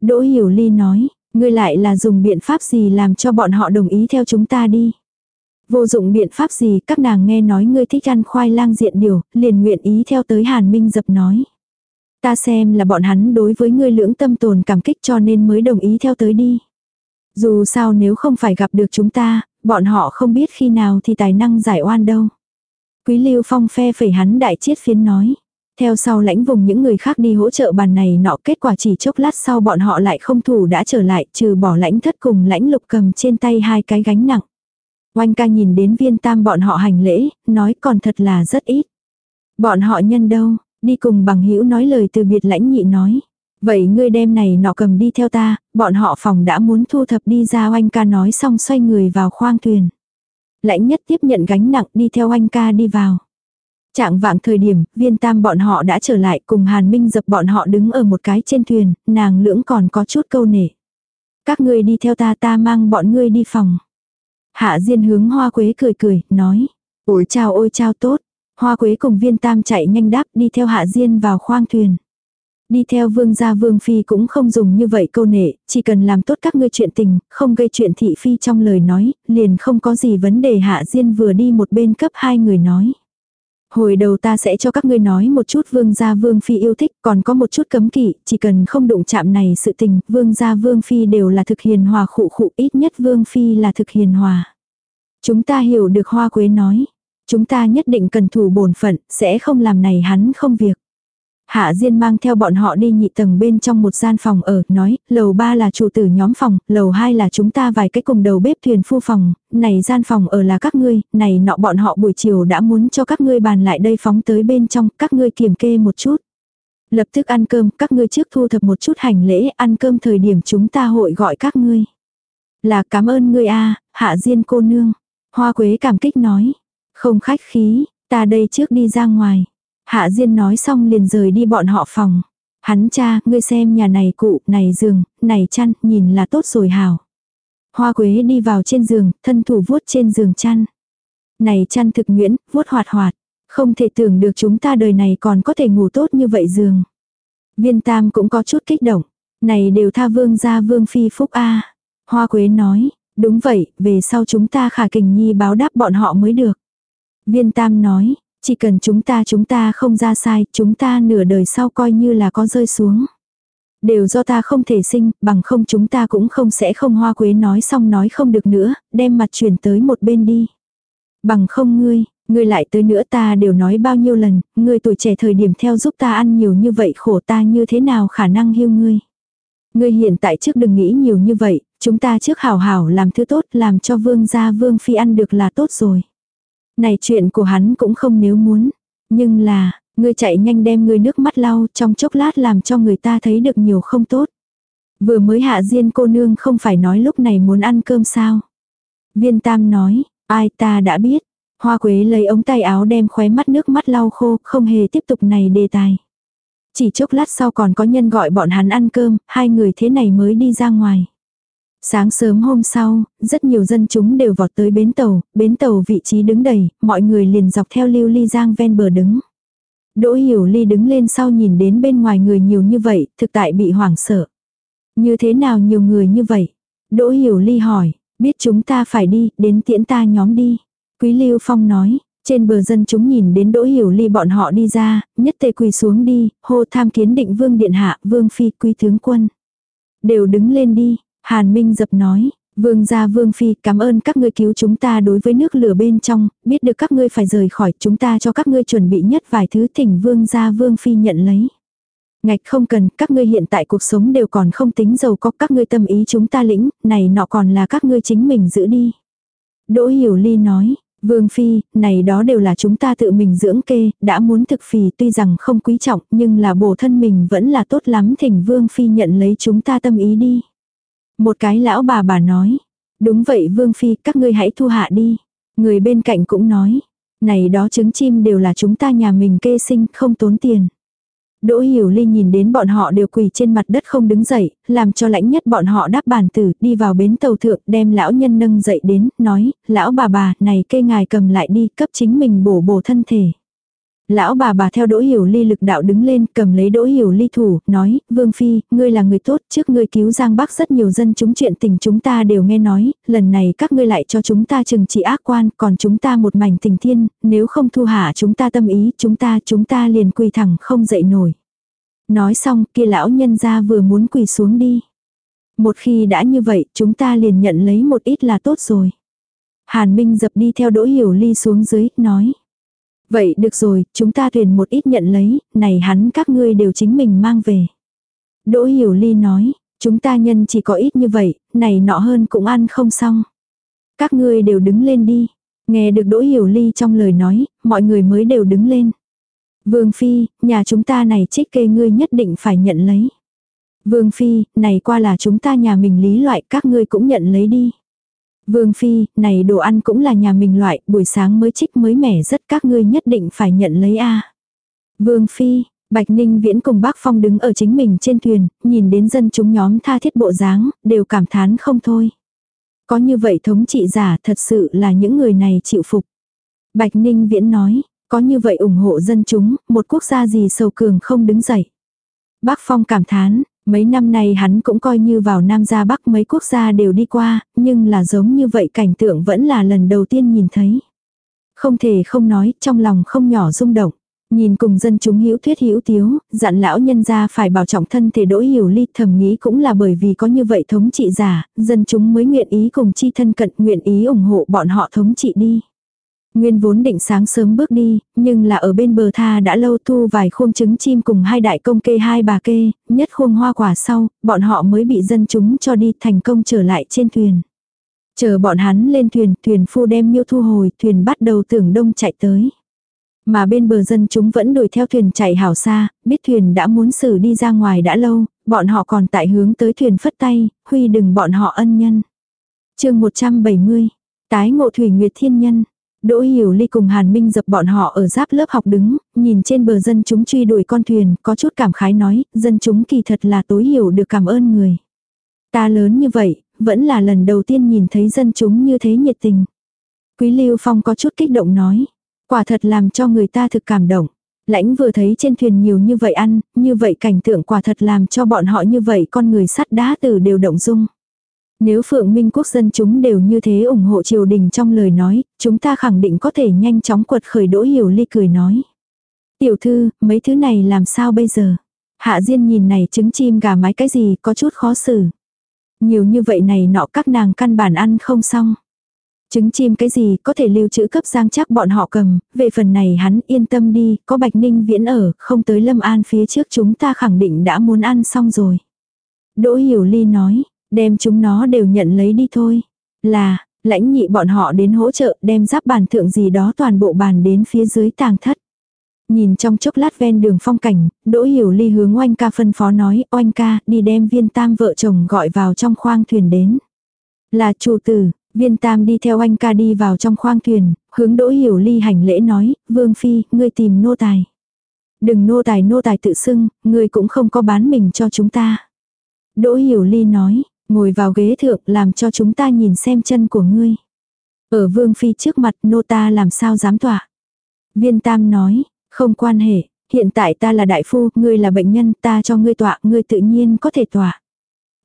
Đỗ Hiểu Ly nói, ngươi lại là dùng biện pháp gì làm cho bọn họ đồng ý theo chúng ta đi? Vô dụng biện pháp gì, các nàng nghe nói ngươi thích ăn khoai lang diện điều, liền nguyện ý theo tới Hàn Minh dập nói. Ta xem là bọn hắn đối với ngươi lưỡng tâm tồn cảm kích cho nên mới đồng ý theo tới đi. Dù sao nếu không phải gặp được chúng ta, bọn họ không biết khi nào thì tài năng giải oan đâu. Quý Lưu Phong phe phẩy hắn đại chiết phiến nói. Theo sau lãnh vùng những người khác đi hỗ trợ bàn này nọ kết quả chỉ chốc lát sau bọn họ lại không thủ đã trở lại trừ bỏ lãnh thất cùng lãnh lục cầm trên tay hai cái gánh nặng. Oanh ca nhìn đến viên tam bọn họ hành lễ, nói còn thật là rất ít. Bọn họ nhân đâu, đi cùng bằng hữu nói lời từ biệt lãnh nhị nói. Vậy ngươi đem này nọ cầm đi theo ta, bọn họ phòng đã muốn thu thập đi ra oanh ca nói xong xoay người vào khoang thuyền. Lãnh nhất tiếp nhận gánh nặng đi theo oanh ca đi vào. Trạng vạng thời điểm, viên tam bọn họ đã trở lại cùng Hàn Minh dập bọn họ đứng ở một cái trên thuyền, nàng lưỡng còn có chút câu nể. Các ngươi đi theo ta ta mang bọn ngươi đi phòng. Hạ Diên hướng hoa quế cười cười, nói. Ôi chào ôi chào tốt. Hoa quế cùng viên tam chạy nhanh đáp đi theo Hạ Diên vào khoang thuyền. Đi theo vương gia vương phi cũng không dùng như vậy câu nệ, chỉ cần làm tốt các ngươi chuyện tình, không gây chuyện thị phi trong lời nói, liền không có gì vấn đề hạ diên vừa đi một bên cấp hai người nói. Hồi đầu ta sẽ cho các ngươi nói một chút vương gia vương phi yêu thích, còn có một chút cấm kỵ, chỉ cần không đụng chạm này sự tình, vương gia vương phi đều là thực hiền hòa khụ khụ, ít nhất vương phi là thực hiền hòa. Chúng ta hiểu được hoa quế nói, chúng ta nhất định cần thủ bổn phận, sẽ không làm này hắn không việc. Hạ Diên mang theo bọn họ đi nhị tầng bên trong một gian phòng ở, nói, lầu ba là chủ tử nhóm phòng, lầu hai là chúng ta vài cái cùng đầu bếp thuyền phu phòng, này gian phòng ở là các ngươi, này nọ bọn họ buổi chiều đã muốn cho các ngươi bàn lại đây phóng tới bên trong, các ngươi kiểm kê một chút. Lập tức ăn cơm, các ngươi trước thu thập một chút hành lễ, ăn cơm thời điểm chúng ta hội gọi các ngươi. Là cảm ơn ngươi a Hạ Diên cô nương. Hoa Quế cảm kích nói. Không khách khí, ta đây trước đi ra ngoài. Hạ Diên nói xong liền rời đi bọn họ phòng. Hắn cha, ngươi xem nhà này cụ, này giường, này chăn, nhìn là tốt rồi hảo. Hoa quế đi vào trên giường, thân thủ vuốt trên giường chăn. Này chăn thực nguyễn, vuốt hoạt hoạt. Không thể tưởng được chúng ta đời này còn có thể ngủ tốt như vậy giường. Viên tam cũng có chút kích động. Này đều tha vương gia vương phi phúc A. Hoa quế nói, đúng vậy, về sau chúng ta khả kình nhi báo đáp bọn họ mới được. Viên tam nói, chỉ cần chúng ta chúng ta không ra sai, chúng ta nửa đời sau coi như là có rơi xuống. Đều do ta không thể sinh, bằng không chúng ta cũng không sẽ không hoa quế nói xong nói không được nữa, đem mặt chuyển tới một bên đi. Bằng không ngươi, ngươi lại tới nữa ta đều nói bao nhiêu lần, ngươi tuổi trẻ thời điểm theo giúp ta ăn nhiều như vậy khổ ta như thế nào khả năng hiêu ngươi. Ngươi hiện tại trước đừng nghĩ nhiều như vậy, chúng ta trước hảo hảo làm thứ tốt làm cho vương gia vương phi ăn được là tốt rồi. Này chuyện của hắn cũng không nếu muốn. Nhưng là, ngươi chạy nhanh đem ngươi nước mắt lau trong chốc lát làm cho người ta thấy được nhiều không tốt. Vừa mới hạ diên cô nương không phải nói lúc này muốn ăn cơm sao. Viên tam nói, ai ta đã biết. Hoa quế lấy ống tay áo đem khóe mắt nước mắt lau khô, không hề tiếp tục này đề tài. Chỉ chốc lát sau còn có nhân gọi bọn hắn ăn cơm, hai người thế này mới đi ra ngoài. Sáng sớm hôm sau, rất nhiều dân chúng đều vọt tới bến tàu, bến tàu vị trí đứng đầy, mọi người liền dọc theo lưu ly giang ven bờ đứng. Đỗ hiểu ly đứng lên sau nhìn đến bên ngoài người nhiều như vậy, thực tại bị hoảng sợ. Như thế nào nhiều người như vậy? Đỗ hiểu ly hỏi, biết chúng ta phải đi, đến tiễn ta nhóm đi. Quý Lưu Phong nói, trên bờ dân chúng nhìn đến Đỗ Hiểu Ly bọn họ đi ra, nhất tề quỳ xuống đi, hô tham kiến định vương điện hạ, vương phi, quý tướng quân. Đều đứng lên đi, Hàn Minh dập nói, vương gia vương phi cảm ơn các ngươi cứu chúng ta đối với nước lửa bên trong, biết được các ngươi phải rời khỏi chúng ta cho các ngươi chuẩn bị nhất vài thứ thỉnh vương gia vương phi nhận lấy. Ngạch không cần, các ngươi hiện tại cuộc sống đều còn không tính giàu có các ngươi tâm ý chúng ta lĩnh, này nọ còn là các ngươi chính mình giữ đi. Đỗ Hiểu Ly nói, Vương Phi, này đó đều là chúng ta tự mình dưỡng kê, đã muốn thực phì tuy rằng không quý trọng nhưng là bổ thân mình vẫn là tốt lắm thỉnh Vương Phi nhận lấy chúng ta tâm ý đi. Một cái lão bà bà nói, đúng vậy Vương Phi các ngươi hãy thu hạ đi. Người bên cạnh cũng nói, này đó trứng chim đều là chúng ta nhà mình kê sinh không tốn tiền. Đỗ Hiểu Ly nhìn đến bọn họ đều quỳ trên mặt đất không đứng dậy, làm cho lãnh nhất bọn họ đáp bàn tử, đi vào bến tàu thượng, đem lão nhân nâng dậy đến, nói, lão bà bà, này kê ngài cầm lại đi, cấp chính mình bổ bổ thân thể. Lão bà bà theo Đỗ Hiểu Ly lực đạo đứng lên, cầm lấy Đỗ Hiểu Ly thủ, nói, Vương Phi, ngươi là người tốt, trước ngươi cứu Giang Bắc rất nhiều dân chúng chuyện tình chúng ta đều nghe nói, lần này các ngươi lại cho chúng ta chừng trị ác quan, còn chúng ta một mảnh tình thiên, nếu không thu hạ chúng ta tâm ý, chúng ta, chúng ta liền quỳ thẳng không dậy nổi. Nói xong, kia lão nhân ra vừa muốn quỳ xuống đi. Một khi đã như vậy, chúng ta liền nhận lấy một ít là tốt rồi. Hàn Minh dập đi theo Đỗ Hiểu Ly xuống dưới, nói. Vậy được rồi, chúng ta thuyền một ít nhận lấy, này hắn các ngươi đều chính mình mang về. Đỗ Hiểu Ly nói, chúng ta nhân chỉ có ít như vậy, này nọ hơn cũng ăn không xong. Các ngươi đều đứng lên đi. Nghe được Đỗ Hiểu Ly trong lời nói, mọi người mới đều đứng lên. Vương Phi, nhà chúng ta này trích kê ngươi nhất định phải nhận lấy. Vương Phi, này qua là chúng ta nhà mình lý loại các ngươi cũng nhận lấy đi. Vương Phi, này đồ ăn cũng là nhà mình loại, buổi sáng mới trích mới mẻ rất các ngươi nhất định phải nhận lấy a. Vương Phi, Bạch Ninh Viễn cùng bác Phong đứng ở chính mình trên thuyền, nhìn đến dân chúng nhóm tha thiết bộ dáng, đều cảm thán không thôi. Có như vậy thống trị giả thật sự là những người này chịu phục. Bạch Ninh Viễn nói, có như vậy ủng hộ dân chúng, một quốc gia gì sầu cường không đứng dậy. Bác Phong cảm thán, Mấy năm nay hắn cũng coi như vào Nam ra Bắc mấy quốc gia đều đi qua, nhưng là giống như vậy cảnh tượng vẫn là lần đầu tiên nhìn thấy. Không thể không nói, trong lòng không nhỏ rung động. Nhìn cùng dân chúng hữu thuyết hữu tiếu, dặn lão nhân ra phải bảo trọng thân thể đỗ hiểu ly thầm nghĩ cũng là bởi vì có như vậy thống trị giả, dân chúng mới nguyện ý cùng chi thân cận nguyện ý ủng hộ bọn họ thống trị đi. Nguyên vốn định sáng sớm bước đi, nhưng là ở bên bờ tha đã lâu thu vài khuôn trứng chim cùng hai đại công kê hai bà kê, nhất khuôn hoa quả sau, bọn họ mới bị dân chúng cho đi thành công trở lại trên thuyền. Chờ bọn hắn lên thuyền, thuyền phu đem miêu thu hồi, thuyền bắt đầu tưởng đông chạy tới. Mà bên bờ dân chúng vẫn đuổi theo thuyền chạy hảo xa, biết thuyền đã muốn xử đi ra ngoài đã lâu, bọn họ còn tại hướng tới thuyền phất tay, huy đừng bọn họ ân nhân. chương 170, tái ngộ thủy nguyệt thiên nhân. Đỗ Hiểu Ly cùng Hàn Minh dập bọn họ ở giáp lớp học đứng, nhìn trên bờ dân chúng truy đuổi con thuyền, có chút cảm khái nói, dân chúng kỳ thật là tối hiểu được cảm ơn người. Ta lớn như vậy, vẫn là lần đầu tiên nhìn thấy dân chúng như thế nhiệt tình. Quý Lưu Phong có chút kích động nói, quả thật làm cho người ta thực cảm động. Lãnh vừa thấy trên thuyền nhiều như vậy ăn, như vậy cảnh tượng quả thật làm cho bọn họ như vậy con người sắt đá từ đều động dung. Nếu Phượng Minh quốc dân chúng đều như thế ủng hộ triều đình trong lời nói, chúng ta khẳng định có thể nhanh chóng quật khởi đỗ hiểu ly cười nói. Tiểu thư, mấy thứ này làm sao bây giờ? Hạ Diên nhìn này trứng chim gà mái cái gì có chút khó xử. Nhiều như vậy này nọ các nàng căn bản ăn không xong. Trứng chim cái gì có thể lưu trữ cấp giang chắc bọn họ cầm, về phần này hắn yên tâm đi, có Bạch Ninh viễn ở, không tới Lâm An phía trước chúng ta khẳng định đã muốn ăn xong rồi. Đỗ Hiểu Ly nói, đem chúng nó đều nhận lấy đi thôi. Là, lãnh nhị bọn họ đến hỗ trợ đem giáp bàn thượng gì đó toàn bộ bàn đến phía dưới tàng thất. Nhìn trong chốc lát ven đường phong cảnh, Đỗ Hiểu Ly hướng oanh ca phân phó nói, oanh ca, đi đem viên tam vợ chồng gọi vào trong khoang thuyền đến. Là chủ tử, viên tam đi theo oanh ca đi vào trong khoang thuyền, hướng Đỗ Hiểu Ly hành lễ nói, Vương Phi, ngươi tìm nô tài. Đừng nô tài nô tài tự xưng, ngươi cũng không có bán mình cho chúng ta. Đỗ Hiểu Ly nói, ngồi vào ghế thượng làm cho chúng ta nhìn xem chân của ngươi. Ở Vương Phi trước mặt nô ta làm sao dám tỏa. Viên Tam nói, không quan hệ, hiện tại ta là đại phu, ngươi là bệnh nhân, ta cho ngươi tọa, ngươi tự nhiên có thể tọa.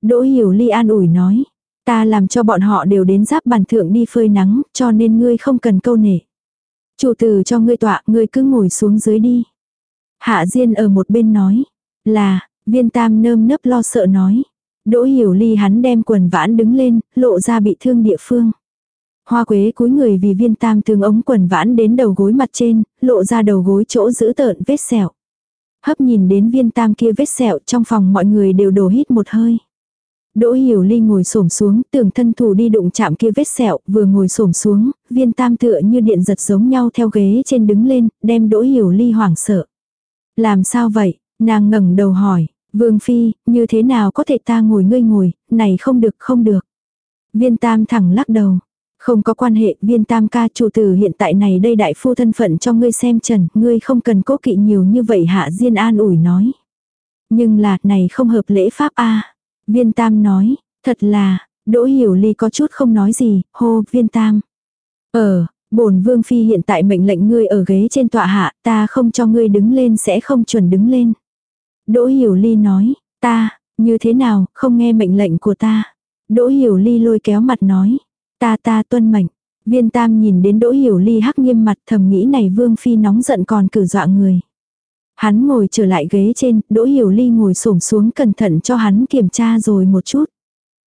Đỗ Hiểu Ly an ủi nói, ta làm cho bọn họ đều đến giáp bàn thượng đi phơi nắng, cho nên ngươi không cần câu nể. Chủ tử cho ngươi tọa, ngươi cứ ngồi xuống dưới đi. Hạ Diên ở một bên nói, là, viên tam nơm nớp lo sợ nói. Đỗ Hiểu Ly hắn đem quần vãn đứng lên, lộ ra bị thương địa phương. Hoa quế cúi người vì viên tam tương ống quần vãn đến đầu gối mặt trên, lộ ra đầu gối chỗ giữ tợn vết sẹo. Hấp nhìn đến viên tam kia vết sẹo trong phòng mọi người đều đổ hít một hơi. Đỗ Hiểu Ly ngồi xổm xuống, tưởng thân thủ đi đụng chạm kia vết sẹo, vừa ngồi xổm xuống, viên tam tựa như điện giật giống nhau theo ghế trên đứng lên, đem Đỗ Hiểu Ly hoảng sợ. Làm sao vậy? Nàng ngẩng đầu hỏi, Vương Phi, như thế nào có thể ta ngồi ngươi ngồi, này không được không được. Viên tam thẳng lắc đầu. Không có quan hệ, viên tam ca chủ tử hiện tại này đây đại phu thân phận cho ngươi xem trần, ngươi không cần cố kỵ nhiều như vậy hạ Diên an ủi nói. Nhưng là, này không hợp lễ pháp a Viên tam nói, thật là, đỗ hiểu ly có chút không nói gì, hô, viên tam. Ờ, bổn vương phi hiện tại mệnh lệnh ngươi ở ghế trên tọa hạ, ta không cho ngươi đứng lên sẽ không chuẩn đứng lên. Đỗ hiểu ly nói, ta, như thế nào, không nghe mệnh lệnh của ta. Đỗ hiểu ly lôi kéo mặt nói, Ta ta tuân mệnh. Viên tam nhìn đến đỗ hiểu ly hắc nghiêm mặt thầm nghĩ này vương phi nóng giận còn cử dọa người. Hắn ngồi trở lại ghế trên, đỗ hiểu ly ngồi xổm xuống cẩn thận cho hắn kiểm tra rồi một chút.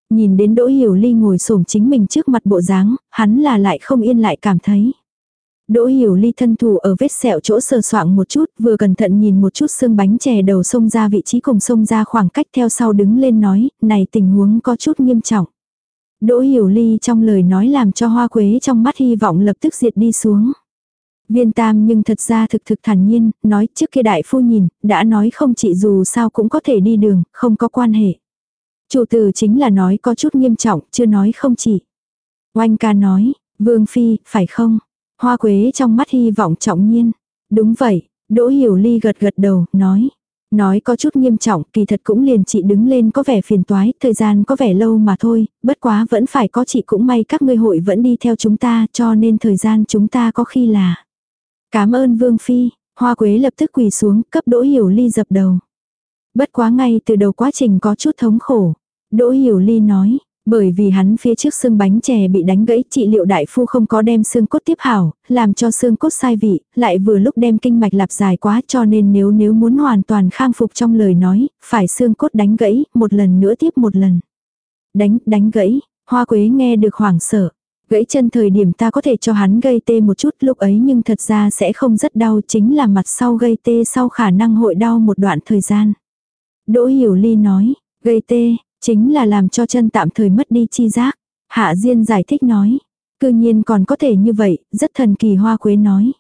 Nhìn đến đỗ hiểu ly ngồi xổm chính mình trước mặt bộ dáng, hắn là lại không yên lại cảm thấy. Đỗ hiểu ly thân thủ ở vết sẹo chỗ sờ soạng một chút, vừa cẩn thận nhìn một chút xương bánh chè đầu sông ra vị trí cùng sông ra khoảng cách theo sau đứng lên nói, này tình huống có chút nghiêm trọng. Đỗ Hiểu Ly trong lời nói làm cho hoa quế trong mắt hy vọng lập tức diệt đi xuống. Viên tam nhưng thật ra thực thực thản nhiên, nói trước kia đại phu nhìn, đã nói không chỉ dù sao cũng có thể đi đường, không có quan hệ. Chủ từ chính là nói có chút nghiêm trọng, chưa nói không chỉ. Oanh ca nói, vương phi, phải không? Hoa quế trong mắt hy vọng trọng nhiên. Đúng vậy, Đỗ Hiểu Ly gật gật đầu, nói. Nói có chút nghiêm trọng, kỳ thật cũng liền chị đứng lên có vẻ phiền toái, thời gian có vẻ lâu mà thôi, bất quá vẫn phải có chị cũng may các ngươi hội vẫn đi theo chúng ta cho nên thời gian chúng ta có khi là. Cảm ơn Vương Phi, Hoa Quế lập tức quỳ xuống cấp Đỗ Hiểu Ly dập đầu. Bất quá ngay từ đầu quá trình có chút thống khổ. Đỗ Hiểu Ly nói, bởi vì hắn phía trước xương bánh chè bị đánh gãy trị liệu đại phu không có đem xương cốt tiếp hảo, làm cho xương cốt sai vị, lại vừa lúc đem kinh mạch lạp dài quá cho nên nếu nếu muốn hoàn toàn khang phục trong lời nói, phải xương cốt đánh gãy, một lần nữa tiếp một lần. Đánh, đánh gãy, hoa quế nghe được hoảng sợ. Gãy chân thời điểm ta có thể cho hắn gây tê một chút lúc ấy nhưng thật ra sẽ không rất đau chính là mặt sau gây tê sau khả năng hội đau một đoạn thời gian. Đỗ Hiểu Ly nói, gây tê, Chính là làm cho chân tạm thời mất đi chi giác. Hạ Diên giải thích nói. Cư nhiên còn có thể như vậy, rất thần kỳ hoa quế nói.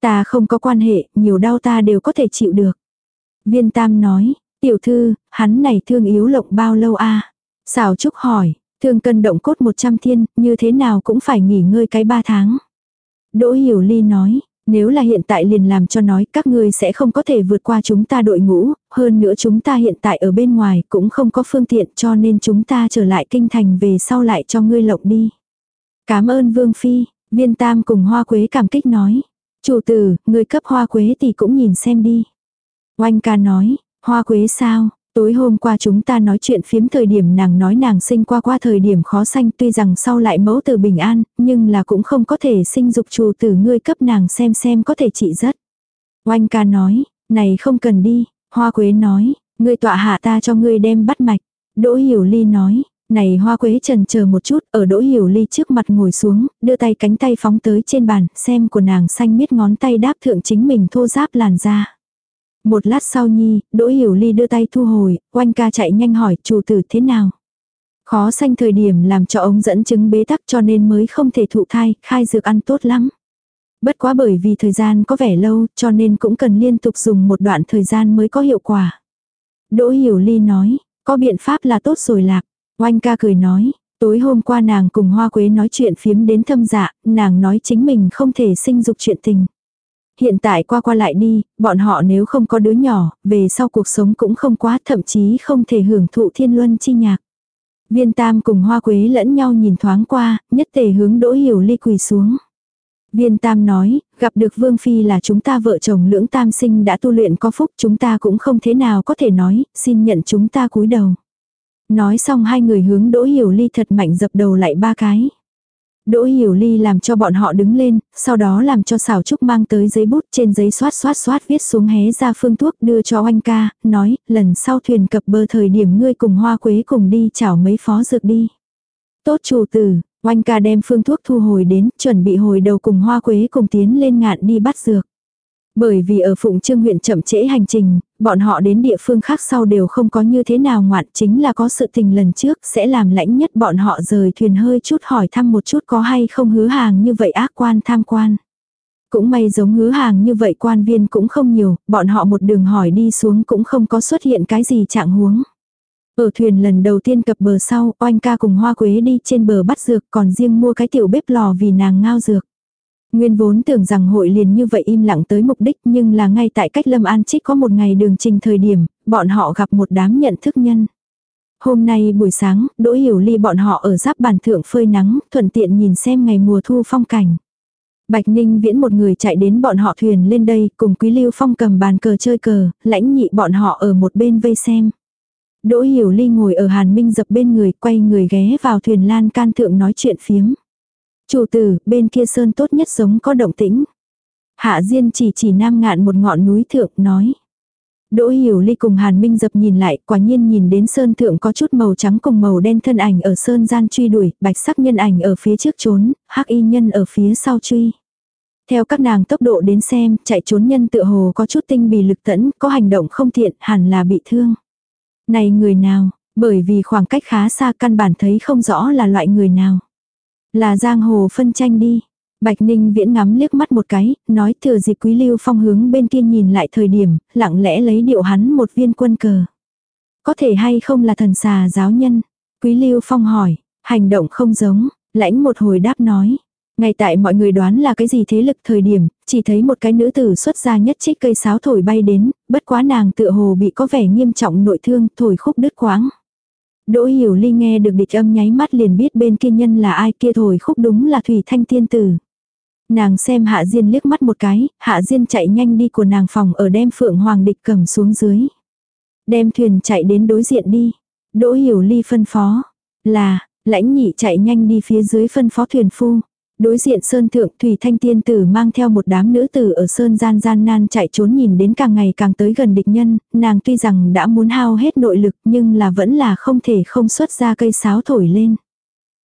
Ta không có quan hệ, nhiều đau ta đều có thể chịu được. Viên Tam nói, tiểu thư, hắn này thương yếu lộng bao lâu a à? Xảo Trúc hỏi, thương cân động cốt 100 thiên, như thế nào cũng phải nghỉ ngơi cái 3 tháng. Đỗ Hiểu Ly nói, nếu là hiện tại liền làm cho nói các ngươi sẽ không có thể vượt qua chúng ta đội ngũ, hơn nữa chúng ta hiện tại ở bên ngoài cũng không có phương tiện cho nên chúng ta trở lại kinh thành về sau lại cho ngươi lộng đi. Cảm ơn Vương Phi, viên tam cùng hoa quế cảm kích nói. Chủ tử, người cấp hoa quế thì cũng nhìn xem đi. Oanh ca nói, hoa quế sao, Tối hôm qua chúng ta nói chuyện phiếm thời điểm nàng nói nàng sinh qua qua thời điểm khó sanh tuy rằng sau lại mẫu từ bình an, nhưng là cũng không có thể sinh dục chủ tử ngươi cấp nàng xem xem có thể trị rất. Oanh ca nói, này không cần đi, hoa quế nói, ngươi tọa hạ ta cho ngươi đem bắt mạch. Đỗ hiểu ly nói, này hoa quế trần chờ một chút, ở đỗ hiểu ly trước mặt ngồi xuống, đưa tay cánh tay phóng tới trên bàn, xem của nàng xanh miết ngón tay đáp thượng chính mình thô giáp làn da. Một lát sau nhi, Đỗ Hiểu Ly đưa tay thu hồi, oanh ca chạy nhanh hỏi chủ tử thế nào. Khó sanh thời điểm làm cho ống dẫn chứng bế tắc cho nên mới không thể thụ thai, khai dược ăn tốt lắm. Bất quá bởi vì thời gian có vẻ lâu cho nên cũng cần liên tục dùng một đoạn thời gian mới có hiệu quả. Đỗ Hiểu Ly nói, có biện pháp là tốt rồi lạc. Oanh ca cười nói, tối hôm qua nàng cùng Hoa Quế nói chuyện phiếm đến thâm dạ, nàng nói chính mình không thể sinh dục chuyện tình. Hiện tại qua qua lại đi, bọn họ nếu không có đứa nhỏ, về sau cuộc sống cũng không quá thậm chí không thể hưởng thụ thiên luân chi nhạc. Viên tam cùng hoa quế lẫn nhau nhìn thoáng qua, nhất tề hướng đỗ hiểu ly quỳ xuống. Viên tam nói, gặp được vương phi là chúng ta vợ chồng lưỡng tam sinh đã tu luyện có phúc chúng ta cũng không thế nào có thể nói, xin nhận chúng ta cúi đầu. Nói xong hai người hướng đỗ hiểu ly thật mạnh dập đầu lại ba cái. Đỗ Hiểu Ly làm cho bọn họ đứng lên, sau đó làm cho xảo trúc mang tới giấy bút trên giấy xoát xoát xoát viết xuống hé ra phương thuốc đưa cho oanh ca, nói, lần sau thuyền cập bờ thời điểm ngươi cùng hoa quế cùng đi chảo mấy phó dược đi. Tốt chủ tử, oanh ca đem phương thuốc thu hồi đến, chuẩn bị hồi đầu cùng hoa quế cùng tiến lên ngạn đi bắt dược. Bởi vì ở Phụng Trương huyện chậm trễ hành trình, bọn họ đến địa phương khác sau đều không có như thế nào ngoạn chính là có sự tình lần trước sẽ làm lãnh nhất bọn họ rời thuyền hơi chút hỏi thăm một chút có hay không hứa hàng như vậy ác quan tham quan. Cũng may giống hứa hàng như vậy quan viên cũng không nhiều, bọn họ một đường hỏi đi xuống cũng không có xuất hiện cái gì trạng huống. Ở thuyền lần đầu tiên cập bờ sau, oanh ca cùng hoa quế đi trên bờ bắt dược còn riêng mua cái tiểu bếp lò vì nàng ngao dược. Nguyên vốn tưởng rằng hội liền như vậy im lặng tới mục đích nhưng là ngay tại cách Lâm An Trích có một ngày đường trình thời điểm, bọn họ gặp một đám nhận thức nhân. Hôm nay buổi sáng, Đỗ Hiểu Ly bọn họ ở giáp bàn thượng phơi nắng, thuận tiện nhìn xem ngày mùa thu phong cảnh. Bạch Ninh viễn một người chạy đến bọn họ thuyền lên đây, cùng Quý Lưu Phong cầm bàn cờ chơi cờ, lãnh nhị bọn họ ở một bên vây xem. Đỗ Hiểu Ly ngồi ở Hàn Minh dập bên người, quay người ghé vào thuyền lan can thượng nói chuyện phiếm. Chủ tử, bên kia sơn tốt nhất giống có động tĩnh. Hạ Diên chỉ chỉ nam ngạn một ngọn núi thượng, nói. Đỗ Hiểu Ly cùng Hàn Minh dập nhìn lại, quả nhiên nhìn đến sơn thượng có chút màu trắng cùng màu đen thân ảnh ở sơn gian truy đuổi, bạch sắc nhân ảnh ở phía trước trốn, hắc y nhân ở phía sau truy. Theo các nàng tốc độ đến xem, chạy trốn nhân tựa hồ có chút tinh bì lực tẫn, có hành động không thiện, hẳn là bị thương. Này người nào, bởi vì khoảng cách khá xa căn bản thấy không rõ là loại người nào. Là giang hồ phân tranh đi. Bạch Ninh viễn ngắm liếc mắt một cái, nói thừa dịp quý lưu phong hướng bên kia nhìn lại thời điểm, lặng lẽ lấy điệu hắn một viên quân cờ. Có thể hay không là thần xà giáo nhân? Quý lưu phong hỏi, hành động không giống, lãnh một hồi đáp nói. Ngay tại mọi người đoán là cái gì thế lực thời điểm, chỉ thấy một cái nữ tử xuất ra nhất trích cây sáo thổi bay đến, bất quá nàng tựa hồ bị có vẻ nghiêm trọng nội thương, thổi khúc đứt quáng. Đỗ Hiểu Ly nghe được địch âm nháy mắt liền biết bên kia nhân là ai kia thổi khúc đúng là Thủy Thanh Tiên Tử. Nàng xem Hạ Diên liếc mắt một cái, Hạ Diên chạy nhanh đi của nàng phòng ở đem Phượng Hoàng địch cầm xuống dưới. Đem thuyền chạy đến đối diện đi. Đỗ Hiểu Ly phân phó. Là, lãnh nhị chạy nhanh đi phía dưới phân phó thuyền phu. Đối diện sơn thượng Thủy Thanh Tiên Tử mang theo một đám nữ tử ở sơn gian gian nan chạy trốn nhìn đến càng ngày càng tới gần địch nhân, nàng tuy rằng đã muốn hao hết nội lực nhưng là vẫn là không thể không xuất ra cây sáo thổi lên.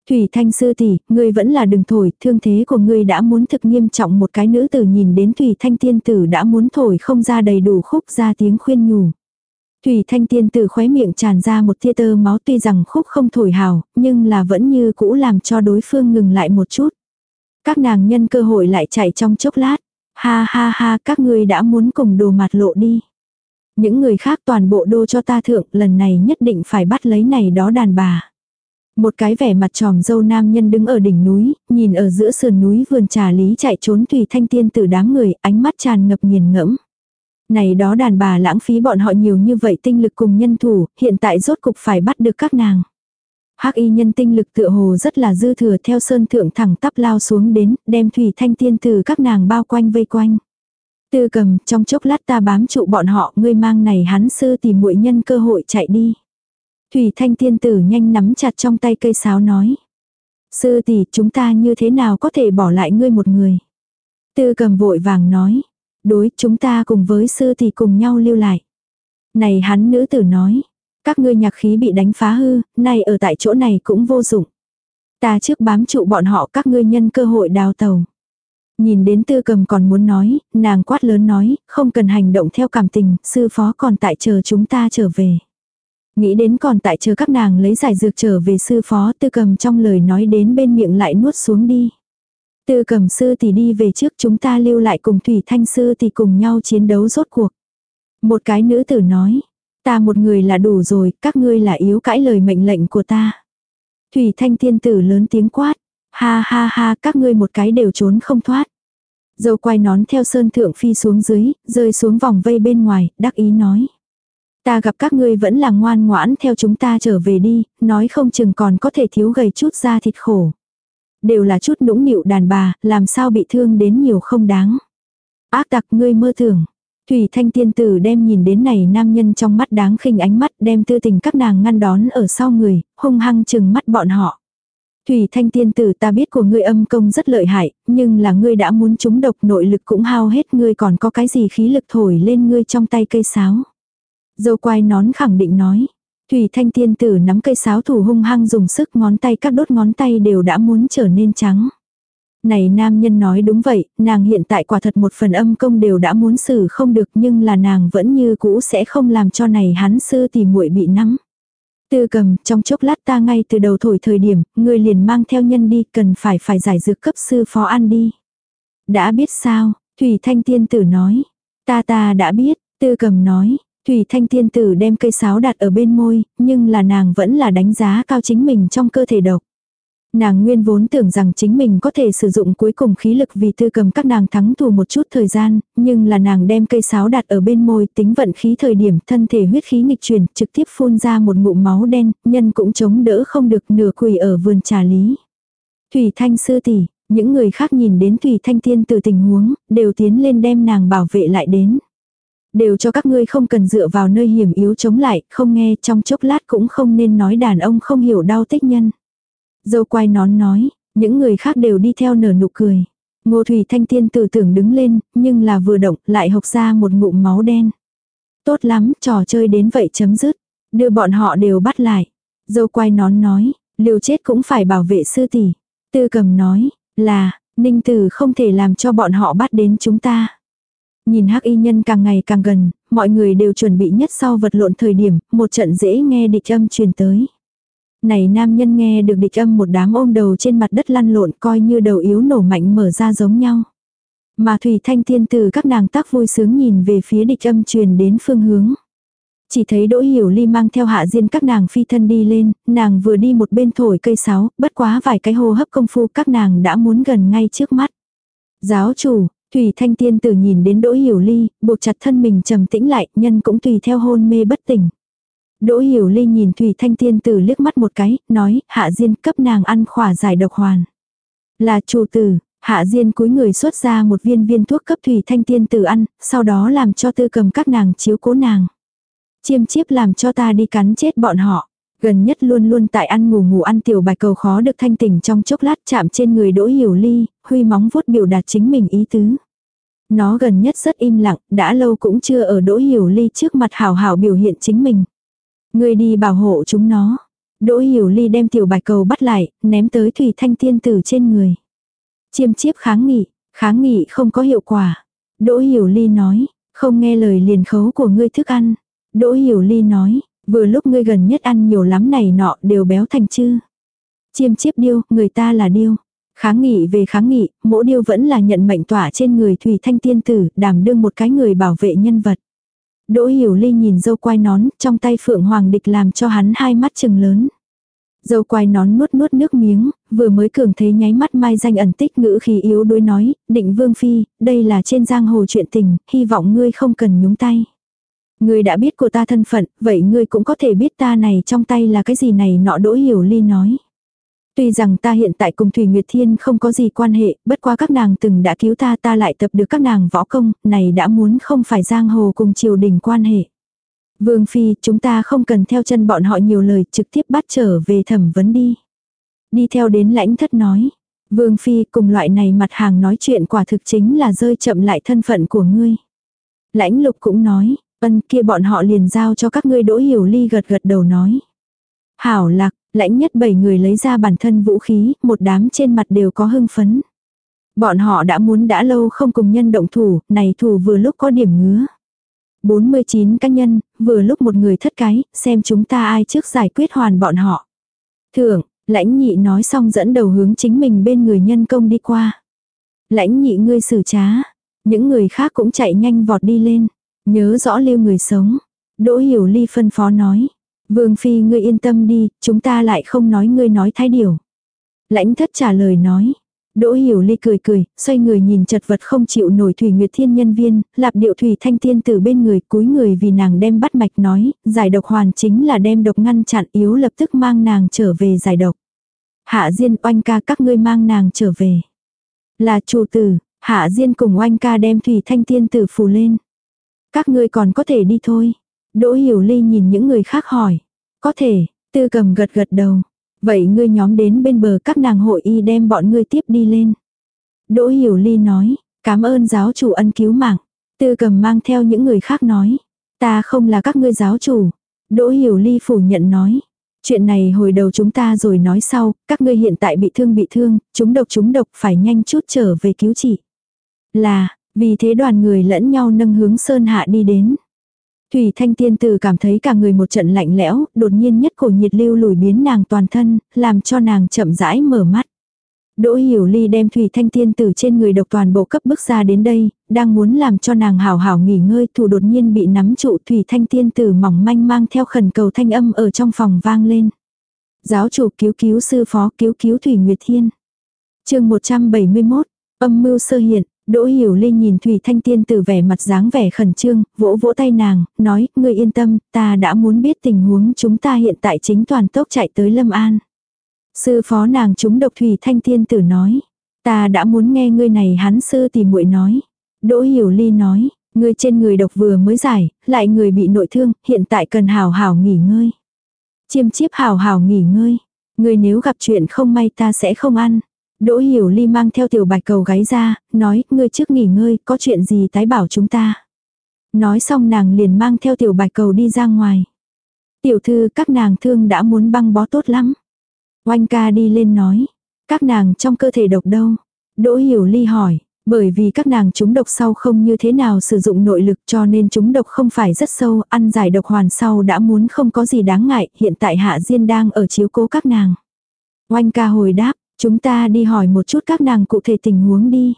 Thủy Thanh sư tỷ, ngươi vẫn là đừng thổi, thương thế của ngươi đã muốn thực nghiêm trọng một cái nữ tử nhìn đến Thủy Thanh tiên tử đã muốn thổi không ra đầy đủ khúc ra tiếng khuyên nhủ. Thủy Thanh tiên tử khóe miệng tràn ra một tia tơ máu tuy rằng khúc không thổi hào, nhưng là vẫn như cũ làm cho đối phương ngừng lại một chút. Các nàng nhân cơ hội lại chạy trong chốc lát. Ha ha ha các ngươi đã muốn cùng đồ mặt lộ đi. Những người khác toàn bộ đô cho ta thượng lần này nhất định phải bắt lấy này đó đàn bà. Một cái vẻ mặt tròm dâu nam nhân đứng ở đỉnh núi, nhìn ở giữa sườn núi vườn trà lý chạy trốn tùy Thanh Tiên từ đám người, ánh mắt tràn ngập nghiền ngẫm. Này đó đàn bà lãng phí bọn họ nhiều như vậy tinh lực cùng nhân thủ, hiện tại rốt cục phải bắt được các nàng. Hắc y nhân tinh lực tựa hồ rất là dư thừa theo sơn thượng thẳng tắp lao xuống đến, đem thủy thanh tiên từ các nàng bao quanh vây quanh. Tư cầm, trong chốc lát ta bám trụ bọn họ, ngươi mang này hắn sư tìm muội nhân cơ hội chạy đi. Thủy thanh tiên tử nhanh nắm chặt trong tay cây sáo nói. Sư tỷ, chúng ta như thế nào có thể bỏ lại ngươi một người. Tư cầm vội vàng nói. Đối, chúng ta cùng với sư tỷ cùng nhau lưu lại. Này hắn nữ tử nói. Các ngươi nhạc khí bị đánh phá hư, nay ở tại chỗ này cũng vô dụng. Ta trước bám trụ bọn họ các ngươi nhân cơ hội đào tàu. Nhìn đến tư cầm còn muốn nói, nàng quát lớn nói, không cần hành động theo cảm tình, sư phó còn tại chờ chúng ta trở về. Nghĩ đến còn tại chờ các nàng lấy giải dược trở về sư phó tư cầm trong lời nói đến bên miệng lại nuốt xuống đi. Tư cầm sư thì đi về trước chúng ta lưu lại cùng thủy thanh sư thì cùng nhau chiến đấu rốt cuộc. Một cái nữ tử nói, Ta một người là đủ rồi, các ngươi là yếu cãi lời mệnh lệnh của ta. Thủy thanh tiên tử lớn tiếng quát. Ha ha ha, các ngươi một cái đều trốn không thoát. Dâu quay nón theo sơn thượng phi xuống dưới, rơi xuống vòng vây bên ngoài, đắc ý nói. Ta gặp các ngươi vẫn là ngoan ngoãn theo chúng ta trở về đi, nói không chừng còn có thể thiếu gầy chút da thịt khổ. Đều là chút nũng nịu đàn bà, làm sao bị thương đến nhiều không đáng. Ác tặc ngươi mơ tưởng. Thủy thanh tiên tử đem nhìn đến này nam nhân trong mắt đáng khinh ánh mắt đem tư tình các nàng ngăn đón ở sau người, hung hăng chừng mắt bọn họ. Thủy thanh tiên tử ta biết của ngươi âm công rất lợi hại, nhưng là ngươi đã muốn trúng độc nội lực cũng hao hết ngươi còn có cái gì khí lực thổi lên ngươi trong tay cây sáo. Dâu quai nón khẳng định nói. Thủy thanh tiên tử nắm cây sáo thủ hung hăng dùng sức ngón tay các đốt ngón tay đều đã muốn trở nên trắng. Này nam nhân nói đúng vậy, nàng hiện tại quả thật một phần âm công đều đã muốn xử không được nhưng là nàng vẫn như cũ sẽ không làm cho này hắn sư thì muội bị nắm. Tư cầm, trong chốc lát ta ngay từ đầu thổi thời điểm, người liền mang theo nhân đi, cần phải phải giải dược cấp sư phó ăn đi. Đã biết sao, Thủy Thanh Tiên Tử nói. Ta ta đã biết, tư cầm nói. Thủy Thanh Tiên Tử đem cây sáo đặt ở bên môi, nhưng là nàng vẫn là đánh giá cao chính mình trong cơ thể độc. Nàng nguyên vốn tưởng rằng chính mình có thể sử dụng cuối cùng khí lực vì tư cầm các nàng thắng thù một chút thời gian, nhưng là nàng đem cây sáo đặt ở bên môi tính vận khí thời điểm thân thể huyết khí nghịch chuyển trực tiếp phun ra một ngụm máu đen, nhân cũng chống đỡ không được nửa quỳ ở vườn trà lý. Thủy Thanh sư tỷ, những người khác nhìn đến Thủy Thanh tiên từ tình huống, đều tiến lên đem nàng bảo vệ lại đến. Đều cho các ngươi không cần dựa vào nơi hiểm yếu chống lại, không nghe trong chốc lát cũng không nên nói đàn ông không hiểu đau tích nhân. Dâu quai nón nói, những người khác đều đi theo nở nụ cười. Ngô Thủy Thanh Tiên tử tưởng đứng lên, nhưng là vừa động lại hộc ra một ngụm máu đen. Tốt lắm, trò chơi đến vậy chấm dứt. Đưa bọn họ đều bắt lại. Dâu quai nón nói, liều chết cũng phải bảo vệ sư tỷ. Tư cầm nói, là, ninh tử không thể làm cho bọn họ bắt đến chúng ta. Nhìn hắc y nhân càng ngày càng gần, mọi người đều chuẩn bị nhất sau vật lộn thời điểm, một trận dễ nghe địch âm truyền tới. Này nam nhân nghe được địch âm một đám ôm đầu trên mặt đất lăn lộn coi như đầu yếu nổ mạnh mở ra giống nhau. Mà Thủy Thanh thiên từ các nàng tác vui sướng nhìn về phía địch âm truyền đến phương hướng. Chỉ thấy Đỗ Hiểu Ly mang theo hạ diên các nàng phi thân đi lên, nàng vừa đi một bên thổi cây sáo, bất quá vài cái hô hấp công phu các nàng đã muốn gần ngay trước mắt. Giáo chủ, Thủy Thanh Tiên tử nhìn đến Đỗ Hiểu Ly, buộc chặt thân mình trầm tĩnh lại, nhân cũng tùy theo hôn mê bất tỉnh. Đỗ Hiểu Ly nhìn Thủy Thanh Tiên tử liếc mắt một cái, nói, Hạ Diên cấp nàng ăn khỏa giải độc hoàn. Là chủ tử, Hạ Diên cúi người xuất ra một viên viên thuốc cấp Thủy Thanh Tiên tử ăn, sau đó làm cho tư cầm các nàng chiếu cố nàng. Chiêm chiếp làm cho ta đi cắn chết bọn họ. Gần nhất luôn luôn tại ăn ngủ ngủ ăn tiểu bài cầu khó được thanh tỉnh trong chốc lát chạm trên người Đỗ Hiểu Ly, huy móng vuốt biểu đạt chính mình ý tứ. Nó gần nhất rất im lặng, đã lâu cũng chưa ở Đỗ Hiểu Ly trước mặt hào hào biểu hiện chính mình. Người đi bảo hộ chúng nó. Đỗ Hiểu Ly đem tiểu bạch cầu bắt lại, ném tới Thủy Thanh Tiên Tử trên người. Chiêm chiếp kháng nghị, kháng nghị không có hiệu quả. Đỗ Hiểu Ly nói, không nghe lời liền khấu của ngươi thức ăn. Đỗ Hiểu Ly nói, vừa lúc ngươi gần nhất ăn nhiều lắm này nọ đều béo thành chư. Chiêm chiếp điêu, người ta là điêu. Kháng nghị về kháng nghị, mỗi điêu vẫn là nhận mệnh tỏa trên người Thủy Thanh Tiên Tử, đảm đương một cái người bảo vệ nhân vật. Đỗ Hiểu Ly nhìn dâu quai nón, trong tay Phượng Hoàng Địch làm cho hắn hai mắt chừng lớn. Dâu quai nón nuốt nuốt nước miếng, vừa mới cường thế nháy mắt mai danh ẩn tích ngữ khí yếu đuối nói, định vương phi, đây là trên giang hồ chuyện tình, hy vọng ngươi không cần nhúng tay. Ngươi đã biết của ta thân phận, vậy ngươi cũng có thể biết ta này trong tay là cái gì này nọ đỗ hiểu ly nói. Tuy rằng ta hiện tại cùng Thủy Nguyệt Thiên không có gì quan hệ, bất quá các nàng từng đã cứu ta ta lại tập được các nàng võ công, này đã muốn không phải giang hồ cùng triều đình quan hệ. Vương Phi, chúng ta không cần theo chân bọn họ nhiều lời, trực tiếp bắt trở về thẩm vấn đi. Đi theo đến lãnh thất nói. Vương Phi cùng loại này mặt hàng nói chuyện quả thực chính là rơi chậm lại thân phận của ngươi. Lãnh lục cũng nói, ân kia bọn họ liền giao cho các ngươi đỗ hiểu ly gật gật đầu nói. Hảo lạc, lãnh nhất bảy người lấy ra bản thân vũ khí, một đám trên mặt đều có hưng phấn. Bọn họ đã muốn đã lâu không cùng nhân động thủ, này thủ vừa lúc có điểm ngứa. 49 cá nhân, vừa lúc một người thất cái, xem chúng ta ai trước giải quyết hoàn bọn họ. Thưởng, lãnh nhị nói xong dẫn đầu hướng chính mình bên người nhân công đi qua. Lãnh nhị ngươi xử trá, những người khác cũng chạy nhanh vọt đi lên. Nhớ rõ lưu người sống. Đỗ hiểu ly phân phó nói. Vương phi ngươi yên tâm đi, chúng ta lại không nói ngươi nói thái điều. Lãnh thất trả lời nói. Đỗ hiểu ly cười cười, xoay người nhìn chật vật không chịu nổi Thủy Nguyệt Thiên nhân viên, lạp điệu Thủy Thanh Tiên từ bên người cúi người vì nàng đem bắt mạch nói, giải độc hoàn chính là đem độc ngăn chặn yếu lập tức mang nàng trở về giải độc. Hạ Diên oanh ca các ngươi mang nàng trở về. Là chủ tử, Hạ Diên cùng oanh ca đem Thủy Thanh Tiên tử phù lên. Các ngươi còn có thể đi thôi. Đỗ Hiểu Ly nhìn những người khác hỏi. Có thể, tư cầm gật gật đầu. Vậy ngươi nhóm đến bên bờ các nàng hội y đem bọn ngươi tiếp đi lên. Đỗ Hiểu Ly nói, cảm ơn giáo chủ ân cứu mạng. Tư cầm mang theo những người khác nói. Ta không là các ngươi giáo chủ. Đỗ Hiểu Ly phủ nhận nói. Chuyện này hồi đầu chúng ta rồi nói sau, các ngươi hiện tại bị thương bị thương, chúng độc chúng độc phải nhanh chút trở về cứu trị. Là, vì thế đoàn người lẫn nhau nâng hướng Sơn Hạ đi đến. Thủy Thanh Tiên Tử cảm thấy cả người một trận lạnh lẽo, đột nhiên nhất cổ nhiệt lưu lùi biến nàng toàn thân, làm cho nàng chậm rãi mở mắt. Đỗ Hiểu Ly đem Thủy Thanh Tiên Tử trên người độc toàn bộ cấp bước ra đến đây, đang muốn làm cho nàng hảo hảo nghỉ ngơi, thủ đột nhiên bị nắm trụ Thủy Thanh Tiên Tử mỏng manh mang theo khẩn cầu thanh âm ở trong phòng vang lên. Giáo chủ cứu cứu sư phó cứu cứu Thủy Nguyệt Thiên. chương 171, âm mưu sơ hiện, Đỗ Hiểu Linh nhìn Thủy Thanh Tiên từ vẻ mặt dáng vẻ khẩn trương, vỗ vỗ tay nàng, nói, ngươi yên tâm, ta đã muốn biết tình huống chúng ta hiện tại chính toàn tốc chạy tới Lâm An. Sư phó nàng chúng độc Thủy Thanh Tiên tử nói, ta đã muốn nghe ngươi này hắn sư tìm muội nói. Đỗ Hiểu Ly nói, ngươi trên người độc vừa mới giải, lại người bị nội thương, hiện tại cần hào hào nghỉ ngơi. Chiêm chiếp hào hào nghỉ ngơi, ngươi nếu gặp chuyện không may ta sẽ không ăn. Đỗ Hiểu Ly mang theo tiểu bạch cầu gáy ra, nói, ngươi trước nghỉ ngơi, có chuyện gì tái bảo chúng ta. Nói xong nàng liền mang theo tiểu bạch cầu đi ra ngoài. Tiểu thư các nàng thương đã muốn băng bó tốt lắm. Oanh ca đi lên nói, các nàng trong cơ thể độc đâu. Đỗ Hiểu Ly hỏi, bởi vì các nàng chúng độc sau không như thế nào sử dụng nội lực cho nên chúng độc không phải rất sâu, ăn giải độc hoàn sau đã muốn không có gì đáng ngại, hiện tại Hạ Diên đang ở chiếu cố các nàng. Oanh ca hồi đáp, Chúng ta đi hỏi một chút các nàng cụ thể tình huống đi.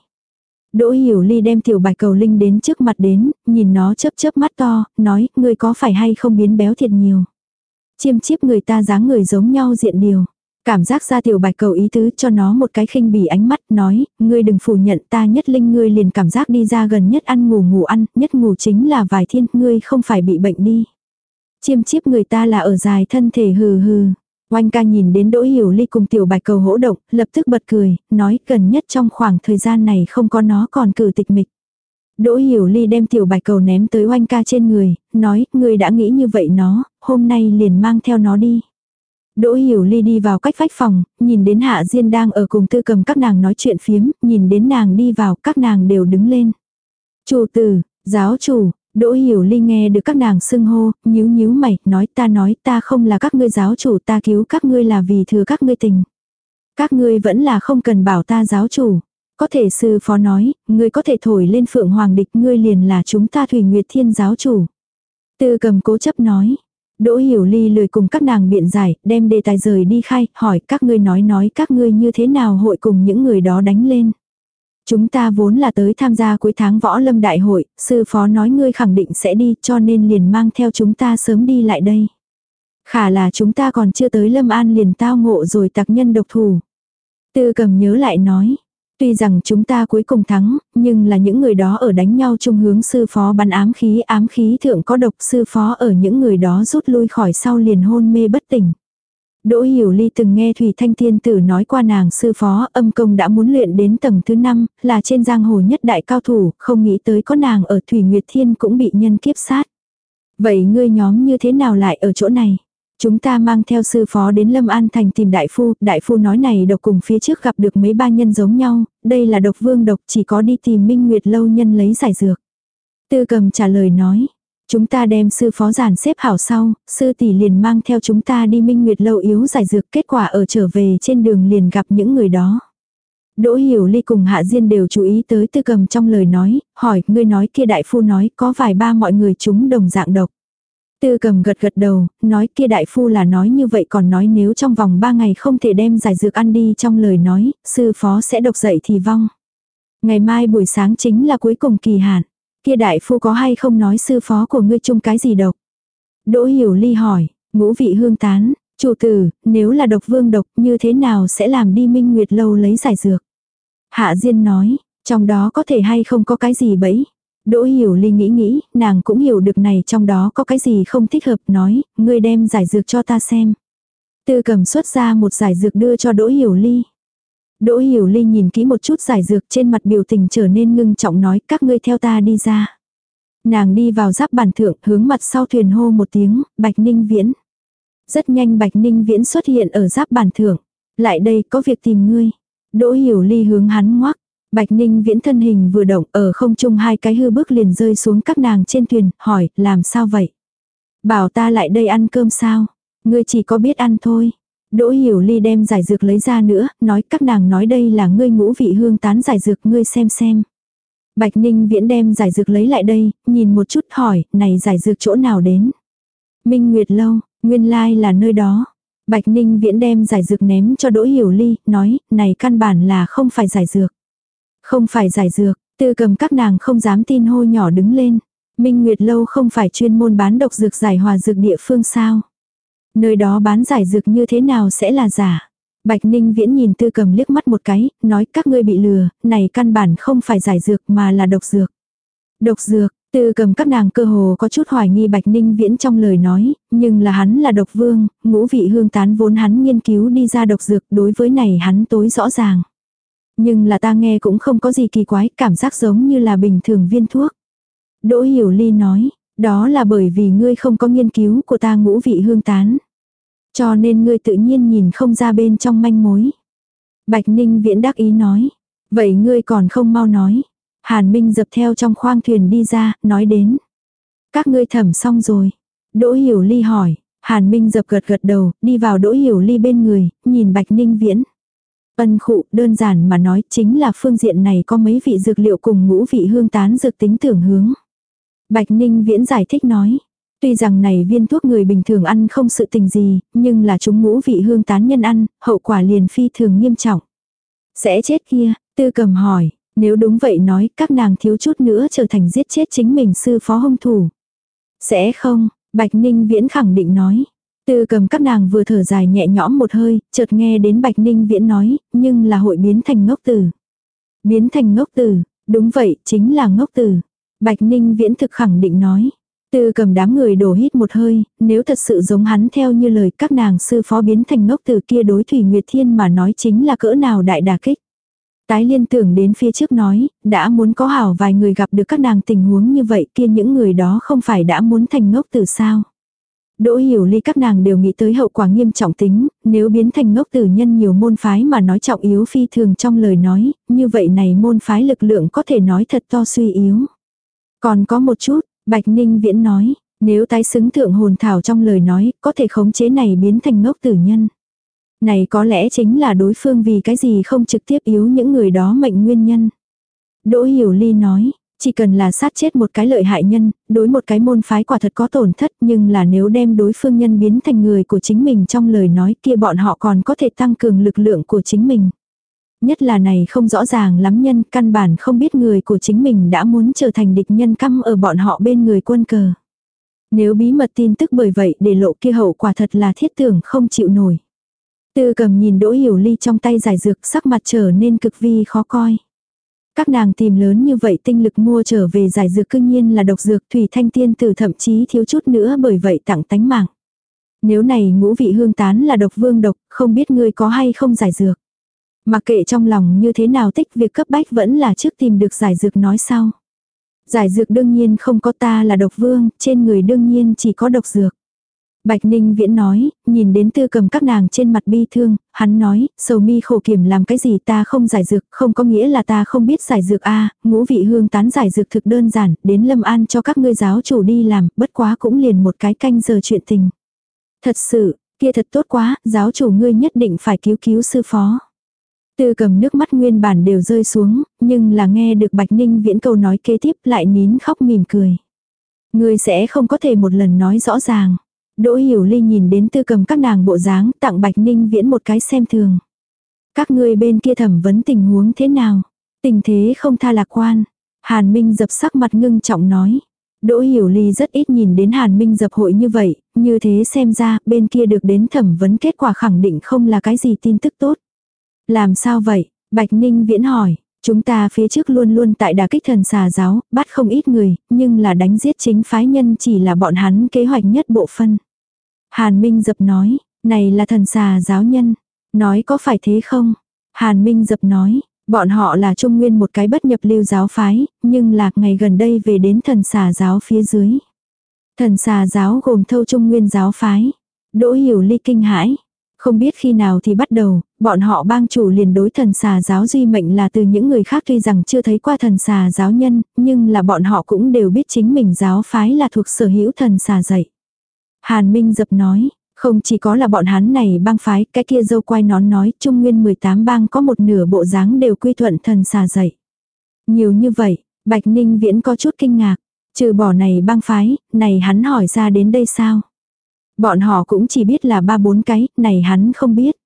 Đỗ Hiểu Ly đem tiểu bạch cầu linh đến trước mặt đến, nhìn nó chớp chớp mắt to, nói, ngươi có phải hay không biến béo thiệt nhiều. Chiêm chiếp người ta dáng người giống nhau diện điều. Cảm giác ra tiểu bạch cầu ý tứ cho nó một cái khinh bỉ ánh mắt, nói, ngươi đừng phủ nhận ta nhất linh ngươi liền cảm giác đi ra gần nhất ăn ngủ ngủ ăn, nhất ngủ chính là vài thiên, ngươi không phải bị bệnh đi. Chiêm chiếp người ta là ở dài thân thể hừ hừ. Oanh ca nhìn đến Đỗ Hiểu Ly cùng tiểu bạch cầu hỗ động, lập tức bật cười, nói gần nhất trong khoảng thời gian này không có nó còn cử tịch mịch. Đỗ Hiểu Ly đem tiểu bạch cầu ném tới oanh ca trên người, nói, người đã nghĩ như vậy nó, hôm nay liền mang theo nó đi. Đỗ Hiểu Ly đi vào cách vách phòng, nhìn đến Hạ Diên đang ở cùng tư cầm các nàng nói chuyện phiếm, nhìn đến nàng đi vào, các nàng đều đứng lên. Chủ tử, giáo chủ, Đỗ Hiểu Ly nghe được các nàng xưng hô, nhíu nhíu mày, nói ta nói ta không là các ngươi giáo chủ ta cứu các ngươi là vì thừa các ngươi tình. Các ngươi vẫn là không cần bảo ta giáo chủ. Có thể sư phó nói, ngươi có thể thổi lên phượng hoàng địch ngươi liền là chúng ta thủy nguyệt thiên giáo chủ. Tư cầm cố chấp nói. Đỗ Hiểu Ly lười cùng các nàng biện giải, đem đề tài rời đi khai, hỏi các ngươi nói nói các ngươi như thế nào hội cùng những người đó đánh lên. Chúng ta vốn là tới tham gia cuối tháng võ lâm đại hội, sư phó nói ngươi khẳng định sẽ đi cho nên liền mang theo chúng ta sớm đi lại đây. Khả là chúng ta còn chưa tới lâm an liền tao ngộ rồi tặc nhân độc thủ. Tư cầm nhớ lại nói. Tuy rằng chúng ta cuối cùng thắng, nhưng là những người đó ở đánh nhau chung hướng sư phó bắn ám khí ám khí thượng có độc sư phó ở những người đó rút lui khỏi sau liền hôn mê bất tỉnh. Đỗ Hiểu Ly từng nghe Thủy Thanh Tiên Tử nói qua nàng sư phó âm công đã muốn luyện đến tầng thứ 5, là trên giang hồ nhất đại cao thủ, không nghĩ tới có nàng ở Thủy Nguyệt Thiên cũng bị nhân kiếp sát. Vậy ngươi nhóm như thế nào lại ở chỗ này? Chúng ta mang theo sư phó đến Lâm An Thành tìm đại phu, đại phu nói này độc cùng phía trước gặp được mấy ba nhân giống nhau, đây là độc vương độc chỉ có đi tìm Minh Nguyệt lâu nhân lấy giải dược. Tư cầm trả lời nói, chúng ta đem sư phó giản xếp hảo sau, sư tỷ liền mang theo chúng ta đi Minh Nguyệt lâu yếu giải dược kết quả ở trở về trên đường liền gặp những người đó. Đỗ Hiểu Ly cùng Hạ Diên đều chú ý tới tư cầm trong lời nói, hỏi, ngươi nói kia đại phu nói có vài ba mọi người chúng đồng dạng độc. Tư cầm gật gật đầu, nói kia đại phu là nói như vậy còn nói nếu trong vòng ba ngày không thể đem giải dược ăn đi trong lời nói, sư phó sẽ độc dậy thì vong. Ngày mai buổi sáng chính là cuối cùng kỳ hạn. Kia đại phu có hay không nói sư phó của ngươi chung cái gì độc? Đỗ hiểu ly hỏi, ngũ vị hương tán, chủ tử, nếu là độc vương độc như thế nào sẽ làm đi minh nguyệt lâu lấy giải dược? Hạ Diên nói, trong đó có thể hay không có cái gì bẫy? Đỗ hiểu ly nghĩ nghĩ, nàng cũng hiểu được này trong đó có cái gì không thích hợp nói, ngươi đem giải dược cho ta xem. Tư cầm xuất ra một giải dược đưa cho đỗ hiểu ly. Đỗ hiểu ly nhìn kỹ một chút giải dược trên mặt biểu tình trở nên ngưng trọng nói các ngươi theo ta đi ra. Nàng đi vào giáp bàn thượng hướng mặt sau thuyền hô một tiếng, bạch ninh viễn. Rất nhanh bạch ninh viễn xuất hiện ở giáp bàn thượng. Lại đây có việc tìm ngươi. Đỗ hiểu ly hướng hắn ngoắc. Bạch Ninh viễn thân hình vừa động ở không trung hai cái hư bước liền rơi xuống các nàng trên thuyền, hỏi, làm sao vậy? Bảo ta lại đây ăn cơm sao? Ngươi chỉ có biết ăn thôi. Đỗ hiểu ly đem giải dược lấy ra nữa, nói các nàng nói đây là ngươi ngũ vị hương tán giải dược ngươi xem xem. Bạch Ninh viễn đem giải dược lấy lại đây, nhìn một chút hỏi, này giải dược chỗ nào đến? Minh Nguyệt Lâu, nguyên lai là nơi đó. Bạch Ninh viễn đem giải dược ném cho Đỗ Hiểu Ly, nói, này căn bản là không phải giải dược. Không phải giải dược, tư cầm các nàng không dám tin hô nhỏ đứng lên. Minh Nguyệt Lâu không phải chuyên môn bán độc dược giải hòa dược địa phương sao. Nơi đó bán giải dược như thế nào sẽ là giả. Bạch Ninh Viễn nhìn tư cầm liếc mắt một cái, nói các ngươi bị lừa, này căn bản không phải giải dược mà là độc dược. Độc dược, tư cầm các nàng cơ hồ có chút hoài nghi Bạch Ninh Viễn trong lời nói, nhưng là hắn là độc vương, ngũ vị hương tán vốn hắn nghiên cứu đi ra độc dược đối với này hắn tối rõ ràng. Nhưng là ta nghe cũng không có gì kỳ quái, cảm giác giống như là bình thường viên thuốc. Đỗ Hiểu Ly nói, đó là bởi vì ngươi không có nghiên cứu của ta ngũ vị hương tán. Cho nên ngươi tự nhiên nhìn không ra bên trong manh mối. Bạch Ninh Viễn đắc ý nói, vậy ngươi còn không mau nói. Hàn Minh dập theo trong khoang thuyền đi ra, nói đến. Các ngươi thẩm xong rồi. Đỗ Hiểu Ly hỏi, Hàn Minh dập gật gật đầu, đi vào Đỗ Hiểu Ly bên người, nhìn Bạch Ninh Viễn. Ân khụ, đơn giản mà nói chính là phương diện này có mấy vị dược liệu cùng ngũ vị hương tán dược tính tưởng hướng. Bạch Ninh Viễn giải thích nói. Tuy rằng này viên thuốc người bình thường ăn không sự tình gì, nhưng là chúng ngũ vị hương tán nhân ăn, hậu quả liền phi thường nghiêm trọng. Sẽ chết kia, tư cầm hỏi, nếu đúng vậy nói các nàng thiếu chút nữa trở thành giết chết chính mình sư phó hung thủ. Sẽ không, Bạch Ninh Viễn khẳng định nói. Tư cầm các nàng vừa thở dài nhẹ nhõm một hơi, chợt nghe đến Bạch Ninh Viễn nói, nhưng là hội biến thành ngốc tử. Biến thành ngốc tử, đúng vậy, chính là ngốc tử. Bạch Ninh Viễn thực khẳng định nói. Tư cầm đám người đổ hít một hơi, nếu thật sự giống hắn theo như lời các nàng sư phó biến thành ngốc tử kia đối Thủy Nguyệt Thiên mà nói chính là cỡ nào đại đà kích. Tái liên tưởng đến phía trước nói, đã muốn có hảo vài người gặp được các nàng tình huống như vậy kia những người đó không phải đã muốn thành ngốc tử sao. Đỗ hiểu ly các nàng đều nghĩ tới hậu quả nghiêm trọng tính, nếu biến thành ngốc tử nhân nhiều môn phái mà nói trọng yếu phi thường trong lời nói, như vậy này môn phái lực lượng có thể nói thật to suy yếu. Còn có một chút, Bạch Ninh Viễn nói, nếu tái xứng thượng hồn thảo trong lời nói, có thể khống chế này biến thành ngốc tử nhân. Này có lẽ chính là đối phương vì cái gì không trực tiếp yếu những người đó mệnh nguyên nhân. Đỗ Hiểu Ly nói, chỉ cần là sát chết một cái lợi hại nhân, đối một cái môn phái quả thật có tổn thất nhưng là nếu đem đối phương nhân biến thành người của chính mình trong lời nói kia bọn họ còn có thể tăng cường lực lượng của chính mình. Nhất là này không rõ ràng lắm nhân căn bản không biết người của chính mình đã muốn trở thành địch nhân căm ở bọn họ bên người quân cờ. Nếu bí mật tin tức bởi vậy để lộ kia hậu quả thật là thiết tưởng không chịu nổi. Tư cầm nhìn đỗ hiểu ly trong tay giải dược sắc mặt trở nên cực vi khó coi. Các nàng tìm lớn như vậy tinh lực mua trở về giải dược cương nhiên là độc dược thủy thanh tiên tử thậm chí thiếu chút nữa bởi vậy tặng tánh mạng. Nếu này ngũ vị hương tán là độc vương độc, không biết ngươi có hay không giải dược. Mặc kệ trong lòng như thế nào tích việc cấp bách vẫn là trước tìm được giải dược nói sau. Giải dược đương nhiên không có ta là độc vương, trên người đương nhiên chỉ có độc dược. Bạch Ninh Viễn nói, nhìn đến tư cầm các nàng trên mặt bi thương, hắn nói, sầu mi khổ kiểm làm cái gì ta không giải dược, không có nghĩa là ta không biết giải dược a ngũ vị hương tán giải dược thực đơn giản, đến lâm an cho các ngươi giáo chủ đi làm, bất quá cũng liền một cái canh giờ chuyện tình. Thật sự, kia thật tốt quá, giáo chủ ngươi nhất định phải cứu cứu sư phó. Tư cầm nước mắt nguyên bản đều rơi xuống, nhưng là nghe được Bạch Ninh Viễn câu nói kế tiếp lại nín khóc mỉm cười. Ngươi sẽ không có thể một lần nói rõ ràng. Đỗ Hiểu Ly nhìn đến tư cầm các nàng bộ dáng tặng Bạch Ninh Viễn một cái xem thường. Các ngươi bên kia thẩm vấn tình huống thế nào? Tình thế không tha lạc quan. Hàn Minh dập sắc mặt ngưng trọng nói. Đỗ Hiểu Ly rất ít nhìn đến Hàn Minh dập hội như vậy, như thế xem ra bên kia được đến thẩm vấn kết quả khẳng định không là cái gì tin tức tốt. Làm sao vậy? Bạch Ninh Viễn hỏi. Chúng ta phía trước luôn luôn tại đà kích thần xà giáo, bắt không ít người, nhưng là đánh giết chính phái nhân chỉ là bọn hắn kế hoạch nhất bộ phân. Hàn Minh dập nói, này là thần xà giáo nhân. Nói có phải thế không? Hàn Minh dập nói, bọn họ là trung nguyên một cái bất nhập lưu giáo phái, nhưng lạc ngày gần đây về đến thần xà giáo phía dưới. Thần xà giáo gồm thâu trung nguyên giáo phái. Đỗ hiểu ly kinh hãi. Không biết khi nào thì bắt đầu, bọn họ bang chủ liền đối thần xà giáo duy mệnh là từ những người khác tuy rằng chưa thấy qua thần xà giáo nhân, nhưng là bọn họ cũng đều biết chính mình giáo phái là thuộc sở hữu thần xà dạy. Hàn Minh dập nói, không chỉ có là bọn hắn này bang phái, cái kia dâu quai nón nói, Trung Nguyên 18 bang có một nửa bộ dáng đều quy thuận thần xà dạy. Nhiều như vậy, Bạch Ninh Viễn có chút kinh ngạc, trừ bỏ này bang phái, này hắn hỏi ra đến đây sao? Bọn họ cũng chỉ biết là ba bốn cái, này hắn không biết.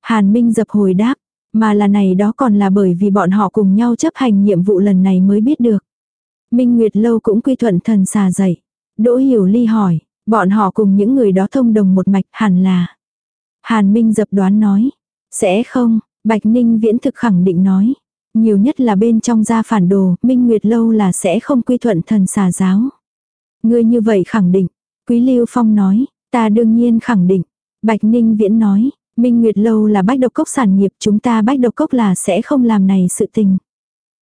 Hàn Minh dập hồi đáp, mà là này đó còn là bởi vì bọn họ cùng nhau chấp hành nhiệm vụ lần này mới biết được. Minh Nguyệt Lâu cũng quy thuận thần xà dạy. Đỗ Hiểu Ly hỏi, bọn họ cùng những người đó thông đồng một mạch hẳn là. Hàn Minh dập đoán nói, sẽ không, Bạch Ninh Viễn thực khẳng định nói. Nhiều nhất là bên trong gia phản đồ, Minh Nguyệt Lâu là sẽ không quy thuận thần xà giáo. Ngươi như vậy khẳng định, Quý Lưu Phong nói, Ta đương nhiên khẳng định. Bạch Ninh Viễn nói, Minh Nguyệt Lâu là bách độc cốc sản nghiệp chúng ta bách độc cốc là sẽ không làm này sự tình.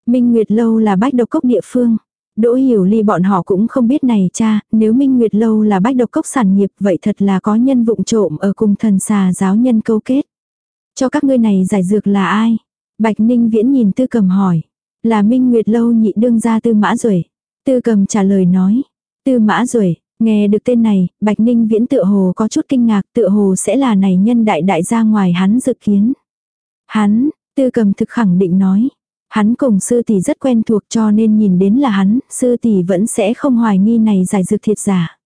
Minh Nguyệt Lâu là bách độc cốc địa phương. Đỗ hiểu ly bọn họ cũng không biết này cha, nếu Minh Nguyệt Lâu là bách độc cốc sản nghiệp vậy thật là có nhân vụng trộm ở cùng thần xà giáo nhân câu kết. Cho các ngươi này giải dược là ai? Bạch Ninh Viễn nhìn tư cầm hỏi. Là Minh Nguyệt Lâu nhị đương gia tư mã Duệ. Tư cầm trả lời nói. Tư mã Duệ, Nghe được tên này, Bạch Ninh Viễn tựa hồ có chút kinh ngạc tựa hồ sẽ là này nhân đại đại ra ngoài hắn dự kiến. Hắn, tư cầm thực khẳng định nói. Hắn cùng sư tỷ rất quen thuộc cho nên nhìn đến là hắn, sư tỷ vẫn sẽ không hoài nghi này giải dược thiệt giả.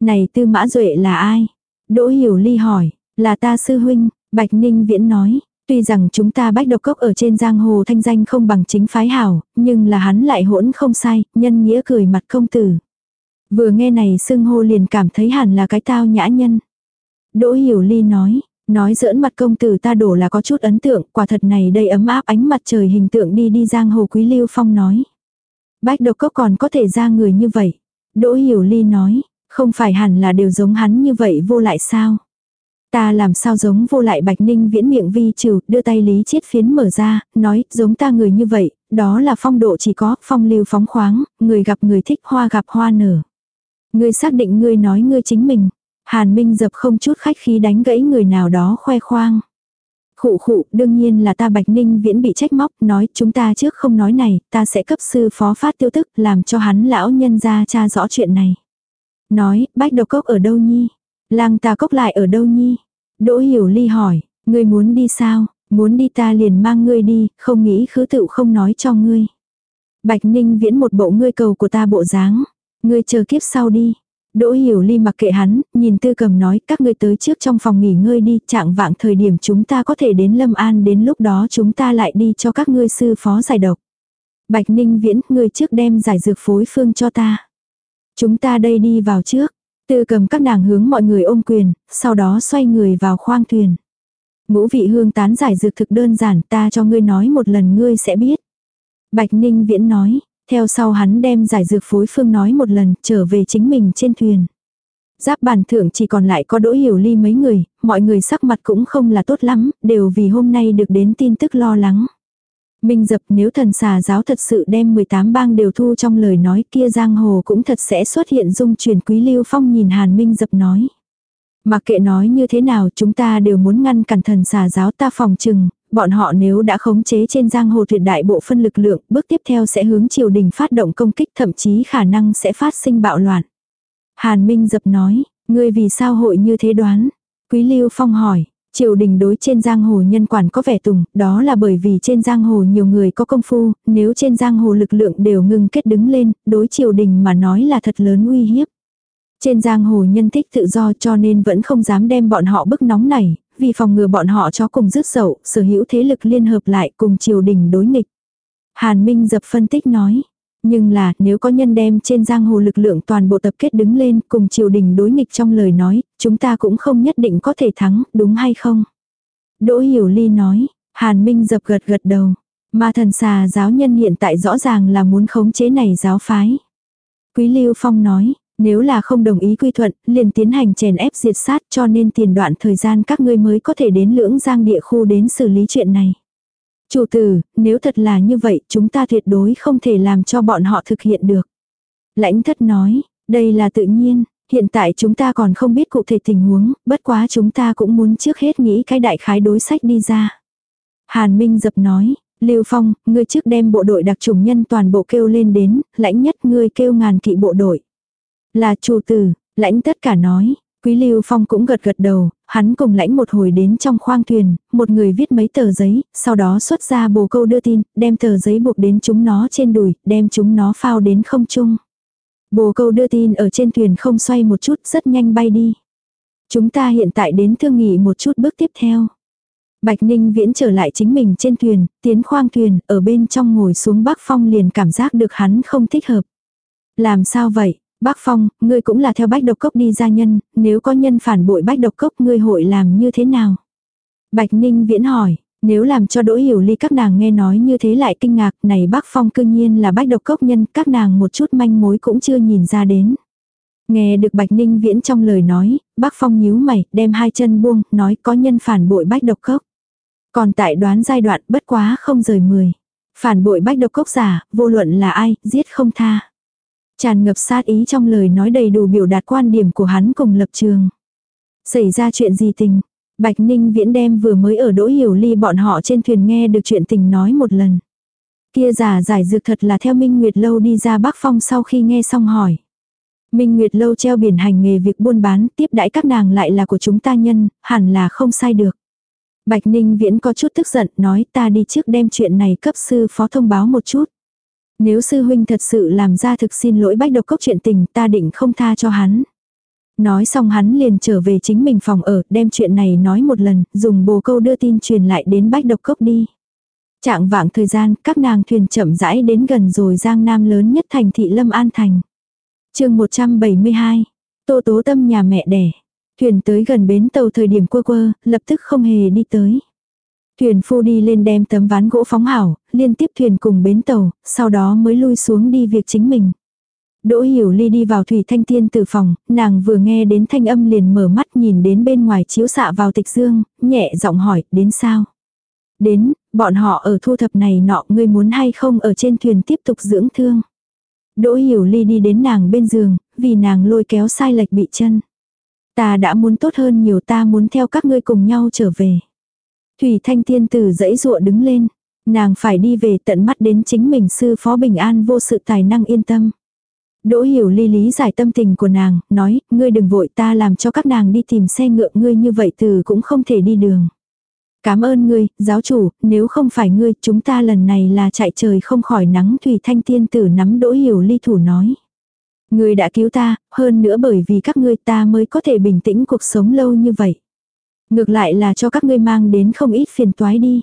Này tư mã duệ là ai? Đỗ hiểu ly hỏi, là ta sư huynh, Bạch Ninh Viễn nói. Tuy rằng chúng ta bách độc cốc ở trên giang hồ thanh danh không bằng chính phái hảo, nhưng là hắn lại hỗn không sai, nhân nghĩa cười mặt công tử. Vừa nghe này xưng hô liền cảm thấy hẳn là cái tao nhã nhân. Đỗ Hiểu Ly nói, nói giỡn mặt công tử ta đổ là có chút ấn tượng, quả thật này đây ấm áp ánh mặt trời hình tượng đi đi giang hồ quý lưu phong nói. Bách độc cốc còn có thể ra người như vậy. Đỗ Hiểu Ly nói, không phải hẳn là đều giống hắn như vậy vô lại sao. Ta làm sao giống vô lại bạch ninh viễn miệng vi trừ, đưa tay lý chiết phiến mở ra, nói, giống ta người như vậy, đó là phong độ chỉ có, phong lưu phóng khoáng, người gặp người thích hoa gặp hoa nở. Ngươi xác định ngươi nói ngươi chính mình. Hàn Minh dập không chút khách khí đánh gãy người nào đó khoe khoang. Khụ khụ, đương nhiên là ta Bạch Ninh Viễn bị trách móc, nói chúng ta trước không nói này, ta sẽ cấp sư phó phát tiêu tức, làm cho hắn lão nhân ra tra rõ chuyện này. Nói, bách độc cốc ở đâu nhi? Lang ta cốc lại ở đâu nhi? Đỗ hiểu ly hỏi, ngươi muốn đi sao? Muốn đi ta liền mang ngươi đi, không nghĩ khứ tự không nói cho ngươi. Bạch Ninh Viễn một bộ ngươi cầu của ta bộ dáng. Ngươi chờ kiếp sau đi. Đỗ hiểu ly mặc kệ hắn, nhìn tư cầm nói các ngươi tới trước trong phòng nghỉ ngơi đi, trạng vạng thời điểm chúng ta có thể đến Lâm An đến lúc đó chúng ta lại đi cho các ngươi sư phó giải độc. Bạch Ninh Viễn, ngươi trước đem giải dược phối phương cho ta. Chúng ta đây đi vào trước. Tư cầm các nàng hướng mọi người ôm quyền, sau đó xoay người vào khoang thuyền. Ngũ vị hương tán giải dược thực đơn giản ta cho ngươi nói một lần ngươi sẽ biết. Bạch Ninh Viễn nói, theo sau hắn đem giải dược phối phương nói một lần trở về chính mình trên thuyền. Giáp bàn thượng chỉ còn lại có đỗ hiểu ly mấy người, mọi người sắc mặt cũng không là tốt lắm, đều vì hôm nay được đến tin tức lo lắng. Minh dập nếu thần xà giáo thật sự đem 18 bang đều thu trong lời nói kia giang hồ cũng thật sẽ xuất hiện dung truyền quý lưu phong nhìn hàn minh dập nói. Mặc kệ nói như thế nào chúng ta đều muốn ngăn cản thần xà giáo ta phòng trừng, bọn họ nếu đã khống chế trên giang hồ tuyệt đại bộ phân lực lượng, bước tiếp theo sẽ hướng triều đình phát động công kích thậm chí khả năng sẽ phát sinh bạo loạn. Hàn Minh dập nói, ngươi vì sao hội như thế đoán? Quý Lưu Phong hỏi, triều đình đối trên giang hồ nhân quản có vẻ tùng, đó là bởi vì trên giang hồ nhiều người có công phu, nếu trên giang hồ lực lượng đều ngừng kết đứng lên, đối triều đình mà nói là thật lớn uy hiếp. Trên giang hồ nhân thích tự do cho nên vẫn không dám đem bọn họ bức nóng này, vì phòng ngừa bọn họ cho cùng rứt dậu, sở hữu thế lực liên hợp lại cùng triều đình đối nghịch. Hàn Minh dập phân tích nói, nhưng là nếu có nhân đem trên giang hồ lực lượng toàn bộ tập kết đứng lên cùng triều đình đối nghịch trong lời nói, chúng ta cũng không nhất định có thể thắng, đúng hay không? Đỗ Hiểu Ly nói, Hàn Minh dập gật gật đầu. Mà thần xà giáo nhân hiện tại rõ ràng là muốn khống chế này giáo phái. Quý Lưu Phong nói, nếu là không đồng ý quy thuận, liền tiến hành chèn ép diệt sát cho nên tiền đoạn thời gian các ngươi mới có thể đến lưỡng giang địa khu đến xử lý chuyện này. Chủ tử, nếu thật là như vậy chúng ta tuyệt đối không thể làm cho bọn họ thực hiện được. Lãnh thất nói, đây là tự nhiên, hiện tại chúng ta còn không biết cụ thể tình huống, bất quá chúng ta cũng muốn trước hết nghĩ cái đại khái đối sách đi ra. Hàn Minh dập nói, Lưu Phong, ngươi trước đem bộ đội đặc trùng nhân toàn bộ kêu lên đến, lãnh nhất ngươi kêu ngàn kỵ bộ đội. Là chủ tử, lãnh tất cả nói, Quý Lưu Phong cũng gật gật đầu, hắn cùng lãnh một hồi đến trong khoang thuyền, một người viết mấy tờ giấy, sau đó xuất ra bồ câu đưa tin, đem tờ giấy buộc đến chúng nó trên đùi, đem chúng nó phao đến không trung. Bồ câu đưa tin ở trên thuyền không xoay một chút, rất nhanh bay đi. Chúng ta hiện tại đến thương nghị một chút bước tiếp theo. Bạch Ninh viễn trở lại chính mình trên thuyền, tiến khoang thuyền, ở bên trong ngồi xuống Bắc Phong liền cảm giác được hắn không thích hợp. Làm sao vậy? Bác Phong, ngươi cũng là theo bách độc cốc đi gia nhân, nếu có nhân phản bội bách độc cốc ngươi hội làm như thế nào? Bạch Ninh viễn hỏi, nếu làm cho đỗ hiểu ly các nàng nghe nói như thế lại kinh ngạc, này bác Phong cư nhiên là bách độc cốc nhân, các nàng một chút manh mối cũng chưa nhìn ra đến. Nghe được Bạch Ninh viễn trong lời nói, bác Phong nhíu mày, đem hai chân buông, nói có nhân phản bội bách độc cốc. Còn tại đoán giai đoạn bất quá không rời mười. Phản bội bách độc cốc giả, vô luận là ai, giết không tha. Tràn ngập sát ý trong lời nói đầy đủ biểu đạt quan điểm của hắn cùng lập trường. Xảy ra chuyện gì tình? Bạch Ninh Viễn đem vừa mới ở Đỗ Hiểu Ly bọn họ trên thuyền nghe được chuyện tình nói một lần. Kia giả giải dược thật là theo Minh Nguyệt Lâu đi ra Bắc Phong sau khi nghe xong hỏi. Minh Nguyệt Lâu treo biển hành nghề việc buôn bán tiếp đãi các nàng lại là của chúng ta nhân, hẳn là không sai được. Bạch Ninh Viễn có chút tức giận nói ta đi trước đem chuyện này cấp sư phó thông báo một chút. Nếu sư huynh thật sự làm ra thực xin lỗi bách độc cốc chuyện tình ta định không tha cho hắn. Nói xong hắn liền trở về chính mình phòng ở, đem chuyện này nói một lần, dùng bồ câu đưa tin truyền lại đến bách độc cốc đi. Trạng vạng thời gian, các nàng thuyền chậm rãi đến gần rồi giang nam lớn nhất thành thị Lâm An Thành. chương 172, Tô Tố Tâm nhà mẹ đẻ. Thuyền tới gần bến tàu thời điểm quơ quơ, lập tức không hề đi tới. Thuyền phu đi lên đem tấm ván gỗ phóng hảo, liên tiếp thuyền cùng bến tàu, sau đó mới lui xuống đi việc chính mình. Đỗ Hiểu Ly đi vào Thủy Thanh Tiên từ phòng, nàng vừa nghe đến thanh âm liền mở mắt nhìn đến bên ngoài chiếu xạ vào tịch dương, nhẹ giọng hỏi, đến sao? Đến, bọn họ ở thu thập này nọ, ngươi muốn hay không ở trên thuyền tiếp tục dưỡng thương? Đỗ Hiểu Ly đi đến nàng bên giường, vì nàng lôi kéo sai lệch bị chân. Ta đã muốn tốt hơn nhiều ta muốn theo các ngươi cùng nhau trở về. Thủy Thanh Tiên tử dãy dụa đứng lên. Nàng phải đi về tận mắt đến chính mình sư phó bình an vô sự tài năng yên tâm. Đỗ hiểu ly lý giải tâm tình của nàng, nói, ngươi đừng vội ta làm cho các nàng đi tìm xe ngựa ngươi như vậy từ cũng không thể đi đường. Cảm ơn ngươi, giáo chủ, nếu không phải ngươi, chúng ta lần này là chạy trời không khỏi nắng Thủy Thanh Tiên tử nắm đỗ hiểu ly thủ nói. Ngươi đã cứu ta, hơn nữa bởi vì các ngươi ta mới có thể bình tĩnh cuộc sống lâu như vậy. Ngược lại là cho các ngươi mang đến không ít phiền toái đi.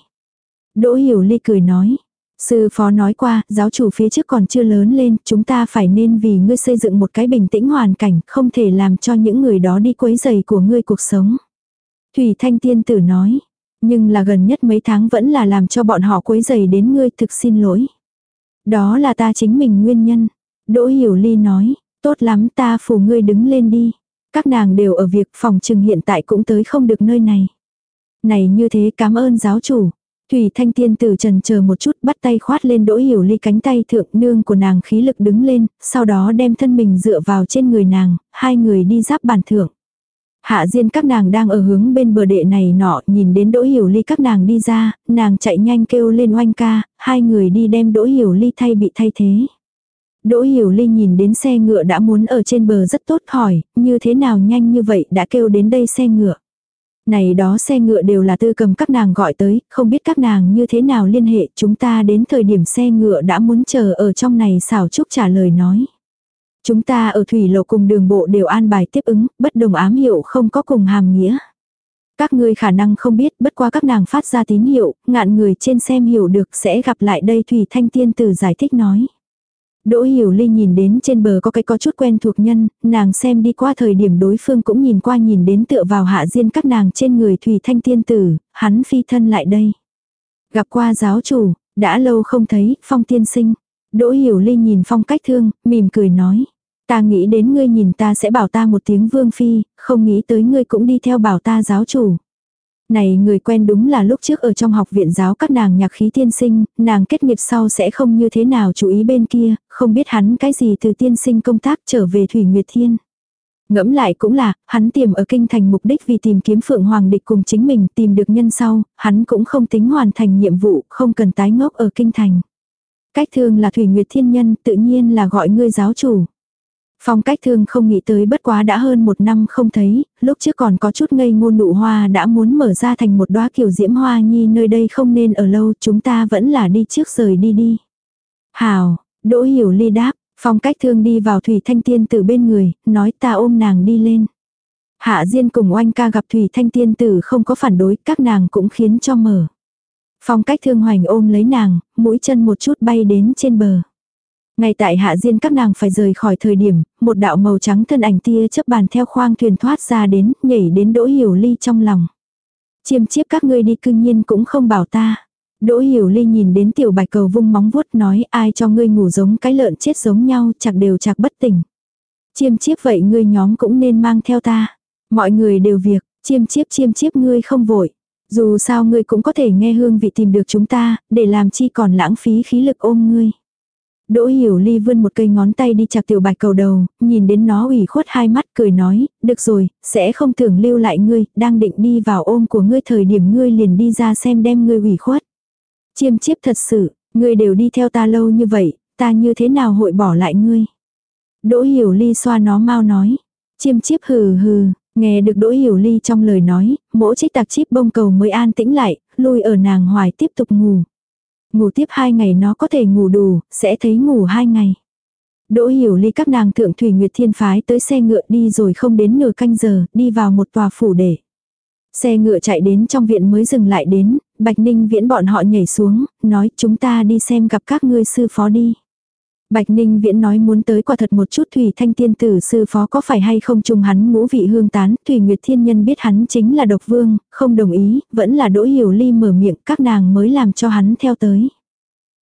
Đỗ hiểu ly cười nói. Sư phó nói qua, giáo chủ phía trước còn chưa lớn lên, chúng ta phải nên vì ngươi xây dựng một cái bình tĩnh hoàn cảnh, không thể làm cho những người đó đi quấy giày của ngươi cuộc sống. Thủy Thanh Tiên Tử nói, Nhưng là gần nhất mấy tháng vẫn là làm cho bọn họ quấy rầy đến ngươi thực xin lỗi. Đó là ta chính mình nguyên nhân. Đỗ Hiểu Ly nói, tốt lắm ta phủ ngươi đứng lên đi. Các nàng đều ở việc phòng trừng hiện tại cũng tới không được nơi này. Này như thế cảm ơn giáo chủ. Thủy Thanh Tiên tử trần chờ một chút bắt tay khoát lên Đỗ Hiểu Ly cánh tay thượng nương của nàng khí lực đứng lên, sau đó đem thân mình dựa vào trên người nàng, hai người đi giáp bàn thượng. Hạ Diên các nàng đang ở hướng bên bờ đệ này nọ, nhìn đến Đỗ Hiểu Ly các nàng đi ra, nàng chạy nhanh kêu lên oanh ca, hai người đi đem Đỗ Hiểu Ly thay bị thay thế. Đỗ Hiểu Ly nhìn đến xe ngựa đã muốn ở trên bờ rất tốt hỏi, như thế nào nhanh như vậy đã kêu đến đây xe ngựa. Này đó xe ngựa đều là tư cầm các nàng gọi tới, không biết các nàng như thế nào liên hệ, chúng ta đến thời điểm xe ngựa đã muốn chờ ở trong này xảo trúc trả lời nói. Chúng ta ở thủy lộ cùng đường bộ đều an bài tiếp ứng, bất đồng ám hiệu không có cùng hàm nghĩa. Các ngươi khả năng không biết, bất qua các nàng phát ra tín hiệu, ngạn người trên xem hiểu được sẽ gặp lại đây Thủy Thanh Tiên Tử giải thích nói. Đỗ Hiểu Ly nhìn đến trên bờ có cái có chút quen thuộc nhân, nàng xem đi qua thời điểm đối phương cũng nhìn qua nhìn đến tựa vào hạ diên các nàng trên người Thủy Thanh Tiên Tử, hắn phi thân lại đây. Gặp qua giáo chủ, đã lâu không thấy, phong tiên sinh. Đỗ Hiểu Ly nhìn phong cách thương, mỉm cười nói. Ta nghĩ đến ngươi nhìn ta sẽ bảo ta một tiếng vương phi, không nghĩ tới ngươi cũng đi theo bảo ta giáo chủ. Này người quen đúng là lúc trước ở trong học viện giáo các nàng nhạc khí tiên sinh, nàng kết nghiệp sau sẽ không như thế nào chú ý bên kia, không biết hắn cái gì từ tiên sinh công tác trở về Thủy Nguyệt Thiên. Ngẫm lại cũng là, hắn tìm ở kinh thành mục đích vì tìm kiếm Phượng Hoàng địch cùng chính mình tìm được nhân sau, hắn cũng không tính hoàn thành nhiệm vụ, không cần tái ngốc ở kinh thành. Cách thương là Thủy Nguyệt Thiên Nhân, tự nhiên là gọi ngươi giáo chủ. Phong cách thương không nghĩ tới bất quá đã hơn một năm không thấy, lúc trước còn có chút ngây ngôn nụ hoa đã muốn mở ra thành một đóa kiểu diễm hoa nhi nơi đây không nên ở lâu chúng ta vẫn là đi trước rời đi đi. Hào, đỗ hiểu ly đáp, phong cách thương đi vào Thủy Thanh Tiên từ bên người, nói ta ôm nàng đi lên. Hạ Diên cùng oanh ca gặp Thủy Thanh Tiên tử không có phản đối, các nàng cũng khiến cho mở. Phong cách thương hoành ôm lấy nàng, mũi chân một chút bay đến trên bờ. Ngay tại hạ diên các nàng phải rời khỏi thời điểm, một đạo màu trắng thân ảnh tia chấp bàn theo khoang thuyền thoát ra đến, nhảy đến đỗ hiểu ly trong lòng. Chiêm chiếp các ngươi đi cương nhiên cũng không bảo ta. Đỗ hiểu ly nhìn đến tiểu bạch cầu vung móng vuốt nói ai cho ngươi ngủ giống cái lợn chết giống nhau chặt đều chặt bất tỉnh. Chiêm chiếp vậy ngươi nhóm cũng nên mang theo ta. Mọi người đều việc, chiêm chiếp chiêm chiếp ngươi không vội. Dù sao ngươi cũng có thể nghe hương vị tìm được chúng ta, để làm chi còn lãng phí khí lực ôm ngươi. Đỗ Hiểu Ly vươn một cây ngón tay đi chặt tiểu bạch cầu đầu, nhìn đến nó ủy khuất hai mắt cười nói, được rồi, sẽ không tưởng lưu lại ngươi, đang định đi vào ôm của ngươi thời điểm ngươi liền đi ra xem đem ngươi ủy khuất. Chiêm chiếp thật sự, ngươi đều đi theo ta lâu như vậy, ta như thế nào hội bỏ lại ngươi. Đỗ Hiểu Ly xoa nó mau nói, chiêm chiếp hừ hừ, nghe được Đỗ Hiểu Ly trong lời nói, mỗi trích tạc chip bông cầu mới an tĩnh lại, lui ở nàng hoài tiếp tục ngủ. Ngủ tiếp hai ngày nó có thể ngủ đủ, sẽ thấy ngủ hai ngày. Đỗ hiểu ly các nàng thượng thủy nguyệt thiên phái tới xe ngựa đi rồi không đến nửa canh giờ, đi vào một tòa phủ để. Xe ngựa chạy đến trong viện mới dừng lại đến, Bạch Ninh viễn bọn họ nhảy xuống, nói chúng ta đi xem gặp các ngươi sư phó đi. Bạch Ninh Viễn nói muốn tới quả thật một chút Thủy Thanh Tiên Tử sư phó có phải hay không chung hắn ngũ vị hương tán, Thủy Nguyệt Thiên Nhân biết hắn chính là độc vương, không đồng ý, vẫn là đỗ hiểu ly mở miệng các nàng mới làm cho hắn theo tới.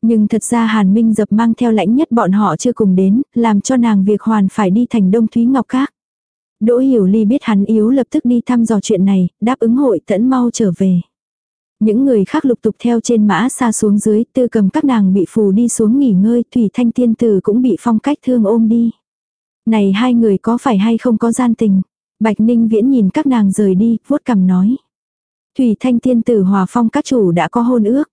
Nhưng thật ra Hàn Minh dập mang theo lãnh nhất bọn họ chưa cùng đến, làm cho nàng việc hoàn phải đi thành Đông Thúy Ngọc Các. Đỗ Hiểu Ly biết hắn yếu lập tức đi thăm dò chuyện này, đáp ứng hội tẫn mau trở về. Những người khác lục tục theo trên mã xa xuống dưới, tư cầm các nàng bị phù đi xuống nghỉ ngơi, thủy thanh tiên tử cũng bị phong cách thương ôm đi. Này hai người có phải hay không có gian tình? Bạch Ninh Viễn nhìn các nàng rời đi, vuốt cằm nói. Thủy thanh tiên tử hòa phong các chủ đã có hôn ước.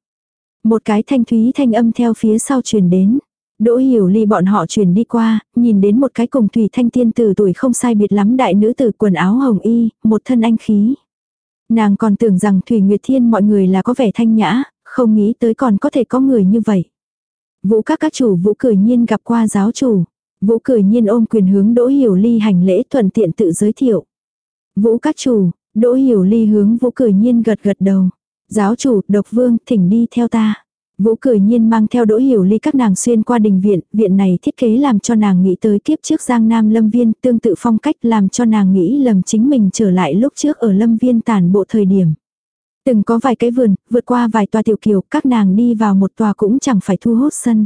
Một cái thanh thúy thanh âm theo phía sau truyền đến. Đỗ hiểu ly bọn họ truyền đi qua, nhìn đến một cái cùng thủy thanh tiên tử tuổi không sai biệt lắm đại nữ tử quần áo hồng y, một thân anh khí. Nàng còn tưởng rằng Thủy Nguyệt Thiên mọi người là có vẻ thanh nhã, không nghĩ tới còn có thể có người như vậy. Vũ các các chủ Vũ cười nhiên gặp qua giáo chủ. Vũ cười nhiên ôm quyền hướng Đỗ Hiểu Ly hành lễ thuận tiện tự giới thiệu. Vũ các chủ, Đỗ Hiểu Ly hướng Vũ cười nhiên gật gật đầu. Giáo chủ, độc vương, thỉnh đi theo ta. Vũ cười nhiên mang theo đỗ hiểu ly các nàng xuyên qua đình viện, viện này thiết kế làm cho nàng nghĩ tới kiếp trước Giang Nam Lâm Viên, tương tự phong cách làm cho nàng nghĩ lầm chính mình trở lại lúc trước ở Lâm Viên tàn bộ thời điểm. Từng có vài cái vườn, vượt qua vài tòa tiểu kiều, các nàng đi vào một tòa cũng chẳng phải thu hút sân.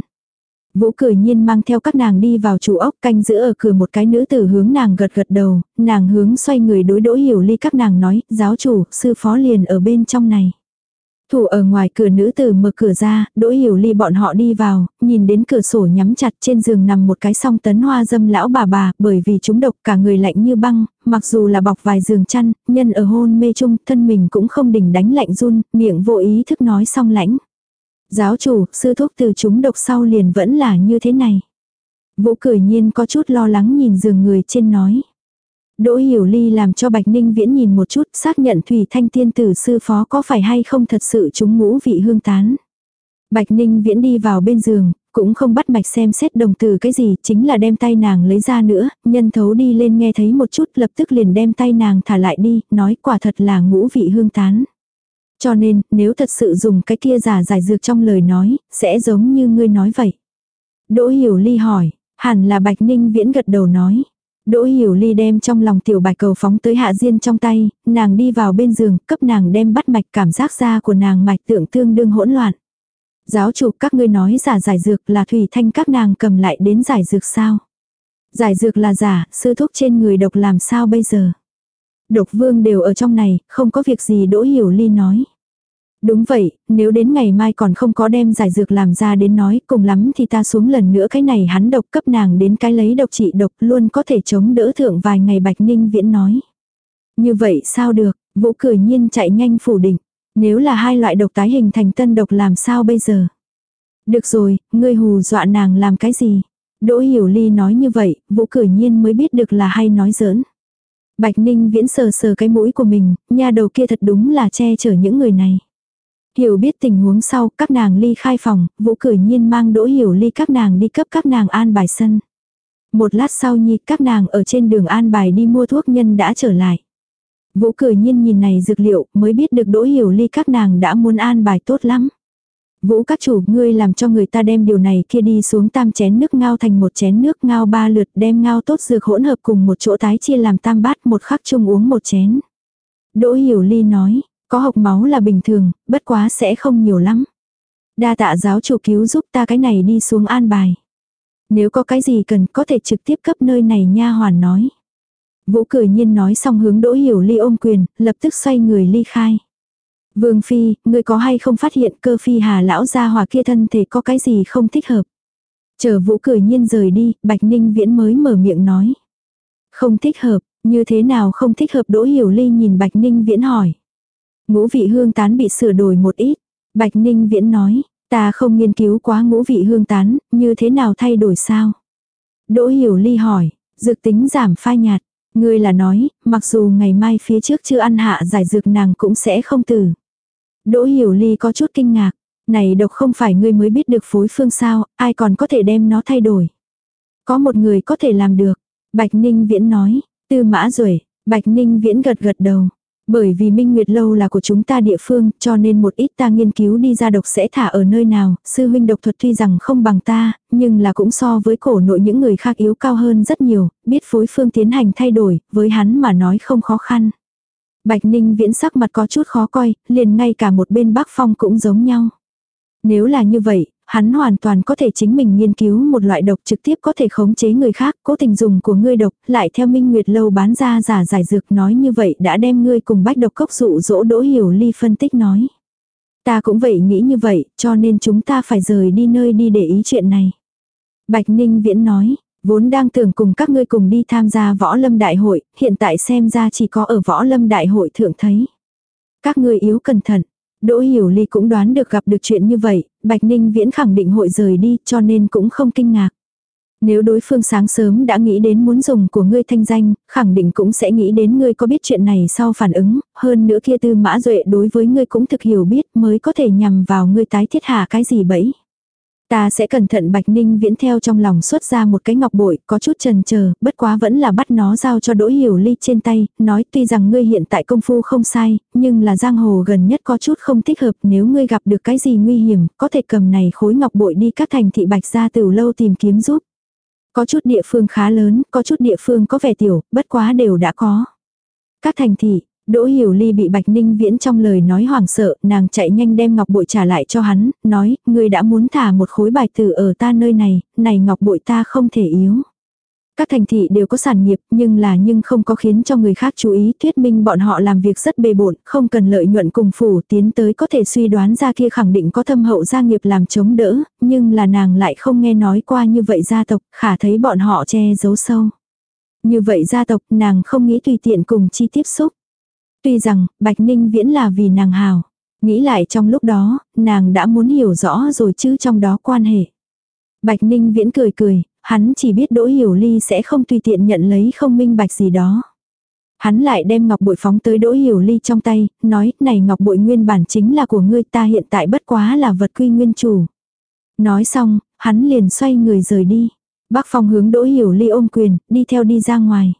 Vũ cười nhiên mang theo các nàng đi vào chủ ốc canh giữ ở cửa một cái nữ tử hướng nàng gật gật đầu, nàng hướng xoay người đối đỗ hiểu ly các nàng nói, giáo chủ, sư phó liền ở bên trong này. Thủ ở ngoài cửa nữ tử mở cửa ra, đỗ hiểu ly bọn họ đi vào, nhìn đến cửa sổ nhắm chặt trên giường nằm một cái song tấn hoa dâm lão bà bà, bởi vì chúng độc cả người lạnh như băng, mặc dù là bọc vài giường chăn, nhân ở hôn mê chung, thân mình cũng không đỉnh đánh lạnh run, miệng vô ý thức nói xong lãnh. Giáo chủ, sư thuốc từ chúng độc sau liền vẫn là như thế này. Vũ cười nhiên có chút lo lắng nhìn giường người trên nói. Đỗ Hiểu Ly làm cho Bạch Ninh Viễn nhìn một chút, xác nhận Thủy Thanh Tiên tử sư phó có phải hay không thật sự chúng ngũ vị hương tán. Bạch Ninh Viễn đi vào bên giường, cũng không bắt mạch xem xét đồng từ cái gì, chính là đem tay nàng lấy ra nữa, nhân thấu đi lên nghe thấy một chút lập tức liền đem tay nàng thả lại đi, nói quả thật là ngũ vị hương tán. Cho nên, nếu thật sự dùng cái kia giả giải dược trong lời nói, sẽ giống như ngươi nói vậy. Đỗ Hiểu Ly hỏi, hẳn là Bạch Ninh Viễn gật đầu nói. Đỗ Hiểu Ly đem trong lòng tiểu bạch cầu phóng tới Hạ Diên trong tay, nàng đi vào bên giường, cấp nàng đem bắt mạch cảm giác da của nàng mạch tượng tương đương hỗn loạn. Giáo chủ các ngươi nói giả giải dược là thủy thanh các nàng cầm lại đến giải dược sao? Giải dược là giả, sư thuốc trên người độc làm sao bây giờ? Độc vương đều ở trong này, không có việc gì Đỗ Hiểu Ly nói. Đúng vậy, nếu đến ngày mai còn không có đem giải dược làm ra đến nói, cùng lắm thì ta xuống lần nữa cái này hắn độc cấp nàng đến cái lấy độc trị độc luôn có thể chống đỡ thượng vài ngày Bạch Ninh Viễn nói. Như vậy sao được, vũ cười nhiên chạy nhanh phủ định. Nếu là hai loại độc tái hình thành tân độc làm sao bây giờ? Được rồi, ngươi hù dọa nàng làm cái gì? Đỗ Hiểu Ly nói như vậy, Vũ Cửi Nhiên mới biết được là hay nói giỡn. Bạch Ninh viễn sờ sờ cái mũi của mình, nha đầu kia thật đúng là che chở những người này. Hiểu biết tình huống sau, các nàng ly khai phòng, Vũ cười Nhiên mang Đỗ Hiểu Ly các nàng đi cấp các nàng an bài sân. Một lát sau nhi các nàng ở trên đường an bài đi mua thuốc nhân đã trở lại. Vũ cười Nhiên nhìn này dược liệu mới biết được Đỗ Hiểu Ly các nàng đã muốn an bài tốt lắm. Vũ các chủ, ngươi làm cho người ta đem điều này kia đi xuống tam chén nước ngao thành một chén nước ngao ba lượt đem ngao tốt dược hỗn hợp cùng một chỗ tái chia làm tam bát một khắc chung uống một chén. Đỗ Hiểu Ly nói, có hộc máu là bình thường, bất quá sẽ không nhiều lắm. Đa tạ giáo chủ cứu giúp ta cái này đi xuống an bài. Nếu có cái gì cần có thể trực tiếp cấp nơi này nha hoàn nói. Vũ cười nhiên nói xong hướng Đỗ Hiểu Ly ôm quyền, lập tức xoay người ly khai. Vương Phi, người có hay không phát hiện cơ phi hà lão gia hòa kia thân thể có cái gì không thích hợp. Chờ vũ cười nhiên rời đi, Bạch Ninh Viễn mới mở miệng nói. Không thích hợp, như thế nào không thích hợp Đỗ Hiểu Ly nhìn Bạch Ninh Viễn hỏi. Ngũ vị hương tán bị sửa đổi một ít. Bạch Ninh Viễn nói, ta không nghiên cứu quá ngũ vị hương tán, như thế nào thay đổi sao? Đỗ Hiểu Ly hỏi, dược tính giảm phai nhạt. Ngươi là nói, mặc dù ngày mai phía trước chưa ăn hạ giải dược nàng cũng sẽ không tử. Đỗ Hiểu Ly có chút kinh ngạc. Này độc không phải ngươi mới biết được phối phương sao, ai còn có thể đem nó thay đổi. Có một người có thể làm được. Bạch Ninh Viễn nói, tư mã rồi, Bạch Ninh Viễn gật gật đầu. Bởi vì Minh Nguyệt Lâu là của chúng ta địa phương, cho nên một ít ta nghiên cứu đi ra độc sẽ thả ở nơi nào, sư huynh độc thuật tuy rằng không bằng ta, nhưng là cũng so với cổ nội những người khác yếu cao hơn rất nhiều, biết phối phương tiến hành thay đổi, với hắn mà nói không khó khăn. Bạch Ninh viễn sắc mặt có chút khó coi, liền ngay cả một bên Bắc Phong cũng giống nhau. Nếu là như vậy, hắn hoàn toàn có thể chính mình nghiên cứu một loại độc trực tiếp có thể khống chế người khác, cố tình dùng của ngươi độc, lại theo Minh Nguyệt Lâu bán ra giả giải dược nói như vậy đã đem ngươi cùng bách độc cốc dụ dỗ đỗ hiểu ly phân tích nói. Ta cũng vậy nghĩ như vậy, cho nên chúng ta phải rời đi nơi đi để ý chuyện này. Bạch Ninh Viễn nói, vốn đang tưởng cùng các ngươi cùng đi tham gia võ lâm đại hội, hiện tại xem ra chỉ có ở võ lâm đại hội thượng thấy. Các ngươi yếu cẩn thận, Đỗ Hiểu Ly cũng đoán được gặp được chuyện như vậy, Bạch Ninh Viễn khẳng định hội rời đi cho nên cũng không kinh ngạc. Nếu đối phương sáng sớm đã nghĩ đến muốn dùng của ngươi thanh danh, khẳng định cũng sẽ nghĩ đến ngươi có biết chuyện này sau phản ứng, hơn nữa kia tư mã duệ đối với ngươi cũng thực hiểu biết mới có thể nhằm vào ngươi tái thiết hạ cái gì bẫy. Ta sẽ cẩn thận Bạch Ninh viễn theo trong lòng xuất ra một cái ngọc bội, có chút trần chờ bất quá vẫn là bắt nó giao cho Đỗ Hiểu Ly trên tay, nói tuy rằng ngươi hiện tại công phu không sai, nhưng là giang hồ gần nhất có chút không thích hợp nếu ngươi gặp được cái gì nguy hiểm, có thể cầm này khối ngọc bội đi các thành thị Bạch ra từ lâu tìm kiếm giúp. Có chút địa phương khá lớn, có chút địa phương có vẻ tiểu, bất quá đều đã có. Các thành thị, Đỗ Hiểu Ly bị Bạch Ninh Viễn trong lời nói hoảng sợ, nàng chạy nhanh đem ngọc bội trả lại cho hắn, nói, ngươi đã muốn thả một khối bài tử ở ta nơi này, này ngọc bội ta không thể yếu. Các thành thị đều có sản nghiệp nhưng là nhưng không có khiến cho người khác chú ý thuyết minh bọn họ làm việc rất bề bộn, không cần lợi nhuận cùng phủ tiến tới có thể suy đoán ra kia khẳng định có thâm hậu gia nghiệp làm chống đỡ, nhưng là nàng lại không nghe nói qua như vậy gia tộc, khả thấy bọn họ che giấu sâu. Như vậy gia tộc nàng không nghĩ tùy tiện cùng chi tiếp xúc. Tuy rằng, Bạch Ninh Viễn là vì nàng hào. Nghĩ lại trong lúc đó, nàng đã muốn hiểu rõ rồi chứ trong đó quan hệ. Bạch Ninh Viễn cười cười, hắn chỉ biết Đỗ Hiểu Ly sẽ không tùy tiện nhận lấy không minh bạch gì đó. Hắn lại đem ngọc bội phóng tới Đỗ Hiểu Ly trong tay, nói, này ngọc bội nguyên bản chính là của ngươi ta hiện tại bất quá là vật quy nguyên chủ. Nói xong, hắn liền xoay người rời đi. Bác Phong hướng Đỗ Hiểu Ly ôm quyền, đi theo đi ra ngoài.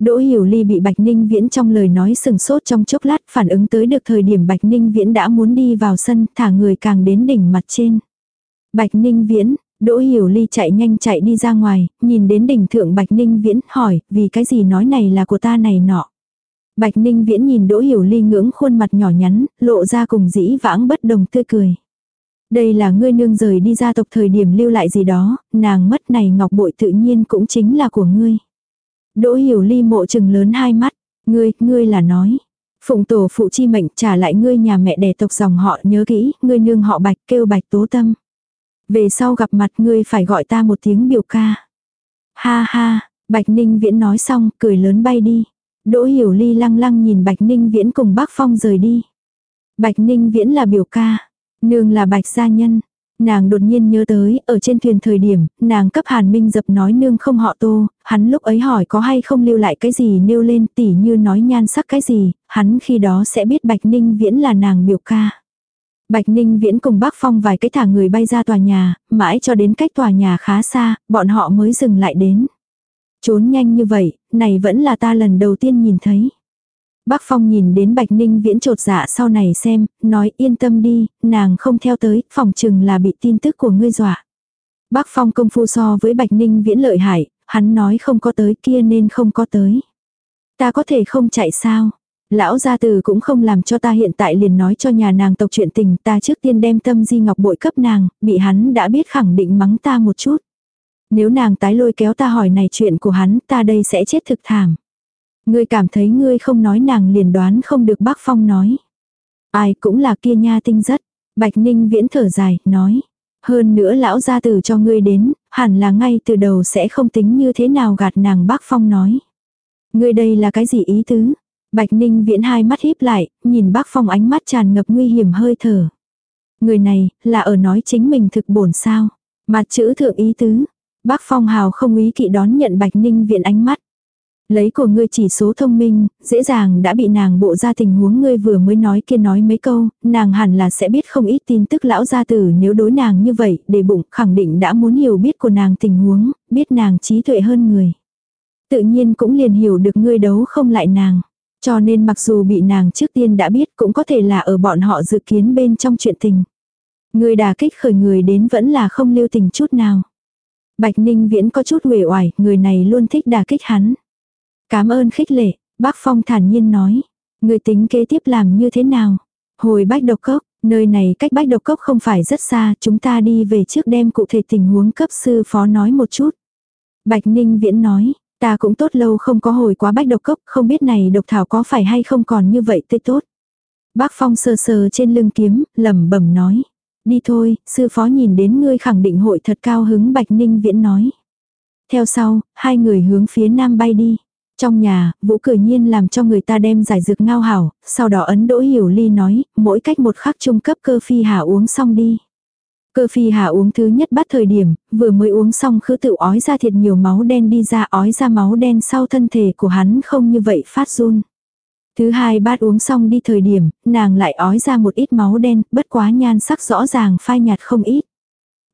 Đỗ Hiểu Ly bị Bạch Ninh Viễn trong lời nói sừng sốt trong chốc lát phản ứng tới được thời điểm Bạch Ninh Viễn đã muốn đi vào sân thả người càng đến đỉnh mặt trên. Bạch Ninh Viễn, Đỗ Hiểu Ly chạy nhanh chạy đi ra ngoài, nhìn đến đỉnh thượng Bạch Ninh Viễn hỏi vì cái gì nói này là của ta này nọ. Bạch Ninh Viễn nhìn Đỗ Hiểu Ly ngưỡng khuôn mặt nhỏ nhắn, lộ ra cùng dĩ vãng bất đồng tươi cười. Đây là ngươi nương rời đi gia tộc thời điểm lưu lại gì đó, nàng mất này ngọc bội tự nhiên cũng chính là của ngươi. Đỗ hiểu ly mộ trừng lớn hai mắt. Ngươi, ngươi là nói. Phụng tổ phụ chi mệnh trả lại ngươi nhà mẹ đẻ tộc dòng họ nhớ kỹ, ngươi nương họ bạch kêu bạch tố tâm. Về sau gặp mặt ngươi phải gọi ta một tiếng biểu ca. Ha ha, bạch ninh viễn nói xong, cười lớn bay đi. Đỗ hiểu ly lăng lăng nhìn bạch ninh viễn cùng bác phong rời đi. Bạch ninh viễn là biểu ca, nương là bạch gia nhân. Nàng đột nhiên nhớ tới, ở trên thuyền thời điểm, nàng cấp Hàn Minh dập nói nương không họ tô, hắn lúc ấy hỏi có hay không lưu lại cái gì nêu lên tỉ như nói nhan sắc cái gì, hắn khi đó sẽ biết Bạch Ninh Viễn là nàng biểu ca. Bạch Ninh Viễn cùng bác Phong vài cái thả người bay ra tòa nhà, mãi cho đến cách tòa nhà khá xa, bọn họ mới dừng lại đến. Trốn nhanh như vậy, này vẫn là ta lần đầu tiên nhìn thấy. Bác Phong nhìn đến Bạch Ninh viễn trột dạ sau này xem, nói yên tâm đi, nàng không theo tới, phòng chừng là bị tin tức của ngươi dọa. Bác Phong công phu so với Bạch Ninh viễn lợi hại, hắn nói không có tới kia nên không có tới. Ta có thể không chạy sao? Lão gia tử cũng không làm cho ta hiện tại liền nói cho nhà nàng tộc chuyện tình ta trước tiên đem tâm di ngọc bội cấp nàng, bị hắn đã biết khẳng định mắng ta một chút. Nếu nàng tái lôi kéo ta hỏi này chuyện của hắn ta đây sẽ chết thực thảm. Ngươi cảm thấy ngươi không nói nàng liền đoán không được bác Phong nói. Ai cũng là kia nha tinh rất. Bạch Ninh viễn thở dài, nói. Hơn nữa lão gia tử cho ngươi đến, hẳn là ngay từ đầu sẽ không tính như thế nào gạt nàng bác Phong nói. Ngươi đây là cái gì ý tứ? Bạch Ninh viễn hai mắt híp lại, nhìn bác Phong ánh mắt tràn ngập nguy hiểm hơi thở. Người này, là ở nói chính mình thực bổn sao. Mặt chữ thượng ý tứ. Bác Phong hào không ý kỵ đón nhận Bạch Ninh viện ánh mắt. Lấy của ngươi chỉ số thông minh, dễ dàng đã bị nàng bộ ra tình huống ngươi vừa mới nói kia nói mấy câu, nàng hẳn là sẽ biết không ít tin tức lão gia tử nếu đối nàng như vậy, để bụng khẳng định đã muốn hiểu biết của nàng tình huống, biết nàng trí tuệ hơn người. Tự nhiên cũng liền hiểu được ngươi đấu không lại nàng. Cho nên mặc dù bị nàng trước tiên đã biết cũng có thể là ở bọn họ dự kiến bên trong chuyện tình. Người đà kích khởi người đến vẫn là không lưu tình chút nào. Bạch Ninh Viễn có chút uể oải, người này luôn thích đà kích hắn. Cảm ơn khích lệ, bác Phong thản nhiên nói. Người tính kế tiếp làm như thế nào? Hồi bách độc cốc, nơi này cách bách độc cốc không phải rất xa, chúng ta đi về trước đem cụ thể tình huống cấp sư phó nói một chút. Bạch Ninh Viễn nói, ta cũng tốt lâu không có hồi quá bách độc cốc, không biết này độc thảo có phải hay không còn như vậy tươi tốt. Bác Phong sờ sờ trên lưng kiếm, lẩm bẩm nói. Đi thôi, sư phó nhìn đến ngươi khẳng định hội thật cao hứng Bạch Ninh Viễn nói. Theo sau, hai người hướng phía nam bay đi. Trong nhà, Vũ cười nhiên làm cho người ta đem giải dược ngao hảo, sau đó ấn đỗ hiểu ly nói, mỗi cách một khắc trung cấp cơ phi hà uống xong đi. Cơ phi hà uống thứ nhất bắt thời điểm, vừa mới uống xong khứ tự ói ra thiệt nhiều máu đen đi ra ói ra máu đen sau thân thể của hắn không như vậy phát run. Thứ hai bát uống xong đi thời điểm, nàng lại ói ra một ít máu đen, bất quá nhan sắc rõ ràng phai nhạt không ít.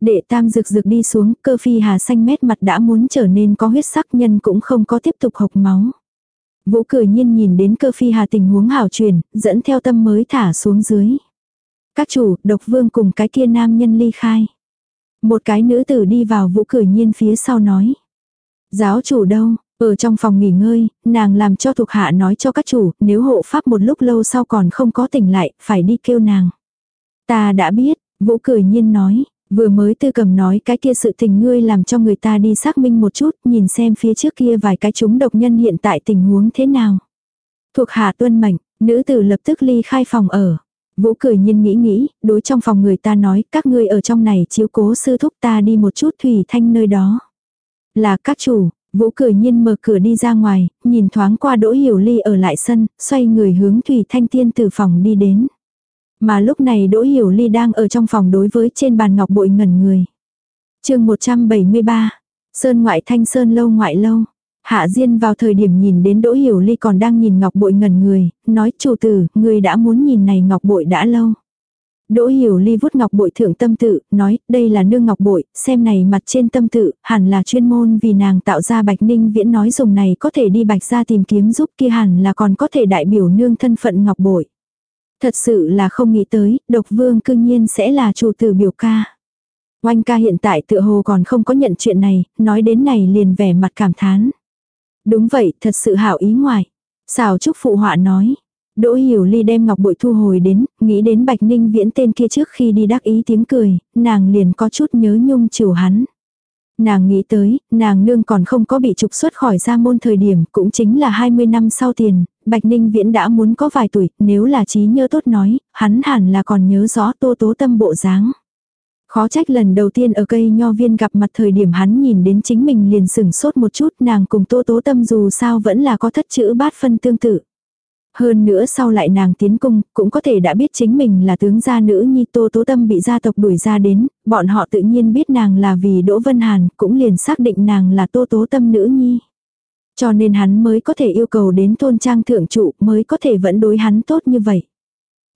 Đệ tam rực rực đi xuống, cơ phi hà xanh mét mặt đã muốn trở nên có huyết sắc nhân cũng không có tiếp tục hộc máu. Vũ cười nhiên nhìn đến cơ phi hà tình huống hảo truyền, dẫn theo tâm mới thả xuống dưới. Các chủ, độc vương cùng cái kia nam nhân ly khai. Một cái nữ tử đi vào vũ cười nhiên phía sau nói. Giáo chủ đâu, Ở trong phòng nghỉ ngơi, nàng làm cho thuộc hạ nói cho các chủ, nếu hộ pháp một lúc lâu sau còn không có tỉnh lại, phải đi kêu nàng. Ta đã biết, Vũ cười nhiên nói, vừa mới tư cầm nói cái kia sự tình ngươi làm cho người ta đi xác minh một chút, nhìn xem phía trước kia vài cái chúng độc nhân hiện tại tình huống thế nào. Thuộc hạ tuân mệnh, nữ tử lập tức ly khai phòng ở. Vũ cười nhiên nghĩ nghĩ, đối trong phòng người ta nói, các ngươi ở trong này chiếu cố sư thúc ta đi một chút thủy thanh nơi đó. Là các chủ, Vũ cười nhiên mở cửa đi ra ngoài, nhìn thoáng qua Đỗ Hiểu Ly ở lại sân, xoay người hướng Thủy Thanh Tiên từ phòng đi đến. Mà lúc này Đỗ Hiểu Ly đang ở trong phòng đối với trên bàn ngọc bội ngẩn người. chương 173, Sơn ngoại thanh sơn lâu ngoại lâu. Hạ Diên vào thời điểm nhìn đến Đỗ Hiểu Ly còn đang nhìn ngọc bội ngẩn người, nói chủ tử, người đã muốn nhìn này ngọc bội đã lâu. Đỗ Hiểu Ly vút ngọc bội thượng tâm tự, nói, đây là nương ngọc bội, xem này mặt trên tâm tự, hẳn là chuyên môn vì nàng tạo ra bạch ninh viễn nói dùng này có thể đi bạch ra tìm kiếm giúp kia hẳn là còn có thể đại biểu nương thân phận ngọc bội. Thật sự là không nghĩ tới, độc vương cương nhiên sẽ là chủ tử biểu ca. Oanh ca hiện tại tựa hồ còn không có nhận chuyện này, nói đến này liền vẻ mặt cảm thán. Đúng vậy, thật sự hảo ý ngoài. Xào Trúc phụ họa nói. Đỗ Hiểu Ly đem ngọc bội thu hồi đến, nghĩ đến Bạch Ninh Viễn tên kia trước khi đi đắc ý tiếng cười, nàng liền có chút nhớ nhung chiều hắn. Nàng nghĩ tới, nàng nương còn không có bị trục xuất khỏi gia môn thời điểm, cũng chính là 20 năm sau tiền, Bạch Ninh Viễn đã muốn có vài tuổi, nếu là trí nhớ tốt nói, hắn hẳn là còn nhớ rõ tô tố tâm bộ dáng. Khó trách lần đầu tiên ở cây nho viên gặp mặt thời điểm hắn nhìn đến chính mình liền sừng sốt một chút nàng cùng tô tố tâm dù sao vẫn là có thất chữ bát phân tương tự. Hơn nữa sau lại nàng tiến cung, cũng có thể đã biết chính mình là tướng gia nữ nhi Tô Tố Tâm bị gia tộc đuổi ra đến, bọn họ tự nhiên biết nàng là vì Đỗ Vân Hàn, cũng liền xác định nàng là Tô Tố Tâm nữ nhi. Cho nên hắn mới có thể yêu cầu đến thôn trang thượng trụ, mới có thể vẫn đối hắn tốt như vậy.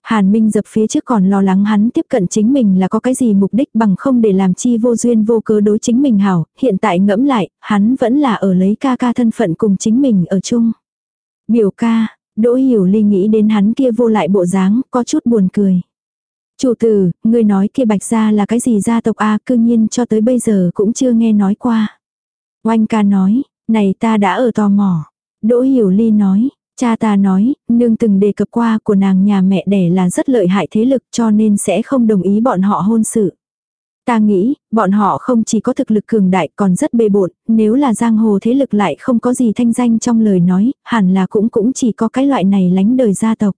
Hàn Minh dập phía trước còn lo lắng hắn tiếp cận chính mình là có cái gì mục đích bằng không để làm chi vô duyên vô cớ đối chính mình hảo, hiện tại ngẫm lại, hắn vẫn là ở lấy ca ca thân phận cùng chính mình ở chung. Biểu ca, Đỗ Hiểu Ly nghĩ đến hắn kia vô lại bộ dáng, có chút buồn cười. Chủ tử, người nói kia bạch gia là cái gì gia tộc a cương nhiên cho tới bây giờ cũng chưa nghe nói qua. Oanh ca nói, này ta đã ở tò mò. Đỗ Hiểu Ly nói, cha ta nói, nương từng đề cập qua của nàng nhà mẹ đẻ là rất lợi hại thế lực cho nên sẽ không đồng ý bọn họ hôn sự. Ta nghĩ, bọn họ không chỉ có thực lực cường đại còn rất bề bộn, nếu là giang hồ thế lực lại không có gì thanh danh trong lời nói, hẳn là cũng cũng chỉ có cái loại này lánh đời gia tộc.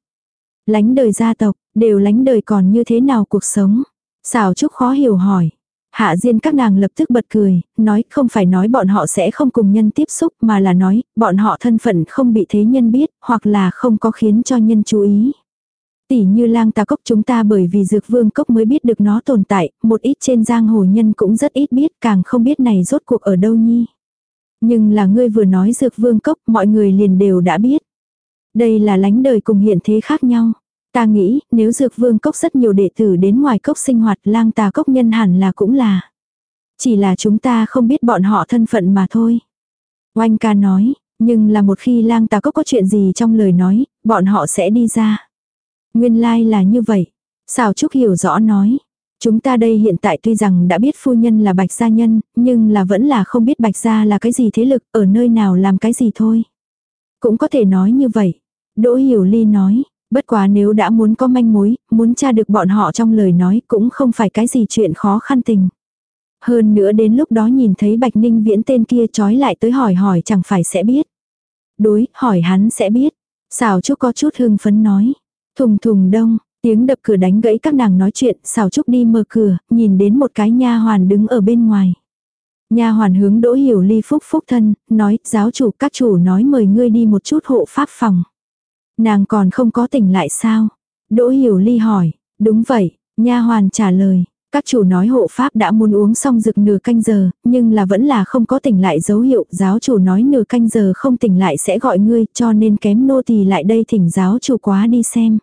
Lánh đời gia tộc, đều lánh đời còn như thế nào cuộc sống? Xảo Trúc khó hiểu hỏi. Hạ Diên các nàng lập tức bật cười, nói không phải nói bọn họ sẽ không cùng nhân tiếp xúc mà là nói bọn họ thân phận không bị thế nhân biết hoặc là không có khiến cho nhân chú ý tỉ như lang tà cốc chúng ta bởi vì dược vương cốc mới biết được nó tồn tại, một ít trên giang hồ nhân cũng rất ít biết càng không biết này rốt cuộc ở đâu nhi. Nhưng là ngươi vừa nói dược vương cốc mọi người liền đều đã biết. Đây là lánh đời cùng hiện thế khác nhau. Ta nghĩ nếu dược vương cốc rất nhiều đệ tử đến ngoài cốc sinh hoạt lang tà cốc nhân hẳn là cũng là. Chỉ là chúng ta không biết bọn họ thân phận mà thôi. Oanh ca nói, nhưng là một khi lang tà cốc có chuyện gì trong lời nói, bọn họ sẽ đi ra. Nguyên lai like là như vậy. Xào Trúc hiểu rõ nói. Chúng ta đây hiện tại tuy rằng đã biết phu nhân là bạch gia nhân, nhưng là vẫn là không biết bạch gia là cái gì thế lực, ở nơi nào làm cái gì thôi. Cũng có thể nói như vậy. Đỗ Hiểu Ly nói, bất quá nếu đã muốn có manh mối, muốn tra được bọn họ trong lời nói cũng không phải cái gì chuyện khó khăn tình. Hơn nữa đến lúc đó nhìn thấy Bạch Ninh Viễn tên kia trói lại tới hỏi hỏi chẳng phải sẽ biết. Đối, hỏi hắn sẽ biết. Xào Trúc có chút hưng phấn nói. Thùng thùng đông, tiếng đập cửa đánh gãy các nàng nói chuyện, xào trúc đi mở cửa, nhìn đến một cái nha hoàn đứng ở bên ngoài. Nha hoàn hướng Đỗ Hiểu Ly phúc phúc thân, nói, giáo chủ các chủ nói mời ngươi đi một chút hộ pháp phòng. Nàng còn không có tỉnh lại sao? Đỗ Hiểu Ly hỏi, đúng vậy, nha hoàn trả lời. Các chủ nói hộ pháp đã muốn uống xong rực nửa canh giờ, nhưng là vẫn là không có tỉnh lại dấu hiệu. Giáo chủ nói nửa canh giờ không tỉnh lại sẽ gọi ngươi, cho nên kém nô tỳ lại đây thỉnh giáo chủ quá đi xem.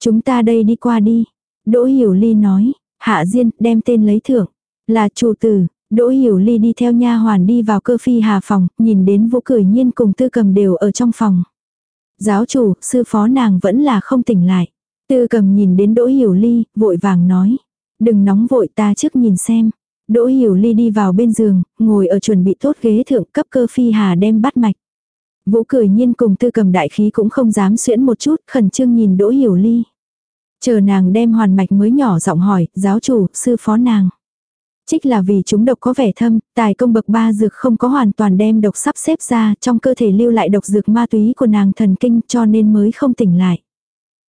Chúng ta đây đi qua đi. Đỗ Hiểu Ly nói, Hạ Diên đem tên lấy thưởng. Là chủ tử, Đỗ Hiểu Ly đi theo nha hoàn đi vào cơ phi hà phòng, nhìn đến vũ cười nhiên cùng tư cầm đều ở trong phòng. Giáo chủ, sư phó nàng vẫn là không tỉnh lại. Tư cầm nhìn đến Đỗ Hiểu Ly, vội vàng nói. Đừng nóng vội ta trước nhìn xem. Đỗ Hiểu Ly đi vào bên giường, ngồi ở chuẩn bị tốt ghế thượng cấp cơ phi hà đem bắt mạch. Vũ cười nhiên cùng tư cầm đại khí cũng không dám xuyễn một chút, khẩn trương nhìn Đỗ Hiểu Ly. Chờ nàng đem hoàn mạch mới nhỏ giọng hỏi, giáo chủ, sư phó nàng. Trích là vì chúng độc có vẻ thâm, tài công bậc ba dược không có hoàn toàn đem độc sắp xếp ra, trong cơ thể lưu lại độc dược ma túy của nàng thần kinh cho nên mới không tỉnh lại.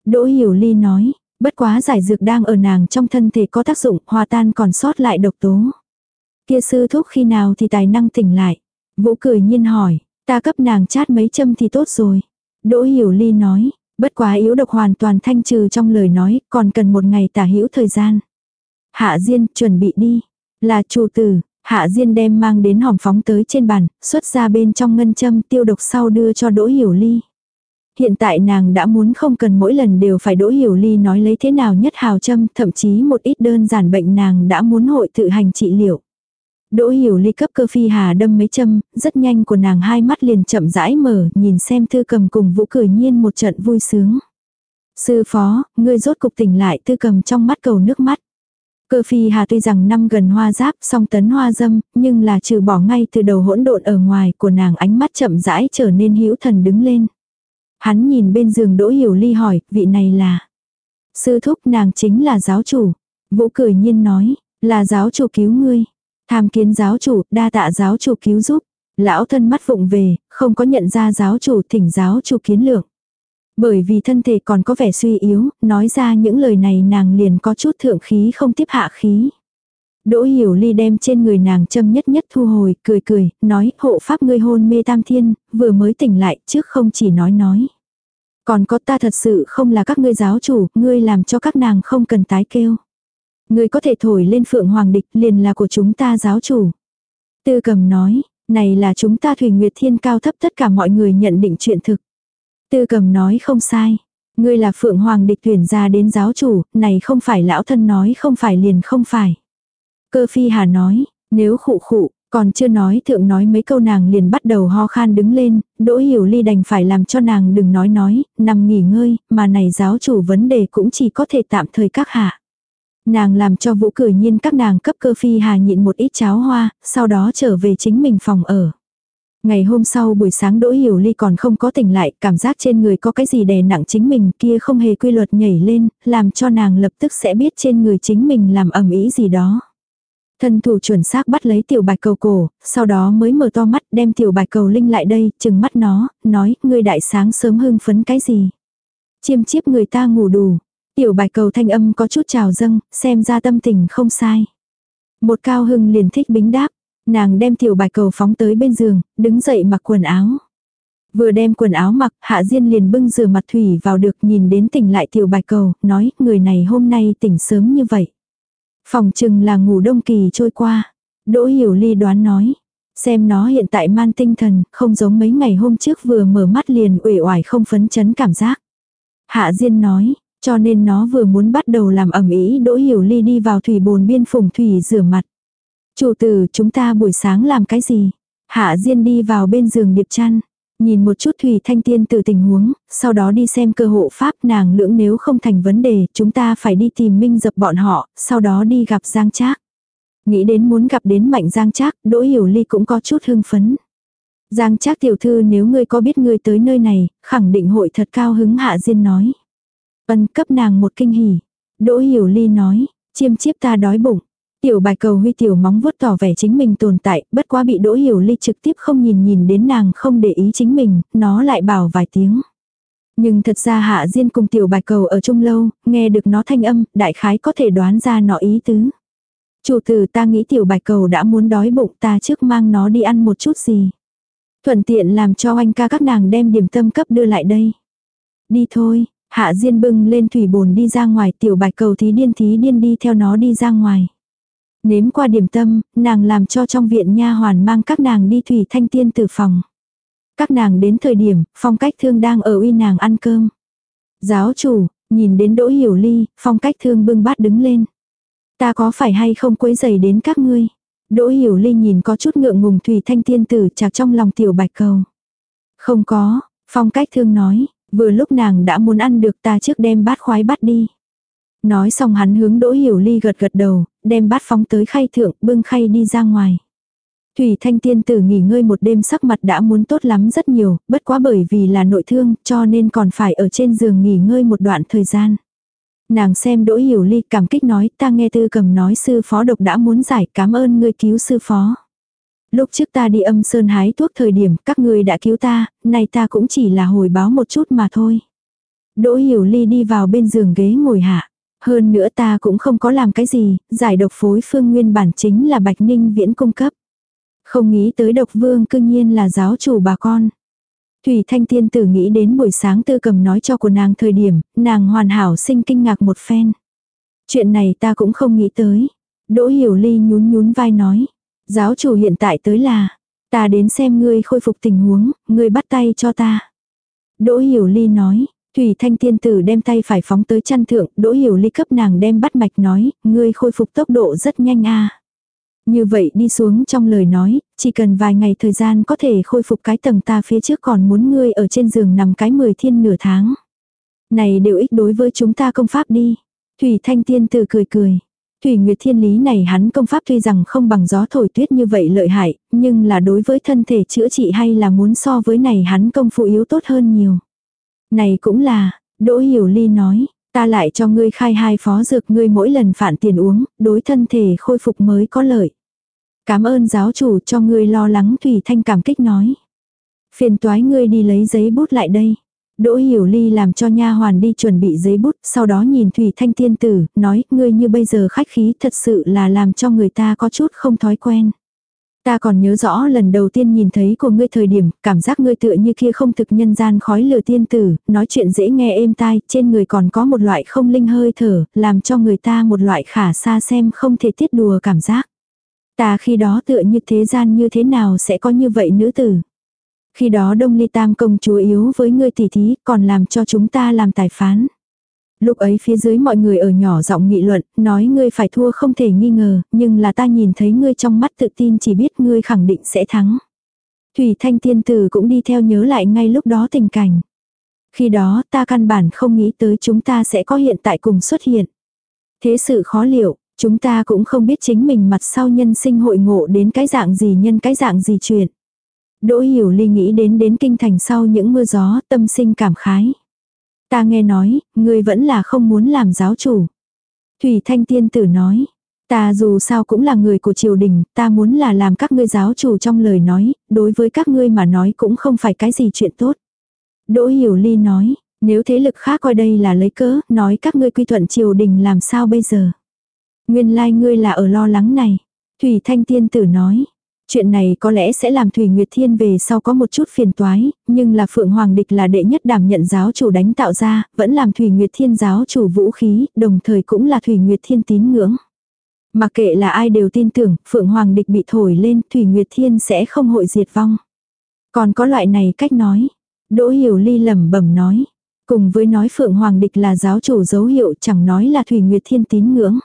Đỗ Hiểu Ly nói, bất quá giải dược đang ở nàng trong thân thể có tác dụng, hòa tan còn sót lại độc tố. Kia sư thúc khi nào thì tài năng tỉnh lại. Vũ cười nhiên hỏi, ta cấp nàng chát mấy châm thì tốt rồi. Đỗ Hiểu Ly nói, bất quá yếu độc hoàn toàn thanh trừ trong lời nói, còn cần một ngày tả hữu thời gian. Hạ Diên, chuẩn bị đi. Là chủ tử, Hạ Diên đem mang đến hòm phóng tới trên bàn, xuất ra bên trong ngân châm tiêu độc sau đưa cho Đỗ Hiểu Ly. Hiện tại nàng đã muốn không cần mỗi lần đều phải Đỗ Hiểu Ly nói lấy thế nào nhất hào châm, thậm chí một ít đơn giản bệnh nàng đã muốn hội tự hành trị liệu. Đỗ Hiểu Ly cấp cơ phi hà đâm mấy châm, rất nhanh của nàng hai mắt liền chậm rãi mở, nhìn xem thư cầm cùng vũ cười nhiên một trận vui sướng. Sư phó, ngươi rốt cục tỉnh lại tư cầm trong mắt cầu nước mắt. Cơ phi hà tuy rằng năm gần hoa giáp song tấn hoa dâm, nhưng là trừ bỏ ngay từ đầu hỗn độn ở ngoài của nàng ánh mắt chậm rãi trở nên hữu thần đứng lên. Hắn nhìn bên giường đỗ hiểu ly hỏi, vị này là. Sư thúc nàng chính là giáo chủ. Vũ cười nhiên nói, là giáo chủ cứu ngươi. Tham kiến giáo chủ, đa tạ giáo chủ cứu giúp. Lão thân mắt vụng về, không có nhận ra giáo chủ thỉnh giáo chủ kiến lượng. Bởi vì thân thể còn có vẻ suy yếu, nói ra những lời này nàng liền có chút thượng khí không tiếp hạ khí. Đỗ hiểu ly đem trên người nàng châm nhất nhất thu hồi, cười cười, nói hộ pháp ngươi hôn mê tam thiên, vừa mới tỉnh lại trước không chỉ nói nói. Còn có ta thật sự không là các ngươi giáo chủ, ngươi làm cho các nàng không cần tái kêu. Ngươi có thể thổi lên phượng hoàng địch liền là của chúng ta giáo chủ. Tư cầm nói, này là chúng ta thủy nguyệt thiên cao thấp tất cả mọi người nhận định chuyện thực. Tư cầm nói không sai. Ngươi là phượng hoàng địch tuyển ra đến giáo chủ, này không phải lão thân nói không phải liền không phải. Cơ phi hà nói, nếu khụ khụ, còn chưa nói thượng nói mấy câu nàng liền bắt đầu ho khan đứng lên, đỗ hiểu ly đành phải làm cho nàng đừng nói nói, nằm nghỉ ngơi, mà này giáo chủ vấn đề cũng chỉ có thể tạm thời các hạ. Nàng làm cho vũ cười nhiên các nàng cấp cơ phi hà nhịn một ít cháo hoa, sau đó trở về chính mình phòng ở. Ngày hôm sau buổi sáng Đỗ Hiểu Ly còn không có tỉnh lại, cảm giác trên người có cái gì đè nặng chính mình kia không hề quy luật nhảy lên, làm cho nàng lập tức sẽ biết trên người chính mình làm ẩm ý gì đó. Thân thủ chuẩn xác bắt lấy tiểu bạch cầu cổ, sau đó mới mở to mắt đem tiểu bạch cầu linh lại đây, chừng mắt nó, nói, ngươi đại sáng sớm hưng phấn cái gì. Chiêm chiếp người ta ngủ đủ. Tiểu bạch cầu thanh âm có chút trào dâng, xem ra tâm tình không sai. Một cao hưng liền thích bính đáp, nàng đem tiểu bạch cầu phóng tới bên giường, đứng dậy mặc quần áo. Vừa đem quần áo mặc, Hạ Diên liền bưng rửa mặt thủy vào được nhìn đến tỉnh lại tiểu bạch cầu, nói, người này hôm nay tỉnh sớm như vậy. Phòng chừng là ngủ đông kỳ trôi qua. Đỗ Hiểu Ly đoán nói. Xem nó hiện tại man tinh thần, không giống mấy ngày hôm trước vừa mở mắt liền uể oải không phấn chấn cảm giác. Hạ Diên nói, cho nên nó vừa muốn bắt đầu làm ẩm ý Đỗ Hiểu Ly đi vào thủy bồn biên phùng thủy rửa mặt. Chủ tử, chúng ta buổi sáng làm cái gì? Hạ Diên đi vào bên giường điệp chăn. Nhìn một chút Thủy Thanh Tiên từ tình huống, sau đó đi xem cơ hộ pháp nàng lưỡng nếu không thành vấn đề, chúng ta phải đi tìm minh dập bọn họ, sau đó đi gặp Giang Trác. Nghĩ đến muốn gặp đến mạnh Giang Trác, Đỗ Hiểu Ly cũng có chút hưng phấn. Giang Trác tiểu thư nếu ngươi có biết ngươi tới nơi này, khẳng định hội thật cao hứng Hạ Diên nói. Ân cấp nàng một kinh hỉ. Đỗ Hiểu Ly nói, chiêm chiếp ta đói bụng. Tiểu bài cầu huy tiểu móng vuốt tỏ vẻ chính mình tồn tại, bất quá bị đỗ hiểu ly trực tiếp không nhìn nhìn đến nàng không để ý chính mình, nó lại bảo vài tiếng. Nhưng thật ra hạ diên cùng tiểu bài cầu ở chung lâu, nghe được nó thanh âm, đại khái có thể đoán ra nó ý tứ. Chủ tử ta nghĩ tiểu bạch cầu đã muốn đói bụng ta trước mang nó đi ăn một chút gì. Thuận tiện làm cho anh ca các nàng đem điểm tâm cấp đưa lại đây. Đi thôi, hạ diên bưng lên thủy bồn đi ra ngoài tiểu bạch cầu thí điên thí điên đi theo nó đi ra ngoài. Nếm qua điểm tâm, nàng làm cho trong viện nha hoàn mang các nàng đi thủy thanh tiên tử phòng. Các nàng đến thời điểm, phong cách thương đang ở uy nàng ăn cơm. Giáo chủ, nhìn đến đỗ hiểu ly, phong cách thương bưng bát đứng lên. Ta có phải hay không quấy giày đến các ngươi? Đỗ hiểu ly nhìn có chút ngượng ngùng thủy thanh tiên tử chạc trong lòng tiểu bạch cầu. Không có, phong cách thương nói, vừa lúc nàng đã muốn ăn được ta trước đem bát khoái bắt đi. Nói xong hắn hướng Đỗ Hiểu Ly gật gật đầu, đem bát phóng tới khay thượng, bưng khay đi ra ngoài. Thủy Thanh Tiên Tử nghỉ ngơi một đêm sắc mặt đã muốn tốt lắm rất nhiều, bất quá bởi vì là nội thương, cho nên còn phải ở trên giường nghỉ ngơi một đoạn thời gian. Nàng xem Đỗ Hiểu Ly cảm kích nói, ta nghe tư cầm nói sư phó độc đã muốn giải, cảm ơn ngươi cứu sư phó. Lúc trước ta đi âm sơn hái thuốc thời điểm, các ngươi đã cứu ta, nay ta cũng chỉ là hồi báo một chút mà thôi. Đỗ Hiểu Ly đi vào bên giường ghế ngồi hạ. Hơn nữa ta cũng không có làm cái gì, giải độc phối phương nguyên bản chính là Bạch Ninh Viễn cung cấp. Không nghĩ tới độc vương cương nhiên là giáo chủ bà con. Thủy Thanh Tiên tử nghĩ đến buổi sáng tư cầm nói cho của nàng thời điểm, nàng hoàn hảo sinh kinh ngạc một phen. Chuyện này ta cũng không nghĩ tới. Đỗ Hiểu Ly nhún nhún vai nói. Giáo chủ hiện tại tới là, ta đến xem ngươi khôi phục tình huống, ngươi bắt tay cho ta. Đỗ Hiểu Ly nói, Thủy Thanh Tiên Tử đem tay phải phóng tới chăn thượng, Đỗ Hiểu Ly cấp nàng đem bắt mạch nói, ngươi khôi phục tốc độ rất nhanh a. Như vậy đi xuống trong lời nói, chỉ cần vài ngày thời gian có thể khôi phục cái tầng ta phía trước còn muốn ngươi ở trên giường nằm cái mười thiên nửa tháng. Này đều ích đối với chúng ta công pháp đi. Thủy Thanh Tiên Tử cười cười. Thủy Nguyệt Thiên Lý này hắn công pháp tuy rằng không bằng gió thổi tuyết như vậy lợi hại, nhưng là đối với thân thể chữa trị hay là muốn so với này hắn công phu yếu tốt hơn nhiều. Này cũng là, Đỗ Hiểu Ly nói, ta lại cho ngươi khai hai phó dược ngươi mỗi lần phản tiền uống, đối thân thể khôi phục mới có lợi. Cảm ơn giáo chủ cho ngươi lo lắng Thủy Thanh cảm kích nói. Phiền toái ngươi đi lấy giấy bút lại đây. Đỗ Hiểu Ly làm cho nha hoàn đi chuẩn bị giấy bút, sau đó nhìn Thủy Thanh tiên tử, nói, ngươi như bây giờ khách khí thật sự là làm cho người ta có chút không thói quen. Ta còn nhớ rõ lần đầu tiên nhìn thấy của ngươi thời điểm, cảm giác ngươi tựa như kia không thực nhân gian khói lửa tiên tử, nói chuyện dễ nghe êm tai, trên người còn có một loại không linh hơi thở, làm cho người ta một loại khả xa xem không thể tiết đùa cảm giác. Ta khi đó tựa như thế gian như thế nào sẽ có như vậy nữ tử. Khi đó Đông Ly Tam công chúa yếu với ngươi tỷ thí, còn làm cho chúng ta làm tài phán. Lúc ấy phía dưới mọi người ở nhỏ giọng nghị luận, nói ngươi phải thua không thể nghi ngờ, nhưng là ta nhìn thấy ngươi trong mắt tự tin chỉ biết ngươi khẳng định sẽ thắng. Thủy Thanh Tiên Tử cũng đi theo nhớ lại ngay lúc đó tình cảnh. Khi đó ta căn bản không nghĩ tới chúng ta sẽ có hiện tại cùng xuất hiện. Thế sự khó liệu, chúng ta cũng không biết chính mình mặt sau nhân sinh hội ngộ đến cái dạng gì nhân cái dạng gì chuyện. Đỗ Hiểu Ly nghĩ đến đến kinh thành sau những mưa gió, tâm sinh cảm khái. Ta nghe nói, ngươi vẫn là không muốn làm giáo chủ. Thủy Thanh Tiên Tử nói, ta dù sao cũng là người của triều đình, ta muốn là làm các ngươi giáo chủ trong lời nói, đối với các ngươi mà nói cũng không phải cái gì chuyện tốt. Đỗ Hiểu Ly nói, nếu thế lực khác coi đây là lấy cớ, nói các ngươi quy thuận triều đình làm sao bây giờ. Nguyên lai like ngươi là ở lo lắng này. Thủy Thanh Tiên Tử nói, Chuyện này có lẽ sẽ làm Thủy Nguyệt Thiên về sau có một chút phiền toái, nhưng là Phượng Hoàng Địch là đệ nhất đảm nhận giáo chủ đánh tạo ra, vẫn làm Thủy Nguyệt Thiên giáo chủ vũ khí, đồng thời cũng là Thủy Nguyệt Thiên tín ngưỡng. Mặc kệ là ai đều tin tưởng, Phượng Hoàng Địch bị thổi lên, Thủy Nguyệt Thiên sẽ không hội diệt vong. Còn có loại này cách nói. Đỗ Hiểu Ly lẩm bẩm nói. Cùng với nói Phượng Hoàng Địch là giáo chủ dấu hiệu chẳng nói là Thủy Nguyệt Thiên tín ngưỡng.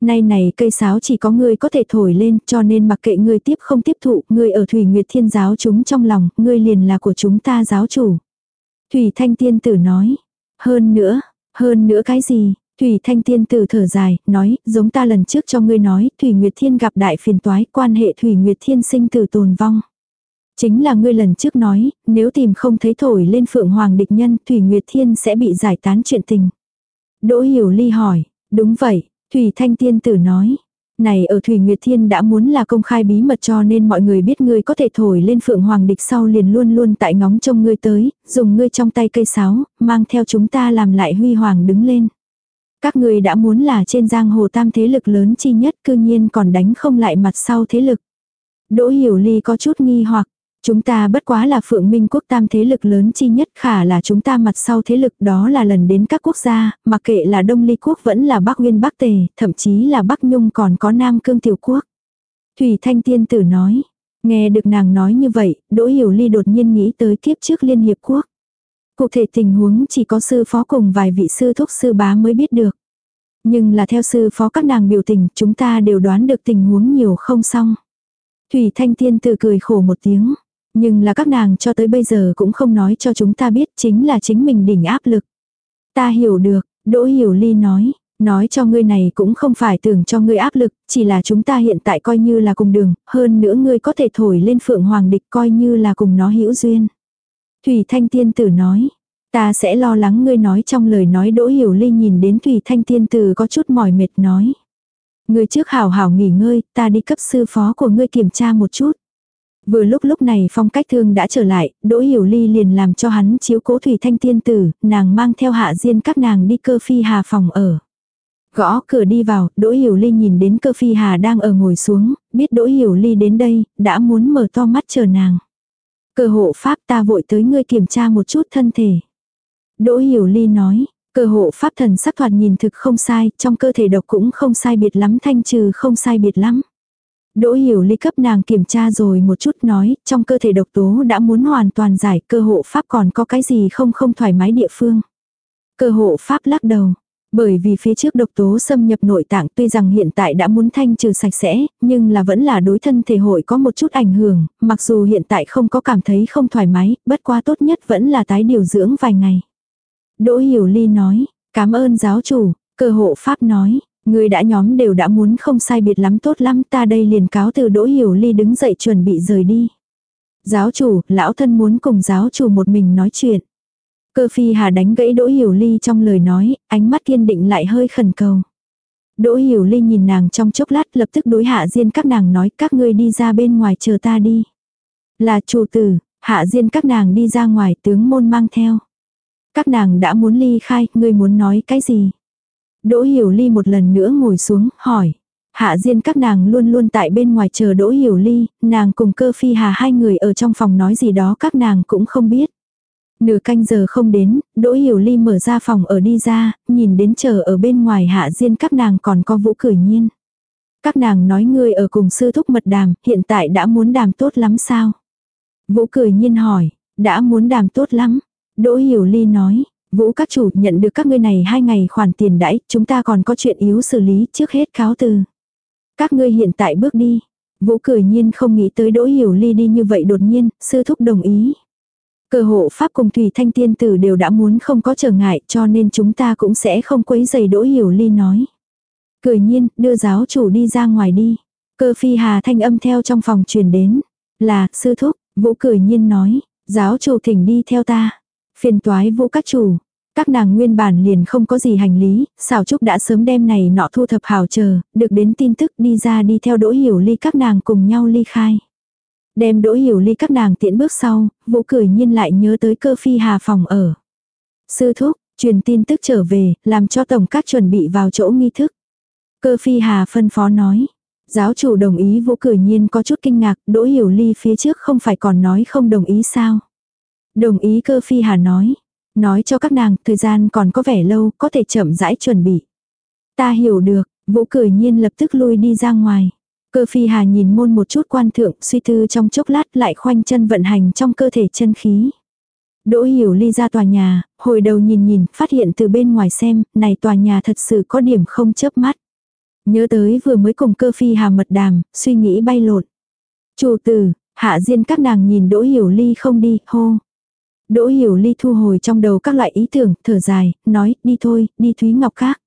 Nay này cây sáo chỉ có ngươi có thể thổi lên cho nên mặc kệ ngươi tiếp không tiếp thụ, ngươi ở Thủy Nguyệt Thiên giáo chúng trong lòng, ngươi liền là của chúng ta giáo chủ. Thủy Thanh Tiên Tử nói, hơn nữa, hơn nữa cái gì? Thủy Thanh Tiên Tử thở dài, nói, giống ta lần trước cho ngươi nói, Thủy Nguyệt Thiên gặp đại phiền toái, quan hệ Thủy Nguyệt Thiên sinh tử tồn vong. Chính là ngươi lần trước nói, nếu tìm không thấy thổi lên Phượng Hoàng địch nhân, Thủy Nguyệt Thiên sẽ bị giải tán chuyện tình. Đỗ Hiểu Ly hỏi, đúng vậy, Thủy Thanh Tiên Tử nói. Này ở Thủy Nguyệt Thiên đã muốn là công khai bí mật cho nên mọi người biết ngươi có thể thổi lên Phượng Hoàng địch sau liền luôn luôn tại ngóng trông ngươi tới, dùng ngươi trong tay cây sáo, mang theo chúng ta làm lại huy hoàng đứng lên. Các ngươi đã muốn là trên giang hồ tam thế lực lớn chi nhất cư nhiên còn đánh không lại mặt sau thế lực. Đỗ Hiểu Ly có chút nghi hoặc, Chúng ta bất quá là phượng minh quốc tam thế lực lớn chi nhất khả là chúng ta mặt sau thế lực đó là lần đến các quốc gia, mặc kệ là Đông Ly quốc vẫn là Bắc Nguyên Bắc Tề, thậm chí là Bắc Nhung còn có Nam Cương Tiểu Quốc. Thủy Thanh Tiên Tử nói, nghe được nàng nói như vậy, Đỗ Hiểu Ly đột nhiên nghĩ tới kiếp trước Liên Hiệp Quốc. Cụ thể tình huống chỉ có sư phó cùng vài vị sư thúc sư bá mới biết được. Nhưng là theo sư phó các nàng biểu tình, chúng ta đều đoán được tình huống nhiều không xong. Thủy Thanh Tiên Tử cười khổ một tiếng. Nhưng là các nàng cho tới bây giờ cũng không nói cho chúng ta biết chính là chính mình đỉnh áp lực. Ta hiểu được, Đỗ Hiểu Ly nói, Nói cho ngươi này cũng không phải tưởng cho ngươi áp lực, chỉ là chúng ta hiện tại coi như là cùng đường, hơn nữa ngươi có thể thổi lên phượng hoàng địch coi như là cùng nó hữu duyên. Thủy Thanh Tiên Tử nói, ta sẽ lo lắng ngươi nói trong lời nói Đỗ Hiểu Ly nhìn đến Thủy Thanh Tiên Tử có chút mỏi mệt nói. Ngươi trước hảo hảo nghỉ ngơi, ta đi cấp sư phó của ngươi kiểm tra một chút. Vừa lúc lúc này phong cách thương đã trở lại, Đỗ Hiểu Ly liền làm cho hắn chiếu cố Thủy Thanh Tiên Tử, nàng mang theo hạ diên các nàng đi cơ phi hà phòng ở. Gõ cửa đi vào, Đỗ Hiểu Ly nhìn đến cơ phi hà đang ở ngồi xuống, biết Đỗ Hiểu Ly đến đây, đã muốn mở to mắt chờ nàng. Cơ hộ pháp ta vội tới ngươi kiểm tra một chút thân thể. Đỗ Hiểu Ly nói, cơ hộ pháp thần sắc thoạt nhìn thực không sai, trong cơ thể độc cũng không sai biệt lắm thanh trừ không sai biệt lắm. Đỗ hiểu ly cấp nàng kiểm tra rồi một chút nói, trong cơ thể độc tố đã muốn hoàn toàn giải, cơ hộ pháp còn có cái gì không không thoải mái địa phương. Cơ hộ pháp lắc đầu. Bởi vì phía trước độc tố xâm nhập nội tạng tuy rằng hiện tại đã muốn thanh trừ sạch sẽ, nhưng là vẫn là đối thân thể hội có một chút ảnh hưởng, mặc dù hiện tại không có cảm thấy không thoải mái, bất quá tốt nhất vẫn là tái điều dưỡng vài ngày. Đỗ Hiểu Ly nói, cảm ơn giáo chủ, cơ hộ pháp nói, Người đã nhóm đều đã muốn không sai biệt lắm tốt lắm ta đây liền cáo từ Đỗ Hiểu Ly đứng dậy chuẩn bị rời đi. Giáo chủ, lão thân muốn cùng giáo chủ một mình nói chuyện. Cơ phi hà đánh gãy Đỗ Hiểu Ly trong lời nói, ánh mắt kiên định lại hơi khẩn cầu. Đỗ Hiểu Ly nhìn nàng trong chốc lát lập tức đối hạ diên các nàng nói các ngươi đi ra bên ngoài chờ ta đi. Là chủ tử, hạ diên các nàng đi ra ngoài tướng môn mang theo. Các nàng đã muốn ly khai, ngươi muốn nói cái gì? Đỗ Hiểu Ly một lần nữa ngồi xuống, hỏi. Hạ Diên các nàng luôn luôn tại bên ngoài chờ Đỗ Hiểu Ly, nàng cùng cơ phi hà hai người ở trong phòng nói gì đó các nàng cũng không biết. Nửa canh giờ không đến, Đỗ Hiểu Ly mở ra phòng ở đi ra, nhìn đến chờ ở bên ngoài Hạ Diên các nàng còn có vũ cử nhiên. Các nàng nói ngươi ở cùng sư thúc mật đàm, hiện tại đã muốn đàm tốt lắm sao? Vũ cười nhiên hỏi, đã muốn đàm tốt lắm. Đỗ Hiểu Ly nói, Vũ các chủ nhận được các ngươi này hai ngày khoản tiền đãi, chúng ta còn có chuyện yếu xử lý trước hết cáo từ. Các ngươi hiện tại bước đi. Vũ cười nhiên không nghĩ tới đỗ hiểu ly đi như vậy đột nhiên, sư thúc đồng ý. Cơ hộ pháp cùng Thủy Thanh Tiên Tử đều đã muốn không có trở ngại cho nên chúng ta cũng sẽ không quấy giày đỗ hiểu ly nói. Cười nhiên, đưa giáo chủ đi ra ngoài đi. Cơ phi hà thanh âm theo trong phòng truyền đến. Là, sư thúc, vũ cười nhiên nói, giáo chủ thỉnh đi theo ta. Phiền toái vũ các chủ. Các nàng nguyên bản liền không có gì hành lý, xảo trúc đã sớm đem này nọ thu thập hào chờ, được đến tin tức đi ra đi theo đỗ hiểu ly các nàng cùng nhau ly khai. Đem đỗ hiểu ly các nàng tiễn bước sau, vũ cười nhiên lại nhớ tới cơ phi hà phòng ở. Sư thúc, truyền tin tức trở về, làm cho tổng các chuẩn bị vào chỗ nghi thức. Cơ phi hà phân phó nói. Giáo chủ đồng ý vũ cười nhiên có chút kinh ngạc, đỗ hiểu ly phía trước không phải còn nói không đồng ý sao. Đồng ý cơ phi hà nói. Nói cho các nàng, thời gian còn có vẻ lâu, có thể chậm rãi chuẩn bị. Ta hiểu được, vũ cười nhiên lập tức lui đi ra ngoài. Cơ phi hà nhìn môn một chút quan thượng, suy tư trong chốc lát lại khoanh chân vận hành trong cơ thể chân khí. Đỗ hiểu ly ra tòa nhà, hồi đầu nhìn nhìn, phát hiện từ bên ngoài xem, này tòa nhà thật sự có điểm không chớp mắt. Nhớ tới vừa mới cùng cơ phi hà mật đàm, suy nghĩ bay lột Chủ tử, hạ diên các nàng nhìn đỗ hiểu ly không đi, hô. Đỗ Hiểu Ly thu hồi trong đầu các loại ý tưởng, thở dài, nói, đi thôi, đi Thúy Ngọc khác.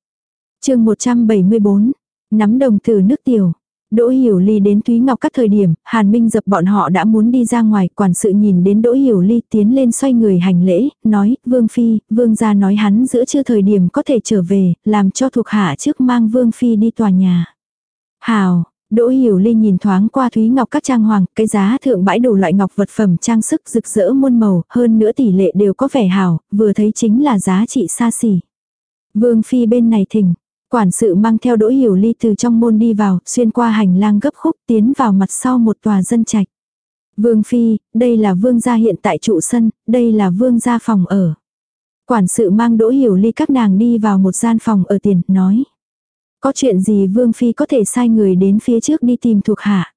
chương 174, nắm đồng từ nước tiểu. Đỗ Hiểu Ly đến Thúy Ngọc các thời điểm, Hàn Minh dập bọn họ đã muốn đi ra ngoài, quản sự nhìn đến Đỗ Hiểu Ly tiến lên xoay người hành lễ, nói, Vương Phi, Vương gia nói hắn giữa chưa thời điểm có thể trở về, làm cho thuộc hạ trước mang Vương Phi đi tòa nhà. Hào, Đỗ Hiểu Ly nhìn thoáng qua Thúy Ngọc các trang hoàng, cái giá thượng bãi đủ loại ngọc vật phẩm trang sức rực rỡ muôn màu, hơn nữa tỷ lệ đều có vẻ hảo, vừa thấy chính là giá trị xa xỉ. Vương Phi bên này thỉnh, quản sự mang theo Đỗ Hiểu Ly từ trong môn đi vào, xuyên qua hành lang gấp khúc tiến vào mặt sau một tòa dân trạch. Vương Phi, đây là vương gia hiện tại trụ sân, đây là vương gia phòng ở. Quản sự mang Đỗ Hiểu Ly các nàng đi vào một gian phòng ở tiền, nói. Có chuyện gì Vương Phi có thể sai người đến phía trước đi tìm thuộc hạ.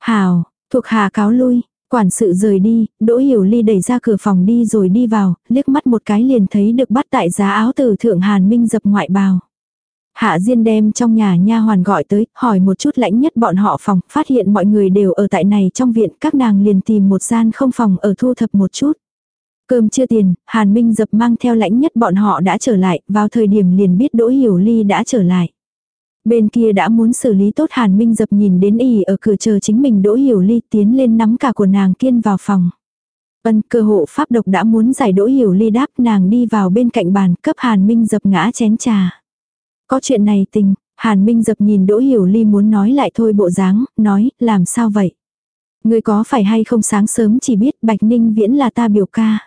Hào, thuộc hạ cáo lui, quản sự rời đi, Đỗ Hiểu Ly đẩy ra cửa phòng đi rồi đi vào, liếc mắt một cái liền thấy được bắt tại giá áo từ thượng Hàn Minh dập ngoại bào. Hạ Diên đem trong nhà nha hoàn gọi tới, hỏi một chút lãnh nhất bọn họ phòng, phát hiện mọi người đều ở tại này trong viện, các nàng liền tìm một gian không phòng ở thu thập một chút. Cơm chưa tiền, Hàn Minh dập mang theo lãnh nhất bọn họ đã trở lại, vào thời điểm liền biết Đỗ Hiểu Ly đã trở lại. Bên kia đã muốn xử lý tốt Hàn Minh dập nhìn đến ỉ ở cửa chờ chính mình Đỗ Hiểu Ly tiến lên nắm cả của nàng kiên vào phòng. Ân cơ hộ pháp độc đã muốn giải Đỗ Hiểu Ly đáp nàng đi vào bên cạnh bàn cấp Hàn Minh dập ngã chén trà. Có chuyện này tình, Hàn Minh dập nhìn Đỗ Hiểu Ly muốn nói lại thôi bộ dáng, nói, làm sao vậy? Người có phải hay không sáng sớm chỉ biết Bạch Ninh Viễn là ta biểu ca.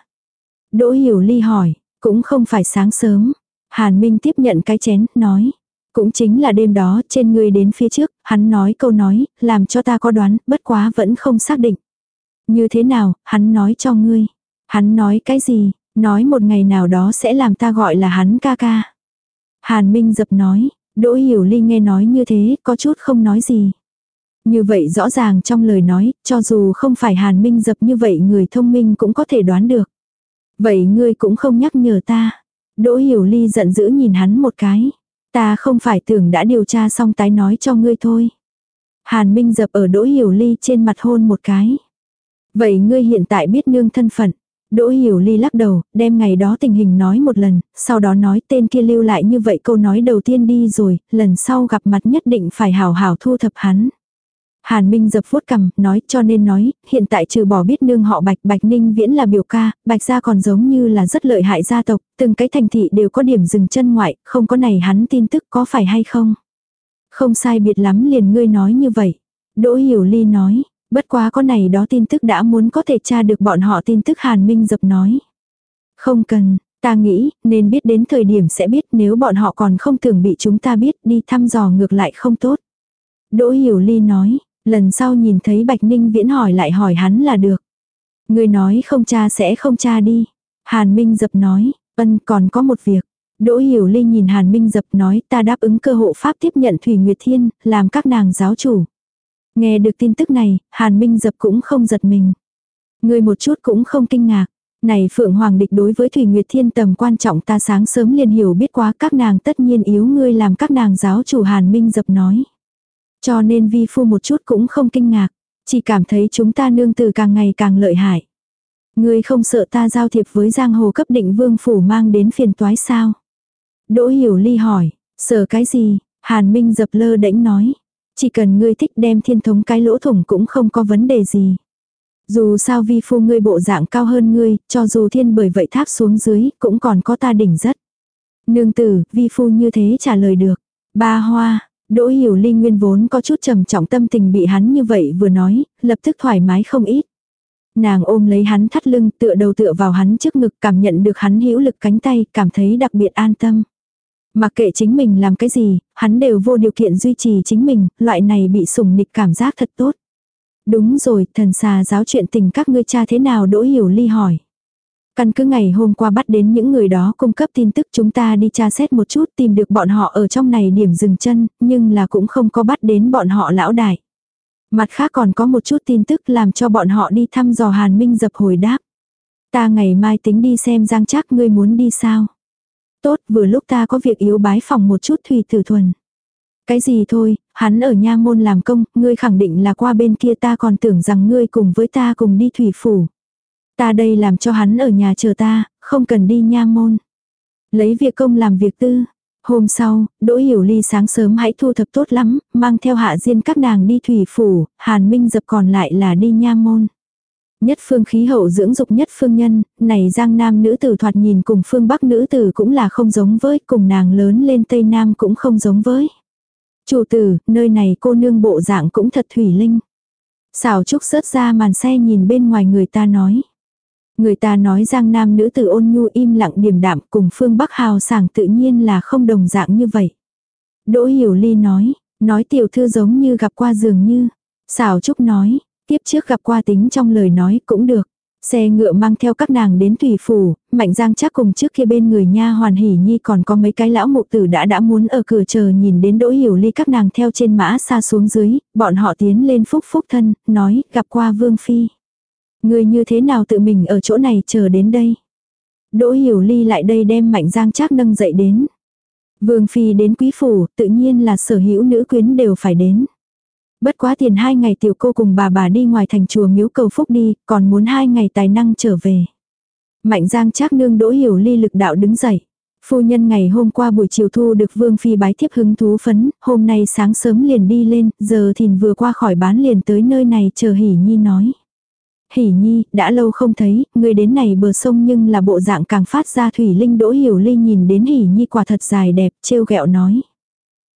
Đỗ Hiểu Ly hỏi, cũng không phải sáng sớm. Hàn Minh tiếp nhận cái chén, nói. Cũng chính là đêm đó, trên người đến phía trước, hắn nói câu nói, làm cho ta có đoán, bất quá vẫn không xác định. Như thế nào, hắn nói cho ngươi. Hắn nói cái gì, nói một ngày nào đó sẽ làm ta gọi là hắn ca ca. Hàn Minh dập nói, Đỗ Hiểu Ly nghe nói như thế, có chút không nói gì. Như vậy rõ ràng trong lời nói, cho dù không phải Hàn Minh dập như vậy người thông minh cũng có thể đoán được. Vậy ngươi cũng không nhắc nhở ta. Đỗ Hiểu Ly giận dữ nhìn hắn một cái. Ta không phải tưởng đã điều tra xong tái nói cho ngươi thôi. Hàn Minh dập ở Đỗ Hiểu Ly trên mặt hôn một cái. Vậy ngươi hiện tại biết nương thân phận. Đỗ Hiểu Ly lắc đầu, đem ngày đó tình hình nói một lần, sau đó nói tên kia lưu lại như vậy câu nói đầu tiên đi rồi, lần sau gặp mặt nhất định phải hào hào thu thập hắn. Hàn Minh dập vuốt cầm, nói cho nên nói, hiện tại trừ bỏ biết nương họ Bạch, Bạch Ninh Viễn là biểu ca, Bạch gia còn giống như là rất lợi hại gia tộc, từng cái thành thị đều có điểm dừng chân ngoại, không có này hắn tin tức có phải hay không. Không sai biệt lắm liền ngươi nói như vậy. Đỗ Hiểu Ly nói, bất quá có này đó tin tức đã muốn có thể tra được bọn họ tin tức Hàn Minh dập nói. Không cần, ta nghĩ, nên biết đến thời điểm sẽ biết nếu bọn họ còn không tưởng bị chúng ta biết đi thăm dò ngược lại không tốt. Đỗ Hiểu Ly nói, Lần sau nhìn thấy Bạch Ninh Viễn hỏi lại hỏi hắn là được. Người nói không cha sẽ không cha đi. Hàn Minh dập nói, ân còn có một việc. Đỗ Hiểu Linh nhìn Hàn Minh dập nói ta đáp ứng cơ hộ pháp tiếp nhận Thủy Nguyệt Thiên, làm các nàng giáo chủ. Nghe được tin tức này, Hàn Minh dập cũng không giật mình. Người một chút cũng không kinh ngạc. Này Phượng Hoàng địch đối với Thủy Nguyệt Thiên tầm quan trọng ta sáng sớm liền hiểu biết quá các nàng tất nhiên yếu ngươi làm các nàng giáo chủ Hàn Minh dập nói. Cho nên vi phu một chút cũng không kinh ngạc, chỉ cảm thấy chúng ta nương tử càng ngày càng lợi hại. Ngươi không sợ ta giao thiệp với giang hồ cấp định vương phủ mang đến phiền toái sao? Đỗ hiểu ly hỏi, sợ cái gì? Hàn Minh dập lơ đễnh nói. Chỉ cần ngươi thích đem thiên thống cái lỗ thủng cũng không có vấn đề gì. Dù sao vi phu ngươi bộ dạng cao hơn ngươi, cho dù thiên bởi vậy tháp xuống dưới, cũng còn có ta đỉnh rất. Nương tử, vi phu như thế trả lời được. Ba hoa, Đỗ Hiểu Ly nguyên vốn có chút trầm trọng tâm tình bị hắn như vậy vừa nói, lập tức thoải mái không ít. Nàng ôm lấy hắn thắt lưng tựa đầu tựa vào hắn trước ngực cảm nhận được hắn hữu lực cánh tay, cảm thấy đặc biệt an tâm. Mặc kệ chính mình làm cái gì, hắn đều vô điều kiện duy trì chính mình, loại này bị sủng nịch cảm giác thật tốt. Đúng rồi, thần xà giáo chuyện tình các ngươi cha thế nào Đỗ Hiểu Ly hỏi. Căn cứ ngày hôm qua bắt đến những người đó cung cấp tin tức chúng ta đi tra xét một chút tìm được bọn họ ở trong này điểm dừng chân, nhưng là cũng không có bắt đến bọn họ lão đại. Mặt khác còn có một chút tin tức làm cho bọn họ đi thăm dò Hàn Minh dập hồi đáp. Ta ngày mai tính đi xem Giang chắc ngươi muốn đi sao. Tốt vừa lúc ta có việc yếu bái phòng một chút Thùy Tử Thuần. Cái gì thôi, hắn ở nha môn làm công, ngươi khẳng định là qua bên kia ta còn tưởng rằng ngươi cùng với ta cùng đi thủy phủ. Ta đây làm cho hắn ở nhà chờ ta, không cần đi nha môn. Lấy việc công làm việc tư. Hôm sau, Đỗ Hiểu Ly sáng sớm hãy thu thập tốt lắm, mang theo hạ diên các nàng đi thủy phủ, Hàn Minh dập còn lại là đi nha môn. Nhất phương khí hậu dưỡng dục nhất phương nhân, này giang nam nữ tử thoạt nhìn cùng phương bắc nữ tử cũng là không giống với, cùng nàng lớn lên tây nam cũng không giống với. Chủ tử, nơi này cô nương bộ dạng cũng thật thủy linh. Xảo trúc rớt ra màn xe nhìn bên ngoài người ta nói. Người ta nói giang nam nữ tử ôn nhu im lặng điềm đạm cùng phương bắc hào sảng tự nhiên là không đồng dạng như vậy. Đỗ hiểu ly nói, nói tiểu thư giống như gặp qua dường như. Xảo trúc nói, tiếp trước gặp qua tính trong lời nói cũng được. Xe ngựa mang theo các nàng đến tùy phủ, mạnh giang chắc cùng trước kia bên người nha hoàn hỉ nhi còn có mấy cái lão mụ tử đã đã muốn ở cửa chờ nhìn đến đỗ hiểu ly các nàng theo trên mã xa xuống dưới, bọn họ tiến lên phúc phúc thân, nói gặp qua vương phi. Người như thế nào tự mình ở chỗ này chờ đến đây. Đỗ hiểu ly lại đây đem mạnh giang trác nâng dậy đến. Vương phi đến quý phủ, tự nhiên là sở hữu nữ quyến đều phải đến. Bất quá tiền hai ngày tiểu cô cùng bà bà đi ngoài thành chùa miếu cầu phúc đi, còn muốn hai ngày tài năng trở về. Mạnh giang chắc nương đỗ hiểu ly lực đạo đứng dậy. Phu nhân ngày hôm qua buổi chiều thu được vương phi bái thiếp hứng thú phấn, hôm nay sáng sớm liền đi lên, giờ thìn vừa qua khỏi bán liền tới nơi này chờ hỉ nhi nói. Hỉ nhi, đã lâu không thấy, người đến này bờ sông nhưng là bộ dạng càng phát ra thủy linh đỗ hiểu ly nhìn đến hỉ nhi quả thật dài đẹp, trêu ghẹo nói.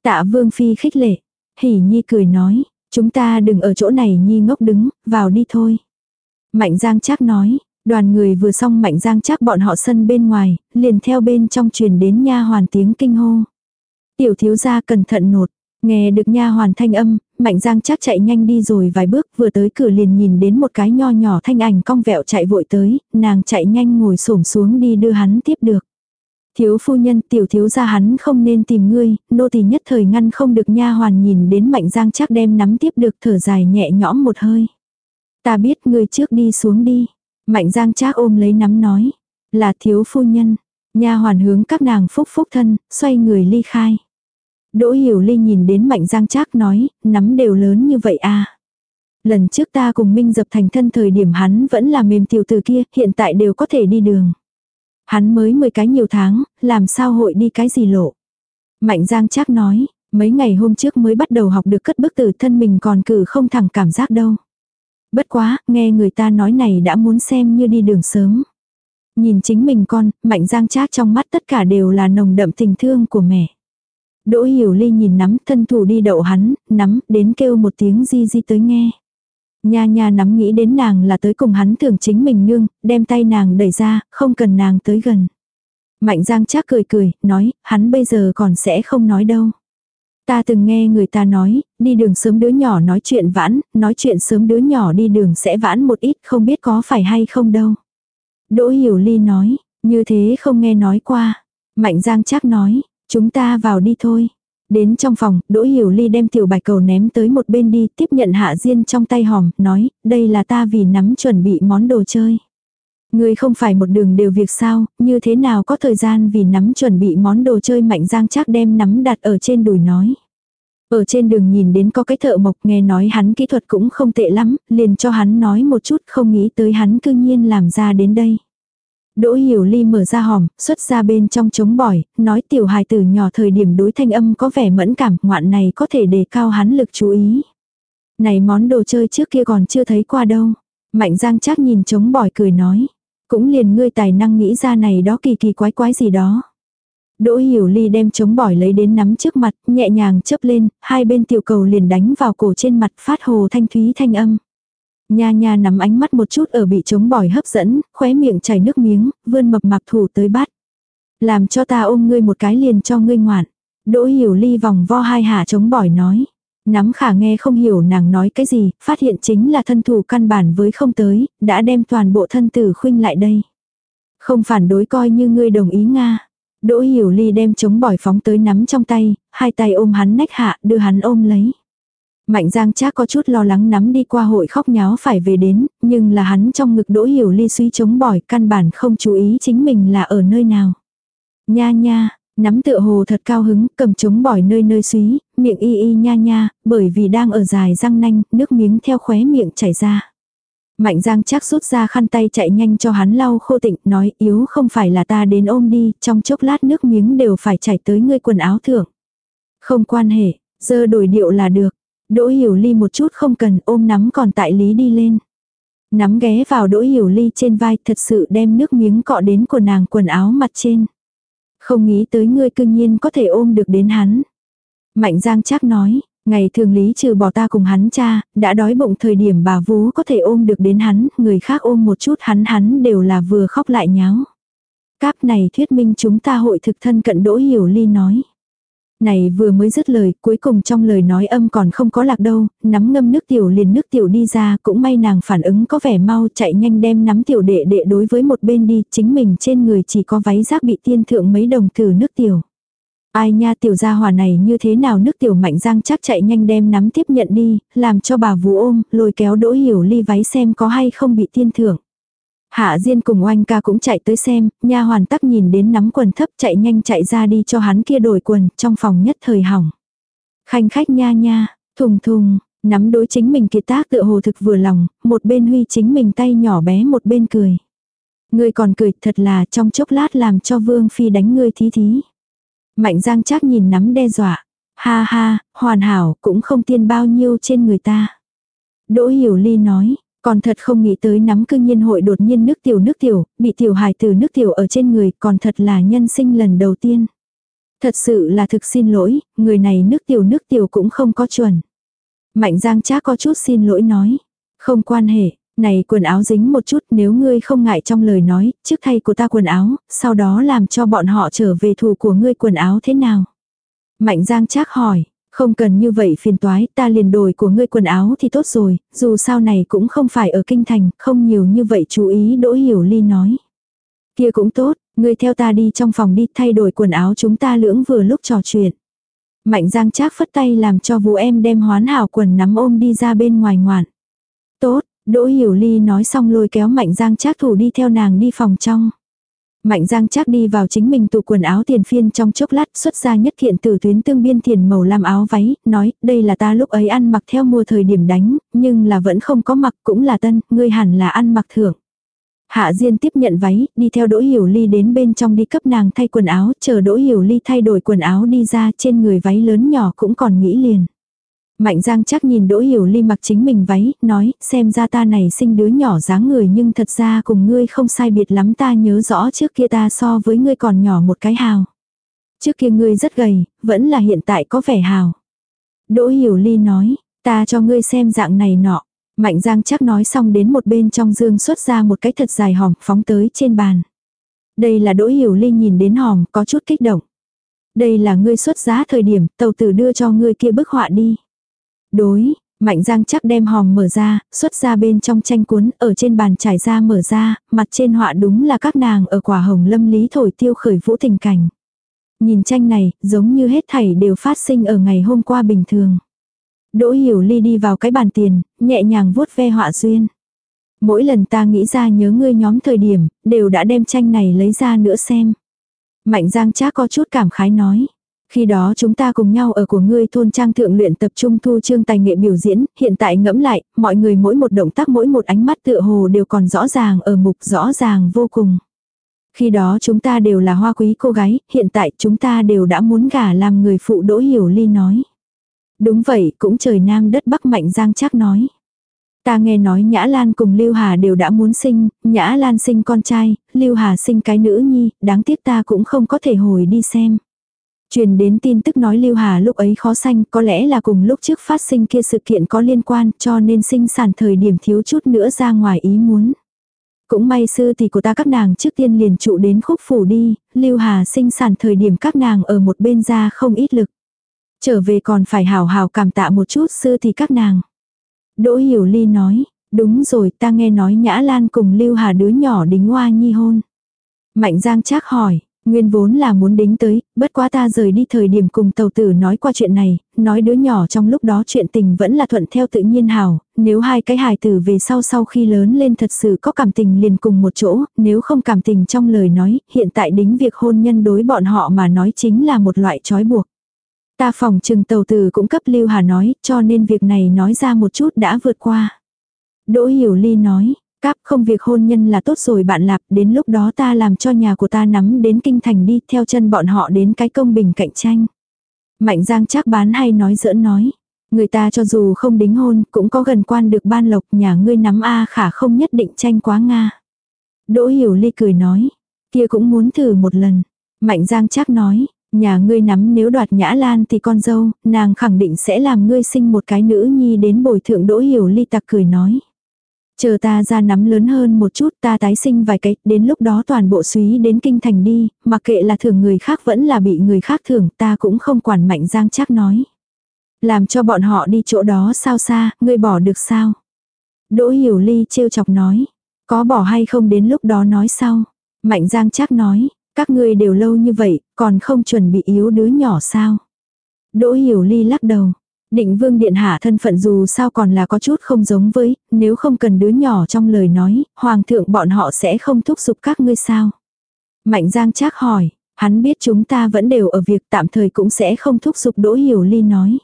Tạ vương phi khích lệ, hỉ nhi cười nói, chúng ta đừng ở chỗ này nhi ngốc đứng, vào đi thôi. Mạnh giang chắc nói, đoàn người vừa xong mạnh giang chắc bọn họ sân bên ngoài, liền theo bên trong truyền đến nha hoàn tiếng kinh hô. Tiểu thiếu gia cẩn thận nột, nghe được nha hoàn thanh âm, mạnh giang chắc chạy nhanh đi rồi vài bước vừa tới cửa liền nhìn đến một cái nho nhỏ thanh ảnh cong vẹo chạy vội tới, nàng chạy nhanh ngồi xổm xuống đi đưa hắn tiếp được. Thiếu phu nhân tiểu thiếu gia hắn không nên tìm ngươi, nô tỳ nhất thời ngăn không được nha hoàn nhìn đến mạnh giang chắc đem nắm tiếp được thở dài nhẹ nhõm một hơi. Ta biết ngươi trước đi xuống đi. Mạnh giang trác ôm lấy nắm nói. Là thiếu phu nhân. Nha hoàn hướng các nàng phúc phúc thân, xoay người ly khai. Đỗ hiểu ly nhìn đến mạnh giang trác nói, nắm đều lớn như vậy à. Lần trước ta cùng Minh dập thành thân thời điểm hắn vẫn là mềm tiểu từ kia, hiện tại đều có thể đi đường. Hắn mới 10 cái nhiều tháng, làm sao hội đi cái gì lộ. Mạnh giang trác nói, mấy ngày hôm trước mới bắt đầu học được cất bước từ thân mình còn cử không thẳng cảm giác đâu. Bất quá, nghe người ta nói này đã muốn xem như đi đường sớm. Nhìn chính mình con, mạnh giang trác trong mắt tất cả đều là nồng đậm tình thương của mẹ. Đỗ hiểu ly nhìn nắm thân thủ đi đậu hắn, nắm, đến kêu một tiếng di di tới nghe. Nha nha nắm nghĩ đến nàng là tới cùng hắn thường chính mình nương, đem tay nàng đẩy ra, không cần nàng tới gần. Mạnh giang chắc cười cười, nói, hắn bây giờ còn sẽ không nói đâu. Ta từng nghe người ta nói, đi đường sớm đứa nhỏ nói chuyện vãn, nói chuyện sớm đứa nhỏ đi đường sẽ vãn một ít không biết có phải hay không đâu. Đỗ Hiểu Ly nói, như thế không nghe nói qua. Mạnh Giang chắc nói, chúng ta vào đi thôi. Đến trong phòng, Đỗ Hiểu Ly đem tiểu bạch cầu ném tới một bên đi, tiếp nhận hạ diên trong tay hòm, nói, đây là ta vì nắm chuẩn bị món đồ chơi. Người không phải một đường đều việc sao, như thế nào có thời gian vì nắm chuẩn bị món đồ chơi mạnh giang chắc đem nắm đặt ở trên đùi nói. Ở trên đường nhìn đến có cái thợ mộc nghe nói hắn kỹ thuật cũng không tệ lắm, liền cho hắn nói một chút không nghĩ tới hắn cư nhiên làm ra đến đây. Đỗ hiểu ly mở ra hòm, xuất ra bên trong chống bỏi, nói tiểu hài tử nhỏ thời điểm đối thanh âm có vẻ mẫn cảm, ngoạn này có thể đề cao hắn lực chú ý. Này món đồ chơi trước kia còn chưa thấy qua đâu. Mạnh giang chắc nhìn chống bỏi cười nói. Cũng liền ngươi tài năng nghĩ ra này đó kỳ kỳ quái quái gì đó. Đỗ hiểu ly đem chống bỏi lấy đến nắm trước mặt, nhẹ nhàng chớp lên, hai bên tiểu cầu liền đánh vào cổ trên mặt phát hồ thanh thúy thanh âm. Nha nha nắm ánh mắt một chút ở bị chống bỏi hấp dẫn, khóe miệng chảy nước miếng, vươn mập mạp thủ tới bắt. Làm cho ta ôm ngươi một cái liền cho ngươi ngoạn. Đỗ hiểu ly vòng vo hai hạ chống bỏi nói. Nắm khả nghe không hiểu nàng nói cái gì, phát hiện chính là thân thủ căn bản với không tới, đã đem toàn bộ thân tử khuynh lại đây. Không phản đối coi như ngươi đồng ý Nga. Đỗ hiểu ly đem chống bỏi phóng tới nắm trong tay, hai tay ôm hắn nách hạ đưa hắn ôm lấy. Mạnh giang chắc có chút lo lắng nắm đi qua hội khóc nháo phải về đến, nhưng là hắn trong ngực đỗ hiểu ly suy chống bỏi căn bản không chú ý chính mình là ở nơi nào. Nha nha, Nắm tựa hồ thật cao hứng, cầm chống bỏi nơi nơi suý, miệng y y nha nha, bởi vì đang ở dài răng nanh, nước miếng theo khóe miệng chảy ra. Mạnh giang chắc rút ra khăn tay chạy nhanh cho hắn lau khô tịnh, nói yếu không phải là ta đến ôm đi, trong chốc lát nước miếng đều phải chảy tới ngươi quần áo thưởng. Không quan hệ, giờ đổi điệu là được. Đỗ hiểu ly một chút không cần ôm nắm còn tại lý đi lên. Nắm ghé vào đỗ hiểu ly trên vai thật sự đem nước miếng cọ đến của nàng quần áo mặt trên. Không nghĩ tới ngươi cương nhiên có thể ôm được đến hắn. Mạnh Giang chắc nói, ngày thường lý trừ bỏ ta cùng hắn cha, đã đói bụng thời điểm bà vú có thể ôm được đến hắn, người khác ôm một chút hắn hắn đều là vừa khóc lại nháo. Cáp này thuyết minh chúng ta hội thực thân cận đỗ hiểu ly nói. Này vừa mới dứt lời, cuối cùng trong lời nói âm còn không có lạc đâu, nắm ngâm nước tiểu liền nước tiểu đi ra, cũng may nàng phản ứng có vẻ mau chạy nhanh đem nắm tiểu đệ đệ đối với một bên đi, chính mình trên người chỉ có váy rác bị tiên thượng mấy đồng từ nước tiểu. Ai nha tiểu gia hòa này như thế nào nước tiểu mạnh giang chắc chạy nhanh đem nắm tiếp nhận đi, làm cho bà vú ôm, lôi kéo đỗ hiểu ly váy xem có hay không bị tiên thượng. Hạ Diên cùng oanh ca cũng chạy tới xem, nha hoàn tắc nhìn đến nắm quần thấp chạy nhanh chạy ra đi cho hắn kia đổi quần, trong phòng nhất thời hỏng. Khanh khách nha nha, thùng thùng, nắm đối chính mình kiệt tác tựa hồ thực vừa lòng, một bên huy chính mình tay nhỏ bé một bên cười. Ngươi còn cười thật là trong chốc lát làm cho Vương Phi đánh ngươi thí thí. Mạnh Giang chắc nhìn nắm đe dọa. Ha ha, hoàn hảo, cũng không tiên bao nhiêu trên người ta. Đỗ Hiểu Ly nói, còn thật không nghĩ tới nắm cư nhiên hội đột nhiên nước tiểu nước tiểu, bị tiểu hài từ nước tiểu ở trên người, còn thật là nhân sinh lần đầu tiên. Thật sự là thực xin lỗi, người này nước tiểu nước tiểu cũng không có chuẩn. Mạnh Giang Trác có chút xin lỗi nói, không quan hệ, này quần áo dính một chút nếu ngươi không ngại trong lời nói, trước thay của ta quần áo, sau đó làm cho bọn họ trở về thủ của ngươi quần áo thế nào. Mạnh Giang Trác hỏi, không cần như vậy phiền toái, ta liền đổi của ngươi quần áo thì tốt rồi, dù sao này cũng không phải ở kinh thành, không nhiều như vậy chú ý Đỗ Hiểu Ly nói. Kia cũng tốt, ngươi theo ta đi trong phòng đi thay đổi quần áo chúng ta lưỡng vừa lúc trò chuyện. Mạnh Giang Trác phất tay làm cho vũ em đem hoán hảo quần nắm ôm đi ra bên ngoài ngoạn. Tốt, Đỗ Hiểu Ly nói xong lôi kéo Mạnh Giang Trác thủ đi theo nàng đi phòng trong. Mạnh Giang chắc đi vào chính mình tủ quần áo tiền phiên trong chốc lát xuất ra nhất kiện tử tuyến tương biên thiền màu lam áo váy, nói đây là ta lúc ấy ăn mặc theo mùa thời điểm đánh, nhưng là vẫn không có mặc cũng là tân, ngươi hẳn là ăn mặc thưởng. Hạ Diên tiếp nhận váy, đi theo Đỗ Hiểu Ly đến bên trong đi cấp nàng thay quần áo, chờ Đỗ Hiểu Ly thay đổi quần áo đi ra trên người váy lớn nhỏ cũng còn nghĩ liền. Mạnh Giang chắc nhìn Đỗ Hiểu Ly mặc chính mình váy, nói, xem ra ta này sinh đứa nhỏ dáng người nhưng thật ra cùng ngươi không sai biệt lắm ta nhớ rõ trước kia ta so với ngươi còn nhỏ một cái hào. Trước kia ngươi rất gầy, vẫn là hiện tại có vẻ hào. Đỗ Hiểu Ly nói, ta cho ngươi xem dạng này nọ. Mạnh Giang chắc nói xong đến một bên trong dương xuất ra một cái thật dài hòm phóng tới trên bàn. Đây là Đỗ Hiểu Ly nhìn đến hòm có chút kích động. Đây là ngươi xuất giá thời điểm tàu tử đưa cho ngươi kia bức họa đi. Đối, Mạnh Giang chắc đem hòm mở ra, xuất ra bên trong tranh cuốn, ở trên bàn trải ra mở ra, mặt trên họa đúng là các nàng ở quả hồng lâm lý thổi tiêu khởi vũ tình cảnh. Nhìn tranh này, giống như hết thảy đều phát sinh ở ngày hôm qua bình thường. Đỗ Hiểu Ly đi vào cái bàn tiền, nhẹ nhàng vuốt ve họa duyên. Mỗi lần ta nghĩ ra nhớ ngươi nhóm thời điểm, đều đã đem tranh này lấy ra nữa xem. Mạnh Giang Trác có chút cảm khái nói. Khi đó chúng ta cùng nhau ở của ngươi thôn trang thượng luyện tập trung thu chương tài nghệ biểu diễn, hiện tại ngẫm lại, mọi người mỗi một động tác mỗi một ánh mắt tựa hồ đều còn rõ ràng ở mục rõ ràng vô cùng. Khi đó chúng ta đều là hoa quý cô gái, hiện tại chúng ta đều đã muốn gả làm người phụ đỗ hiểu ly nói. Đúng vậy, cũng trời nam đất bắc mạnh giang chắc nói. Ta nghe nói Nhã Lan cùng Lưu Hà đều đã muốn sinh, Nhã Lan sinh con trai, Lưu Hà sinh cái nữ nhi, đáng tiếc ta cũng không có thể hồi đi xem. Truyền đến tin tức nói Lưu Hà lúc ấy khó sanh có lẽ là cùng lúc trước phát sinh kia sự kiện có liên quan cho nên sinh sản thời điểm thiếu chút nữa ra ngoài ý muốn. Cũng may sư thì của ta các nàng trước tiên liền trụ đến khúc phủ đi, Lưu Hà sinh sản thời điểm các nàng ở một bên ra không ít lực. Trở về còn phải hào hào cảm tạ một chút sư thì các nàng. Đỗ Hiểu Ly nói, đúng rồi ta nghe nói Nhã Lan cùng Lưu Hà đứa nhỏ đính hoa nhi hôn. Mạnh Giang Trác hỏi, Nguyên vốn là muốn đính tới, bất quá ta rời đi thời điểm cùng tàu tử nói qua chuyện này, nói đứa nhỏ trong lúc đó chuyện tình vẫn là thuận theo tự nhiên hảo, nếu hai cái hài tử về sau sau khi lớn lên thật sự có cảm tình liền cùng một chỗ, nếu không cảm tình trong lời nói, hiện tại đính việc hôn nhân đối bọn họ mà nói chính là một loại trói buộc. Ta phòng trừng tàu tử cũng cấp Lưu Hà nói, cho nên việc này nói ra một chút đã vượt qua. Đỗ Hiểu Ly nói, Cáp không việc hôn nhân là tốt rồi bạn lạp, đến lúc đó ta làm cho nhà của ta nắm đến kinh thành đi, theo chân bọn họ đến cái công bình cạnh tranh. Mạnh giang chắc bán hay nói giỡn nói. Người ta cho dù không đính hôn, cũng có gần quan được ban lộc nhà ngươi nắm A khả không nhất định tranh quá Nga. Đỗ hiểu ly cười nói. Kia cũng muốn thử một lần. Mạnh giang chắc nói. Nhà ngươi nắm nếu đoạt nhã lan thì con dâu, nàng khẳng định sẽ làm ngươi sinh một cái nữ nhi đến bồi thượng đỗ hiểu ly tặc cười nói. Chờ ta ra nắm lớn hơn một chút ta tái sinh vài cái, đến lúc đó toàn bộ suý đến kinh thành đi, mặc kệ là thưởng người khác vẫn là bị người khác thưởng, ta cũng không quản mạnh giang chắc nói. Làm cho bọn họ đi chỗ đó sao xa, ngươi bỏ được sao? Đỗ hiểu ly trêu chọc nói, có bỏ hay không đến lúc đó nói sau. Mạnh giang chắc nói, các ngươi đều lâu như vậy, còn không chuẩn bị yếu đứa nhỏ sao? Đỗ hiểu ly lắc đầu, Định vương điện hạ thân phận dù sao còn là có chút không giống với, nếu không cần đứa nhỏ trong lời nói, hoàng thượng bọn họ sẽ không thúc giục các ngươi sao. Mạnh giang trác hỏi, hắn biết chúng ta vẫn đều ở việc tạm thời cũng sẽ không thúc giục đỗ hiểu ly nói.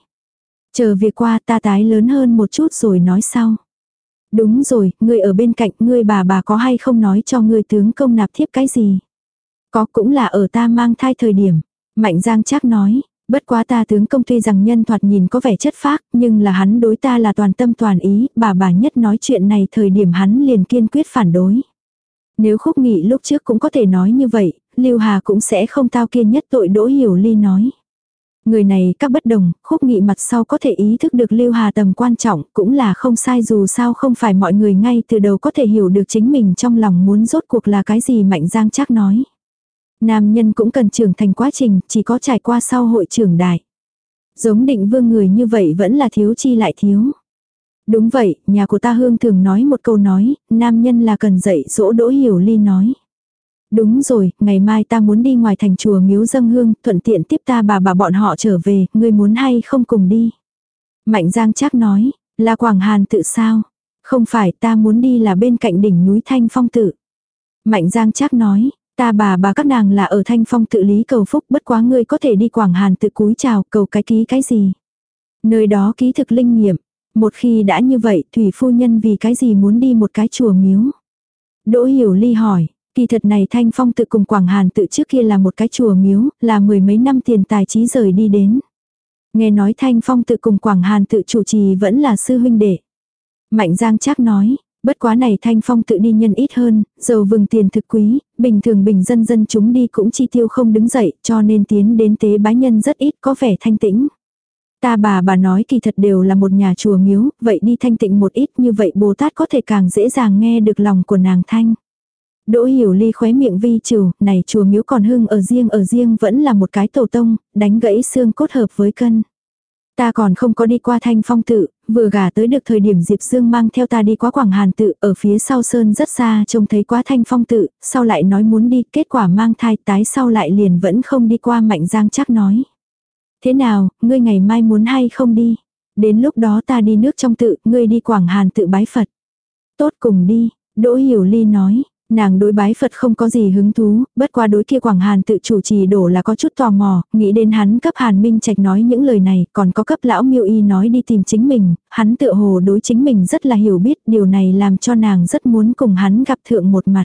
Chờ việc qua ta tái lớn hơn một chút rồi nói sau. Đúng rồi, ngươi ở bên cạnh, ngươi bà bà có hay không nói cho ngươi tướng công nạp thiếp cái gì? Có cũng là ở ta mang thai thời điểm. Mạnh Giang chắc nói, bất quá ta tướng công tuy rằng nhân thoạt nhìn có vẻ chất phác, nhưng là hắn đối ta là toàn tâm toàn ý, bà bà nhất nói chuyện này thời điểm hắn liền kiên quyết phản đối. Nếu khúc nghị lúc trước cũng có thể nói như vậy, Lưu Hà cũng sẽ không tao kiên nhất tội đỗ hiểu ly nói. Người này các bất đồng, khúc nghị mặt sau có thể ý thức được Lưu Hà tầm quan trọng cũng là không sai dù sao không phải mọi người ngay từ đầu có thể hiểu được chính mình trong lòng muốn rốt cuộc là cái gì Mạnh Giang chắc nói. Nam nhân cũng cần trưởng thành quá trình, chỉ có trải qua sau hội trưởng đại. Giống định vương người như vậy vẫn là thiếu chi lại thiếu. Đúng vậy, nhà của ta hương thường nói một câu nói, nam nhân là cần dạy dỗ đỗ hiểu ly nói. Đúng rồi, ngày mai ta muốn đi ngoài thành chùa miếu dâng hương, thuận tiện tiếp ta bà bà bọn họ trở về, ngươi muốn hay không cùng đi. Mạnh Giang chắc nói, là Quảng Hàn tự sao? Không phải ta muốn đi là bên cạnh đỉnh núi Thanh Phong tự. Mạnh Giang chắc nói, ta bà bà các nàng là ở Thanh Phong tự lý cầu phúc bất quá ngươi có thể đi Quảng Hàn tự cúi chào cầu cái ký cái gì. Nơi đó ký thực linh nghiệm. Một khi đã như vậy Thủy Phu Nhân vì cái gì muốn đi một cái chùa miếu. Đỗ Hiểu Ly hỏi, Kỳ thật này Thanh Phong tự cùng Quảng Hàn tự trước kia là một cái chùa miếu, là mười mấy năm tiền tài trí rời đi đến. Nghe nói Thanh Phong tự cùng Quảng Hàn tự chủ trì vẫn là sư huynh đệ. Mạnh Giang chắc nói, bất quá này Thanh Phong tự đi nhân ít hơn, dầu vừng tiền thực quý, bình thường bình dân dân chúng đi cũng chi tiêu không đứng dậy, cho nên tiến đến tế bái nhân rất ít có vẻ thanh tĩnh. Ta bà bà nói kỳ thật đều là một nhà chùa miếu, vậy đi thanh tịnh một ít như vậy Bồ Tát có thể càng dễ dàng nghe được lòng của nàng thanh. Đỗ hiểu ly khóe miệng vi trừ, này chùa miếu còn hưng ở riêng ở riêng vẫn là một cái tổ tông, đánh gãy xương cốt hợp với cân. Ta còn không có đi qua thanh phong tự, vừa gả tới được thời điểm Diệp Dương mang theo ta đi qua Quảng Hàn tự, ở phía sau sơn rất xa trông thấy quá thanh phong tự, sau lại nói muốn đi, kết quả mang thai tái sau lại liền vẫn không đi qua mạnh giang chắc nói. Thế nào, ngươi ngày mai muốn hay không đi? Đến lúc đó ta đi nước trong tự, ngươi đi Quảng Hàn tự bái Phật. Tốt cùng đi, Đỗ Hiểu Ly nói, Nàng đối bái Phật không có gì hứng thú, bất qua đối kia Quảng Hàn tự chủ trì đổ là có chút tò mò, nghĩ đến hắn cấp Hàn Minh Trạch nói những lời này, còn có cấp lão miêu y nói đi tìm chính mình, hắn tự hồ đối chính mình rất là hiểu biết, điều này làm cho nàng rất muốn cùng hắn gặp thượng một mặt.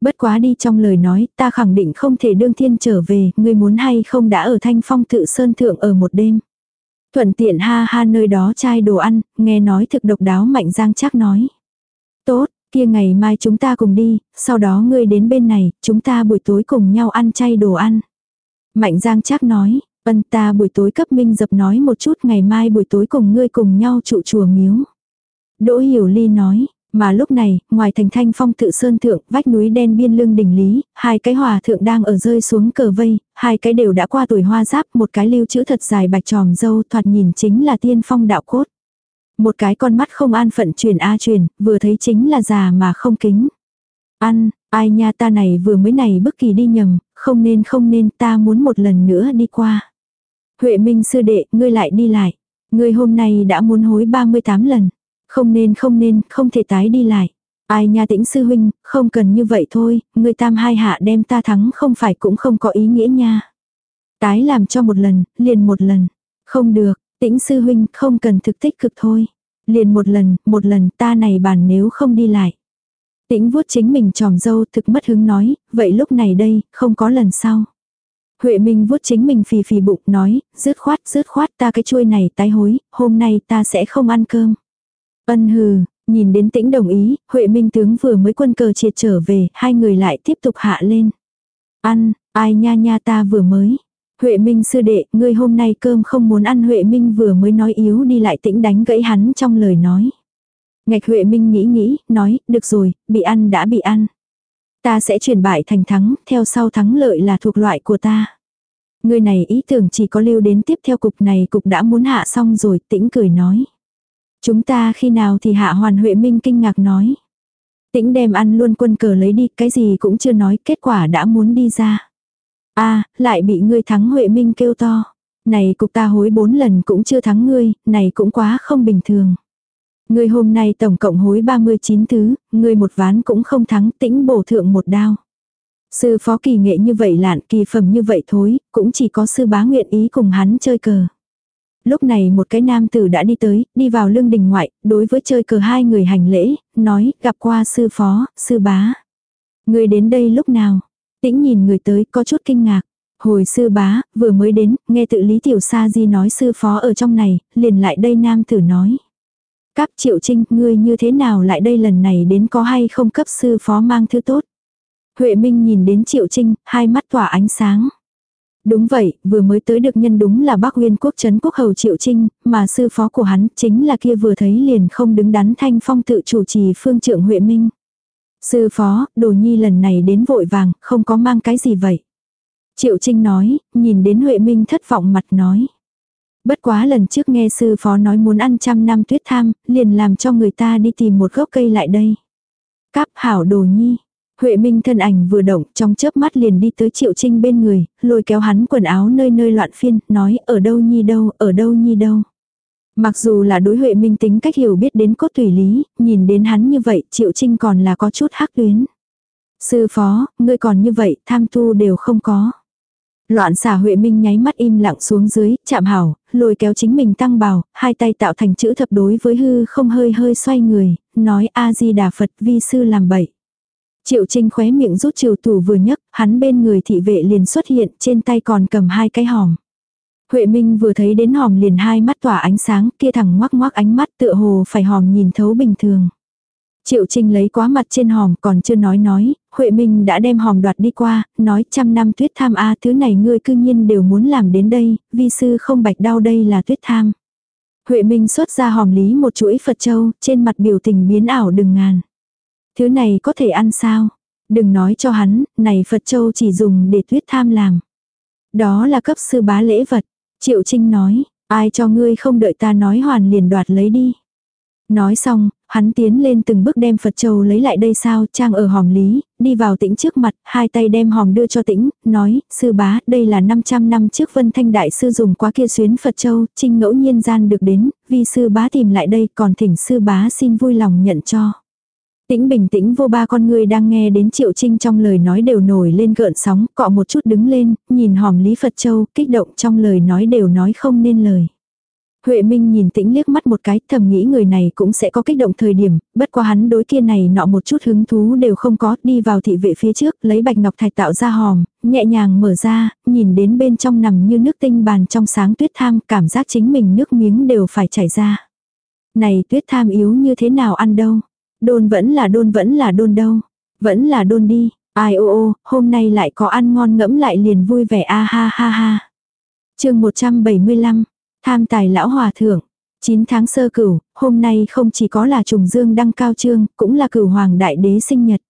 Bất quá đi trong lời nói, ta khẳng định không thể đương thiên trở về, ngươi muốn hay không đã ở thanh phong tự sơn thượng ở một đêm. Thuận tiện ha ha nơi đó chai đồ ăn, nghe nói thực độc đáo mạnh giang chắc nói. Tốt, Kia ngày mai chúng ta cùng đi, sau đó ngươi đến bên này, chúng ta buổi tối cùng nhau ăn chay đồ ăn. Mạnh Giang chắc nói, ân ta buổi tối cấp minh dập nói một chút ngày mai buổi tối cùng ngươi cùng nhau trụ chùa miếu. Đỗ Hiểu Ly nói, mà lúc này, ngoài thành thanh phong tự sơn thượng, vách núi đen biên lưng đỉnh lý, hai cái hòa thượng đang ở rơi xuống cờ vây, hai cái đều đã qua tuổi hoa giáp, một cái lưu chữ thật dài bạch tròm dâu thoạt nhìn chính là tiên phong đạo cốt. Một cái con mắt không an phận truyền A truyền, vừa thấy chính là già mà không kính. Ăn, ai nha ta này vừa mới này bất kỳ đi nhầm, không nên không nên ta muốn một lần nữa đi qua. Huệ Minh sư đệ, ngươi lại đi lại. Ngươi hôm nay đã muốn hối 38 lần. Không nên không nên, không thể tái đi lại. Ai nha tĩnh sư huynh, không cần như vậy thôi, ngươi tam hai hạ đem ta thắng không phải cũng không có ý nghĩa nha. Tái làm cho một lần, liền một lần. Không được, Tĩnh sư huynh không cần thực tích cực thôi. Liền một lần, một lần ta này bàn nếu không đi lại. Tĩnh vuốt chính mình tròm dâu thực mất hứng nói, vậy lúc này đây, không có lần sau. Huệ Minh vuốt chính mình phì phì bụng nói, rứt khoát rứt khoát ta cái chuôi này tái hối, hôm nay ta sẽ không ăn cơm. Ân hừ, nhìn đến tĩnh đồng ý, Huệ Minh tướng vừa mới quân cờ triệt trở về, hai người lại tiếp tục hạ lên. Ăn, ai nha nha ta vừa mới. Huệ Minh sư đệ, ngươi hôm nay cơm không muốn ăn Huệ Minh vừa mới nói yếu đi lại tĩnh đánh gãy hắn trong lời nói. Ngạch Huệ Minh nghĩ nghĩ, nói, được rồi, bị ăn đã bị ăn. Ta sẽ chuyển bại thành thắng, theo sau thắng lợi là thuộc loại của ta. Người này ý tưởng chỉ có lưu đến tiếp theo cục này cục đã muốn hạ xong rồi, tĩnh cười nói. Chúng ta khi nào thì hạ hoàn Huệ Minh kinh ngạc nói. Tĩnh đem ăn luôn quân cờ lấy đi, cái gì cũng chưa nói, kết quả đã muốn đi ra a lại bị ngươi thắng Huệ Minh kêu to. Này cục ta hối bốn lần cũng chưa thắng ngươi, này cũng quá không bình thường. Ngươi hôm nay tổng cộng hối 39 thứ, ngươi một ván cũng không thắng tĩnh bổ thượng một đao. Sư phó kỳ nghệ như vậy lạn kỳ phẩm như vậy thối, cũng chỉ có sư bá nguyện ý cùng hắn chơi cờ. Lúc này một cái nam tử đã đi tới, đi vào lương đình ngoại, đối với chơi cờ hai người hành lễ, nói, gặp qua sư phó, sư bá. Người đến đây lúc nào? Tĩnh nhìn người tới có chút kinh ngạc. Hồi sư bá, vừa mới đến, nghe tự lý tiểu sa di nói sư phó ở trong này, liền lại đây nam tử nói. Cáp triệu trinh, ngươi như thế nào lại đây lần này đến có hay không cấp sư phó mang thư tốt. Huệ Minh nhìn đến triệu trinh, hai mắt tỏa ánh sáng. Đúng vậy, vừa mới tới được nhân đúng là bác Nguyên quốc trấn quốc hầu Triệu Trinh, mà sư phó của hắn chính là kia vừa thấy liền không đứng đắn thanh phong tự chủ trì phương trưởng Huệ Minh. Sư phó, đồ nhi lần này đến vội vàng, không có mang cái gì vậy. Triệu Trinh nói, nhìn đến Huệ Minh thất vọng mặt nói. Bất quá lần trước nghe sư phó nói muốn ăn trăm năm tuyết tham, liền làm cho người ta đi tìm một gốc cây lại đây. Cáp hảo đồ nhi. Huệ Minh thân ảnh vừa động trong chớp mắt liền đi tới Triệu Trinh bên người, lôi kéo hắn quần áo nơi nơi loạn phiên, nói ở đâu nhi đâu, ở đâu nhi đâu. Mặc dù là đối Huệ Minh tính cách hiểu biết đến cốt tùy lý, nhìn đến hắn như vậy Triệu Trinh còn là có chút hắc tuyến. Sư phó, ngươi còn như vậy, tham tu đều không có. Loạn xả Huệ Minh nháy mắt im lặng xuống dưới, chạm hảo, lôi kéo chính mình tăng bào, hai tay tạo thành chữ thập đối với hư không hơi hơi xoay người, nói A-di-đà Phật vi sư làm bậy. Triệu Trinh khóe miệng rút chiều thủ vừa nhấc, hắn bên người thị vệ liền xuất hiện, trên tay còn cầm hai cái hòm. Huệ Minh vừa thấy đến hòm liền hai mắt tỏa ánh sáng, kia thẳng ngoác ngoác ánh mắt tựa hồ phải hòm nhìn thấu bình thường. Triệu Trinh lấy quá mặt trên hòm còn chưa nói nói, Huệ Minh đã đem hòm đoạt đi qua, nói trăm năm tuyết tham a thứ này ngươi cư nhiên đều muốn làm đến đây, vi sư không bạch đau đây là tuyết tham. Huệ Minh xuất ra hòm lý một chuỗi Phật Châu, trên mặt biểu tình biến ảo đừng ngàn. Thứ này có thể ăn sao? Đừng nói cho hắn, này Phật Châu chỉ dùng để tuyết tham làm. Đó là cấp sư bá lễ vật. Triệu Trinh nói, ai cho ngươi không đợi ta nói hoàn liền đoạt lấy đi. Nói xong, hắn tiến lên từng bước đem Phật Châu lấy lại đây sao, trang ở hòm lý, đi vào tĩnh trước mặt, hai tay đem hòm đưa cho tĩnh, nói, sư bá, đây là 500 năm trước Vân Thanh Đại Sư dùng quá kia xuyến Phật Châu, trinh ngẫu nhiên gian được đến, vì sư bá tìm lại đây, còn thỉnh sư bá xin vui lòng nhận cho. Tĩnh bình tĩnh vô ba con người đang nghe đến Triệu Trinh trong lời nói đều nổi lên gợn sóng, cọ một chút đứng lên, nhìn hòm Lý Phật Châu, kích động trong lời nói đều nói không nên lời. Huệ Minh nhìn tĩnh liếc mắt một cái, thầm nghĩ người này cũng sẽ có kích động thời điểm, bất quá hắn đối kia này nọ một chút hứng thú đều không có, đi vào thị vệ phía trước, lấy bạch ngọc thạch tạo ra hòm, nhẹ nhàng mở ra, nhìn đến bên trong nằm như nước tinh bàn trong sáng tuyết tham, cảm giác chính mình nước miếng đều phải chảy ra. Này tuyết tham yếu như thế nào ăn đâu? Đôn vẫn là đôn vẫn là đôn đâu. Vẫn là đôn đi. Ai ô ô, hôm nay lại có ăn ngon ngẫm lại liền vui vẻ a ha ha ha. chương 175, tham tài lão hòa thượng. 9 tháng sơ cửu, hôm nay không chỉ có là trùng dương đăng cao trương, cũng là cửu hoàng đại đế sinh nhật.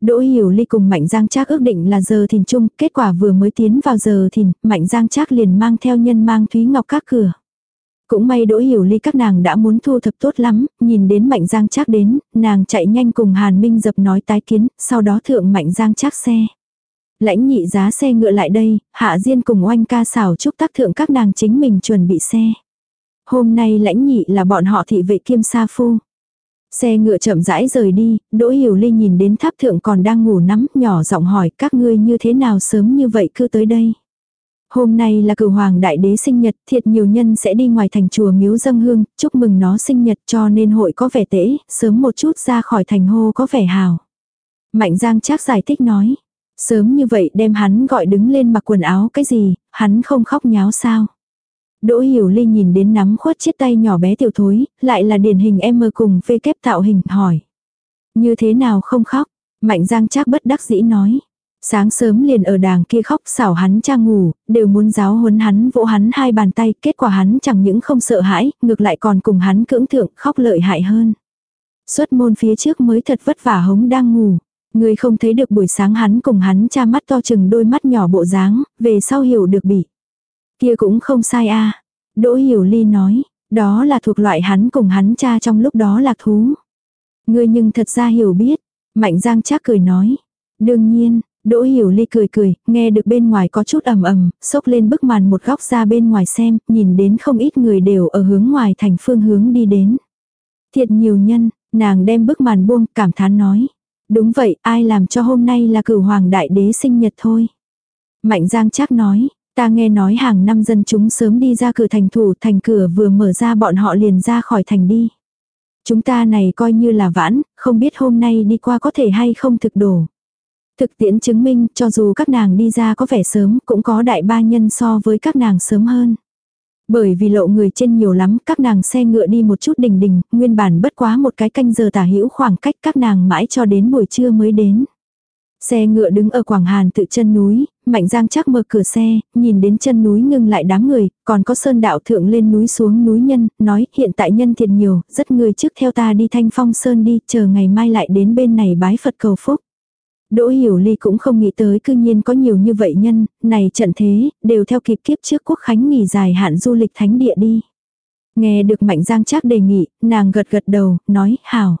Đỗ Hiểu Ly cùng Mạnh Giang Trác ước định là giờ thìn chung, kết quả vừa mới tiến vào giờ thìn, Mạnh Giang Trác liền mang theo nhân mang Thúy Ngọc các cửa. Cũng may đỗ hiểu ly các nàng đã muốn thu thập tốt lắm, nhìn đến mạnh giang chắc đến, nàng chạy nhanh cùng Hàn Minh dập nói tái kiến, sau đó thượng mạnh giang chắc xe. Lãnh nhị giá xe ngựa lại đây, hạ diên cùng oanh ca xảo chúc tác thượng các nàng chính mình chuẩn bị xe. Hôm nay lãnh nhị là bọn họ thị vệ kiêm sa phu. Xe ngựa chậm rãi rời đi, Đỗ Hiểu Ly nhìn đến tháp thượng còn đang ngủ nắm, nhỏ giọng hỏi các ngươi như thế nào sớm như vậy cứ tới đây. Hôm nay là cửu hoàng đại đế sinh nhật, thiệt nhiều nhân sẽ đi ngoài thành chùa miếu dâng hương, chúc mừng nó sinh nhật cho nên hội có vẻ tễ, sớm một chút ra khỏi thành hô có vẻ hào. Mạnh Giang chắc giải thích nói, sớm như vậy đem hắn gọi đứng lên mặc quần áo cái gì, hắn không khóc nháo sao. Đỗ Hiểu Ly nhìn đến nắm khuất chiếc tay nhỏ bé tiểu thối, lại là điển hình em mơ cùng phê kép tạo hình, hỏi. Như thế nào không khóc? Mạnh Giang chắc bất đắc dĩ nói. Sáng sớm liền ở đàng kia khóc xảo hắn cha ngủ, đều muốn giáo huấn hắn vỗ hắn hai bàn tay, kết quả hắn chẳng những không sợ hãi, ngược lại còn cùng hắn cưỡng thượng khóc lợi hại hơn. Xuất môn phía trước mới thật vất vả hống đang ngủ. Người không thấy được buổi sáng hắn cùng hắn cha mắt to chừng đôi mắt nhỏ bộ dáng, về sau hiểu được bị. Kia cũng không sai a Đỗ hiểu ly nói, đó là thuộc loại hắn cùng hắn cha trong lúc đó là thú. Ngươi nhưng thật ra hiểu biết. Mạnh giang chắc cười nói. Đương nhiên, Đỗ Hiểu Ly cười cười, nghe được bên ngoài có chút ầm ầm, xốc lên bức màn một góc ra bên ngoài xem, nhìn đến không ít người đều ở hướng ngoài thành phương hướng đi đến. Thiệt nhiều nhân, nàng đem bức màn buông, cảm thán nói. Đúng vậy, ai làm cho hôm nay là cửu hoàng đại đế sinh nhật thôi. Mạnh Giang chắc nói, Ta nghe nói hàng năm dân chúng sớm đi ra cửa thành thủ, thành cửa vừa mở ra bọn họ liền ra khỏi thành đi. Chúng ta này coi như là vãn, không biết hôm nay đi qua có thể hay không thực đổ. Thực tiễn chứng minh cho dù các nàng đi ra có vẻ sớm cũng có đại ba nhân so với các nàng sớm hơn. Bởi vì lộ người trên nhiều lắm, các nàng xe ngựa đi một chút đình đình, nguyên bản bất quá một cái canh giờ tả hữu khoảng cách các nàng mãi cho đến buổi trưa mới đến. Xe ngựa đứng ở Quảng Hàn tự chân núi, Mạnh Giang chắc mở cửa xe, nhìn đến chân núi ngưng lại đám người, còn có sơn đạo thượng lên núi xuống núi nhân, nói hiện tại nhân thiệt nhiều, rất người trước theo ta đi thanh phong sơn đi, chờ ngày mai lại đến bên này bái Phật cầu phúc. Đỗ Hiểu Ly cũng không nghĩ tới cư nhiên có nhiều như vậy nhân, này trận thế, đều theo kịp kiếp trước quốc khánh nghỉ dài hạn du lịch thánh địa đi. Nghe được Mạnh Giang chắc đề nghị, nàng gật gật đầu, nói, hảo.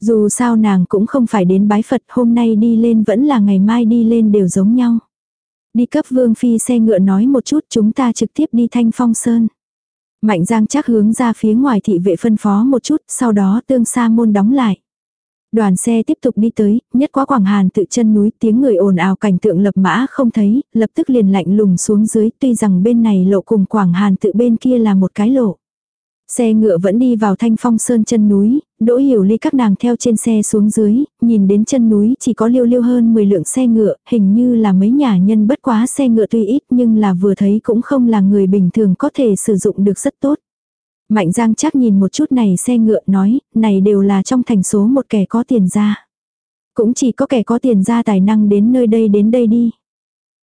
Dù sao nàng cũng không phải đến bái Phật hôm nay đi lên vẫn là ngày mai đi lên đều giống nhau. Đi cấp vương phi xe ngựa nói một chút chúng ta trực tiếp đi thanh phong sơn. Mạnh giang chắc hướng ra phía ngoài thị vệ phân phó một chút, sau đó tương sa môn đóng lại. Đoàn xe tiếp tục đi tới, nhất quá Quảng Hàn tự chân núi tiếng người ồn ào cảnh tượng lập mã không thấy, lập tức liền lạnh lùng xuống dưới tuy rằng bên này lộ cùng Quảng Hàn tự bên kia là một cái lộ. Xe ngựa vẫn đi vào thanh phong sơn chân núi, đỗ hiểu ly các nàng theo trên xe xuống dưới, nhìn đến chân núi chỉ có liêu liêu hơn 10 lượng xe ngựa, hình như là mấy nhà nhân bất quá xe ngựa tuy ít nhưng là vừa thấy cũng không là người bình thường có thể sử dụng được rất tốt. Mạnh Giang chắc nhìn một chút này xe ngựa nói, này đều là trong thành số một kẻ có tiền ra. Cũng chỉ có kẻ có tiền ra tài năng đến nơi đây đến đây đi.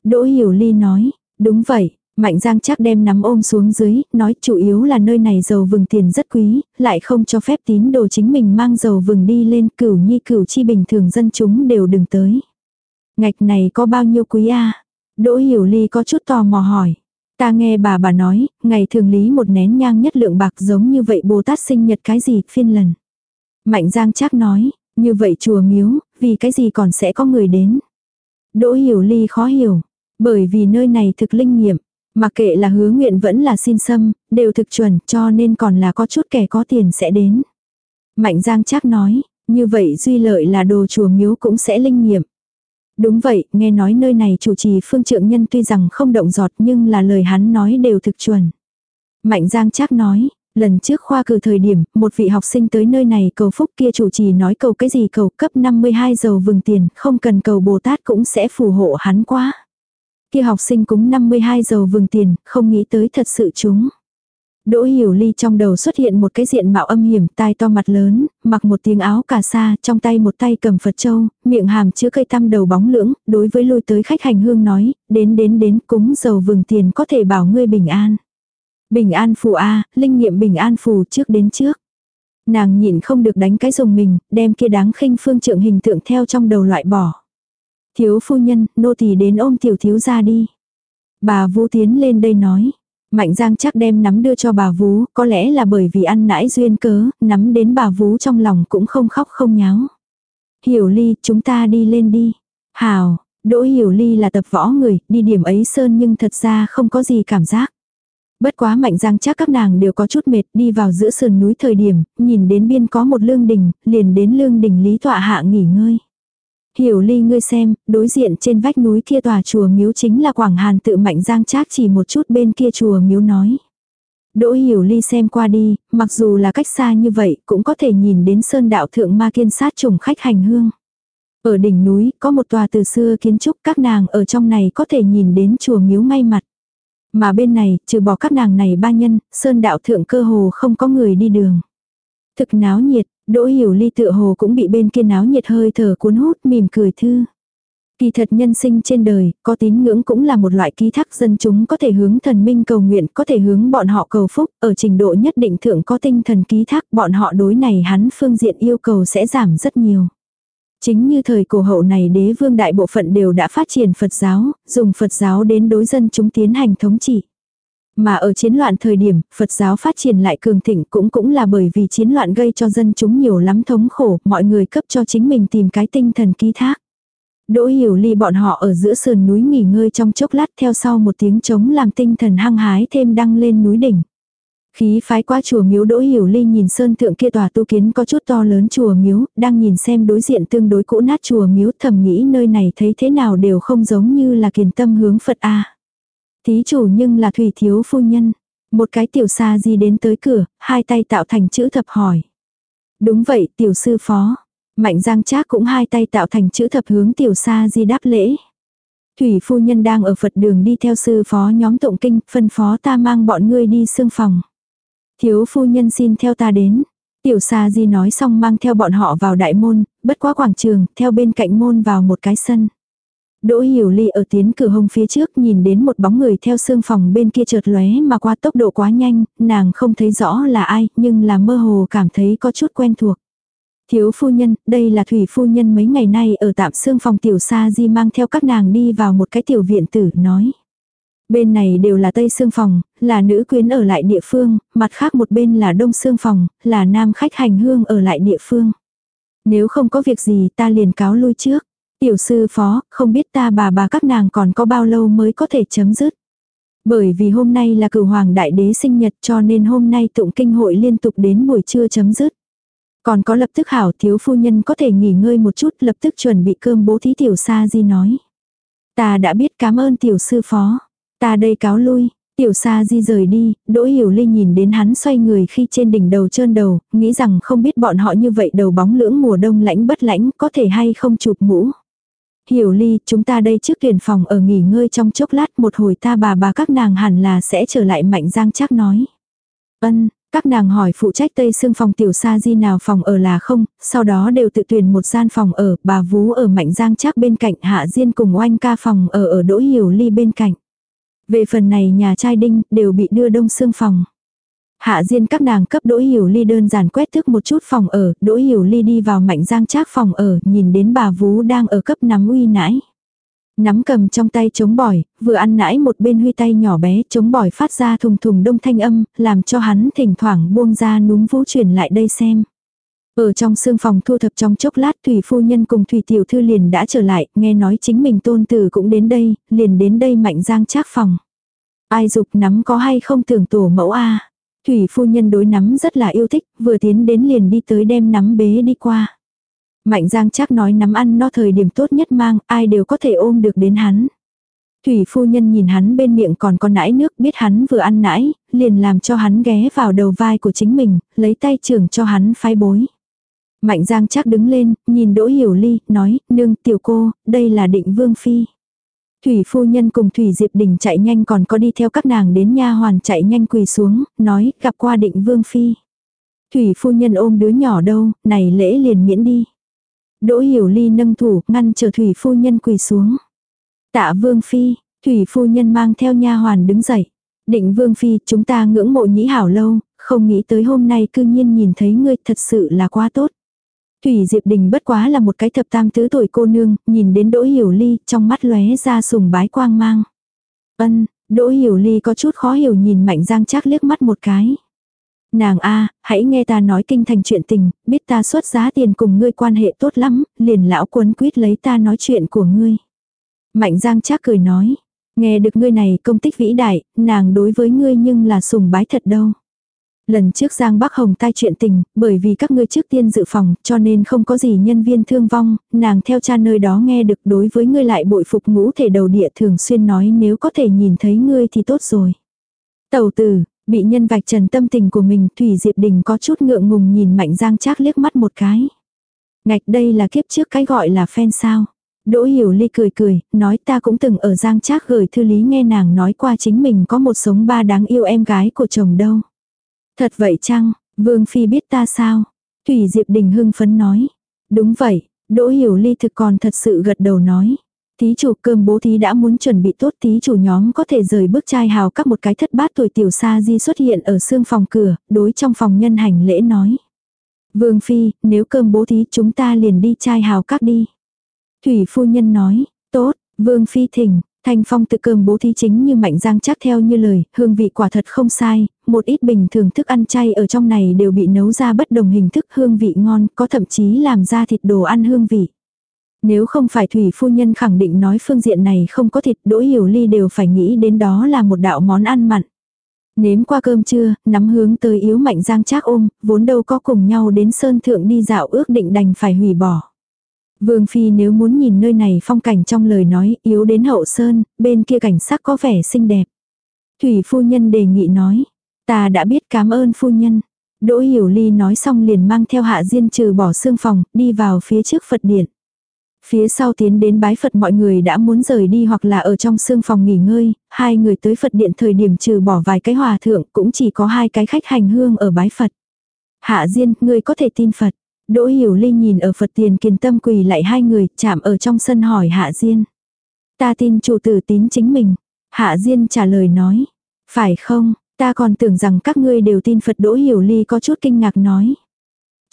Đỗ Hiểu Ly nói, đúng vậy, Mạnh Giang chắc đem nắm ôm xuống dưới, nói chủ yếu là nơi này dầu vừng tiền rất quý, lại không cho phép tín đồ chính mình mang dầu vừng đi lên cửu nhi cửu chi bình thường dân chúng đều đừng tới. Ngạch này có bao nhiêu quý a Đỗ Hiểu Ly có chút tò mò hỏi. Ta nghe bà bà nói, ngày thường lý một nén nhang nhất lượng bạc giống như vậy Bồ Tát sinh nhật cái gì, phiên lần. Mạnh Giang chắc nói, như vậy chùa miếu, vì cái gì còn sẽ có người đến. Đỗ Hiểu Ly khó hiểu, bởi vì nơi này thực linh nghiệm, mà kệ là hứa nguyện vẫn là xin xâm, đều thực chuẩn cho nên còn là có chút kẻ có tiền sẽ đến. Mạnh Giang chắc nói, như vậy duy lợi là đồ chùa miếu cũng sẽ linh nghiệm. Đúng vậy, nghe nói nơi này chủ trì phương trượng nhân tuy rằng không động giọt nhưng là lời hắn nói đều thực chuẩn. Mạnh Giang chắc nói, lần trước khoa cử thời điểm, một vị học sinh tới nơi này cầu phúc kia chủ trì nói cầu cái gì cầu cấp 52 dầu vừng tiền, không cần cầu Bồ Tát cũng sẽ phù hộ hắn quá kia học sinh cúng 52 dầu vừng tiền, không nghĩ tới thật sự chúng. Đỗ Hiểu Ly trong đầu xuất hiện một cái diện mạo âm hiểm, tai to mặt lớn, mặc một tiếng áo cà sa, trong tay một tay cầm Phật châu, miệng hàm chứa cây tăm đầu bóng lưỡng, đối với lui tới khách hành hương nói, đến đến đến cúng dầu vừng tiền có thể bảo ngươi bình an. Bình an phù A, linh nghiệm bình an phù trước đến trước. Nàng nhịn không được đánh cái dùng mình, đem kia đáng khinh phương trượng hình tượng theo trong đầu loại bỏ. Thiếu phu nhân, nô tỳ đến ôm tiểu thiếu ra đi. Bà Vũ tiến lên đây nói. Mạnh Giang chắc đem nắm đưa cho bà Vú, có lẽ là bởi vì ăn nãi duyên cớ, nắm đến bà Vú trong lòng cũng không khóc không nháo. Hiểu Ly, chúng ta đi lên đi. Hào, Đỗ Hiểu Ly là tập võ người, đi điểm ấy sơn nhưng thật ra không có gì cảm giác. Bất quá mạnh giang chắc các nàng đều có chút mệt đi vào giữa sườn núi thời điểm, nhìn đến biên có một lương đình, liền đến lương đình lý tọa hạ nghỉ ngơi. Hiểu ly ngươi xem, đối diện trên vách núi kia tòa chùa miếu chính là Quảng Hàn tự mạnh giang trác chỉ một chút bên kia chùa miếu nói. Đỗ hiểu ly xem qua đi, mặc dù là cách xa như vậy cũng có thể nhìn đến sơn đạo thượng ma kiên sát trùng khách hành hương. Ở đỉnh núi có một tòa từ xưa kiến trúc các nàng ở trong này có thể nhìn đến chùa miếu ngay mặt. Mà bên này, trừ bỏ các nàng này ba nhân, sơn đạo thượng cơ hồ không có người đi đường. Thực náo nhiệt, Đỗ hiểu ly tựa hồ cũng bị bên kia náo nhiệt hơi thở cuốn hút mỉm cười thư. Kỳ thật nhân sinh trên đời, có tín ngưỡng cũng là một loại ký thác dân chúng có thể hướng thần minh cầu nguyện, có thể hướng bọn họ cầu phúc, ở trình độ nhất định thượng có tinh thần ký thác, bọn họ đối này hắn phương diện yêu cầu sẽ giảm rất nhiều. Chính như thời cổ hậu này đế vương đại bộ phận đều đã phát triển Phật giáo, dùng Phật giáo đến đối dân chúng tiến hành thống trị. Mà ở chiến loạn thời điểm, Phật giáo phát triển lại cường thịnh cũng cũng là bởi vì chiến loạn gây cho dân chúng nhiều lắm thống khổ, mọi người cấp cho chính mình tìm cái tinh thần ký thác. Đỗ hiểu ly bọn họ ở giữa sườn núi nghỉ ngơi trong chốc lát theo sau một tiếng trống làm tinh thần hăng hái thêm đăng lên núi đỉnh. Khí phái qua chùa miếu đỗ hiểu ly nhìn sơn thượng kia tòa tu kiến có chút to lớn chùa miếu, đang nhìn xem đối diện tương đối cũ nát chùa miếu thầm nghĩ nơi này thấy thế nào đều không giống như là kiền tâm hướng Phật A. Thí chủ nhưng là thủy thiếu phu nhân. Một cái tiểu xa di đến tới cửa, hai tay tạo thành chữ thập hỏi. Đúng vậy, tiểu sư phó. Mạnh giang trác cũng hai tay tạo thành chữ thập hướng tiểu xa di đáp lễ. Thủy phu nhân đang ở Phật đường đi theo sư phó nhóm tụng kinh, phân phó ta mang bọn ngươi đi xương phòng. Thiếu phu nhân xin theo ta đến. Tiểu Sa Di nói xong mang theo bọn họ vào đại môn, bất quá quảng trường, theo bên cạnh môn vào một cái sân. Đỗ Hiểu Ly ở tiến cửa hông phía trước nhìn đến một bóng người theo xương phòng bên kia chợt lóe mà qua tốc độ quá nhanh, nàng không thấy rõ là ai, nhưng là mơ hồ cảm thấy có chút quen thuộc. Thiếu phu nhân, đây là thủy phu nhân mấy ngày nay ở tạm xương phòng tiểu sa di mang theo các nàng đi vào một cái tiểu viện tử, nói. Bên này đều là tây xương phòng, là nữ quyến ở lại địa phương, mặt khác một bên là đông xương phòng, là nam khách hành hương ở lại địa phương. Nếu không có việc gì ta liền cáo lui trước. Tiểu sư phó, không biết ta bà bà các nàng còn có bao lâu mới có thể chấm dứt. Bởi vì hôm nay là cửu hoàng đại đế sinh nhật cho nên hôm nay tụng kinh hội liên tục đến buổi trưa chấm dứt. Còn có lập tức hảo thiếu phu nhân có thể nghỉ ngơi một chút lập tức chuẩn bị cơm bố thí tiểu sa di nói. Ta đã biết cảm ơn tiểu sư phó. Ta đây cáo lui. Tiểu sa di rời đi, Đỗ Hiểu Linh nhìn đến hắn xoay người khi trên đỉnh đầu trơn đầu, nghĩ rằng không biết bọn họ như vậy đầu bóng lưỡng mùa đông lãnh bất lãnh có thể hay không chụp mũ. Hiểu Ly, chúng ta đây trước tuyển phòng ở nghỉ ngơi trong chốc lát một hồi ta bà bà các nàng hẳn là sẽ trở lại mạnh giang chắc nói. Ân, các nàng hỏi phụ trách tây xương phòng tiểu sa di nào phòng ở là không, sau đó đều tự tuyển một gian phòng ở, bà vú ở mạnh giang chắc bên cạnh hạ diên cùng oanh ca phòng ở ở đỗ hiểu ly bên cạnh. Về phần này nhà trai đinh đều bị đưa đông xương phòng. Hạ Diên các nàng cấp Đỗ Hiểu Ly đơn giản quét thức một chút phòng ở, Đỗ Hiểu Ly đi vào mạnh giang trác phòng ở, nhìn đến bà vú đang ở cấp nắm uy nãi. Nắm cầm trong tay chống bỏi, vừa ăn nãi một bên huy tay nhỏ bé chống bỏi phát ra thùng thùng đông thanh âm, làm cho hắn thỉnh thoảng buông ra núm vũ chuyển lại đây xem. Ở trong xương phòng thu thập trong chốc lát Thủy Phu Nhân cùng Thủy Tiểu Thư liền đã trở lại, nghe nói chính mình tôn tử cũng đến đây, liền đến đây mạnh giang trác phòng. Ai dục nắm có hay không tưởng tổ mẫu a Thủy Phu Nhân đối nắm rất là yêu thích, vừa tiến đến liền đi tới đem nắm bế đi qua. Mạnh giang chắc nói nắm ăn no thời điểm tốt nhất mang, ai đều có thể ôm được đến hắn. Thủy phu nhân nhìn hắn bên miệng còn có nãi nước biết hắn vừa ăn nãi, liền làm cho hắn ghé vào đầu vai của chính mình, lấy tay trưởng cho hắn phái bối. Mạnh Giang chắc đứng lên, nhìn Đỗ Hiểu Ly, nói, nương tiểu cô, đây là định vương phi. Thủy phu nhân cùng Thủy Diệp Đình chạy nhanh còn có đi theo các nàng đến nha hoàn chạy nhanh quỳ xuống, nói, gặp qua định vương phi. Thủy phu nhân ôm đứa nhỏ đâu, này lễ liền miễn đi. Đỗ Hiểu Ly nâng thủ, ngăn chờ Thủy phu nhân quỳ xuống. Tạ vương phi, Thủy phu nhân mang theo nha hoàn đứng dậy. Định vương phi, chúng ta ngưỡng mộ nhĩ hảo lâu, không nghĩ tới hôm nay cư nhiên nhìn thấy ngươi thật sự là quá tốt. Thủy Diệp Đình bất quá là một cái thập tam tứ tuổi cô nương, nhìn đến Đỗ Hiểu Ly, trong mắt lóe ra sùng bái quang mang. Ân, Đỗ Hiểu Ly có chút khó hiểu nhìn Mạnh Giang Trác liếc mắt một cái. Nàng a, hãy nghe ta nói kinh thành chuyện tình, biết ta xuất giá tiền cùng ngươi quan hệ tốt lắm, liền lão quấn quýt lấy ta nói chuyện của ngươi. Mạnh Giang Trác cười nói, nghe được ngươi này công tích vĩ đại, nàng đối với ngươi nhưng là sùng bái thật đâu. Lần trước Giang Bắc Hồng tai chuyện tình, bởi vì các ngươi trước tiên dự phòng, cho nên không có gì nhân viên thương vong, nàng theo cha nơi đó nghe được đối với ngươi lại bội phục ngũ thể đầu địa thường xuyên nói nếu có thể nhìn thấy ngươi thì tốt rồi. Tầu tử, bị nhân vạch trần tâm tình của mình, Thủy Diệp Đình có chút ngượng ngùng nhìn Mạnh Giang Trác liếc mắt một cái. Ngạch đây là kiếp trước cái gọi là fan sao. Đỗ Hiểu Ly cười cười, nói ta cũng từng ở Giang Trác gửi thư lý nghe nàng nói qua chính mình có một sống ba đáng yêu em gái của chồng đâu. Thật vậy chăng, Vương Phi biết ta sao? Thủy Diệp Đình hưng phấn nói. Đúng vậy, Đỗ Hiểu Ly thực còn thật sự gật đầu nói. tí chủ cơm bố thí đã muốn chuẩn bị tốt tí chủ nhóm có thể rời bước trai hào các một cái thất bát tuổi tiểu sa di xuất hiện ở xương phòng cửa, đối trong phòng nhân hành lễ nói. Vương Phi, nếu cơm bố thí chúng ta liền đi trai hào các đi. Thủy phu nhân nói, tốt, Vương Phi thỉnh, Thanh Phong tự cơm bố thí chính như mạnh giang chắc theo như lời, hương vị quả thật không sai, một ít bình thường thức ăn chay ở trong này đều bị nấu ra bất đồng hình thức hương vị ngon, có thậm chí làm ra thịt đồ ăn hương vị. Nếu không phải Thủy Phu Nhân khẳng định nói phương diện này không có thịt đỗ hiểu ly đều phải nghĩ đến đó là một đạo món ăn mặn. Nếm qua cơm trưa, nắm hướng tới yếu mạnh giang trác ôm, vốn đâu có cùng nhau đến sơn thượng đi dạo ước định đành phải hủy bỏ. Vương Phi nếu muốn nhìn nơi này phong cảnh trong lời nói yếu đến hậu sơn, bên kia cảnh sắc có vẻ xinh đẹp. Thủy phu nhân đề nghị nói. Ta đã biết cảm ơn phu nhân. Đỗ Hiểu Ly nói xong liền mang theo Hạ Diên trừ bỏ xương phòng, đi vào phía trước Phật điện. Phía sau tiến đến bái Phật mọi người đã muốn rời đi hoặc là ở trong xương phòng nghỉ ngơi, hai người tới Phật điện thời điểm trừ bỏ vài cái hòa thượng cũng chỉ có hai cái khách hành hương ở bái Phật. Hạ Diên, ngươi có thể tin Phật. Đỗ Hiểu Ly nhìn ở Phật tiền kiền tâm quỳ lại hai người, chạm ở trong sân hỏi Hạ Diên. Ta tin chủ tử tín chính mình. Hạ Diên trả lời nói. Phải không, ta còn tưởng rằng các ngươi đều tin Phật Đỗ Hiểu Ly có chút kinh ngạc nói.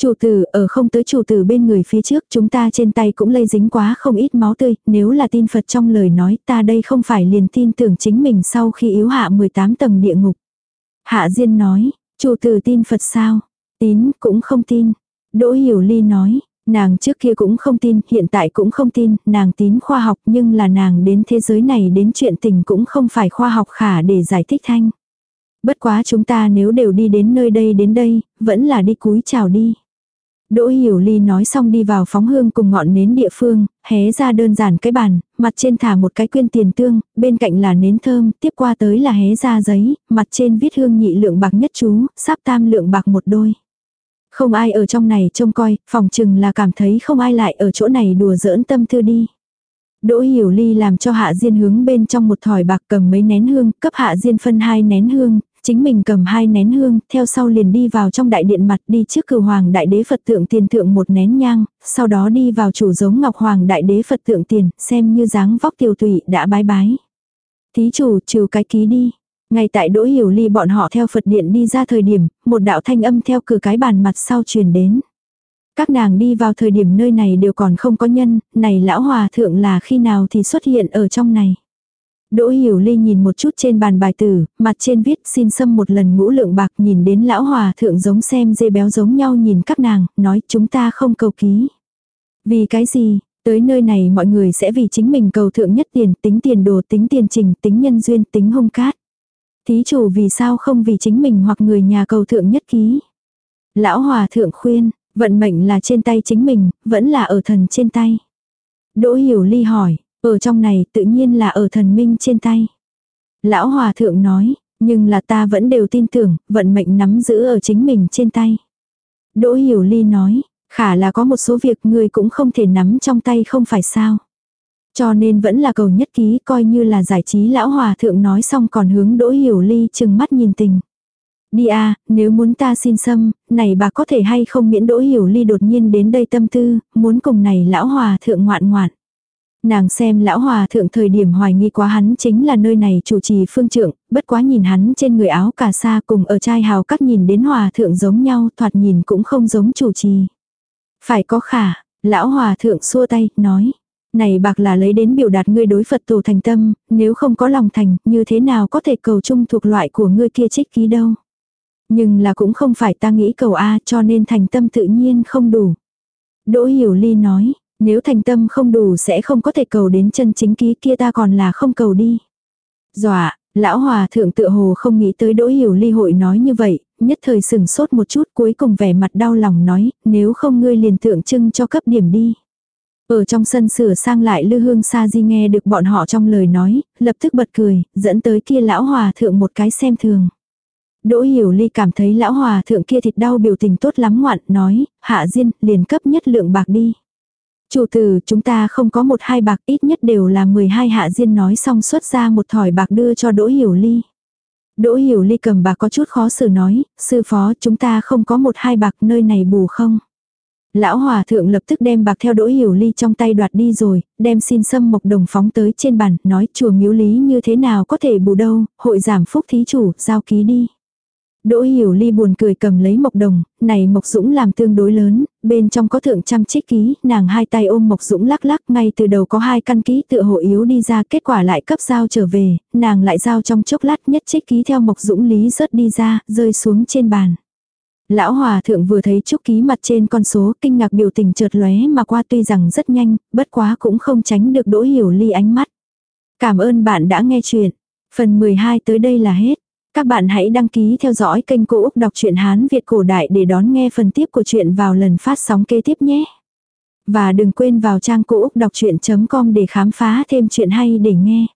Chủ tử, ở không tới chủ tử bên người phía trước, chúng ta trên tay cũng lây dính quá không ít máu tươi, nếu là tin Phật trong lời nói, ta đây không phải liền tin tưởng chính mình sau khi yếu hạ 18 tầng địa ngục. Hạ Diên nói, chủ tử tin Phật sao? Tín, cũng không tin. Đỗ Hiểu Ly nói, nàng trước kia cũng không tin, hiện tại cũng không tin, nàng tín khoa học nhưng là nàng đến thế giới này đến chuyện tình cũng không phải khoa học khả để giải thích thanh. Bất quá chúng ta nếu đều đi đến nơi đây đến đây, vẫn là đi cúi chào đi. Đỗ Hiểu Ly nói xong đi vào phóng hương cùng ngọn nến địa phương, hé ra đơn giản cái bàn, mặt trên thả một cái quyên tiền tương, bên cạnh là nến thơm, tiếp qua tới là hé ra giấy, mặt trên viết hương nhị lượng bạc nhất chú, sáp tam lượng bạc một đôi. Không ai ở trong này trông coi, phòng chừng là cảm thấy không ai lại ở chỗ này đùa giỡn tâm thư đi. Đỗ Hiểu Ly làm cho Hạ Diên hướng bên trong một thỏi bạc cầm mấy nén hương, cấp Hạ Diên phân hai nén hương, chính mình cầm hai nén hương, theo sau liền đi vào trong đại điện mặt đi trước cửu hoàng đại đế Phật tượng tiền thượng một nén nhang, sau đó đi vào chủ giống ngọc hoàng đại đế Phật tượng tiền, xem như dáng vóc tiểu tụy đã bái bái. Thí chủ trừ cái ký đi. Ngay tại Đỗ Hiểu Ly bọn họ theo Phật điện đi ra thời điểm, một đạo thanh âm theo cửa cái bàn mặt sau truyền đến. Các nàng đi vào thời điểm nơi này đều còn không có nhân, này lão hòa thượng là khi nào thì xuất hiện ở trong này. Đỗ Hiểu Ly nhìn một chút trên bàn bài tử, mặt trên viết xin xâm một lần ngũ lượng bạc nhìn đến lão hòa thượng giống xem dê béo giống nhau nhìn các nàng, nói chúng ta không cầu ký. Vì cái gì, tới nơi này mọi người sẽ vì chính mình cầu thượng nhất tiền, tính tiền đồ, tính tiền trình, tính nhân duyên, tính hung cát. Thí chủ vì sao không vì chính mình hoặc người nhà cầu thượng nhất ký. Lão hòa thượng khuyên, vận mệnh là trên tay chính mình, vẫn là ở thần trên tay. Đỗ hiểu ly hỏi, ở trong này tự nhiên là ở thần minh trên tay. Lão hòa thượng nói, nhưng là ta vẫn đều tin tưởng, vận mệnh nắm giữ ở chính mình trên tay. Đỗ hiểu ly nói, khả là có một số việc người cũng không thể nắm trong tay không phải sao. Cho nên vẫn là cầu nhất ký coi như là giải trí lão hòa thượng nói xong còn hướng đỗ hiểu ly chừng mắt nhìn tình. Đi à, nếu muốn ta xin xâm, này bà có thể hay không miễn đỗ hiểu ly đột nhiên đến đây tâm tư, muốn cùng này lão hòa thượng ngoạn ngoạn. Nàng xem lão hòa thượng thời điểm hoài nghi quá hắn chính là nơi này chủ trì phương trượng, bất quá nhìn hắn trên người áo cà sa cùng ở trai hào các nhìn đến hòa thượng giống nhau thoạt nhìn cũng không giống chủ trì. Phải có khả, lão hòa thượng xua tay, nói. Này bạc là lấy đến biểu đạt ngươi đối Phật tổ thành tâm, nếu không có lòng thành, như thế nào có thể cầu chung thuộc loại của ngươi kia trích ký đâu. Nhưng là cũng không phải ta nghĩ cầu A cho nên thành tâm tự nhiên không đủ. Đỗ Hiểu Ly nói, nếu thành tâm không đủ sẽ không có thể cầu đến chân chính ký kia ta còn là không cầu đi. Dọa, lão hòa thượng tự hồ không nghĩ tới đỗ hiểu ly hội nói như vậy, nhất thời sừng sốt một chút cuối cùng vẻ mặt đau lòng nói, nếu không ngươi liền tượng trưng cho cấp điểm đi. Ở trong sân sửa sang lại lư hương sa di nghe được bọn họ trong lời nói, lập tức bật cười, dẫn tới kia lão hòa thượng một cái xem thường. Đỗ hiểu ly cảm thấy lão hòa thượng kia thịt đau biểu tình tốt lắm ngoạn, nói, hạ diên, liền cấp nhất lượng bạc đi. Chủ tử, chúng ta không có một hai bạc ít nhất đều là 12 hạ diên nói xong xuất ra một thỏi bạc đưa cho Đỗ Hiểu Ly. Đỗ Hiểu Ly cầm bạc có chút khó xử nói, sư phó chúng ta không có một hai bạc nơi này bù không. Lão hòa thượng lập tức đem bạc theo đỗ hiểu ly trong tay đoạt đi rồi, đem xin sâm mộc đồng phóng tới trên bàn, nói chùa miếu lý như thế nào có thể bù đâu, hội giảm phúc thí chủ, giao ký đi. Đỗ hiểu ly buồn cười cầm lấy mộc đồng, này mộc dũng làm tương đối lớn, bên trong có thượng trăm trích ký, nàng hai tay ôm mộc dũng lắc lắc ngay từ đầu có hai căn ký tựa hộ yếu đi ra kết quả lại cấp giao trở về, nàng lại giao trong chốc lát nhất trích ký theo mộc dũng lý rớt đi ra, rơi xuống trên bàn. Lão hòa thượng vừa thấy chúc ký mặt trên con số kinh ngạc biểu tình chợt lóe mà qua tuy rằng rất nhanh, bất quá cũng không tránh được đỗ hiểu ly ánh mắt. Cảm ơn bạn đã nghe chuyện. Phần 12 tới đây là hết. Các bạn hãy đăng ký theo dõi kênh Cô Úc Đọc truyện Hán Việt Cổ Đại để đón nghe phần tiếp của chuyện vào lần phát sóng kế tiếp nhé. Và đừng quên vào trang Cô Úc Đọc Chuyện.com để khám phá thêm chuyện hay để nghe.